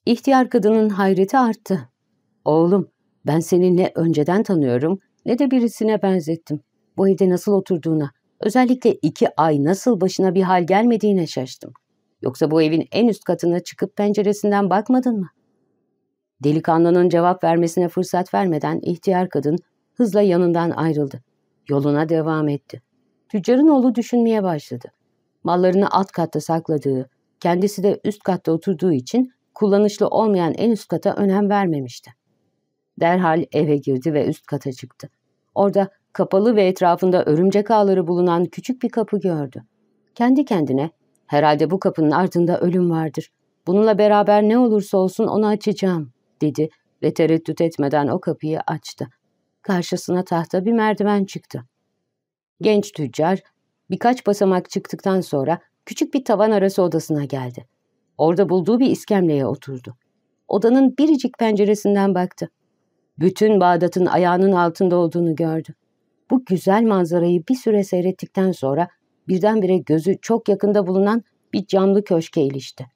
İhtiyar kadının hayreti arttı. Oğlum, ben seni ne önceden tanıyorum ne de birisine benzettim. Bu evde nasıl oturduğuna, özellikle iki ay nasıl başına bir hal gelmediğine şaştım. Yoksa bu evin en üst katına çıkıp penceresinden bakmadın mı? Delikanlının cevap vermesine fırsat vermeden ihtiyar kadın hızla yanından ayrıldı. Yoluna devam etti. Tüccarın oğlu düşünmeye başladı. Mallarını alt katta sakladığı, kendisi de üst katta oturduğu için kullanışlı olmayan en üst kata önem vermemişti. Derhal eve girdi ve üst kata çıktı. Orada kapalı ve etrafında örümcek ağları bulunan küçük bir kapı gördü. Kendi kendine, herhalde bu kapının ardında ölüm vardır. Bununla beraber ne olursa olsun onu açacağım, dedi ve tereddüt etmeden o kapıyı açtı. Karşısına tahta bir merdiven çıktı. Genç tüccar birkaç basamak çıktıktan sonra küçük bir tavan arası odasına geldi. Orada bulduğu bir iskemleye oturdu. Odanın biricik penceresinden baktı. Bütün Bağdat'ın ayağının altında olduğunu gördü. Bu güzel manzarayı bir süre seyrettikten sonra birdenbire gözü çok yakında bulunan bir camlı köşke ilişti.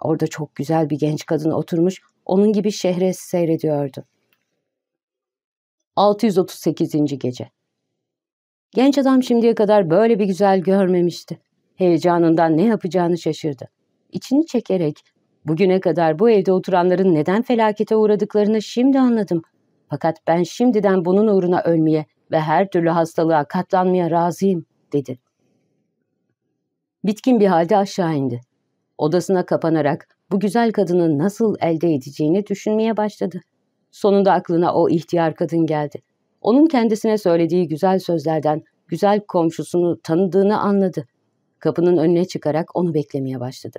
Orada çok güzel bir genç kadın oturmuş, onun gibi şehre seyrediyordu. 638. Gece Genç adam şimdiye kadar böyle bir güzel görmemişti. Heyecanından ne yapacağını şaşırdı. İçini çekerek, bugüne kadar bu evde oturanların neden felakete uğradıklarını şimdi anladım. Fakat ben şimdiden bunun uğruna ölmeye ve her türlü hastalığa katlanmaya razıyım, dedi. Bitkin bir halde aşağı indi. Odasına kapanarak bu güzel kadını nasıl elde edeceğini düşünmeye başladı. Sonunda aklına o ihtiyar kadın geldi. Onun kendisine söylediği güzel sözlerden güzel komşusunu tanıdığını anladı. Kapının önüne çıkarak onu beklemeye başladı.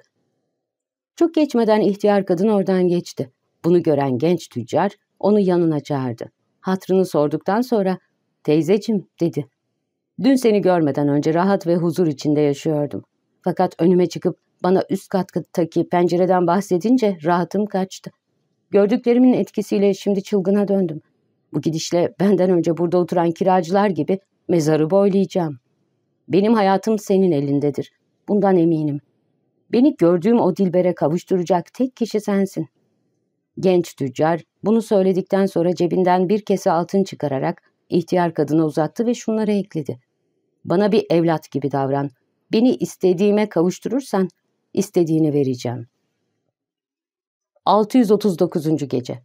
Çok geçmeden ihtiyar kadın oradan geçti. Bunu gören genç tüccar onu yanına çağırdı. Hatrını sorduktan sonra teyzecim dedi. Dün seni görmeden önce rahat ve huzur içinde yaşıyordum. Fakat önüme çıkıp bana üst kattaki pencereden bahsedince rahatım kaçtı. Gördüklerimin etkisiyle şimdi çılgına döndüm. Bu gidişle benden önce burada oturan kiracılar gibi mezarı boylayacağım. Benim hayatım senin elindedir. Bundan eminim. Beni gördüğüm o dilbere kavuşturacak tek kişi sensin. Genç tüccar bunu söyledikten sonra cebinden bir kese altın çıkararak ihtiyar kadına uzattı ve şunları ekledi. Bana bir evlat gibi davran. Beni istediğime kavuşturursan istediğini vereceğim. 639. Gece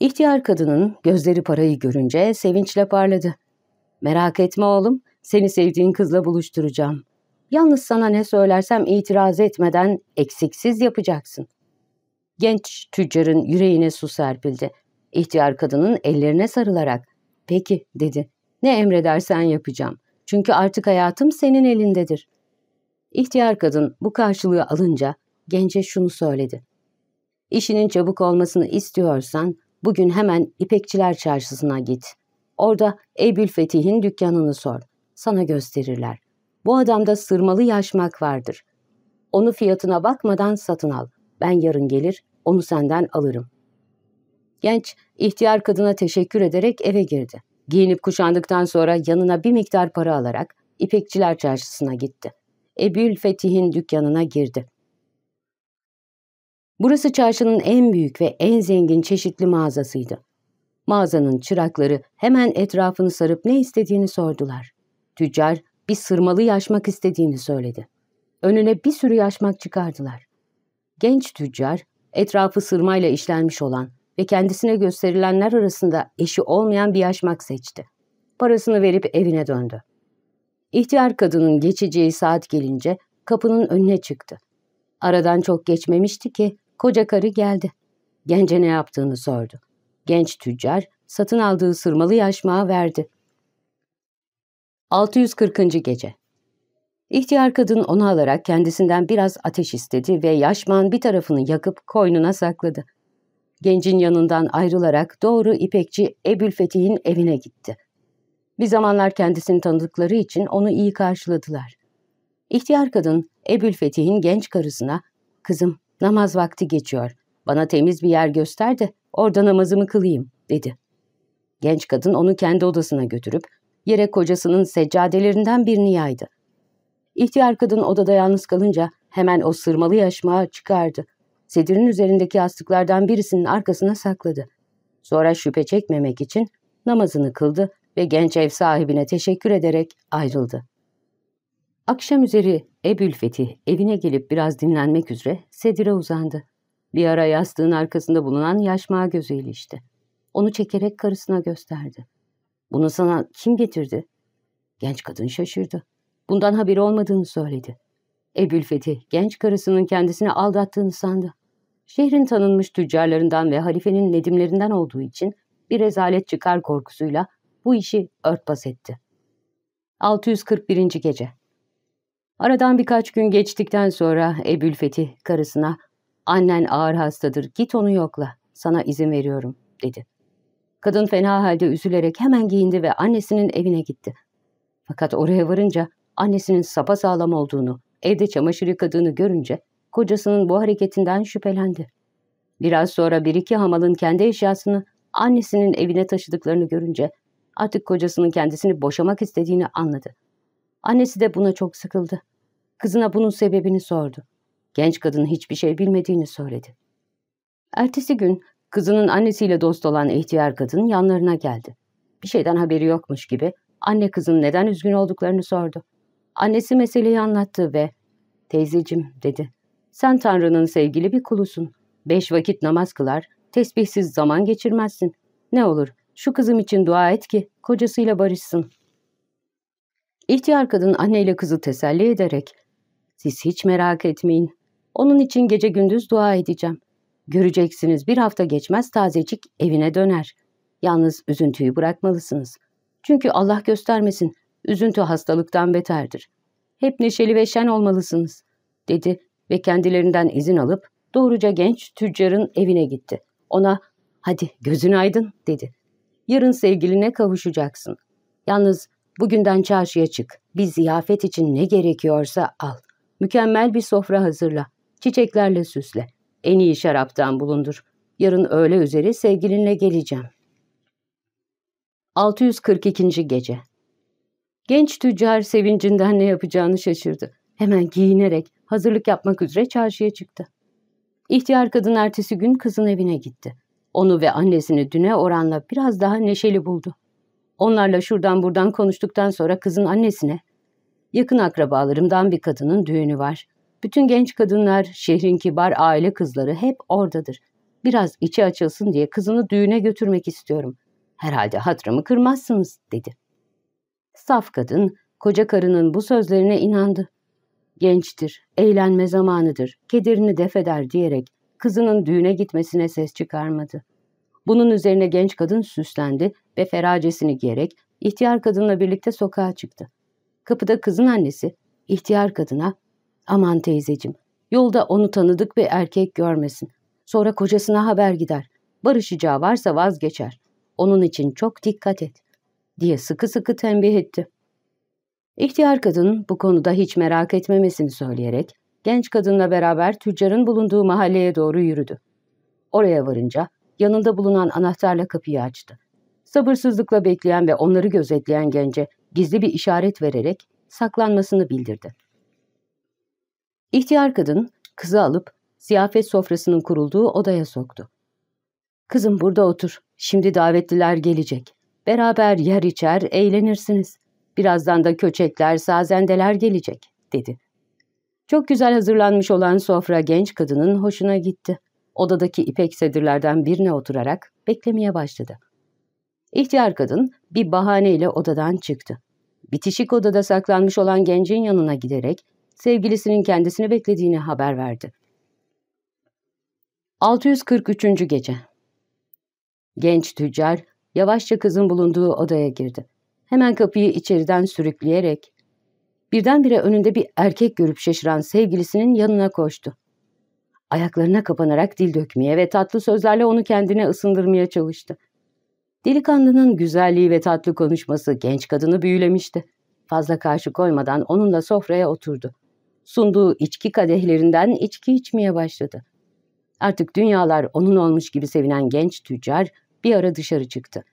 İhtiyar kadının gözleri parayı görünce sevinçle parladı. Merak etme oğlum, seni sevdiğin kızla buluşturacağım. Yalnız sana ne söylersem itiraz etmeden eksiksiz yapacaksın. Genç tüccarın yüreğine su serpildi. İhtiyar kadının ellerine sarılarak, peki dedi, ne emredersen yapacağım. Çünkü artık hayatım senin elindedir. İhtiyar kadın bu karşılığı alınca gence şunu söyledi. İşinin çabuk olmasını istiyorsan bugün hemen İpekçiler Çarşısı'na git. Orada Eybül Fetih'in dükkanını sor. Sana gösterirler. Bu adamda sırmalı yaşmak vardır. Onu fiyatına bakmadan satın al. Ben yarın gelir, onu senden alırım. Genç, ihtiyar kadına teşekkür ederek eve girdi. Giyinip kuşandıktan sonra yanına bir miktar para alarak İpekçiler Çarşısı'na gitti. Ebül Fetih'in dükkanına girdi. Burası çarşının en büyük ve en zengin çeşitli mağazasıydı. Mağazanın çırakları hemen etrafını sarıp ne istediğini sordular. Tüccar bir sırmalı yaşmak istediğini söyledi. Önüne bir sürü yaşmak çıkardılar. Genç tüccar etrafı sırmayla işlenmiş olan ve kendisine gösterilenler arasında eşi olmayan bir yaşmak seçti. parasını verip evine döndü. İhtiyar kadının geçeceği saat gelince kapının önüne çıktı. Aradan çok geçmemişti ki koca karı geldi. Gence ne yaptığını sordu. Genç tüccar satın aldığı sırmalı yaşmağı verdi. 640. Gece İhtiyar kadın onu alarak kendisinden biraz ateş istedi ve yaşmağın bir tarafını yakıp koynuna sakladı. Gencin yanından ayrılarak doğru İpekçi Ebülfetih'in evine gitti. Bir zamanlar kendisini tanıdıkları için onu iyi karşıladılar. İhtiyar kadın Ebülfetih'in genç karısına ''Kızım namaz vakti geçiyor. Bana temiz bir yer göster de orada namazımı kılayım.'' dedi. Genç kadın onu kendi odasına götürüp yere kocasının seccadelerinden birini yaydı. İhtiyar kadın odada yalnız kalınca hemen o sırmalı yaşmağı çıkardı. Sedirin üzerindeki yastıklardan birisinin arkasına sakladı. Sonra şüphe çekmemek için namazını kıldı ve genç ev sahibine teşekkür ederek ayrıldı. Akşam üzeri Ebülfetih evine gelip biraz dinlenmek üzere sedire uzandı. Bir ara yastığın arkasında bulunan yaşmağı gözü ilişti. Onu çekerek karısına gösterdi. Bunu sana kim getirdi? Genç kadın şaşırdı. Bundan haberi olmadığını söyledi. Ebülfetih genç karısının kendisini aldattığını sandı. Şehrin tanınmış tüccarlarından ve halifenin nedimlerinden olduğu için bir rezalet çıkar korkusuyla bu işi örtbas etti. 641. Gece Aradan birkaç gün geçtikten sonra Ebülfetih karısına ''Annen ağır hastadır, git onu yokla, sana izin veriyorum.'' dedi. Kadın fena halde üzülerek hemen giyindi ve annesinin evine gitti. Fakat oraya varınca annesinin sapasağlam olduğunu, evde çamaşır yıkadığını görünce kocasının bu hareketinden şüphelendi. Biraz sonra bir iki hamalın kendi eşyasını annesinin evine taşıdıklarını görünce artık kocasının kendisini boşamak istediğini anladı. Annesi de buna çok sıkıldı. Kızına bunun sebebini sordu. Genç kadın hiçbir şey bilmediğini söyledi. Ertesi gün kızının annesiyle dost olan ihtiyar kadın yanlarına geldi. Bir şeyden haberi yokmuş gibi anne kızın neden üzgün olduklarını sordu. Annesi meseleyi anlattı ve ''Teyzecim'' dedi. ''Sen Tanrı'nın sevgili bir kulusun. Beş vakit namaz kılar, tesbihsiz zaman geçirmezsin. Ne olur şu kızım için dua et ki kocasıyla barışsın.'' İhtiyar kadın anneyle kızı teselli ederek ''Siz hiç merak etmeyin. Onun için gece gündüz dua edeceğim. Göreceksiniz bir hafta geçmez tazecik evine döner. Yalnız üzüntüyü bırakmalısınız. Çünkü Allah göstermesin üzüntü hastalıktan beterdir. Hep neşeli ve şen olmalısınız.'' dedi ve kendilerinden izin alıp doğruca genç tüccarın evine gitti. Ona ''Hadi gözün aydın'' dedi. ''Yarın sevgiline kavuşacaksın. Yalnız bugünden çarşıya çık. Bir ziyafet için ne gerekiyorsa al. Mükemmel bir sofra hazırla. Çiçeklerle süsle. En iyi şaraptan bulundur. Yarın öğle üzeri sevgilinle geleceğim. 642. Gece Genç tüccar sevincinden ne yapacağını şaşırdı. Hemen giyinerek hazırlık yapmak üzere çarşıya çıktı. İhtiyar kadın ertesi gün kızın evine gitti. Onu ve annesini düne oranla biraz daha neşeli buldu. Onlarla şuradan buradan konuştuktan sonra kızın annesine Yakın akrabalarımdan bir kadının düğünü var. Bütün genç kadınlar, şehrin kibar aile kızları hep oradadır. Biraz içi açılsın diye kızını düğüne götürmek istiyorum. Herhalde hatırımı kırmazsınız, dedi. Saf kadın, koca karının bu sözlerine inandı. Gençtir, eğlenme zamanıdır, kederini defeder diyerek kızının düğüne gitmesine ses çıkarmadı. Bunun üzerine genç kadın süslendi ve feracesini giyerek ihtiyar kadınla birlikte sokağa çıktı. Kapıda kızın annesi ihtiyar kadına aman teyzecim yolda onu tanıdık bir erkek görmesin. Sonra kocasına haber gider. Barışacağı varsa vazgeçer. Onun için çok dikkat et diye sıkı sıkı tembih etti. İhtiyar kadın bu konuda hiç merak etmemesini söyleyerek genç kadınla beraber tüccarın bulunduğu mahalleye doğru yürüdü. Oraya varınca yanında bulunan anahtarla kapıyı açtı. Sabırsızlıkla bekleyen ve onları gözetleyen gence gizli bir işaret vererek saklanmasını bildirdi. İhtiyar kadın kızı alıp ziyafet sofrasının kurulduğu odaya soktu. Kızım burada otur. Şimdi davetliler gelecek. Beraber yer içer, eğlenirsiniz. Birazdan da köçekler, sazendeler gelecek, dedi. Çok güzel hazırlanmış olan sofra genç kadının hoşuna gitti. Odadaki ipek sedirlerden birine oturarak beklemeye başladı. İhtiyar kadın bir bahaneyle odadan çıktı. Bitişik odada saklanmış olan gencin yanına giderek sevgilisinin kendisini beklediğini haber verdi. 643. Gece Genç tüccar yavaşça kızın bulunduğu odaya girdi. Hemen kapıyı içeriden sürükleyerek birdenbire önünde bir erkek görüp şaşıran sevgilisinin yanına koştu. Ayaklarına kapanarak dil dökmeye ve tatlı sözlerle onu kendine ısındırmaya çalıştı. Delikanlının güzelliği ve tatlı konuşması genç kadını büyülemişti. Fazla karşı koymadan onunla sofraya oturdu. Sunduğu içki kadehlerinden içki içmeye başladı. Artık dünyalar onun olmuş gibi sevinen genç tüccar bir ara dışarı çıktı.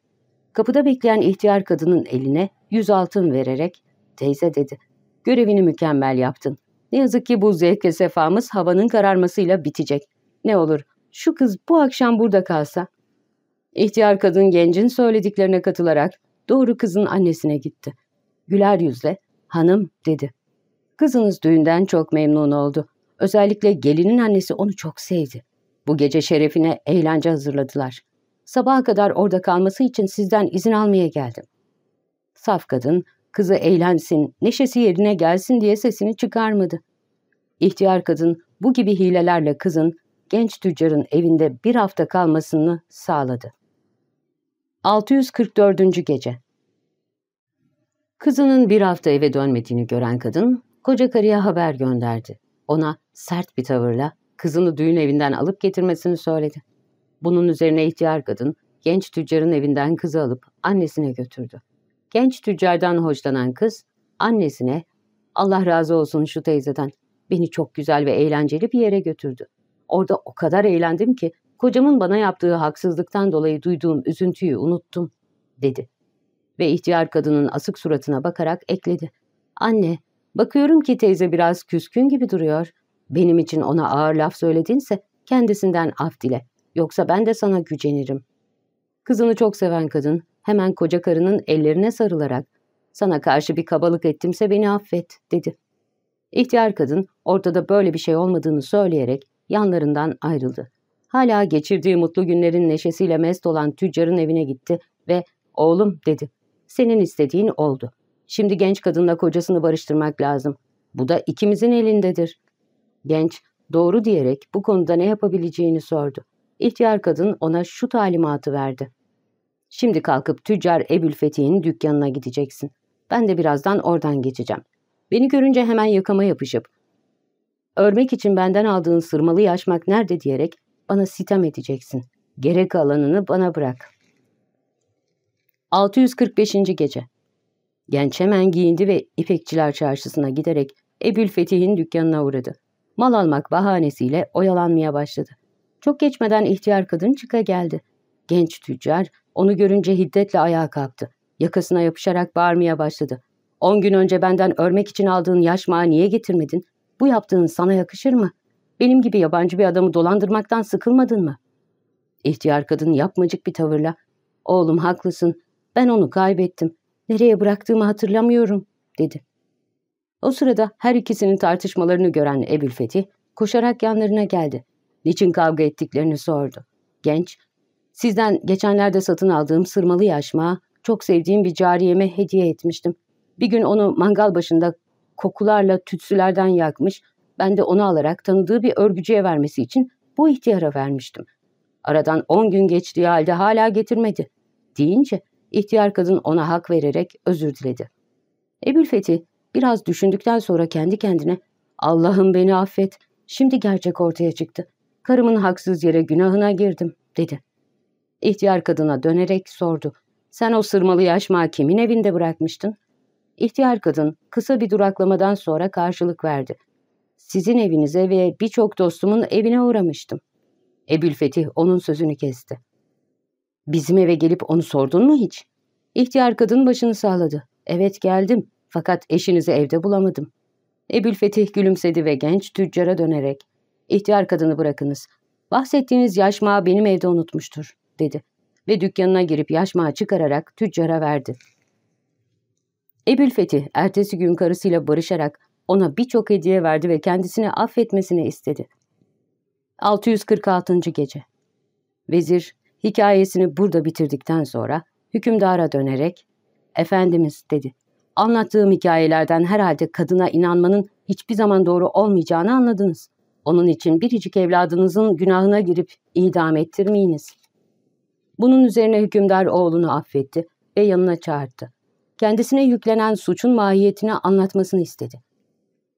Kapıda bekleyen ihtiyar kadının eline yüz altın vererek teyze dedi. Görevini mükemmel yaptın. Ne yazık ki bu zevk ve sefamız havanın kararmasıyla bitecek. Ne olur şu kız bu akşam burada kalsa. İhtiyar kadın gencin söylediklerine katılarak doğru kızın annesine gitti. Güler yüzle hanım dedi. Kızınız düğünden çok memnun oldu. Özellikle gelinin annesi onu çok sevdi. Bu gece şerefine eğlence hazırladılar. Sabaha kadar orada kalması için sizden izin almaya geldim. Saf kadın, kızı eğlensin, neşesi yerine gelsin diye sesini çıkarmadı. İhtiyar kadın bu gibi hilelerle kızın genç tüccarın evinde bir hafta kalmasını sağladı. 644. Gece Kızının bir hafta eve dönmediğini gören kadın, koca karıya haber gönderdi. Ona sert bir tavırla kızını düğün evinden alıp getirmesini söyledi. Bunun üzerine ihtiyar kadın genç tüccarın evinden kızı alıp annesine götürdü. Genç tüccardan hoşlanan kız annesine Allah razı olsun şu teyzeden beni çok güzel ve eğlenceli bir yere götürdü. Orada o kadar eğlendim ki kocamın bana yaptığı haksızlıktan dolayı duyduğum üzüntüyü unuttum dedi. Ve ihtiyar kadının asık suratına bakarak ekledi. Anne, bakıyorum ki teyze biraz küskün gibi duruyor. Benim için ona ağır laf söyledinse kendisinden af dile. Yoksa ben de sana gücenirim. Kızını çok seven kadın hemen koca karının ellerine sarılarak sana karşı bir kabalık ettimse beni affet dedi. İhtiyar kadın ortada böyle bir şey olmadığını söyleyerek yanlarından ayrıldı. Hala geçirdiği mutlu günlerin neşesiyle mest olan tüccarın evine gitti ve oğlum dedi. Senin istediğin oldu. Şimdi genç kadınla kocasını barıştırmak lazım. Bu da ikimizin elindedir. Genç doğru diyerek bu konuda ne yapabileceğini sordu. İhtiyar kadın ona şu talimatı verdi. Şimdi kalkıp tüccar Ebülfetih'in dükkanına gideceksin. Ben de birazdan oradan geçeceğim. Beni görünce hemen yakama yapışıp, örmek için benden aldığın sırmalı yaşmak nerede diyerek bana sitem edeceksin. Gerek kalanını bana bırak. 645. Gece Genç hemen giyindi ve İpekçiler Çarşısı'na giderek Ebülfetih'in dükkanına uğradı. Mal almak bahanesiyle oyalanmaya başladı. Çok geçmeden ihtiyar kadın çıka geldi. Genç tüccar onu görünce hiddetle ayağa kalktı. Yakasına yapışarak bağırmaya başladı. On gün önce benden örmek için aldığın yaşmağı niye getirmedin? Bu yaptığın sana yakışır mı? Benim gibi yabancı bir adamı dolandırmaktan sıkılmadın mı? İhtiyar kadın yapmacık bir tavırla, oğlum haklısın, ben onu kaybettim. Nereye bıraktığımı hatırlamıyorum, dedi. O sırada her ikisinin tartışmalarını gören Ebülfetih koşarak yanlarına geldi. Niçin kavga ettiklerini sordu. Genç, sizden geçenlerde satın aldığım sırmalı yaşmağı çok sevdiğim bir cariyeme hediye etmiştim. Bir gün onu mangal başında kokularla tütsülerden yakmış, ben de onu alarak tanıdığı bir örgücüye vermesi için bu ihtiyara vermiştim. Aradan on gün geçtiği halde hala getirmedi. Deyince ihtiyar kadın ona hak vererek özür diledi. Ebülfetih biraz düşündükten sonra kendi kendine ''Allah'ım beni affet, şimdi gerçek ortaya çıktı. Karımın haksız yere günahına girdim.'' dedi. İhtiyar kadına dönerek sordu. ''Sen o sırmalı yaşmağı kimin evinde bırakmıştın?'' İhtiyar kadın kısa bir duraklamadan sonra karşılık verdi. Sizin evinize ve birçok dostumun evine uğramıştım. Ebülfetih onun sözünü kesti. Bizim eve gelip onu sordun mu hiç? İhtiyar kadın başını sağladı. Evet geldim fakat eşinizi evde bulamadım. Ebülfetih gülümsedi ve genç tüccara dönerek İhtiyar kadını bırakınız. Bahsettiğiniz yaşmağı benim evde unutmuştur dedi ve dükkanına girip yaşmağı çıkararak tüccara verdi. Ebülfetih ertesi gün karısıyla barışarak ona birçok hediye verdi ve kendisini affetmesini istedi. 646. Gece Vezir hikayesini burada bitirdikten sonra Hükümdara dönerek, ''Efendimiz'' dedi. ''Anlattığım hikayelerden herhalde kadına inanmanın hiçbir zaman doğru olmayacağını anladınız. Onun için biricik evladınızın günahına girip idam ettirmeyiniz.'' Bunun üzerine hükümdar oğlunu affetti ve yanına çağırdı. Kendisine yüklenen suçun mahiyetini anlatmasını istedi.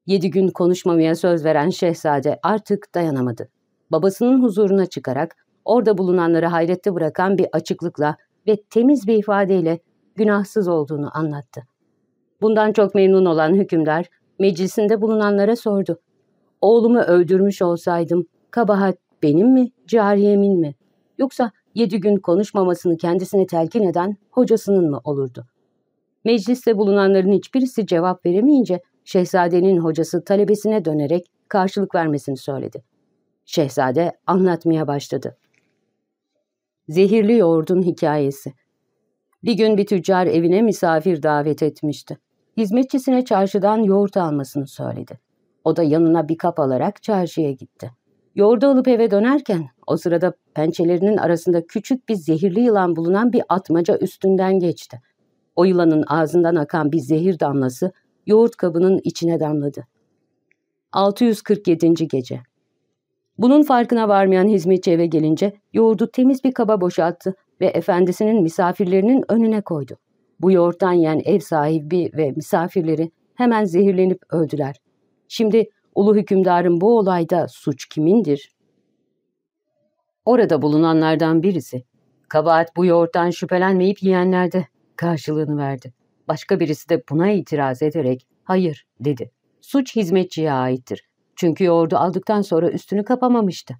Yedi gün konuşmamaya söz veren şehzade artık dayanamadı. Babasının huzuruna çıkarak orada bulunanları hayrette bırakan bir açıklıkla ve temiz bir ifadeyle günahsız olduğunu anlattı. Bundan çok memnun olan hükümdar meclisinde bulunanlara sordu. Oğlumu öldürmüş olsaydım kabahat benim mi, cariyemin mi? Yoksa yedi gün konuşmamasını kendisine telkin eden hocasının mı olurdu? Mecliste bulunanların hiçbirisi cevap veremeyince şehzadenin hocası talebesine dönerek karşılık vermesini söyledi. Şehzade anlatmaya başladı. Zehirli yoğurdun hikayesi. Bir gün bir tüccar evine misafir davet etmişti. Hizmetçisine çarşıdan yoğurt almasını söyledi. O da yanına bir kap alarak çarşıya gitti. Yoğurdu alıp eve dönerken o sırada pençelerinin arasında küçük bir zehirli yılan bulunan bir atmaca üstünden geçti. O yılanın ağzından akan bir zehir damlası yoğurt kabının içine damladı. 647. Gece Bunun farkına varmayan hizmetçi eve gelince yoğurdu temiz bir kaba boşalttı ve efendisinin misafirlerinin önüne koydu. Bu yoğurttan yiyen ev sahibi ve misafirleri hemen zehirlenip öldüler. Şimdi ulu hükümdarın bu olayda suç kimindir? Orada bulunanlardan birisi, kabahat bu yoğurttan şüphelenmeyip yiyenlerde karşılığını verdi. Başka birisi de buna itiraz ederek hayır dedi. Suç hizmetçiye aittir. Çünkü yoğurdu aldıktan sonra üstünü kapamamıştı.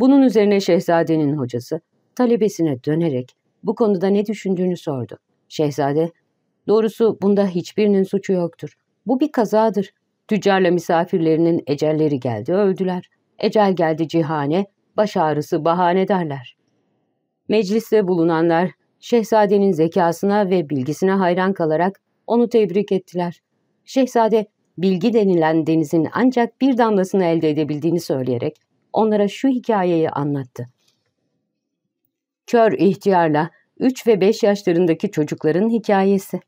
Bunun üzerine şehzadenin hocası talebesine dönerek bu konuda ne düşündüğünü sordu. Şehzade, doğrusu bunda hiçbirinin suçu yoktur. Bu bir kazadır. Tüccarla misafirlerinin ecelleri geldi, öldüler. Ecel geldi cihane, baş ağrısı bahane derler. Mecliste bulunanlar şehzadenin zekasına ve bilgisine hayran kalarak onu tebrik ettiler. Şehzade bilgi denilen denizin ancak bir damlasını elde edebildiğini söyleyerek onlara şu hikayeyi anlattı. Kör ihtiyarla 3 ve 5 yaşlarındaki çocukların hikayesi.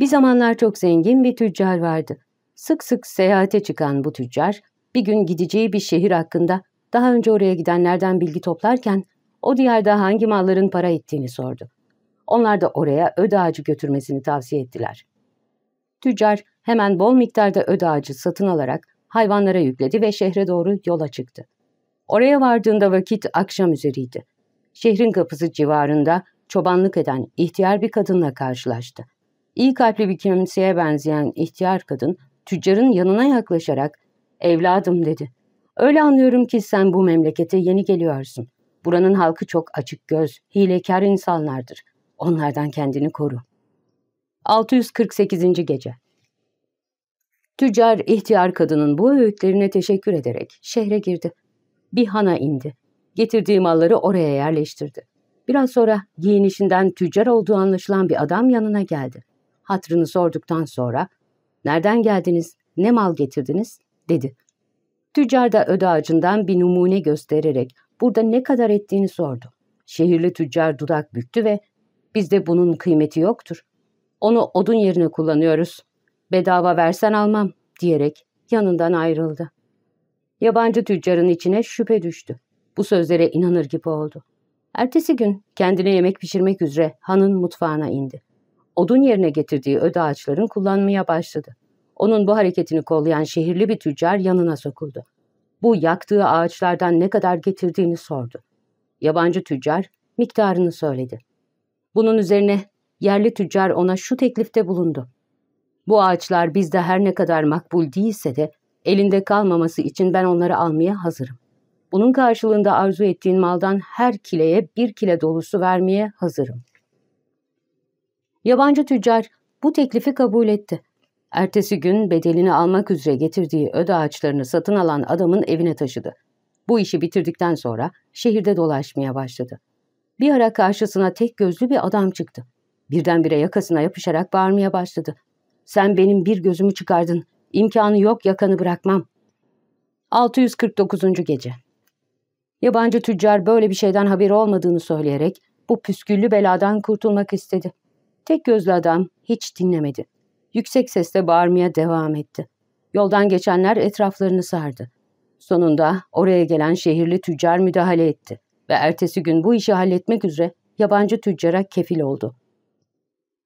Bir zamanlar çok zengin bir tüccar vardı. Sık sık seyahate çıkan bu tüccar, bir gün gideceği bir şehir hakkında daha önce oraya gidenlerden bilgi toplarken o diyarda hangi malların para ettiğini sordu. Onlar da oraya öd ağacı götürmesini tavsiye ettiler. Tüccar hemen bol miktarda öd ağacı satın alarak hayvanlara yükledi ve şehre doğru yola çıktı. Oraya vardığında vakit akşam üzeriydi. Şehrin kapısı civarında çobanlık eden ihtiyar bir kadınla karşılaştı. İyi kalpli bir kimseye benzeyen ihtiyar kadın tüccarın yanına yaklaşarak ''Evladım'' dedi. ''Öyle anlıyorum ki sen bu memlekete yeni geliyorsun. Buranın halkı çok açık göz, hilekar insanlardır. Onlardan kendini koru. 648. Gece Tüccar ihtiyar kadının bu öğütlerine teşekkür ederek şehre girdi. Bir hana indi. Getirdiği malları oraya yerleştirdi. Biraz sonra giyinişinden tüccar olduğu anlaşılan bir adam yanına geldi. Hatrını sorduktan sonra ''Nereden geldiniz, ne mal getirdiniz?'' dedi. Tüccar da öde ağacından bir numune göstererek burada ne kadar ettiğini sordu. Şehirli tüccar dudak büktü ve bizde bunun kıymeti yoktur. Onu odun yerine kullanıyoruz. Bedava versen almam diyerek yanından ayrıldı. Yabancı tüccarın içine şüphe düştü. Bu sözlere inanır gibi oldu. Ertesi gün kendine yemek pişirmek üzere hanın mutfağına indi. Odun yerine getirdiği öde ağaçların kullanmaya başladı. Onun bu hareketini kollayan şehirli bir tüccar yanına sokuldu bu yaktığı ağaçlardan ne kadar getirdiğini sordu. Yabancı tüccar miktarını söyledi. Bunun üzerine yerli tüccar ona şu teklifte bulundu. Bu ağaçlar bizde her ne kadar makbul değilse de elinde kalmaması için ben onları almaya hazırım. Bunun karşılığında arzu ettiğin maldan her kileye bir kile dolusu vermeye hazırım. Yabancı tüccar bu teklifi kabul etti. Ertesi gün bedelini almak üzere getirdiği öde ağaçlarını satın alan adamın evine taşıdı. Bu işi bitirdikten sonra şehirde dolaşmaya başladı. Bir ara karşısına tek gözlü bir adam çıktı. Birdenbire yakasına yapışarak bağırmaya başladı. Sen benim bir gözümü çıkardın. İmkanı yok yakanı bırakmam. 649. Gece Yabancı tüccar böyle bir şeyden haberi olmadığını söyleyerek bu püsküllü beladan kurtulmak istedi. Tek gözlü adam hiç dinlemedi. Yüksek sesle bağırmaya devam etti. Yoldan geçenler etraflarını sardı. Sonunda oraya gelen şehirli tüccar müdahale etti ve ertesi gün bu işi halletmek üzere yabancı tüccara kefil oldu.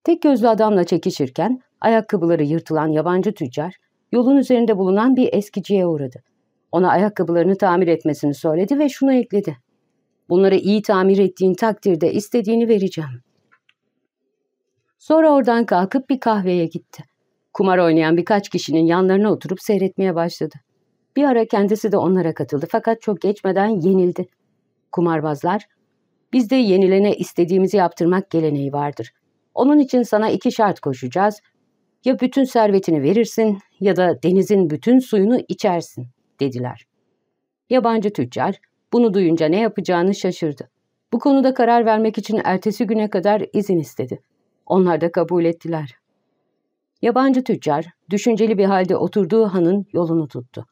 Tek gözlü adamla çekişirken ayakkabıları yırtılan yabancı tüccar yolun üzerinde bulunan bir eskiciye uğradı. Ona ayakkabılarını tamir etmesini söyledi ve şunu ekledi. Bunları iyi tamir ettiğin takdirde istediğini vereceğim. Sonra oradan kalkıp bir kahveye gitti. Kumar oynayan birkaç kişinin yanlarına oturup seyretmeye başladı. Bir ara kendisi de onlara katıldı fakat çok geçmeden yenildi. Kumarbazlar, bizde yenilene istediğimizi yaptırmak geleneği vardır. Onun için sana iki şart koşacağız. Ya bütün servetini verirsin ya da denizin bütün suyunu içersin, dediler. Yabancı tüccar bunu duyunca ne yapacağını şaşırdı. Bu konuda karar vermek için ertesi güne kadar izin istedi. Onlar da kabul ettiler. Yabancı tüccar düşünceli bir halde oturduğu hanın yolunu tuttu.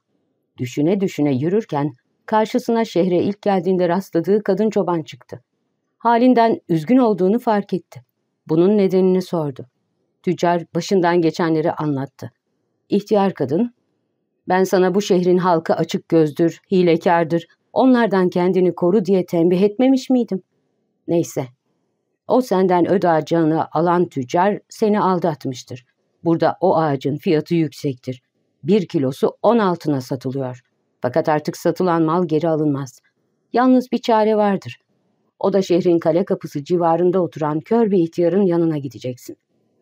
Düşüne düşüne yürürken karşısına şehre ilk geldiğinde rastladığı kadın çoban çıktı. Halinden üzgün olduğunu fark etti. Bunun nedenini sordu. Tüccar başından geçenleri anlattı. İhtiyar kadın, ben sana bu şehrin halkı açık gözdür, hilekardır, onlardan kendini koru diye tembih etmemiş miydim? Neyse, o senden öd ağacını alan tüccar seni aldatmıştır. Burada o ağacın fiyatı yüksektir. Bir kilosu on altına satılıyor. Fakat artık satılan mal geri alınmaz. Yalnız bir çare vardır. O da şehrin kale kapısı civarında oturan kör bir ihtiyarın yanına gideceksin.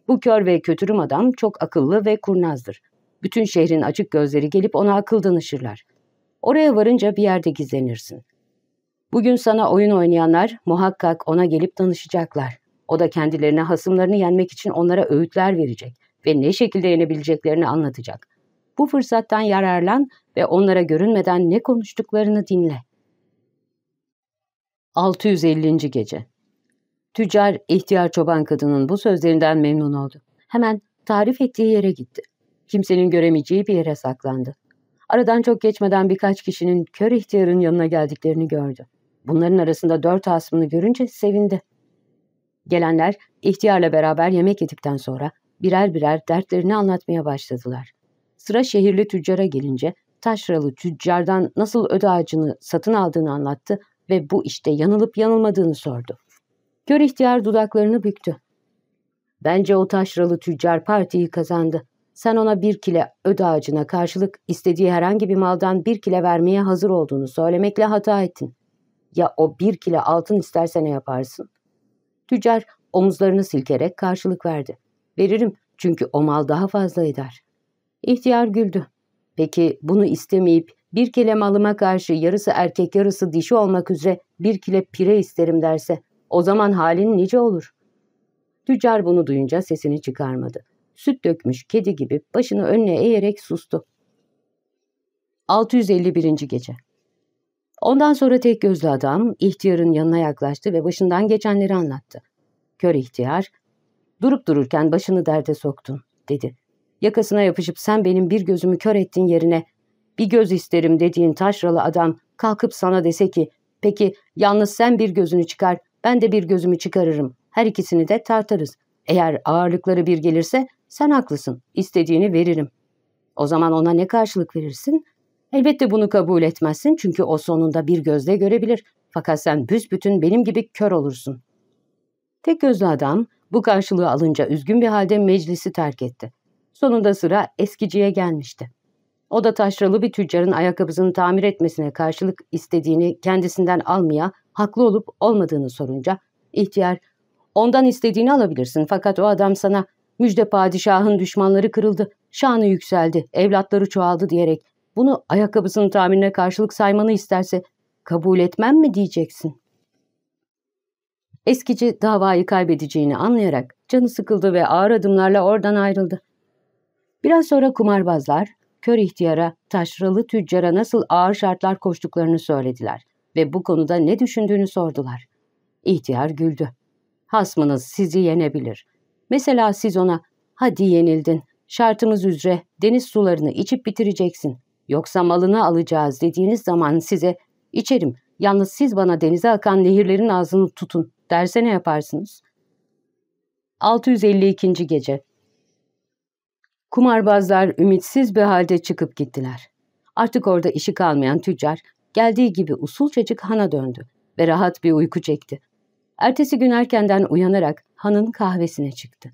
Bu kör ve kötürüm adam çok akıllı ve kurnazdır. Bütün şehrin açık gözleri gelip ona akıl danışırlar. Oraya varınca bir yerde gizlenirsin. Bugün sana oyun oynayanlar muhakkak ona gelip danışacaklar. O da kendilerine hasımlarını yenmek için onlara öğütler verecek ve ne şekilde yenebileceklerini anlatacak. Bu fırsattan yararlan ve onlara görünmeden ne konuştuklarını dinle. 650. Gece Tüccar, ihtiyar çoban kadının bu sözlerinden memnun oldu. Hemen tarif ettiği yere gitti. Kimsenin göremeyeceği bir yere saklandı. Aradan çok geçmeden birkaç kişinin kör ihtiyarın yanına geldiklerini gördü. Bunların arasında dört asmını görünce sevindi. Gelenler ihtiyarla beraber yemek yedikten sonra birer birer dertlerini anlatmaya başladılar. Sıra şehirli tüccara gelince taşralı tüccardan nasıl öde ağacını satın aldığını anlattı ve bu işte yanılıp yanılmadığını sordu. Kör ihtiyar dudaklarını büktü. Bence o taşralı tüccar partiyi kazandı. Sen ona bir kile öde ağacına karşılık istediği herhangi bir maldan bir kile vermeye hazır olduğunu söylemekle hata ettin. Ya o bir kile altın isterse ne yaparsın? Tüccar omuzlarını silkerek karşılık verdi. Veririm çünkü o mal daha fazla eder. İhtiyar güldü. Peki bunu istemeyip bir kile malıma karşı yarısı erkek yarısı dişi olmak üzere bir kile pire isterim derse o zaman halin nice olur? Tüccar bunu duyunca sesini çıkarmadı. Süt dökmüş kedi gibi başını önüne eğerek sustu. 651. Gece Ondan sonra tek gözlü adam ihtiyarın yanına yaklaştı ve başından geçenleri anlattı. Kör ihtiyar, durup dururken başını derde soktun, dedi. Yakasına yapışıp sen benim bir gözümü kör ettin yerine bir göz isterim dediğin taşralı adam kalkıp sana dese ki peki yalnız sen bir gözünü çıkar ben de bir gözümü çıkarırım her ikisini de tartarız. Eğer ağırlıkları bir gelirse sen haklısın istediğini veririm. O zaman ona ne karşılık verirsin? Elbette bunu kabul etmezsin çünkü o sonunda bir gözle görebilir. Fakat sen büsbütün benim gibi kör olursun. Tek gözlü adam bu karşılığı alınca üzgün bir halde meclisi terk etti. Sonunda sıra eskiciye gelmişti. O da taşralı bir tüccarın ayakkabısını tamir etmesine karşılık istediğini kendisinden almaya, haklı olup olmadığını sorunca, ihtiyar, ondan istediğini alabilirsin fakat o adam sana müjde padişahın düşmanları kırıldı, şanı yükseldi, evlatları çoğaldı diyerek bunu ayakkabısının tamirine karşılık saymanı isterse kabul etmem mi diyeceksin? Eskici davayı kaybedeceğini anlayarak canı sıkıldı ve ağır adımlarla oradan ayrıldı. Biraz sonra kumarbazlar kör ihtiyara, taşralı tüccara nasıl ağır şartlar koştuklarını söylediler ve bu konuda ne düşündüğünü sordular. İhtiyar güldü. Hasmınız sizi yenebilir. Mesela siz ona, hadi yenildin, şartımız üzere deniz sularını içip bitireceksin. Yoksa malını alacağız dediğiniz zaman size, içerim, yalnız siz bana denize akan nehirlerin ağzını tutun Derse ne yaparsınız? 652. Gece Kumarbazlar ümitsiz bir halde çıkıp gittiler. Artık orada işi kalmayan tüccar geldiği gibi usulcacık hana döndü ve rahat bir uyku çekti. Ertesi gün erkenden uyanarak hanın kahvesine çıktı.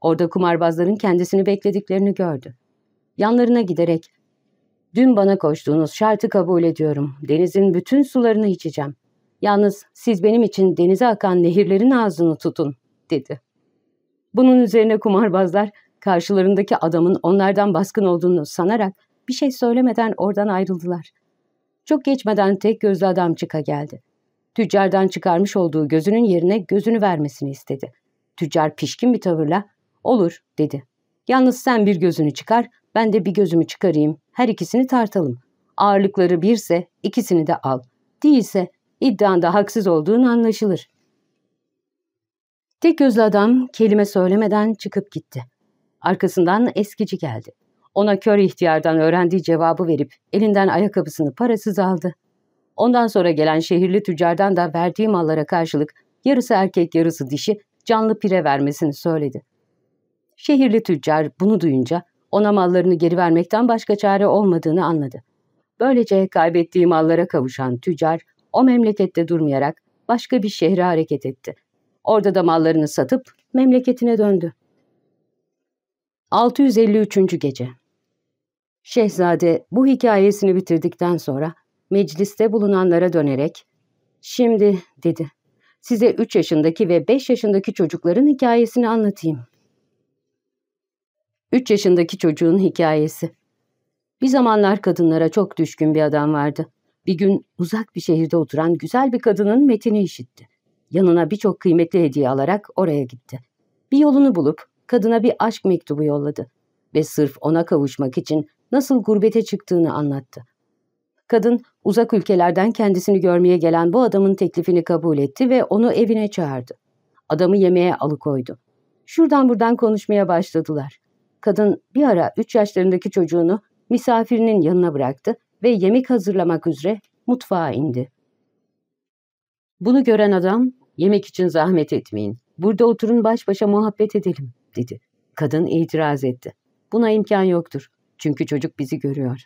Orada kumarbazların kendisini beklediklerini gördü. Yanlarına giderek ''Dün bana koştuğunuz şartı kabul ediyorum. Denizin bütün sularını içeceğim. Yalnız siz benim için denize akan nehirlerin ağzını tutun.'' dedi. Bunun üzerine kumarbazlar karşılarındaki adamın onlardan baskın olduğunu sanarak bir şey söylemeden oradan ayrıldılar. Çok geçmeden tek gözlü adam çıka geldi. Tüccardan çıkarmış olduğu gözünün yerine gözünü vermesini istedi. Tüccar pişkin bir tavırla ''Olur'' dedi. ''Yalnız sen bir gözünü çıkar, ben de bir gözümü çıkarayım. Her ikisini tartalım. Ağırlıkları birse ikisini de al. Değilse iddianda haksız olduğun anlaşılır.'' Tek gözlü adam kelime söylemeden çıkıp gitti. Arkasından eskici geldi. Ona kör ihtiyardan öğrendiği cevabı verip elinden ayakkabısını parasız aldı. Ondan sonra gelen şehirli tüccardan da verdiği mallara karşılık yarısı erkek yarısı dişi canlı pire vermesini söyledi. Şehirli tüccar bunu duyunca ona mallarını geri vermekten başka çare olmadığını anladı. Böylece kaybettiği mallara kavuşan tüccar o memlekette durmayarak başka bir şehre hareket etti. Orada da mallarını satıp memleketine döndü. 653. Gece Şehzade bu hikayesini bitirdikten sonra mecliste bulunanlara dönerek ''Şimdi'' dedi. ''Size 3 yaşındaki ve 5 yaşındaki çocukların hikayesini anlatayım.'' 3 yaşındaki çocuğun hikayesi Bir zamanlar kadınlara çok düşkün bir adam vardı. Bir gün uzak bir şehirde oturan güzel bir kadının metini işitti. Yanına birçok kıymetli hediye alarak oraya gitti. Bir yolunu bulup kadına bir aşk mektubu yolladı ve sırf ona kavuşmak için nasıl gurbete çıktığını anlattı. Kadın uzak ülkelerden kendisini görmeye gelen bu adamın teklifini kabul etti ve onu evine çağırdı. Adamı yemeğe alıkoydu. Şuradan buradan konuşmaya başladılar. Kadın bir ara üç yaşlarındaki çocuğunu misafirinin yanına bıraktı ve yemek hazırlamak üzere mutfağa indi. Bunu gören adam, yemek için zahmet etmeyin, burada oturun baş başa muhabbet edelim, dedi. Kadın itiraz etti. Buna imkan yoktur. Çünkü çocuk bizi görüyor.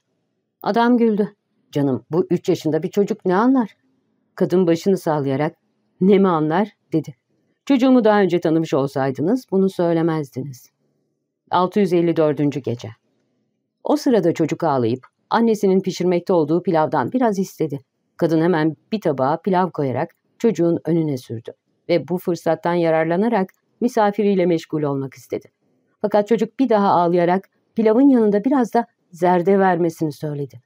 Adam güldü. Canım bu üç yaşında bir çocuk ne anlar? Kadın başını sallayarak ne mi anlar dedi. Çocuğumu daha önce tanımış olsaydınız bunu söylemezdiniz. 654. Gece O sırada çocuk ağlayıp annesinin pişirmekte olduğu pilavdan biraz istedi. Kadın hemen bir tabağa pilav koyarak çocuğun önüne sürdü ve bu fırsattan yararlanarak misafiriyle meşgul olmak istedi. Fakat çocuk bir daha ağlayarak pilavın yanında biraz da zerde vermesini söyledi.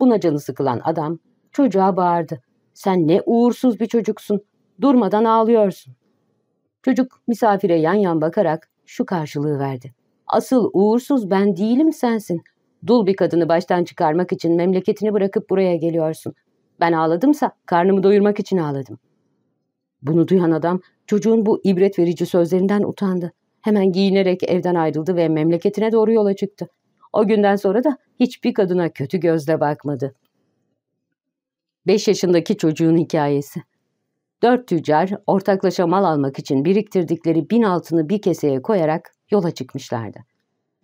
Buna canı sıkılan adam çocuğa bağırdı. Sen ne uğursuz bir çocuksun, durmadan ağlıyorsun. Çocuk misafire yan yan bakarak şu karşılığı verdi. Asıl uğursuz ben değilim sensin. Dul bir kadını baştan çıkarmak için memleketini bırakıp buraya geliyorsun. Ben ağladımsa karnımı doyurmak için ağladım. Bunu duyan adam çocuğun bu ibret verici sözlerinden utandı. Hemen giyinerek evden ayrıldı ve memleketine doğru yola çıktı. O günden sonra da hiçbir kadına kötü gözle bakmadı. Beş yaşındaki çocuğun hikayesi. Dört tüccar ortaklaşa mal almak için biriktirdikleri bin altını bir keseye koyarak yola çıkmışlardı.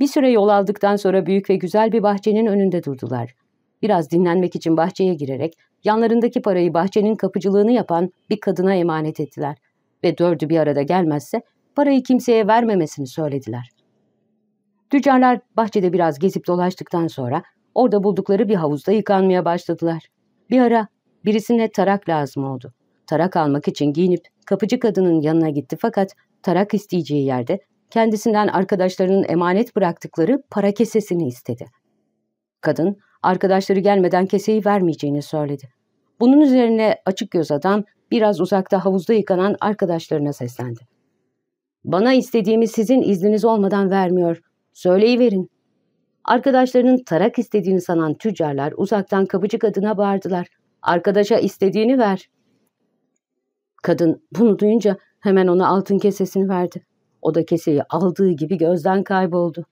Bir süre yol aldıktan sonra büyük ve güzel bir bahçenin önünde durdular. Biraz dinlenmek için bahçeye girerek yanlarındaki parayı bahçenin kapıcılığını yapan bir kadına emanet ettiler ve dördü bir arada gelmezse parayı kimseye vermemesini söylediler. Tüccarlar bahçede biraz gezip dolaştıktan sonra orada buldukları bir havuzda yıkanmaya başladılar. Bir ara birisine tarak lazım oldu. Tarak almak için giyinip kapıcı kadının yanına gitti fakat tarak isteyeceği yerde kendisinden arkadaşlarının emanet bıraktıkları para kesesini istedi. Kadın arkadaşları gelmeden keseyi vermeyeceğini söyledi. Bunun üzerine açık göz adam biraz uzakta havuzda yıkanan arkadaşlarına seslendi. Bana istediğimi sizin izniniz olmadan vermiyor. Söyleyiverin. Arkadaşlarının tarak istediğini sanan tüccarlar uzaktan kapıcı kadına bağırdılar. Arkadaşa istediğini ver. Kadın bunu duyunca hemen ona altın kesesini verdi. O da keseyi aldığı gibi gözden kayboldu.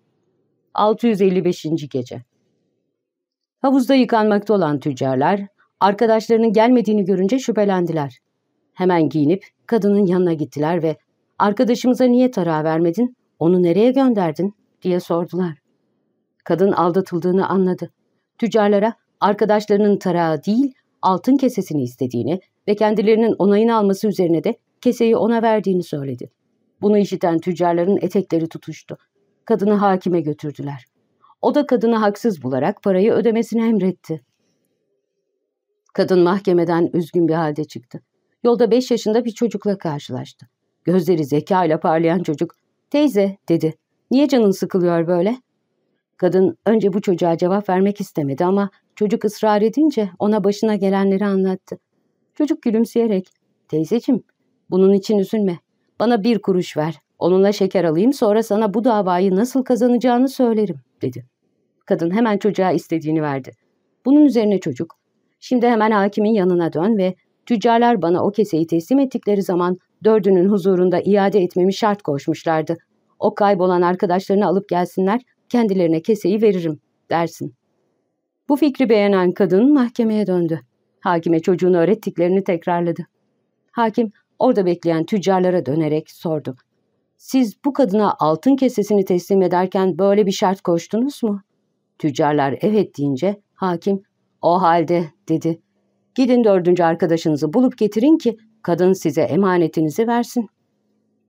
655. Gece Havuzda yıkanmakta olan tüccarlar, arkadaşlarının gelmediğini görünce şüphelendiler. Hemen giyinip kadının yanına gittiler ve ''Arkadaşımıza niye tarağı vermedin, onu nereye gönderdin?'' diye sordular. Kadın aldatıldığını anladı. Tüccarlara arkadaşlarının tarağı değil, altın kesesini istediğini ve kendilerinin onayını alması üzerine de keseyi ona verdiğini söyledi. Bunu işiten tüccarların etekleri tutuştu. Kadını hakime götürdüler. O da kadını haksız bularak parayı ödemesini emretti. Kadın mahkemeden üzgün bir halde çıktı. Yolda beş yaşında bir çocukla karşılaştı. Gözleri zeka ile parlayan çocuk, ''Teyze'' dedi, ''niye canın sıkılıyor böyle?'' Kadın önce bu çocuğa cevap vermek istemedi ama çocuk ısrar edince ona başına gelenleri anlattı. Çocuk gülümseyerek, ''Teyzeciğim, bunun için üzülme. Bana bir kuruş ver. Onunla şeker alayım sonra sana bu davayı nasıl kazanacağını söylerim.'' dedi. Kadın hemen çocuğa istediğini verdi. Bunun üzerine çocuk, ''Şimdi hemen hakimin yanına dön ve tüccarlar bana o keseyi teslim ettikleri zaman dördünün huzurunda iade etmemi şart koşmuşlardı. O kaybolan arkadaşlarını alıp gelsinler, kendilerine keseyi veririm.'' dersin. Bu fikri beğenen kadın mahkemeye döndü. Hakime çocuğun öğrettiklerini tekrarladı. Hakim orada bekleyen tüccarlara dönerek sordu. Siz bu kadına altın kesesini teslim ederken böyle bir şart koştunuz mu? Tüccarlar evet deyince hakim o halde dedi. Gidin dördüncü arkadaşınızı bulup getirin ki kadın size emanetinizi versin.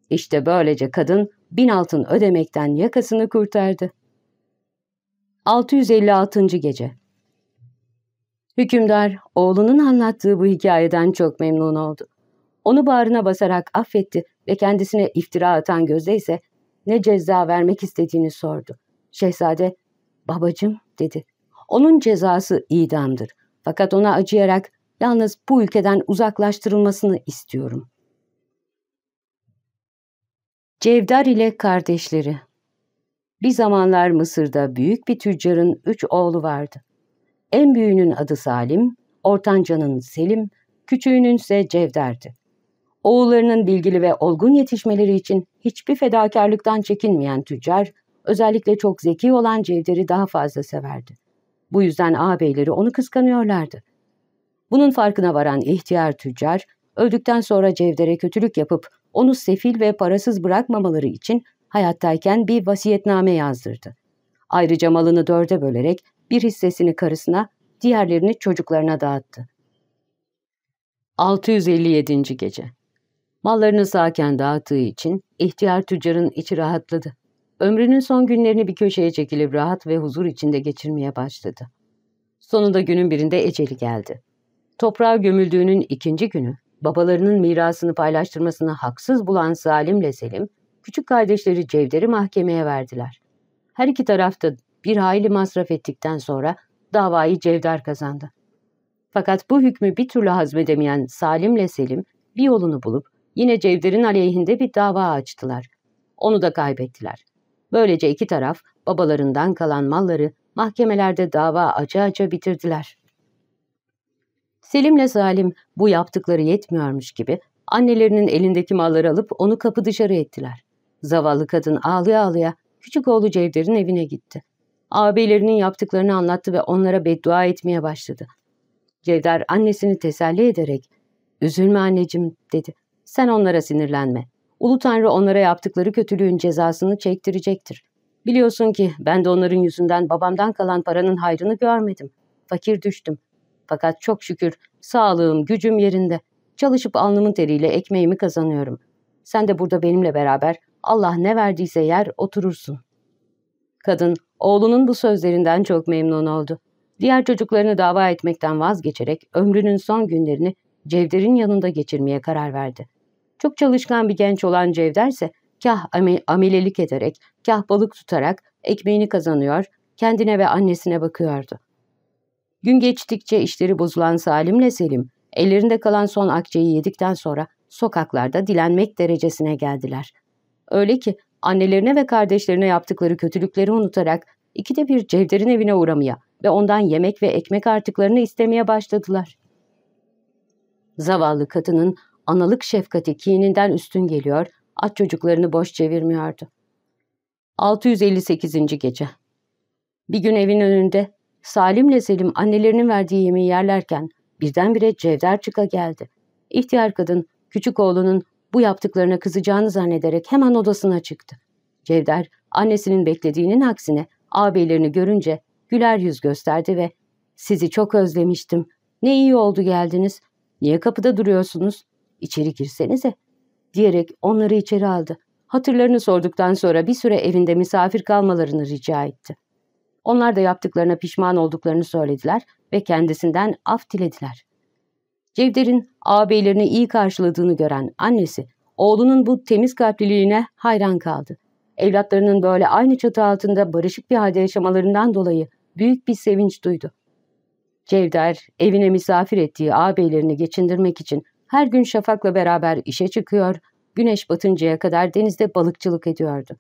İşte böylece kadın bin altın ödemekten yakasını kurtardı. 656. Gece Hükümdar, oğlunun anlattığı bu hikayeden çok memnun oldu. Onu bağrına basarak affetti ve kendisine iftira atan gözde ise ne ceza vermek istediğini sordu. Şehzade, babacım dedi. Onun cezası idamdır. Fakat ona acıyarak yalnız bu ülkeden uzaklaştırılmasını istiyorum. Cevdar ile kardeşleri Bir zamanlar Mısır'da büyük bir tüccarın üç oğlu vardı. En büyüğünün adı Salim, ortancanın Selim, küçüğünün ise Cevder'di. Oğullarının bilgili ve olgun yetişmeleri için hiçbir fedakarlıktan çekinmeyen tüccar, özellikle çok zeki olan Cevder'i daha fazla severdi. Bu yüzden ağabeyleri onu kıskanıyorlardı. Bunun farkına varan ihtiyar tüccar, öldükten sonra Cevder'e kötülük yapıp onu sefil ve parasız bırakmamaları için hayattayken bir vasiyetname yazdırdı. Ayrıca malını dörde bölerek bir hissesini karısına, diğerlerini çocuklarına dağıttı. 657. Gece Mallarını sağken dağıttığı için ihtiyar tüccarın içi rahatladı. Ömrünün son günlerini bir köşeye çekilip rahat ve huzur içinde geçirmeye başladı. Sonunda günün birinde eceli geldi. Toprağa gömüldüğünün ikinci günü, babalarının mirasını paylaştırmasını haksız bulan Salim'le Selim, küçük kardeşleri Cevder'i mahkemeye verdiler. Her iki tarafta bir hayli masraf ettikten sonra davayı Cevder kazandı. Fakat bu hükmü bir türlü hazmedemeyen Salim'le Selim bir yolunu bulup yine Cevder'in aleyhinde bir dava açtılar. Onu da kaybettiler. Böylece iki taraf babalarından kalan malları mahkemelerde dava aça aça bitirdiler. Selim'le Salim bu yaptıkları yetmiyormuş gibi annelerinin elindeki malları alıp onu kapı dışarı ettiler. Zavallı kadın ağlaya ağlaya küçük oğlu Cevder'in evine gitti. Ağabeylerinin yaptıklarını anlattı ve onlara beddua etmeye başladı. Cevder annesini teselli ederek ''Üzülme anneciğim'' dedi. ''Sen onlara sinirlenme. Ulu Tanrı onlara yaptıkları kötülüğün cezasını çektirecektir. Biliyorsun ki ben de onların yüzünden babamdan kalan paranın hayrını görmedim. Fakir düştüm. Fakat çok şükür sağlığım, gücüm yerinde. Çalışıp alnımın teriyle ekmeğimi kazanıyorum. Sen de burada benimle beraber Allah ne verdiyse yer oturursun. Kadın oğlunun bu sözlerinden çok memnun oldu. Diğer çocuklarını dava etmekten vazgeçerek ömrünün son günlerini Cevder'in yanında geçirmeye karar verdi. Çok çalışkan bir genç olan Cevder ise kah amelelik ederek, kah balık tutarak ekmeğini kazanıyor, kendine ve annesine bakıyordu. Gün geçtikçe işleri bozulan Salim'le Selim, ellerinde kalan son akçeyi yedikten sonra sokaklarda dilenmek derecesine geldiler. Öyle ki annelerine ve kardeşlerine yaptıkları kötülükleri unutarak ikide bir Cevder'in evine uğramaya ve ondan yemek ve ekmek artıklarını istemeye başladılar. Zavallı kadının analık şefkati kininden üstün geliyor, aç çocuklarını boş çevirmiyordu. 658. Gece Bir gün evin önünde Salim'le Selim annelerinin verdiği yemeği yerlerken birdenbire Cevder çıka geldi. İhtiyar kadın Küçük oğlunun bu yaptıklarına kızacağını zannederek hemen odasına çıktı. Cevder annesinin beklediğinin aksine ağabeylerini görünce güler yüz gösterdi ve ''Sizi çok özlemiştim. Ne iyi oldu geldiniz. Niye kapıda duruyorsunuz? İçeri girsenize.'' diyerek onları içeri aldı. Hatırlarını sorduktan sonra bir süre evinde misafir kalmalarını rica etti. Onlar da yaptıklarına pişman olduklarını söylediler ve kendisinden af dilediler. Cevder'in ağabeylerini iyi karşıladığını gören annesi, oğlunun bu temiz kalpliliğine hayran kaldı. Evlatlarının böyle aynı çatı altında barışık bir halde yaşamalarından dolayı büyük bir sevinç duydu. Cevder, evine misafir ettiği ağabeylerini geçindirmek için her gün Şafak'la beraber işe çıkıyor, güneş batıncaya kadar denizde balıkçılık ediyordu.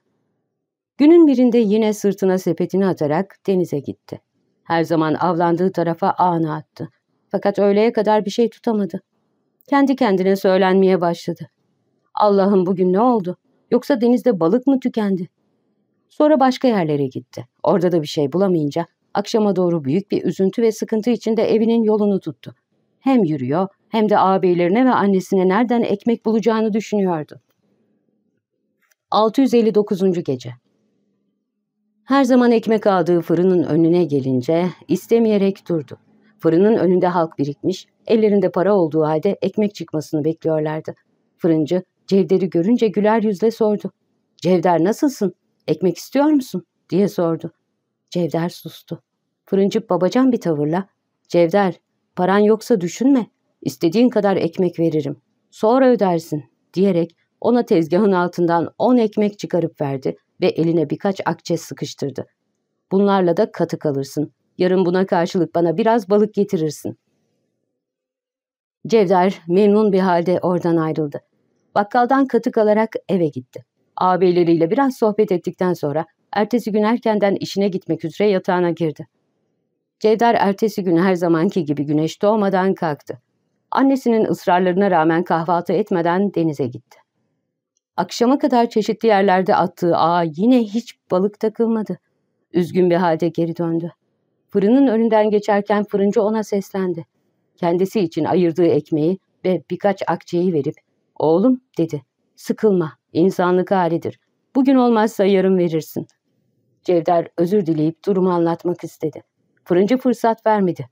Günün birinde yine sırtına sepetini atarak denize gitti. Her zaman avlandığı tarafa ağını attı. Fakat öğleye kadar bir şey tutamadı. Kendi kendine söylenmeye başladı. Allah'ım bugün ne oldu? Yoksa denizde balık mı tükendi? Sonra başka yerlere gitti. Orada da bir şey bulamayınca akşama doğru büyük bir üzüntü ve sıkıntı içinde evinin yolunu tuttu. Hem yürüyor hem de ağabeylerine ve annesine nereden ekmek bulacağını düşünüyordu. 659. Gece Her zaman ekmek aldığı fırının önüne gelince istemeyerek durdu. Fırının önünde halk birikmiş, ellerinde para olduğu halde ekmek çıkmasını bekliyorlardı. Fırıncı Cevder'i görünce güler yüzle sordu. Cevder nasılsın? Ekmek istiyor musun? diye sordu. Cevder sustu. Fırıncı babacan bir tavırla Cevder paran yoksa düşünme. İstediğin kadar ekmek veririm. Sonra ödersin diyerek ona tezgahın altından on ekmek çıkarıp verdi ve eline birkaç akçe sıkıştırdı. Bunlarla da katı kalırsın. Yarın buna karşılık bana biraz balık getirirsin. Cevder memnun bir halde oradan ayrıldı. Bakkaldan katık alarak eve gitti. Ağabeyleriyle biraz sohbet ettikten sonra ertesi gün erkenden işine gitmek üzere yatağına girdi. Cevder ertesi gün her zamanki gibi güneş doğmadan kalktı. Annesinin ısrarlarına rağmen kahvaltı etmeden denize gitti. Akşama kadar çeşitli yerlerde attığı ağa yine hiç balık takılmadı. Üzgün bir halde geri döndü. Fırının önünden geçerken fırıncı ona seslendi. Kendisi için ayırdığı ekmeği ve birkaç akçeyi verip ''Oğlum'' dedi. ''Sıkılma, insanlık halidir. Bugün olmazsa yarın verirsin.'' Cevder özür dileyip durumu anlatmak istedi. Fırıncı fırsat vermedi.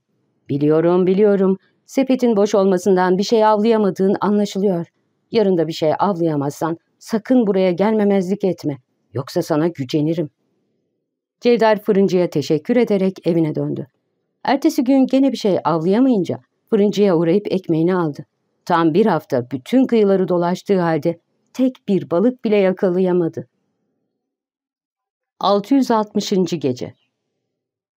''Biliyorum, biliyorum. Sepetin boş olmasından bir şey avlayamadığın anlaşılıyor. Yarın da bir şey avlayamazsan sakın buraya gelmemezlik etme. Yoksa sana gücenirim.'' Cevder fırıncıya teşekkür ederek evine döndü. Ertesi gün gene bir şey avlayamayınca fırıncıya uğrayıp ekmeğini aldı. Tam bir hafta bütün kıyıları dolaştığı halde tek bir balık bile yakalayamadı. 660. Gece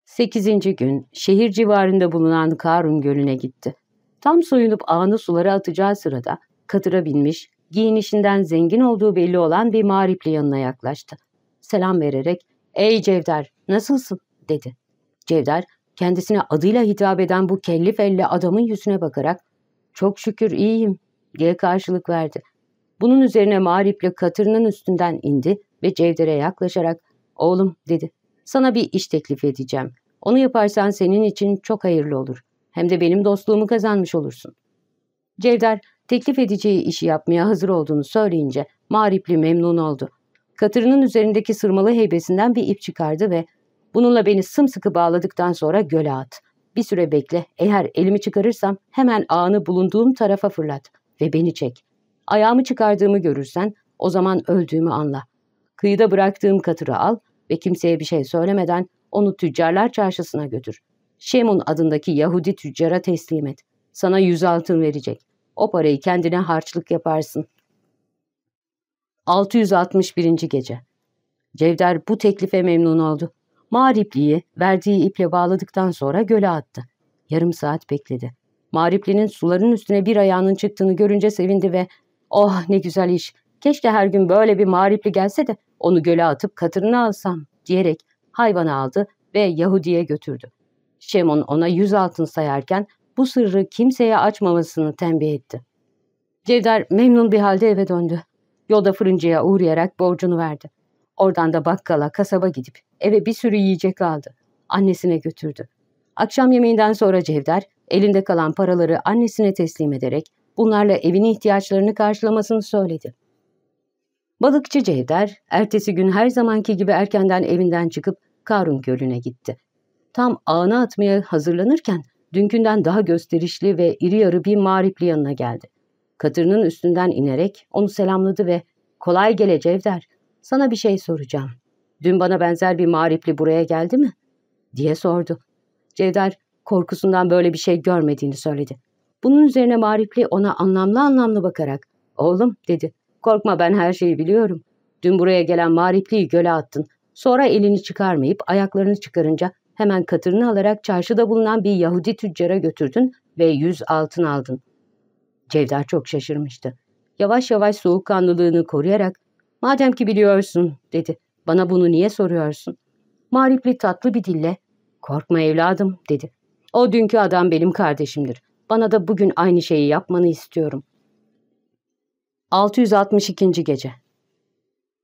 8. gün şehir civarında bulunan Karun Gölü'ne gitti. Tam soyunup ağını sulara atacağı sırada katıra binmiş, giyinişinden zengin olduğu belli olan bir mağripli yanına yaklaştı. Selam vererek ''Ey Cevder, nasılsın?'' dedi. Cevder, kendisine adıyla hitap eden bu kellif elle adamın yüzüne bakarak ''Çok şükür iyiyim.'' diye karşılık verdi. Bunun üzerine mağriple katırının üstünden indi ve Cevder'e yaklaşarak ''Oğlum'' dedi. ''Sana bir iş teklif edeceğim. Onu yaparsan senin için çok hayırlı olur. Hem de benim dostluğumu kazanmış olursun.'' Cevder teklif edeceği işi yapmaya hazır olduğunu söyleyince mağripli memnun oldu. Katırının üzerindeki sırmalı heybesinden bir ip çıkardı ve ''Bununla beni sımsıkı bağladıktan sonra göle at. Bir süre bekle. Eğer elimi çıkarırsam hemen ağını bulunduğum tarafa fırlat ve beni çek. Ayağımı çıkardığımı görürsen o zaman öldüğümü anla. Kıyıda bıraktığım katırı al ve kimseye bir şey söylemeden onu tüccarlar çarşısına götür. Şemun adındaki Yahudi tüccara teslim et. Sana yüz altın verecek. O parayı kendine harçlık yaparsın. 661. Gece Cevder bu teklife memnun oldu. Mağripli'yi verdiği iple bağladıktan sonra göle attı. Yarım saat bekledi. Mağripli'nin suların üstüne bir ayağının çıktığını görünce sevindi ve ''Oh ne güzel iş, keşke her gün böyle bir mağripli gelse de onu göle atıp katırını alsam.'' diyerek hayvanı aldı ve Yahudi'ye götürdü. Şemon ona yüz altın sayarken bu sırrı kimseye açmamasını tembih etti. Cevder memnun bir halde eve döndü. Yolda fırıncıya uğrayarak borcunu verdi. Oradan da bakkala, kasaba gidip eve bir sürü yiyecek aldı. Annesine götürdü. Akşam yemeğinden sonra Cevder elinde kalan paraları annesine teslim ederek bunlarla evin ihtiyaçlarını karşılamasını söyledi. Balıkçı Cevder, ertesi gün her zamanki gibi erkenden evinden çıkıp Karun Gölü'ne gitti. Tam ağına atmaya hazırlanırken dünkünden daha gösterişli ve iri yarı bir mağripli yanına geldi. Katırının üstünden inerek onu selamladı ve ''Kolay gele Cevder, sana bir şey soracağım. Dün bana benzer bir mağripli buraya geldi mi?'' diye sordu. Cevder korkusundan böyle bir şey görmediğini söyledi. Bunun üzerine mağripli ona anlamlı anlamlı bakarak ''Oğlum'' dedi. ''Korkma ben her şeyi biliyorum. Dün buraya gelen mağripliyi göle attın. Sonra elini çıkarmayıp ayaklarını çıkarınca hemen katırını alarak çarşıda bulunan bir Yahudi tüccara götürdün ve yüz altın aldın. Cevder çok şaşırmıştı. Yavaş yavaş soğukkanlılığını koruyarak ''Madem ki biliyorsun'' dedi. ''Bana bunu niye soruyorsun?'' Maripli tatlı bir dille ''Korkma evladım'' dedi. ''O dünkü adam benim kardeşimdir. Bana da bugün aynı şeyi yapmanı istiyorum.'' 662. Gece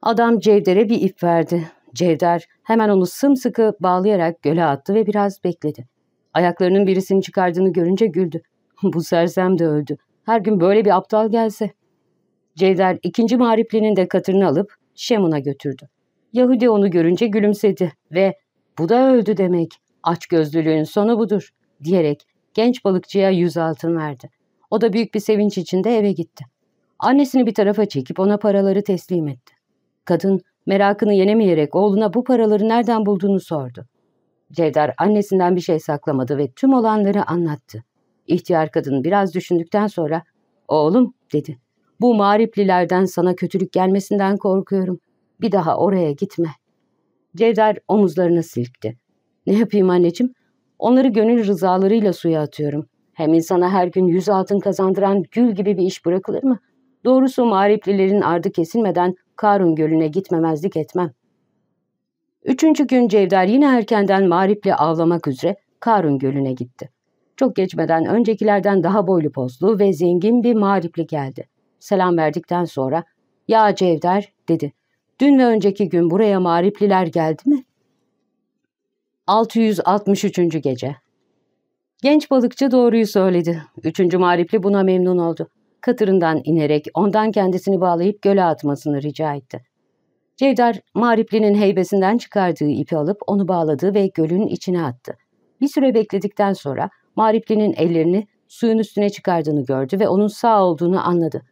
Adam Cevder'e bir ip verdi. Cevder hemen onu sımsıkı bağlayarak göle attı ve biraz bekledi. Ayaklarının birisini çıkardığını görünce güldü. [laughs] Bu sersem de öldü. Her gün böyle bir aptal gelse. Cevder ikinci mağriplinin de katırını alıp Şemun'a götürdü. Yahudi onu görünce gülümsedi ve ''Bu da öldü demek, aç gözlülüğün sonu budur.'' diyerek genç balıkçıya yüz altın verdi. O da büyük bir sevinç içinde eve gitti. Annesini bir tarafa çekip ona paraları teslim etti. Kadın merakını yenemeyerek oğluna bu paraları nereden bulduğunu sordu. Cevder annesinden bir şey saklamadı ve tüm olanları anlattı. İhtiyar kadın biraz düşündükten sonra ''Oğlum'' dedi. ''Bu mağriplilerden sana kötülük gelmesinden korkuyorum. Bir daha oraya gitme.'' Cevder omuzlarını silkti. ''Ne yapayım anneciğim? Onları gönül rızalarıyla suya atıyorum. Hem insana her gün yüz altın kazandıran gül gibi bir iş bırakılır mı? Doğrusu mağriplilerin ardı kesilmeden Karun Gölü'ne gitmemezlik etmem. Üçüncü gün Cevder yine erkenden mağriple avlamak üzere Karun Gölü'ne gitti. Çok geçmeden öncekilerden daha boylu pozlu ve zengin bir mağripli geldi. Selam verdikten sonra ''Ya Cevder'' dedi. ''Dün ve önceki gün buraya mağripliler geldi mi?'' 663. Gece Genç balıkçı doğruyu söyledi. Üçüncü mağripli buna memnun oldu. Katırından inerek ondan kendisini bağlayıp göle atmasını rica etti. Cevder, mağriplinin heybesinden çıkardığı ipi alıp onu bağladı ve gölün içine attı. Bir süre bekledikten sonra Maripli'nin ellerini suyun üstüne çıkardığını gördü ve onun sağ olduğunu anladı.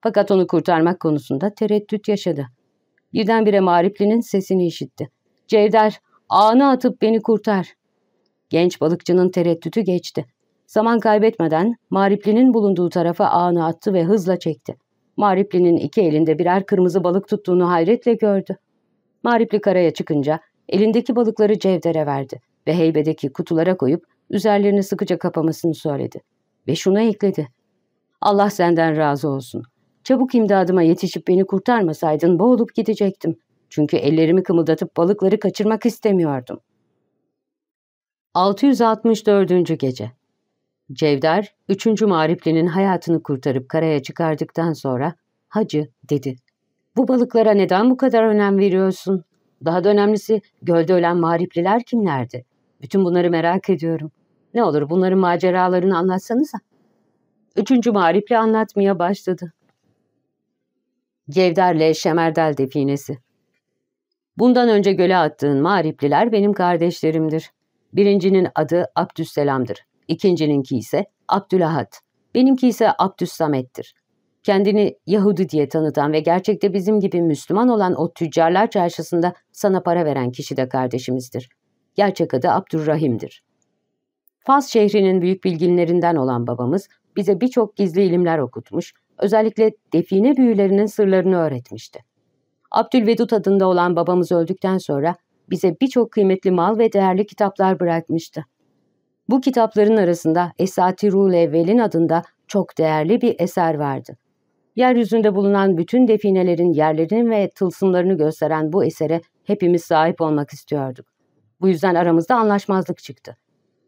Fakat onu kurtarmak konusunda tereddüt yaşadı. Birdenbire Maripli'nin sesini işitti. Cevder, ağını atıp beni kurtar. Genç balıkçının tereddütü geçti. Zaman kaybetmeden Maripli'nin bulunduğu tarafa ağını attı ve hızla çekti. Maripli'nin iki elinde birer kırmızı balık tuttuğunu hayretle gördü. Maripli karaya çıkınca elindeki balıkları Cevder'e verdi ve heybedeki kutulara koyup üzerlerini sıkıca kapamasını söyledi. Ve şunu ekledi. Allah senden razı olsun. Çabuk imdadıma yetişip beni kurtarmasaydın boğulup gidecektim. Çünkü ellerimi kımıldatıp balıkları kaçırmak istemiyordum. 664. Gece Cevder, üçüncü mağriplinin hayatını kurtarıp karaya çıkardıktan sonra, Hacı, dedi. Bu balıklara neden bu kadar önem veriyorsun? Daha da önemlisi, gölde ölen mağripliler kimlerdi? Bütün bunları merak ediyorum. Ne olur bunların maceralarını anlatsanıza. Üçüncü mağripli anlatmaya başladı. Cevderle Şemerdel definesi. Bundan önce göle attığın mağripliler benim kardeşlerimdir. Birincinin adı Abdüsselam'dır. İkincininki ise Abdülahad. Benimki ise Abdüssamet'tir. Kendini Yahudi diye tanıtan ve gerçekte bizim gibi Müslüman olan o tüccarlar çarşısında sana para veren kişi de kardeşimizdir. Gerçek adı Abdurrahim'dir. Fas şehrinin büyük bilginlerinden olan babamız bize birçok gizli ilimler okutmuş, özellikle define büyülerinin sırlarını öğretmişti. Abdülvedud adında olan babamız öldükten sonra bize birçok kıymetli mal ve değerli kitaplar bırakmıştı. Bu kitapların arasında Esatirul Evvel'in adında çok değerli bir eser vardı. Yeryüzünde bulunan bütün definelerin yerlerini ve tılsımlarını gösteren bu esere hepimiz sahip olmak istiyorduk. Bu yüzden aramızda anlaşmazlık çıktı.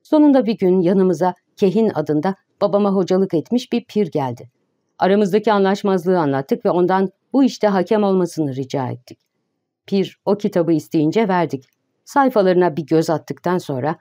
Sonunda bir gün yanımıza Kehin adında babama hocalık etmiş bir pir geldi. Aramızdaki anlaşmazlığı anlattık ve ondan bu işte hakem olmasını rica ettik. Pir o kitabı isteyince verdik. Sayfalarına bir göz attıktan sonra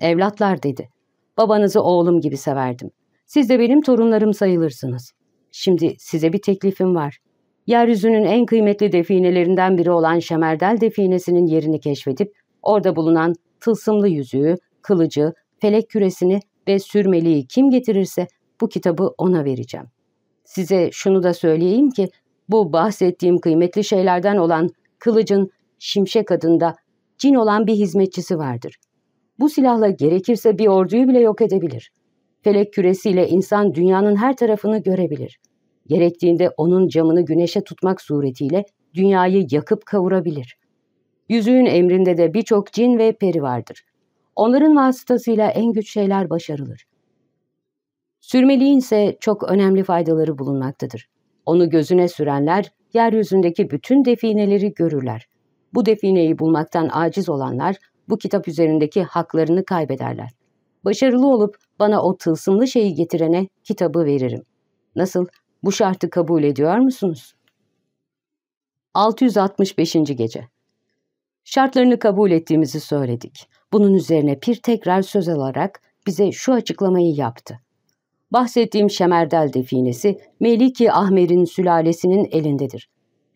Evlatlar dedi. Babanızı oğlum gibi severdim. Siz de benim torunlarım sayılırsınız. Şimdi size bir teklifim var. Yeryüzünün en kıymetli definelerinden biri olan Şemerdel definesinin yerini keşfedip orada bulunan tılsımlı yüzüğü, kılıcı, felek küresini ve sürmeliği kim getirirse bu kitabı ona vereceğim. Size şunu da söyleyeyim ki bu bahsettiğim kıymetli şeylerden olan kılıcın şimşek adında cin olan bir hizmetçisi vardır. Bu silahla gerekirse bir orduyu bile yok edebilir. Felek küresiyle insan dünyanın her tarafını görebilir. Gerektiğinde onun camını güneşe tutmak suretiyle dünyayı yakıp kavurabilir. Yüzüğün emrinde de birçok cin ve peri vardır. Onların vasıtasıyla en güç şeyler başarılır. Sürmeliğin ise çok önemli faydaları bulunmaktadır. Onu gözüne sürenler yeryüzündeki bütün defineleri görürler. Bu defineyi bulmaktan aciz olanlar bu kitap üzerindeki haklarını kaybederler. Başarılı olup bana o tılsımlı şeyi getirene kitabı veririm. Nasıl? Bu şartı kabul ediyor musunuz? 665. Gece Şartlarını kabul ettiğimizi söyledik. Bunun üzerine Pir tekrar söz alarak bize şu açıklamayı yaptı. Bahsettiğim Şemerdel definesi Meliki Ahmer'in sülalesinin elindedir.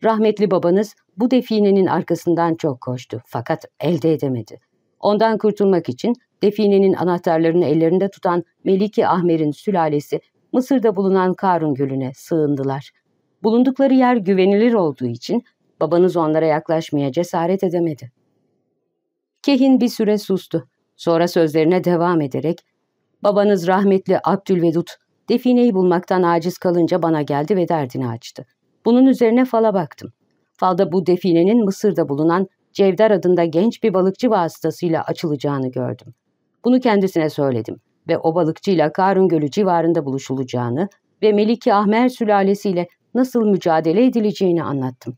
Rahmetli babanız bu definenin arkasından çok koştu fakat elde edemedi. Ondan kurtulmak için definenin anahtarlarını ellerinde tutan Meliki Ahmer'in sülalesi Mısır'da bulunan Karun Gölü'ne sığındılar. Bulundukları yer güvenilir olduğu için babanız onlara yaklaşmaya cesaret edemedi. Kehin bir süre sustu. Sonra sözlerine devam ederek Babanız rahmetli Abdülvedut defineyi bulmaktan aciz kalınca bana geldi ve derdini açtı. Bunun üzerine fala baktım. Falda bu definenin Mısır'da bulunan Cevder adında genç bir balıkçı vasıtasıyla açılacağını gördüm. Bunu kendisine söyledim ve o balıkçıyla Karun Gölü civarında buluşulacağını ve Meliki Ahmer sülalesiyle nasıl mücadele edileceğini anlattım.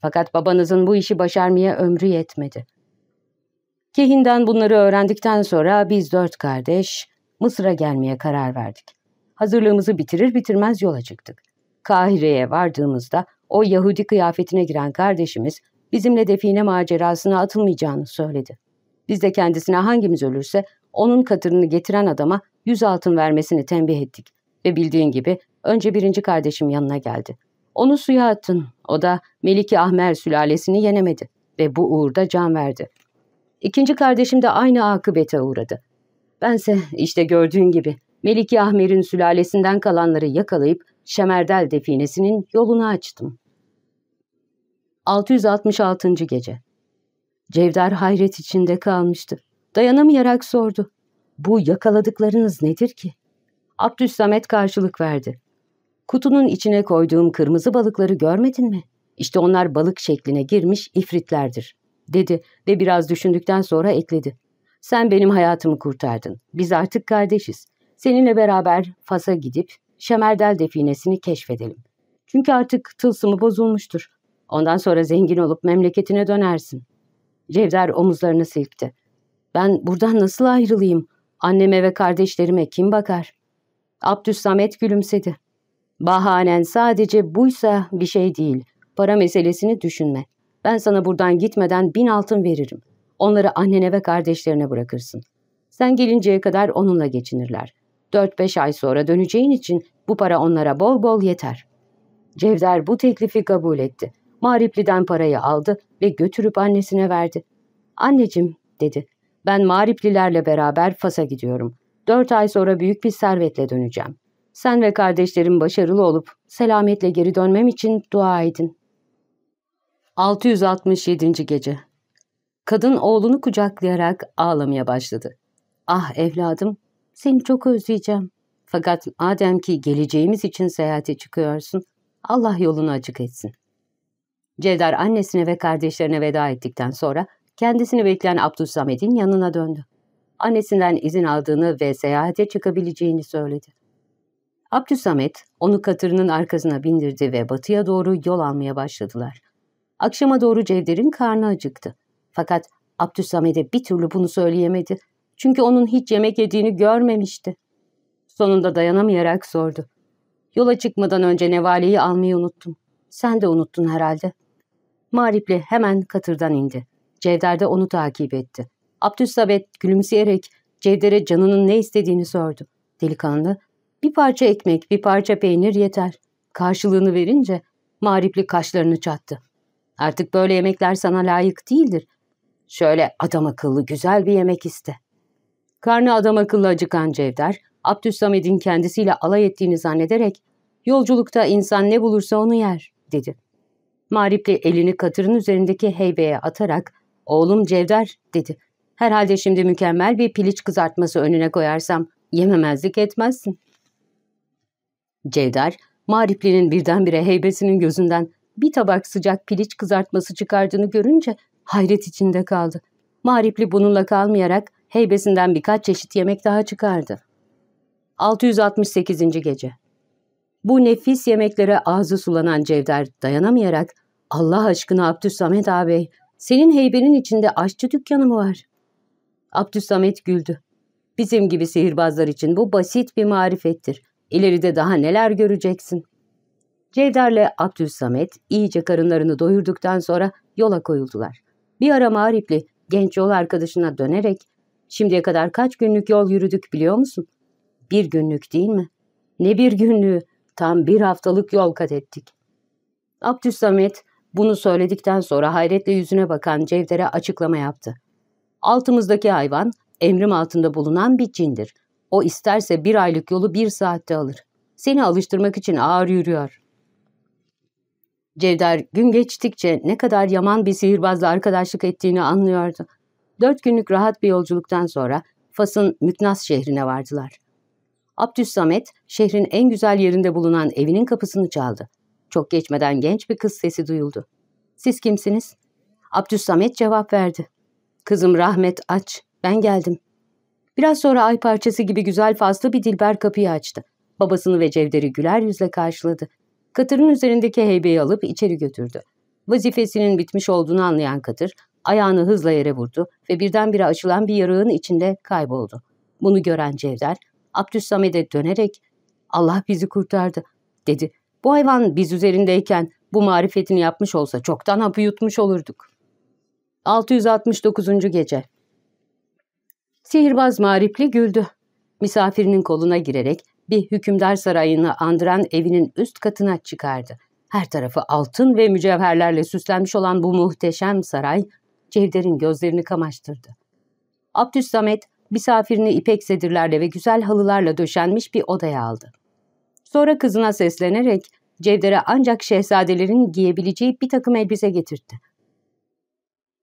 Fakat babanızın bu işi başarmaya ömrü yetmedi. Kehin'den bunları öğrendikten sonra biz dört kardeş Mısır'a gelmeye karar verdik. Hazırlığımızı bitirir bitirmez yola çıktık. Kahire'ye vardığımızda o Yahudi kıyafetine giren kardeşimiz bizimle define macerasına atılmayacağını söyledi. Biz de kendisine hangimiz ölürse onun katırını getiren adama yüz altın vermesini tembih ettik. Ve bildiğin gibi önce birinci kardeşim yanına geldi. Onu suya attın. O da Meliki Ahmer sülalesini yenemedi ve bu uğurda can verdi. İkinci kardeşim de aynı akıbete uğradı. Bense işte gördüğün gibi Meliki Ahmer'in sülalesinden kalanları yakalayıp Şemerdel definesinin yolunu açtım. 666. Gece Cevder hayret içinde kalmıştı. Dayanamayarak sordu. Bu yakaladıklarınız nedir ki? Abdüssamet karşılık verdi. Kutunun içine koyduğum kırmızı balıkları görmedin mi? İşte onlar balık şekline girmiş ifritlerdir, dedi ve biraz düşündükten sonra ekledi. Sen benim hayatımı kurtardın. Biz artık kardeşiz. Seninle beraber Fas'a gidip Şemerdel definesini keşfedelim. Çünkü artık tılsımı bozulmuştur. Ondan sonra zengin olup memleketine dönersin. Cevder omuzlarını silkti. Ben buradan nasıl ayrılayım? Anneme ve kardeşlerime kim bakar? Abdüssamet gülümsedi. Bahanen sadece buysa bir şey değil. Para meselesini düşünme. Ben sana buradan gitmeden bin altın veririm. Onları annene ve kardeşlerine bırakırsın. Sen gelinceye kadar onunla geçinirler. 4-5 ay sonra döneceğin için bu para onlara bol bol yeter. Cevder bu teklifi kabul etti. Maripli'den parayı aldı ve götürüp annesine verdi. Anneciğim, dedi, ben Mariplilerle beraber Fas'a gidiyorum. Dört ay sonra büyük bir servetle döneceğim. Sen ve kardeşlerim başarılı olup selametle geri dönmem için dua edin. 667. Gece Kadın oğlunu kucaklayarak ağlamaya başladı. Ah evladım, seni çok özleyeceğim. Fakat madem ki geleceğimiz için seyahate çıkıyorsun, Allah yolunu açık etsin. Cevdar annesine ve kardeşlerine veda ettikten sonra kendisini bekleyen Abdülsamet'in yanına döndü. Annesinden izin aldığını ve seyahate çıkabileceğini söyledi. Abdülsamet onu katırının arkasına bindirdi ve batıya doğru yol almaya başladılar. Akşama doğru Cevder'in karnı acıktı. Fakat Abdüsamet'e bir türlü bunu söyleyemedi. Çünkü onun hiç yemek yediğini görmemişti. Sonunda dayanamayarak sordu. Yola çıkmadan önce nevaleyi almayı unuttum. Sen de unuttun herhalde. Maripli hemen katırdan indi. Cevder de onu takip etti. Abdüsamet gülümseyerek Cevder'e canının ne istediğini sordu. Delikanlı, Bir parça ekmek, bir parça peynir yeter. Karşılığını verince mağripli kaşlarını çattı. Artık böyle yemekler sana layık değildir. Şöyle adam akıllı güzel bir yemek iste. Karnı adam akıllı acıkan Cevder, Abdüssamed'in kendisiyle alay ettiğini zannederek yolculukta insan ne bulursa onu yer, dedi. Maripli elini katırın üzerindeki heybeye atarak oğlum Cevder, dedi. Herhalde şimdi mükemmel bir piliç kızartması önüne koyarsam yememezlik etmezsin. Cevder, Maripli'nin birdenbire heybesinin gözünden bir tabak sıcak piliç kızartması çıkardığını görünce hayret içinde kaldı. Maripli bununla kalmayarak heybesinden birkaç çeşit yemek daha çıkardı. 668. Gece Bu nefis yemeklere ağzı sulanan Cevder dayanamayarak Allah aşkına Abdüssamet ağabey senin heybenin içinde aşçı dükkanı mı var? Abdüssamet güldü. Bizim gibi sihirbazlar için bu basit bir marifettir. İleride daha neler göreceksin. Cevder'le Abdülsamet iyice karınlarını doyurduktan sonra yola koyuldular. Bir ara mağripli genç yol arkadaşına dönerek şimdiye kadar kaç günlük yol yürüdük biliyor musun? Bir günlük değil mi? Ne bir günlüğü? Tam bir haftalık yol kat ettik. Abdüsamet bunu söyledikten sonra hayretle yüzüne bakan Cevder'e açıklama yaptı. Altımızdaki hayvan emrim altında bulunan bir cindir. O isterse bir aylık yolu bir saatte alır. Seni alıştırmak için ağır yürüyor. Cevder gün geçtikçe ne kadar yaman bir sihirbazla arkadaşlık ettiğini anlıyordu. Dört günlük rahat bir yolculuktan sonra Fas'ın Müknas şehrine vardılar. Abdüssamet şehrin en güzel yerinde bulunan evinin kapısını çaldı. Çok geçmeden genç bir kız sesi duyuldu. Siz kimsiniz? Abdüssamet cevap verdi. Kızım Rahmet aç, ben geldim. Biraz sonra ay parçası gibi güzel faslı bir dilber kapıyı açtı. Babasını ve Cevder'i güler yüzle karşıladı. Katırın üzerindeki heybeyi alıp içeri götürdü. Vazifesinin bitmiş olduğunu anlayan Katır, ayağını hızla yere vurdu ve birdenbire açılan bir yarığın içinde kayboldu. Bunu gören Cevder, Abdüssamed'e dönerek, ''Allah bizi kurtardı.'' dedi. ''Bu hayvan biz üzerindeyken bu marifetini yapmış olsa çoktan hapı yutmuş olurduk.'' 669. Gece Sihirbaz Maripli güldü. Misafirinin koluna girerek bir hükümdar sarayını andıran evinin üst katına çıkardı. Her tarafı altın ve mücevherlerle süslenmiş olan bu muhteşem saray, Cevder'in gözlerini kamaştırdı. Abdüssamet, misafirini ipek sedirlerle ve güzel halılarla döşenmiş bir odaya aldı. Sonra kızına seslenerek Cevder'e ancak şehzadelerin giyebileceği bir takım elbise getirdi.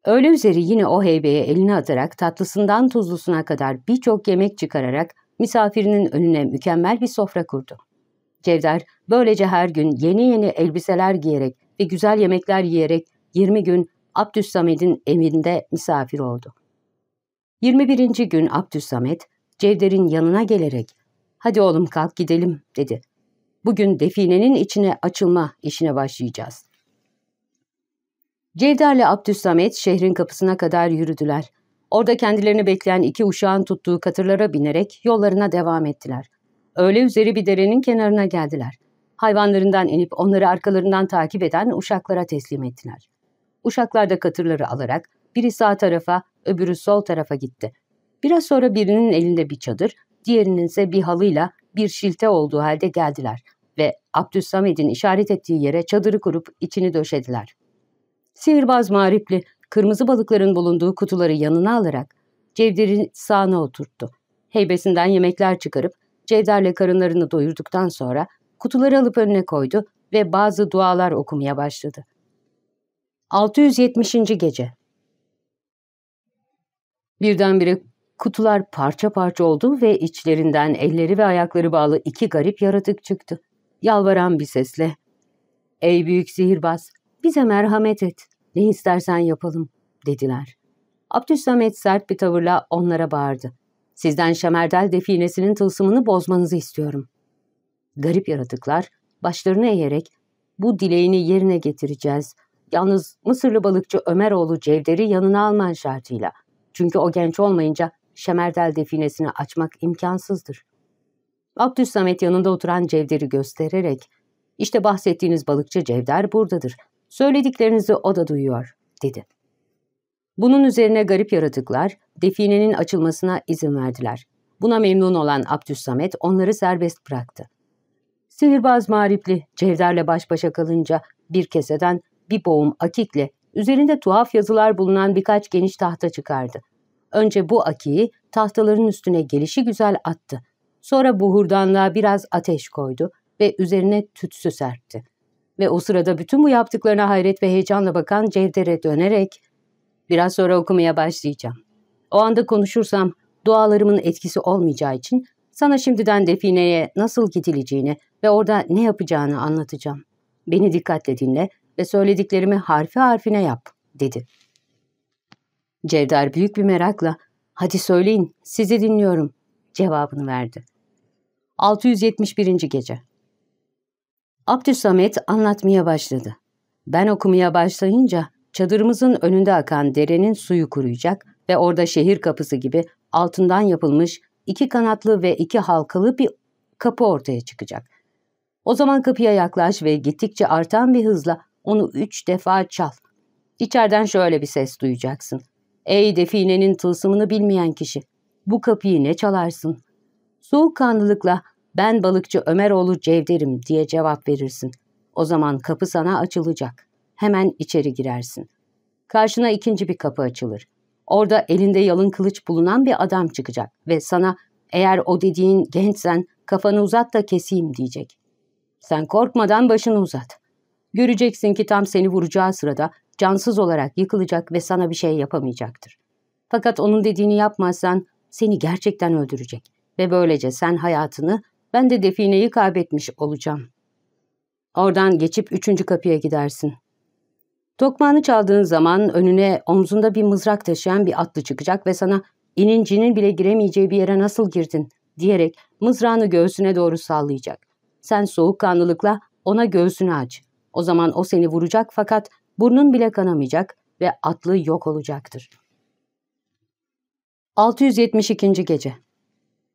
Öğle üzeri yine o heybeye elini atarak tatlısından tuzlusuna kadar birçok yemek çıkararak misafirinin önüne mükemmel bir sofra kurdu. Cevder böylece her gün yeni yeni elbiseler giyerek ve güzel yemekler yiyerek 20 gün Abdüssamed'in evinde misafir oldu. 21. gün Abdüssamed Cevder'in yanına gelerek ''Hadi oğlum kalk gidelim'' dedi. ''Bugün definenin içine açılma işine başlayacağız.'' Cevder'le Abdüssamet şehrin kapısına kadar yürüdüler. Orada kendilerini bekleyen iki uşağın tuttuğu katırlara binerek yollarına devam ettiler. Öğle üzeri bir derenin kenarına geldiler. Hayvanlarından inip onları arkalarından takip eden uşaklara teslim ettiler. Uşaklar da katırları alarak biri sağ tarafa, öbürü sol tarafa gitti. Biraz sonra birinin elinde bir çadır, diğerinin ise bir halıyla bir şilte olduğu halde geldiler ve Abdüssamed'in işaret ettiği yere çadırı kurup içini döşediler. Sihirbaz Maripli kırmızı balıkların bulunduğu kutuları yanına alarak Cevder'i sağına oturttu. Heybesinden yemekler çıkarıp Cevder'le karınlarını doyurduktan sonra kutuları alıp önüne koydu ve bazı dualar okumaya başladı. 670. Gece Birdenbire kutular parça parça oldu ve içlerinden elleri ve ayakları bağlı iki garip yaratık çıktı. Yalvaran bir sesle, ''Ey büyük sihirbaz, bize merhamet et, ne istersen yapalım, dediler. Abdüssamet sert bir tavırla onlara bağırdı. Sizden Şemerdel definesinin tılsımını bozmanızı istiyorum. Garip yaratıklar başlarını eğerek bu dileğini yerine getireceğiz. Yalnız Mısırlı balıkçı Ömeroğlu Cevder'i yanına alman şartıyla. Çünkü o genç olmayınca Şemerdel definesini açmak imkansızdır. Abdüssamet yanında oturan Cevder'i göstererek işte bahsettiğiniz balıkçı Cevder buradadır. Söylediklerinizi o da duyuyor, dedi. Bunun üzerine garip yaratıklar definenin açılmasına izin verdiler. Buna memnun olan Abdüssamet onları serbest bıraktı. Sihirbaz maripli Cevder'le baş başa kalınca bir keseden bir boğum akikle üzerinde tuhaf yazılar bulunan birkaç geniş tahta çıkardı. Önce bu akiyi tahtaların üstüne gelişi güzel attı. Sonra buhurdanlığa biraz ateş koydu ve üzerine tütsü serpti. Ve o sırada bütün bu yaptıklarına hayret ve heyecanla bakan Cevder'e dönerek ''Biraz sonra okumaya başlayacağım. O anda konuşursam dualarımın etkisi olmayacağı için sana şimdiden defineye nasıl gidileceğini ve orada ne yapacağını anlatacağım. Beni dikkatle dinle ve söylediklerimi harfi harfine yap, dedi. Cevder büyük bir merakla, hadi söyleyin, sizi dinliyorum, cevabını verdi. 671. Gece Abdüsamet anlatmaya başladı. Ben okumaya başlayınca çadırımızın önünde akan derenin suyu kuruyacak ve orada şehir kapısı gibi altından yapılmış iki kanatlı ve iki halkalı bir kapı ortaya çıkacak. O zaman kapıya yaklaş ve gittikçe artan bir hızla onu üç defa çal. İçeriden şöyle bir ses duyacaksın. Ey definenin tılsımını bilmeyen kişi, bu kapıyı ne çalarsın? Soğukkanlılıkla ben balıkçı Ömeroğlu Cevderim diye cevap verirsin. O zaman kapı sana açılacak. Hemen içeri girersin. Karşına ikinci bir kapı açılır. Orada elinde yalın kılıç bulunan bir adam çıkacak ve sana eğer o dediğin gençsen kafanı uzat da keseyim diyecek. Sen korkmadan başını uzat. Göreceksin ki tam seni vuracağı sırada cansız olarak yıkılacak ve sana bir şey yapamayacaktır. Fakat onun dediğini yapmazsan seni gerçekten öldürecek ve böylece sen hayatını ben de defineyi kaybetmiş olacağım. Oradan geçip üçüncü kapıya gidersin. Tokmağını çaldığın zaman önüne omzunda bir mızrak taşıyan bir atlı çıkacak ve sana inincinin bile giremeyeceği bir yere nasıl girdin diyerek mızrağını göğsüne doğru sallayacak. Sen soğukkanlılıkla ona göğsünü aç. O zaman o seni vuracak fakat burnun bile kanamayacak ve atlı yok olacaktır. 672. Gece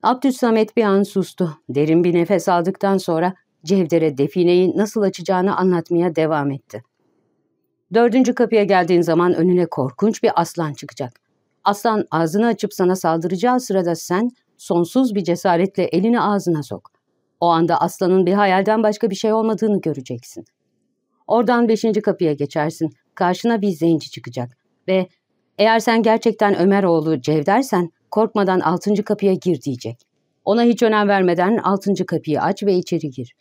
Abdüssamet bir an sustu. Derin bir nefes aldıktan sonra Cevder'e defineyi nasıl açacağını anlatmaya devam etti. Dördüncü kapıya geldiğin zaman önüne korkunç bir aslan çıkacak. Aslan ağzını açıp sana saldıracağı sırada sen sonsuz bir cesaretle elini ağzına sok. O anda aslanın bir hayalden başka bir şey olmadığını göreceksin. Oradan beşinci kapıya geçersin. Karşına bir zenci çıkacak. Ve eğer sen gerçekten Ömeroğlu Cevdersen korkmadan altıncı kapıya gir diyecek. Ona hiç önem vermeden altıncı kapıyı aç ve içeri gir.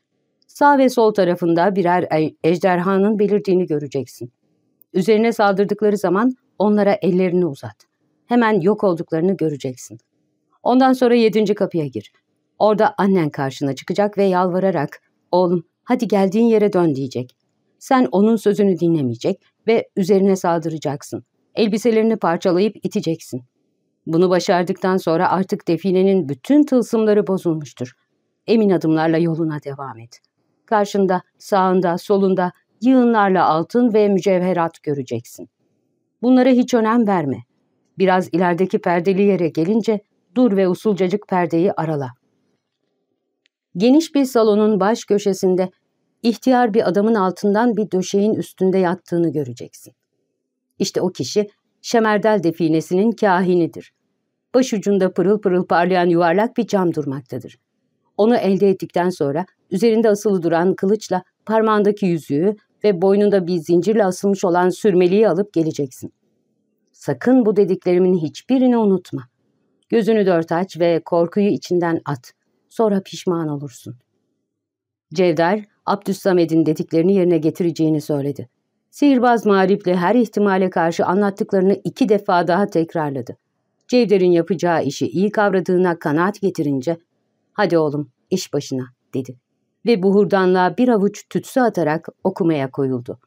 Sağ ve sol tarafında birer e, ejderhanın belirdiğini göreceksin. Üzerine saldırdıkları zaman onlara ellerini uzat. Hemen yok olduklarını göreceksin. Ondan sonra yedinci kapıya gir. Orada annen karşına çıkacak ve yalvararak ''Oğlum hadi geldiğin yere dön'' diyecek. Sen onun sözünü dinlemeyecek ve üzerine saldıracaksın. Elbiselerini parçalayıp iteceksin. Bunu başardıktan sonra artık definenin bütün tılsımları bozulmuştur. Emin adımlarla yoluna devam et. Karşında, sağında, solunda yığınlarla altın ve mücevherat göreceksin. Bunlara hiç önem verme. Biraz ilerideki perdeli yere gelince dur ve usulcacık perdeyi arala. Geniş bir salonun baş köşesinde ihtiyar bir adamın altından bir döşeğin üstünde yattığını göreceksin. İşte o kişi Şemerdel definesinin kahinidir. Başucunda pırıl pırıl parlayan yuvarlak bir cam durmaktadır. Onu elde ettikten sonra üzerinde asılı duran kılıçla parmağındaki yüzüğü ve boynunda bir zincirle asılmış olan sürmeliği alıp geleceksin. Sakın bu dediklerimin hiçbirini unutma. Gözünü dört aç ve korkuyu içinden at. Sonra pişman olursun. Cevder, Abdüssamed'in dediklerini yerine getireceğini söyledi. Sihirbaz Mağrip'le her ihtimale karşı anlattıklarını iki defa daha tekrarladı. Cevder'in yapacağı işi iyi kavradığına kanaat getirince ''Hadi oğlum, iş başına.'' dedi. Ve buhurdanlığa bir avuç tütsü atarak okumaya koyuldu.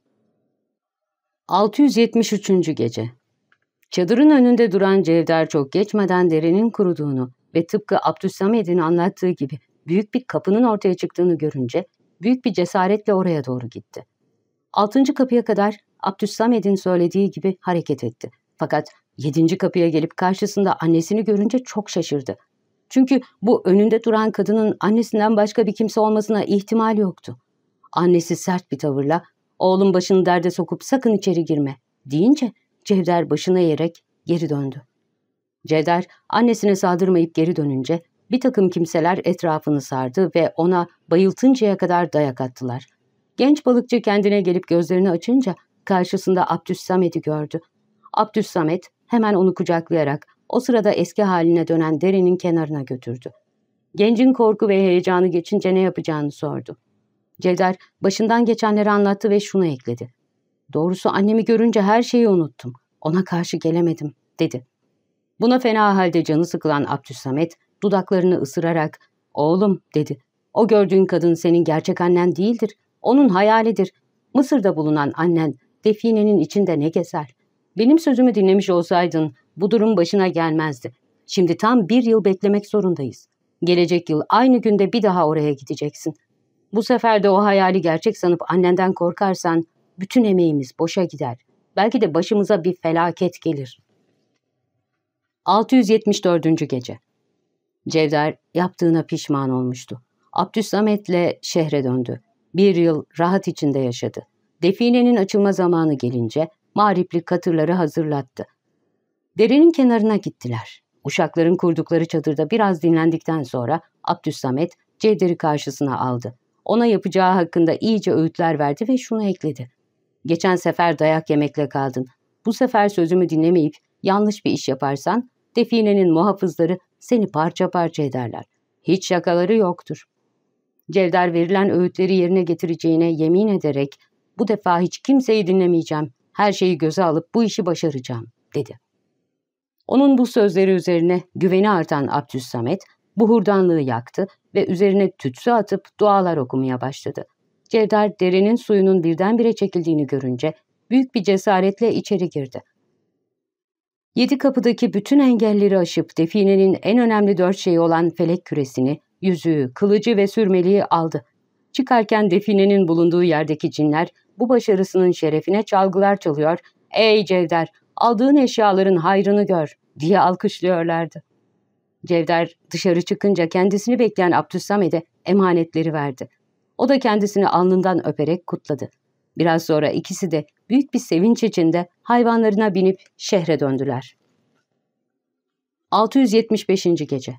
673. Gece Çadırın önünde duran Cevder çok geçmeden derenin kuruduğunu ve tıpkı Abdüssamed'in anlattığı gibi büyük bir kapının ortaya çıktığını görünce büyük bir cesaretle oraya doğru gitti. Altıncı kapıya kadar Abdüssamed'in söylediği gibi hareket etti. Fakat yedinci kapıya gelip karşısında annesini görünce çok şaşırdı. Çünkü bu önünde duran kadının annesinden başka bir kimse olmasına ihtimal yoktu. Annesi sert bir tavırla oğlum başını derde sokup sakın içeri girme deyince Cevder başını eğerek geri döndü. Cevder annesine saldırmayıp geri dönünce bir takım kimseler etrafını sardı ve ona bayıltıncaya kadar dayak attılar. Genç balıkçı kendine gelip gözlerini açınca karşısında Abdüs Samet'i gördü. Abdüs Samet hemen onu kucaklayarak o sırada eski haline dönen derenin kenarına götürdü. Gencin korku ve heyecanı geçince ne yapacağını sordu. Cevder başından geçenleri anlattı ve şunu ekledi. Doğrusu annemi görünce her şeyi unuttum. Ona karşı gelemedim, dedi. Buna fena halde canı sıkılan Abdüssamet dudaklarını ısırarak ''Oğlum'' dedi. ''O gördüğün kadın senin gerçek annen değildir. Onun hayalidir. Mısır'da bulunan annen definenin içinde ne gezer? Benim sözümü dinlemiş olsaydın bu durum başına gelmezdi. Şimdi tam bir yıl beklemek zorundayız. Gelecek yıl aynı günde bir daha oraya gideceksin. Bu sefer de o hayali gerçek sanıp annenden korkarsan bütün emeğimiz boşa gider. Belki de başımıza bir felaket gelir. 674. Gece Cevder yaptığına pişman olmuştu. Abdüsamet'le şehre döndü. Bir yıl rahat içinde yaşadı. Definenin açılma zamanı gelince mağripli katırları hazırlattı. Derenin kenarına gittiler. Uşakların kurdukları çadırda biraz dinlendikten sonra Abdüsamet Cevder'i karşısına aldı. Ona yapacağı hakkında iyice öğütler verdi ve şunu ekledi. Geçen sefer dayak yemekle kaldın. Bu sefer sözümü dinlemeyip yanlış bir iş yaparsan definenin muhafızları seni parça parça ederler. Hiç şakaları yoktur. Cevder verilen öğütleri yerine getireceğine yemin ederek bu defa hiç kimseyi dinlemeyeceğim, her şeyi göze alıp bu işi başaracağım, dedi. Onun bu sözleri üzerine güveni artan Abdüssamet, buhurdanlığı yaktı ve üzerine tütsü atıp dualar okumaya başladı. Cevder derenin suyunun birdenbire çekildiğini görünce büyük bir cesaretle içeri girdi. Yedi kapıdaki bütün engelleri aşıp definenin en önemli dört şeyi olan felek küresini, yüzüğü, kılıcı ve sürmeliği aldı. Çıkarken definenin bulunduğu yerdeki cinler bu başarısının şerefine çalgılar çalıyor, ''Ey Cevder, aldığın eşyaların hayrını gör.'' diye alkışlıyorlardı. Cevder dışarı çıkınca kendisini bekleyen Abdüssamed'e emanetleri verdi. O da kendisini alnından öperek kutladı. Biraz sonra ikisi de büyük bir sevinç içinde hayvanlarına binip şehre döndüler. 675. Gece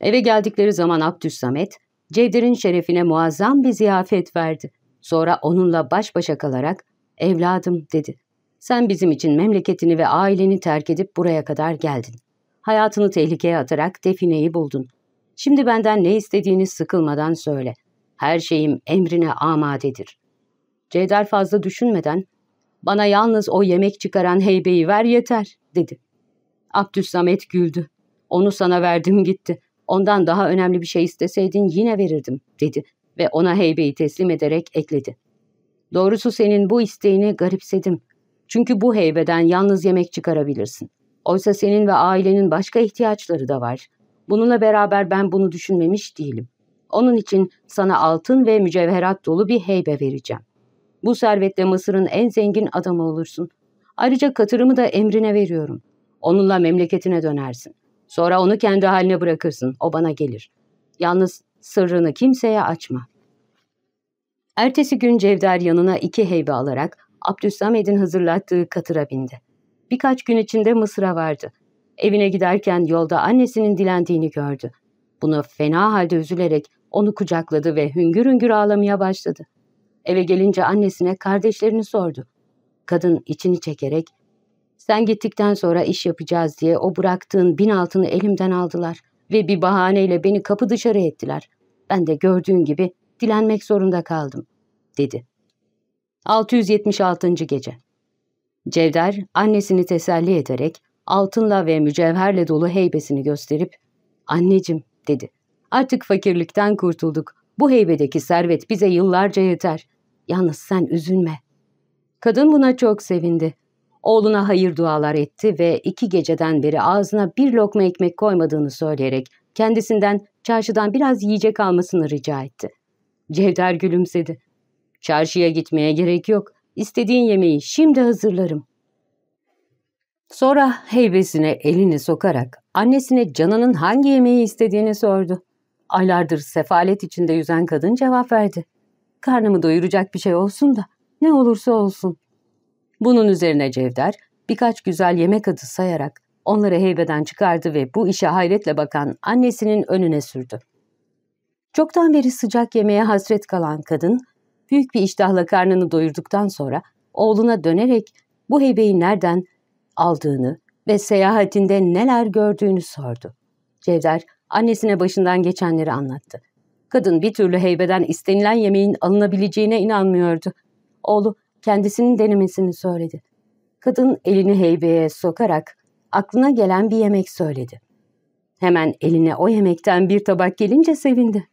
Eve geldikleri zaman Abdüssamet, Cevder'in şerefine muazzam bir ziyafet verdi. Sonra onunla baş başa kalarak, ''Evladım'' dedi. ''Sen bizim için memleketini ve aileni terk edip buraya kadar geldin. Hayatını tehlikeye atarak defineyi buldun. Şimdi benden ne istediğini sıkılmadan söyle. Her şeyim emrine amadedir. Cevder fazla düşünmeden, bana yalnız o yemek çıkaran heybeyi ver yeter, dedi. Abdüssamet güldü. Onu sana verdim gitti. Ondan daha önemli bir şey isteseydin yine verirdim, dedi ve ona heybeyi teslim ederek ekledi. Doğrusu senin bu isteğini garipsedim. Çünkü bu heybeden yalnız yemek çıkarabilirsin. Oysa senin ve ailenin başka ihtiyaçları da var. Bununla beraber ben bunu düşünmemiş değilim. Onun için sana altın ve mücevherat dolu bir heybe vereceğim. Bu servetle Mısır'ın en zengin adamı olursun. Ayrıca katırımı da emrine veriyorum. Onunla memleketine dönersin. Sonra onu kendi haline bırakırsın. O bana gelir. Yalnız sırrını kimseye açma. Ertesi gün Cevder yanına iki heybe alarak Abdüssamed'in hazırlattığı katıra bindi. Birkaç gün içinde Mısır'a vardı. Evine giderken yolda annesinin dilendiğini gördü. Bunu fena halde üzülerek onu kucakladı ve hüngür hüngür ağlamaya başladı. Eve gelince annesine kardeşlerini sordu. Kadın içini çekerek, sen gittikten sonra iş yapacağız diye o bıraktığın bin altını elimden aldılar ve bir bahaneyle beni kapı dışarı ettiler. Ben de gördüğün gibi dilenmek zorunda kaldım, dedi. 676. Gece Cevder annesini teselli ederek altınla ve mücevherle dolu heybesini gösterip ''Anneciğim'' dedi. ''Artık fakirlikten kurtulduk. Bu heybedeki servet bize yıllarca yeter. Yalnız sen üzülme. Kadın buna çok sevindi. Oğluna hayır dualar etti ve iki geceden beri ağzına bir lokma ekmek koymadığını söyleyerek kendisinden çarşıdan biraz yiyecek almasını rica etti. Cevder gülümsedi. Çarşıya gitmeye gerek yok. İstediğin yemeği şimdi hazırlarım. Sonra heybesine elini sokarak annesine canının hangi yemeği istediğini sordu. Aylardır sefalet içinde yüzen kadın cevap verdi. Karnımı doyuracak bir şey olsun da ne olursa olsun. Bunun üzerine Cevder birkaç güzel yemek adı sayarak onları heybeden çıkardı ve bu işe hayretle bakan annesinin önüne sürdü. Çoktan beri sıcak yemeğe hasret kalan kadın, büyük bir iştahla karnını doyurduktan sonra oğluna dönerek bu heybeyi nereden aldığını ve seyahatinde neler gördüğünü sordu. Cevder annesine başından geçenleri anlattı. Kadın bir türlü heybeden istenilen yemeğin alınabileceğine inanmıyordu. Oğlu kendisinin denemesini söyledi. Kadın elini heybeye sokarak aklına gelen bir yemek söyledi. Hemen eline o yemekten bir tabak gelince sevindi.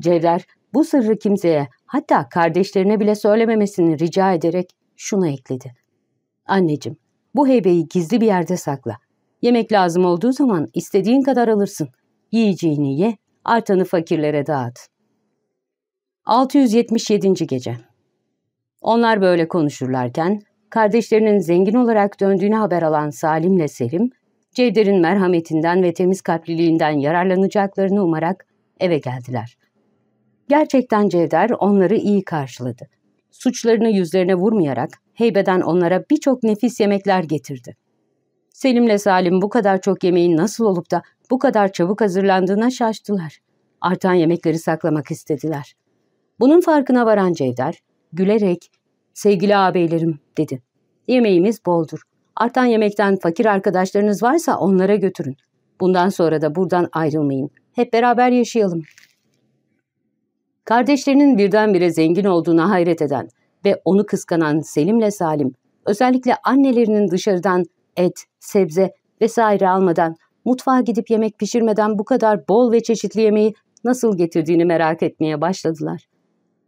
Cevder bu sırrı kimseye hatta kardeşlerine bile söylememesini rica ederek şunu ekledi. Anneciğim bu heybeyi gizli bir yerde sakla. Yemek lazım olduğu zaman istediğin kadar alırsın. Yiyeceğini ye, artanı fakirlere dağıt. 677. Gece Onlar böyle konuşurlarken, kardeşlerinin zengin olarak döndüğünü haber alan Salim'le Selim, Cevder'in merhametinden ve temiz kalpliliğinden yararlanacaklarını umarak eve geldiler. Gerçekten Cevder onları iyi karşıladı. Suçlarını yüzlerine vurmayarak heybeden onlara birçok nefis yemekler getirdi. Selim'le Salim bu kadar çok yemeğin nasıl olup da bu kadar çabuk hazırlandığına şaştılar. Artan yemekleri saklamak istediler. Bunun farkına varan Cevder, gülerek, ''Sevgili ağabeylerim'' dedi. ''Yemeğimiz boldur. Artan yemekten fakir arkadaşlarınız varsa onlara götürün. Bundan sonra da buradan ayrılmayın. Hep beraber yaşayalım.'' Kardeşlerinin birdenbire zengin olduğuna hayret eden ve onu kıskanan Selim'le Salim, özellikle annelerinin dışarıdan et, sebze vesaire almadan, mutfağa gidip yemek pişirmeden bu kadar bol ve çeşitli yemeği nasıl getirdiğini merak etmeye başladılar.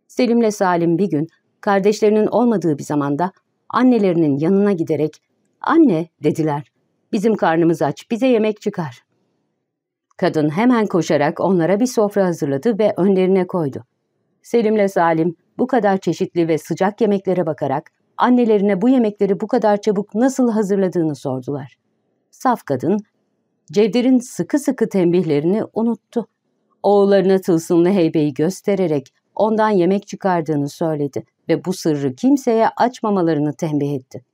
Selim'le Salim bir gün, kardeşlerinin olmadığı bir zamanda annelerinin yanına giderek, ''Anne'' dediler, ''bizim karnımız aç, bize yemek çıkar.'' Kadın hemen koşarak onlara bir sofra hazırladı ve önlerine koydu. Selim'le Salim bu kadar çeşitli ve sıcak yemeklere bakarak annelerine bu yemekleri bu kadar çabuk nasıl hazırladığını sordular. Saf kadın, Cevder'in sıkı sıkı tembihlerini unuttu. Oğullarına tılsımlı heybeyi göstererek ondan yemek çıkardığını söyledi ve bu sırrı kimseye açmamalarını tembih etti.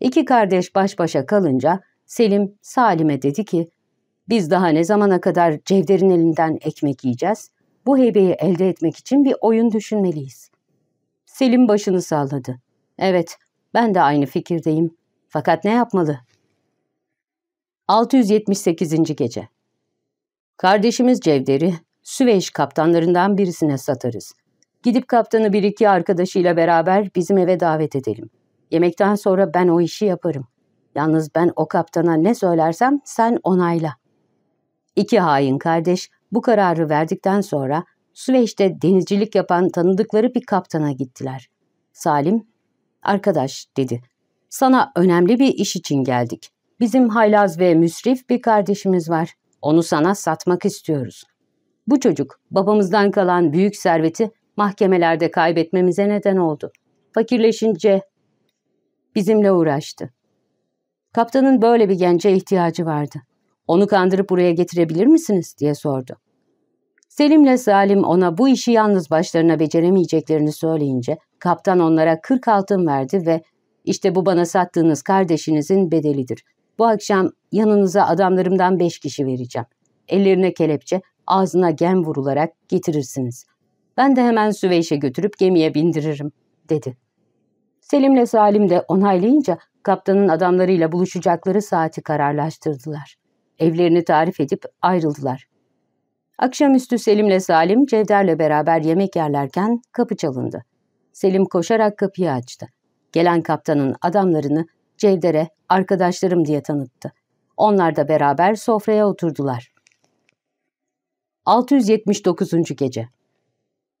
İki kardeş baş başa kalınca Selim Salim'e dedi ki, biz daha ne zamana kadar Cevder'in elinden ekmek yiyeceğiz? Bu heybeyi elde etmek için bir oyun düşünmeliyiz. Selim başını salladı. Evet, ben de aynı fikirdeyim. Fakat ne yapmalı? 678. Gece Kardeşimiz Cevder'i Süveyş kaptanlarından birisine satarız. Gidip kaptanı bir iki arkadaşıyla beraber bizim eve davet edelim. Yemekten sonra ben o işi yaparım. Yalnız ben o kaptana ne söylersem sen onayla. İki hain kardeş bu kararı verdikten sonra Süveyş'te denizcilik yapan tanıdıkları bir kaptana gittiler. Salim, arkadaş dedi, sana önemli bir iş için geldik. Bizim haylaz ve müsrif bir kardeşimiz var. Onu sana satmak istiyoruz. Bu çocuk babamızdan kalan büyük serveti mahkemelerde kaybetmemize neden oldu. Fakirleşince bizimle uğraştı. Kaptanın böyle bir gence ihtiyacı vardı. Onu kandırıp buraya getirebilir misiniz diye sordu. Selim'le Salim ona bu işi yalnız başlarına beceremeyeceklerini söyleyince kaptan onlara 40 altın verdi ve işte bu bana sattığınız kardeşinizin bedelidir. Bu akşam yanınıza adamlarımdan beş kişi vereceğim. Ellerine kelepçe, ağzına gem vurularak getirirsiniz. Ben de hemen Süveyş'e götürüp gemiye bindiririm, dedi. Selim'le Salim de onaylayınca kaptanın adamlarıyla buluşacakları saati kararlaştırdılar. Evlerini tarif edip ayrıldılar. Akşamüstü Selim'le Salim Cevder'le beraber yemek yerlerken kapı çalındı. Selim koşarak kapıyı açtı. Gelen kaptanın adamlarını Cevder'e arkadaşlarım diye tanıttı. Onlar da beraber sofraya oturdular. 679. Gece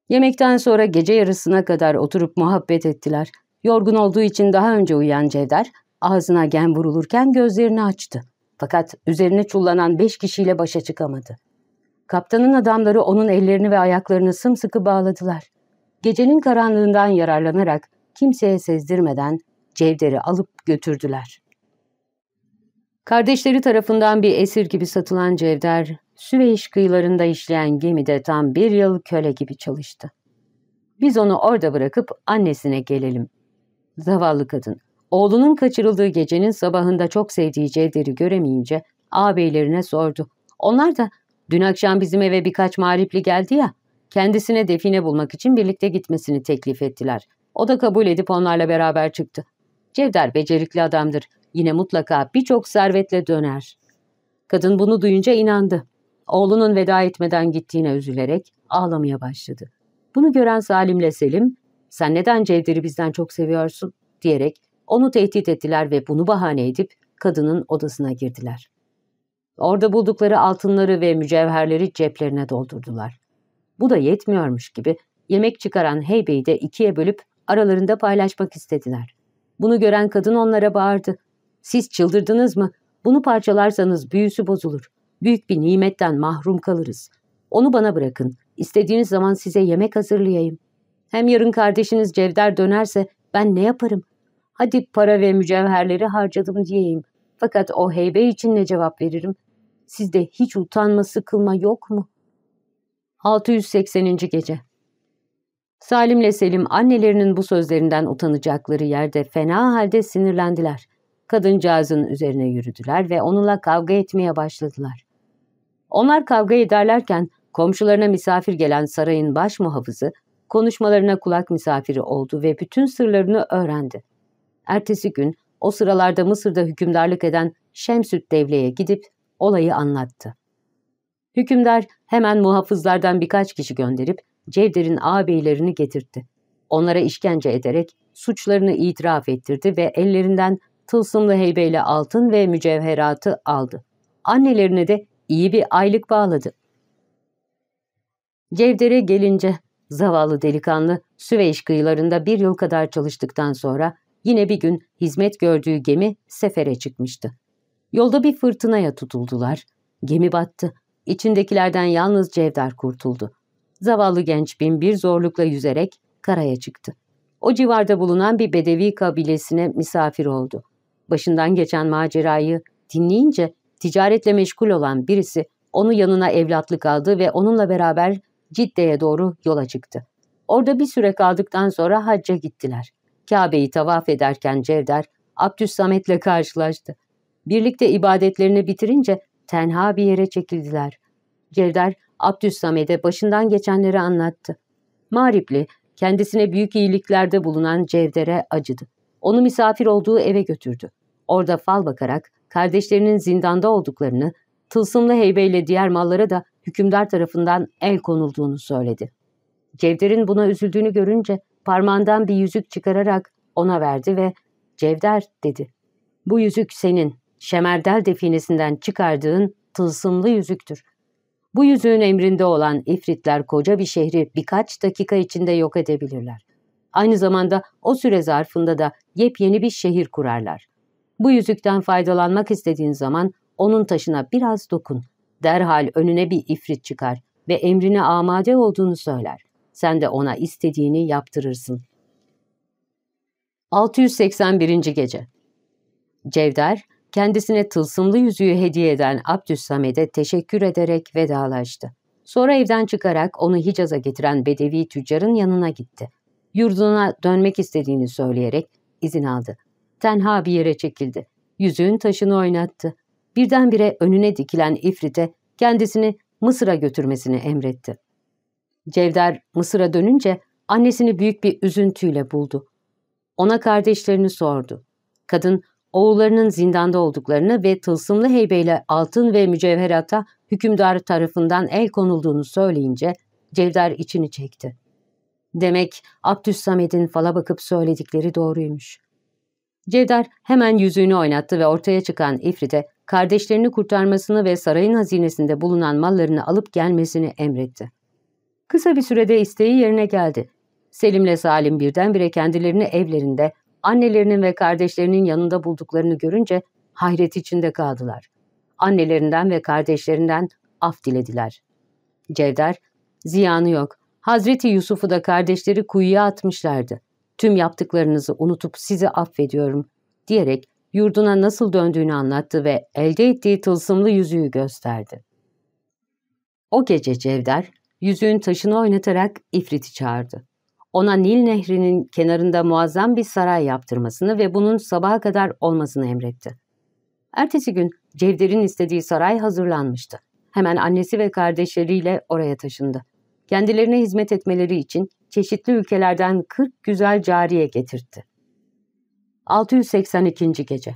Yemekten sonra gece yarısına kadar oturup muhabbet ettiler. Yorgun olduğu için daha önce uyuyan Cevder, ağzına gen vurulurken gözlerini açtı. Fakat üzerine çullanan beş kişiyle başa çıkamadı. Kaptanın adamları onun ellerini ve ayaklarını sımsıkı bağladılar. Gecenin karanlığından yararlanarak kimseye sezdirmeden Cevder'i alıp götürdüler. Kardeşleri tarafından bir esir gibi satılan Cevder, Süveyş kıyılarında işleyen gemide tam bir yıl köle gibi çalıştı. Biz onu orada bırakıp annesine gelelim. Zavallı kadın, Oğlunun kaçırıldığı gecenin sabahında çok sevdiği Cevder'i göremeyince ağabeylerine sordu. Onlar da dün akşam bizim eve birkaç mağripli geldi ya, kendisine define bulmak için birlikte gitmesini teklif ettiler. O da kabul edip onlarla beraber çıktı. Cevder becerikli adamdır. Yine mutlaka birçok servetle döner. Kadın bunu duyunca inandı. Oğlunun veda etmeden gittiğine üzülerek ağlamaya başladı. Bunu gören Salim'le Selim, sen neden Cevder'i bizden çok seviyorsun diyerek onu tehdit ettiler ve bunu bahane edip kadının odasına girdiler. Orada buldukları altınları ve mücevherleri ceplerine doldurdular. Bu da yetmiyormuş gibi yemek çıkaran heybeyi de ikiye bölüp aralarında paylaşmak istediler. Bunu gören kadın onlara bağırdı. Siz çıldırdınız mı? Bunu parçalarsanız büyüsü bozulur. Büyük bir nimetten mahrum kalırız. Onu bana bırakın. İstediğiniz zaman size yemek hazırlayayım. Hem yarın kardeşiniz Cevder dönerse ben ne yaparım? Hadi para ve mücevherleri harcadım diyeyim. Fakat o heybe için ne cevap veririm? Sizde hiç utanma sıkılma yok mu? 680. Gece Salim'le Selim annelerinin bu sözlerinden utanacakları yerde fena halde sinirlendiler. Kadıncağızın üzerine yürüdüler ve onunla kavga etmeye başladılar. Onlar kavga ederlerken komşularına misafir gelen sarayın baş muhafızı konuşmalarına kulak misafiri oldu ve bütün sırlarını öğrendi. Ertesi gün o sıralarda Mısır'da hükümdarlık eden Şemsüt Devle'ye gidip olayı anlattı. Hükümdar hemen muhafızlardan birkaç kişi gönderip Cevder'in ağabeylerini getirtti. Onlara işkence ederek suçlarını itiraf ettirdi ve ellerinden tılsımlı heybeyle altın ve mücevheratı aldı. Annelerine de iyi bir aylık bağladı. Cevder'e gelince zavallı delikanlı Süveyş kıyılarında bir yıl kadar çalıştıktan sonra yine bir gün hizmet gördüğü gemi sefere çıkmıştı. Yolda bir fırtınaya tutuldular. Gemi battı. İçindekilerden yalnız Cevder kurtuldu. Zavallı genç bin bir zorlukla yüzerek karaya çıktı. O civarda bulunan bir bedevi kabilesine misafir oldu. Başından geçen macerayı dinleyince ticaretle meşgul olan birisi onu yanına evlatlık aldı ve onunla beraber Cidde'ye doğru yola çıktı. Orada bir süre kaldıktan sonra hacca gittiler. Kabe'yi tavaf ederken Cevder, Abdüssamet'le karşılaştı. Birlikte ibadetlerini bitirince tenha bir yere çekildiler. Cevder, Abdüssamed'e başından geçenleri anlattı. Maripli, kendisine büyük iyiliklerde bulunan Cevder'e acıdı. Onu misafir olduğu eve götürdü. Orada fal bakarak kardeşlerinin zindanda olduklarını, tılsımlı heybeyle diğer mallara da hükümdar tarafından el konulduğunu söyledi. Cevder'in buna üzüldüğünü görünce parmağından bir yüzük çıkararak ona verdi ve ''Cevder'' dedi. ''Bu yüzük senin, Şemerdel definesinden çıkardığın tılsımlı yüzüktür. Bu yüzüğün emrinde olan ifritler koca bir şehri birkaç dakika içinde yok edebilirler. Aynı zamanda o süre zarfında da yepyeni bir şehir kurarlar. Bu yüzükten faydalanmak istediğin zaman onun taşına biraz dokun. Derhal önüne bir ifrit çıkar ve emrine amade olduğunu söyler. Sen de ona istediğini yaptırırsın. 681. Gece Cevder, kendisine tılsımlı yüzüğü hediye eden Abdüssamed'e teşekkür ederek vedalaştı. Sonra evden çıkarak onu Hicaz'a getiren Bedevi tüccarın yanına gitti. Yurduna dönmek istediğini söyleyerek izin aldı. Tenha bir yere çekildi. Yüzüğün taşını oynattı. Birdenbire önüne dikilen ifrite kendisini Mısır'a götürmesini emretti. Cevder Mısır'a dönünce annesini büyük bir üzüntüyle buldu. Ona kardeşlerini sordu. Kadın oğullarının zindanda olduklarını ve tılsımlı heybeyle altın ve mücevherata hükümdar tarafından el konulduğunu söyleyince Cevder içini çekti. Demek Abdüssamed'in fala bakıp söyledikleri doğruymuş. Cevder hemen yüzüğünü oynattı ve ortaya çıkan İfrit'e kardeşlerini kurtarmasını ve sarayın hazinesinde bulunan mallarını alıp gelmesini emretti. Kısa bir sürede isteği yerine geldi. Selim'le Salim birdenbire kendilerini evlerinde annelerinin ve kardeşlerinin yanında bulduklarını görünce hayret içinde kaldılar. Annelerinden ve kardeşlerinden af dilediler. Cevder, ziyanı yok. Hazreti Yusuf'u da kardeşleri kuyuya atmışlardı. Tüm yaptıklarınızı unutup sizi affediyorum diyerek yurduna nasıl döndüğünü anlattı ve elde ettiği tılsımlı yüzüğü gösterdi. O gece Cevder, yüzüğün taşını oynatarak İfrit'i çağırdı. Ona Nil Nehri'nin kenarında muazzam bir saray yaptırmasını ve bunun sabaha kadar olmasını emretti. Ertesi gün Cevder'in istediği saray hazırlanmıştı. Hemen annesi ve kardeşleriyle oraya taşındı. Kendilerine hizmet etmeleri için çeşitli ülkelerden 40 güzel cariye getirtti. 682. Gece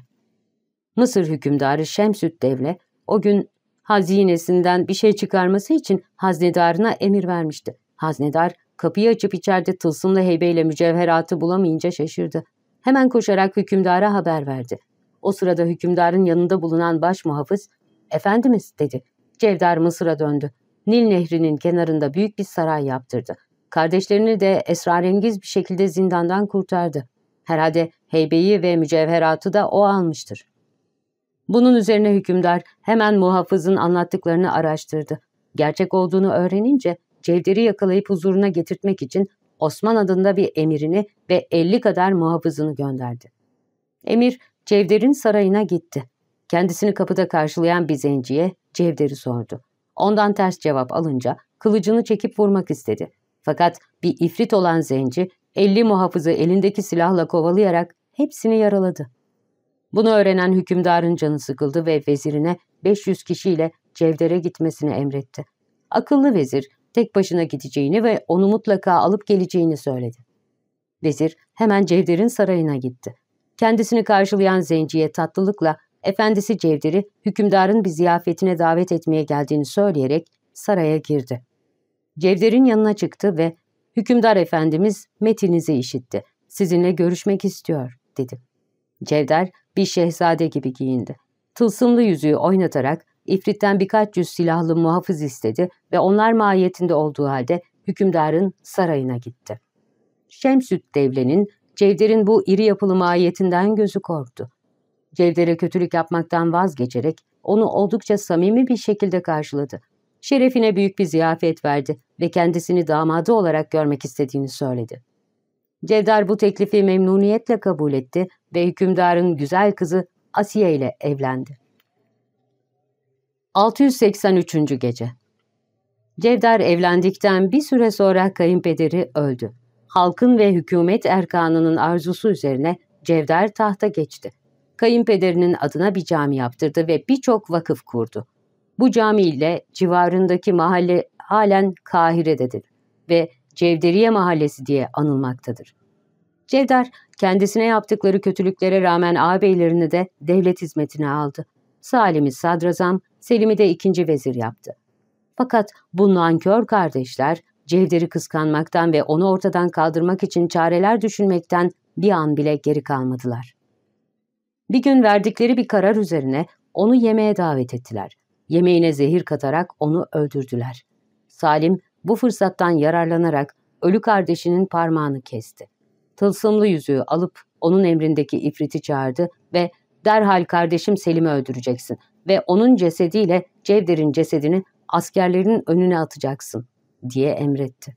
Mısır hükümdarı Şemsüt Devle o gün hazinesinden bir şey çıkarması için haznedarına emir vermişti. Haznedar kapıyı açıp içeride tılsımlı heybeyle mücevheratı bulamayınca şaşırdı. Hemen koşarak hükümdara haber verdi. O sırada hükümdarın yanında bulunan baş muhafız, ''Efendimiz'' dedi. Cevdar Mısır'a döndü. Nil nehrinin kenarında büyük bir saray yaptırdı. Kardeşlerini de esrarengiz bir şekilde zindandan kurtardı. Herhalde heybeyi ve mücevheratı da o almıştır. Bunun üzerine hükümdar hemen muhafızın anlattıklarını araştırdı. Gerçek olduğunu öğrenince Cevder'i yakalayıp huzuruna getirtmek için Osman adında bir emirini ve elli kadar muhafızını gönderdi. Emir Cevder'in sarayına gitti. Kendisini kapıda karşılayan bir zenciye Cevder'i sordu. Ondan ters cevap alınca kılıcını çekip vurmak istedi. Fakat bir ifrit olan zenci elli muhafızı elindeki silahla kovalayarak hepsini yaraladı. Bunu öğrenen hükümdarın canı sıkıldı ve vezirine 500 kişiyle Cevder'e gitmesini emretti. Akıllı vezir tek başına gideceğini ve onu mutlaka alıp geleceğini söyledi. Vezir hemen Cevder'in sarayına gitti. Kendisini karşılayan zenciye tatlılıkla efendisi Cevder'i hükümdarın bir ziyafetine davet etmeye geldiğini söyleyerek saraya girdi. Cevder'in yanına çıktı ve hükümdar efendimiz metinizi işitti. Sizinle görüşmek istiyor dedi. Cevder bir şehzade gibi giyindi. Tılsımlı yüzüğü oynatarak İfrit'ten birkaç yüz silahlı muhafız istedi ve onlar mahiyetinde olduğu halde hükümdarın sarayına gitti. Şemsüt Devle'nin Cevder'in bu iri yapılı mahiyetinden gözü korktu. Cevder'e kötülük yapmaktan vazgeçerek onu oldukça samimi bir şekilde karşıladı. Şerefine büyük bir ziyafet verdi ve kendisini damadı olarak görmek istediğini söyledi. Cevder bu teklifi memnuniyetle kabul etti ve hükümdarın güzel kızı Asiye ile evlendi. 683. Gece Cevder evlendikten bir süre sonra kayınpederi öldü. Halkın ve hükümet erkanının arzusu üzerine Cevder tahta geçti. Kayınpederinin adına bir cami yaptırdı ve birçok vakıf kurdu. Bu cami ile civarındaki mahalle halen Kahire'dedir ve Cevderiye Mahallesi diye anılmaktadır. Cevder kendisine yaptıkları kötülüklere rağmen ağabeylerini de devlet hizmetine aldı. Salim'i sadrazam, Selim'i de ikinci vezir yaptı. Fakat bu nankör kardeşler Cevder'i kıskanmaktan ve onu ortadan kaldırmak için çareler düşünmekten bir an bile geri kalmadılar. Bir gün verdikleri bir karar üzerine onu yemeğe davet ettiler. Yemeğine zehir katarak onu öldürdüler. Salim bu fırsattan yararlanarak ölü kardeşinin parmağını kesti. Tılsımlı yüzüğü alıp onun emrindeki ifriti çağırdı ve derhal kardeşim Selim'i öldüreceksin ve onun cesediyle Cevder'in cesedini askerlerin önüne atacaksın diye emretti.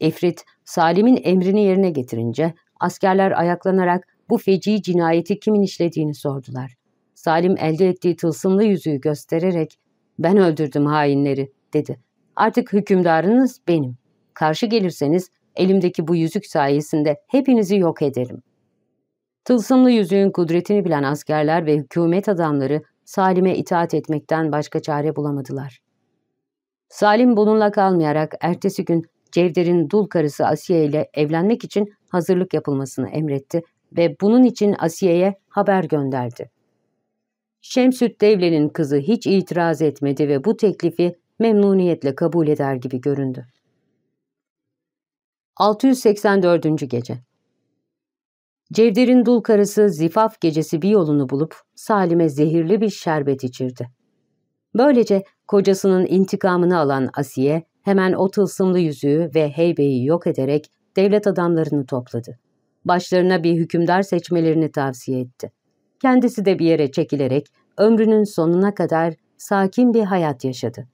İfrit, Salim'in emrini yerine getirince askerler ayaklanarak bu feci cinayeti kimin işlediğini sordular. Salim elde ettiği tılsımlı yüzüğü göstererek ben öldürdüm hainleri dedi. Artık hükümdarınız benim. Karşı gelirseniz elimdeki bu yüzük sayesinde hepinizi yok ederim. Tılsımlı yüzüğün kudretini bilen askerler ve hükümet adamları Salim'e itaat etmekten başka çare bulamadılar. Salim bununla kalmayarak ertesi gün Cevder'in dul karısı Asiye ile evlenmek için hazırlık yapılmasını emretti ve bunun için Asiye'ye haber gönderdi. Şemsüt Devle'nin kızı hiç itiraz etmedi ve bu teklifi memnuniyetle kabul eder gibi göründü. 684. Gece Cevder'in dul karısı zifaf gecesi bir yolunu bulup Salim'e zehirli bir şerbet içirdi. Böylece kocasının intikamını alan Asiye hemen o tılsımlı yüzüğü ve heybeyi yok ederek devlet adamlarını topladı. Başlarına bir hükümdar seçmelerini tavsiye etti. Kendisi de bir yere çekilerek ömrünün sonuna kadar sakin bir hayat yaşadı.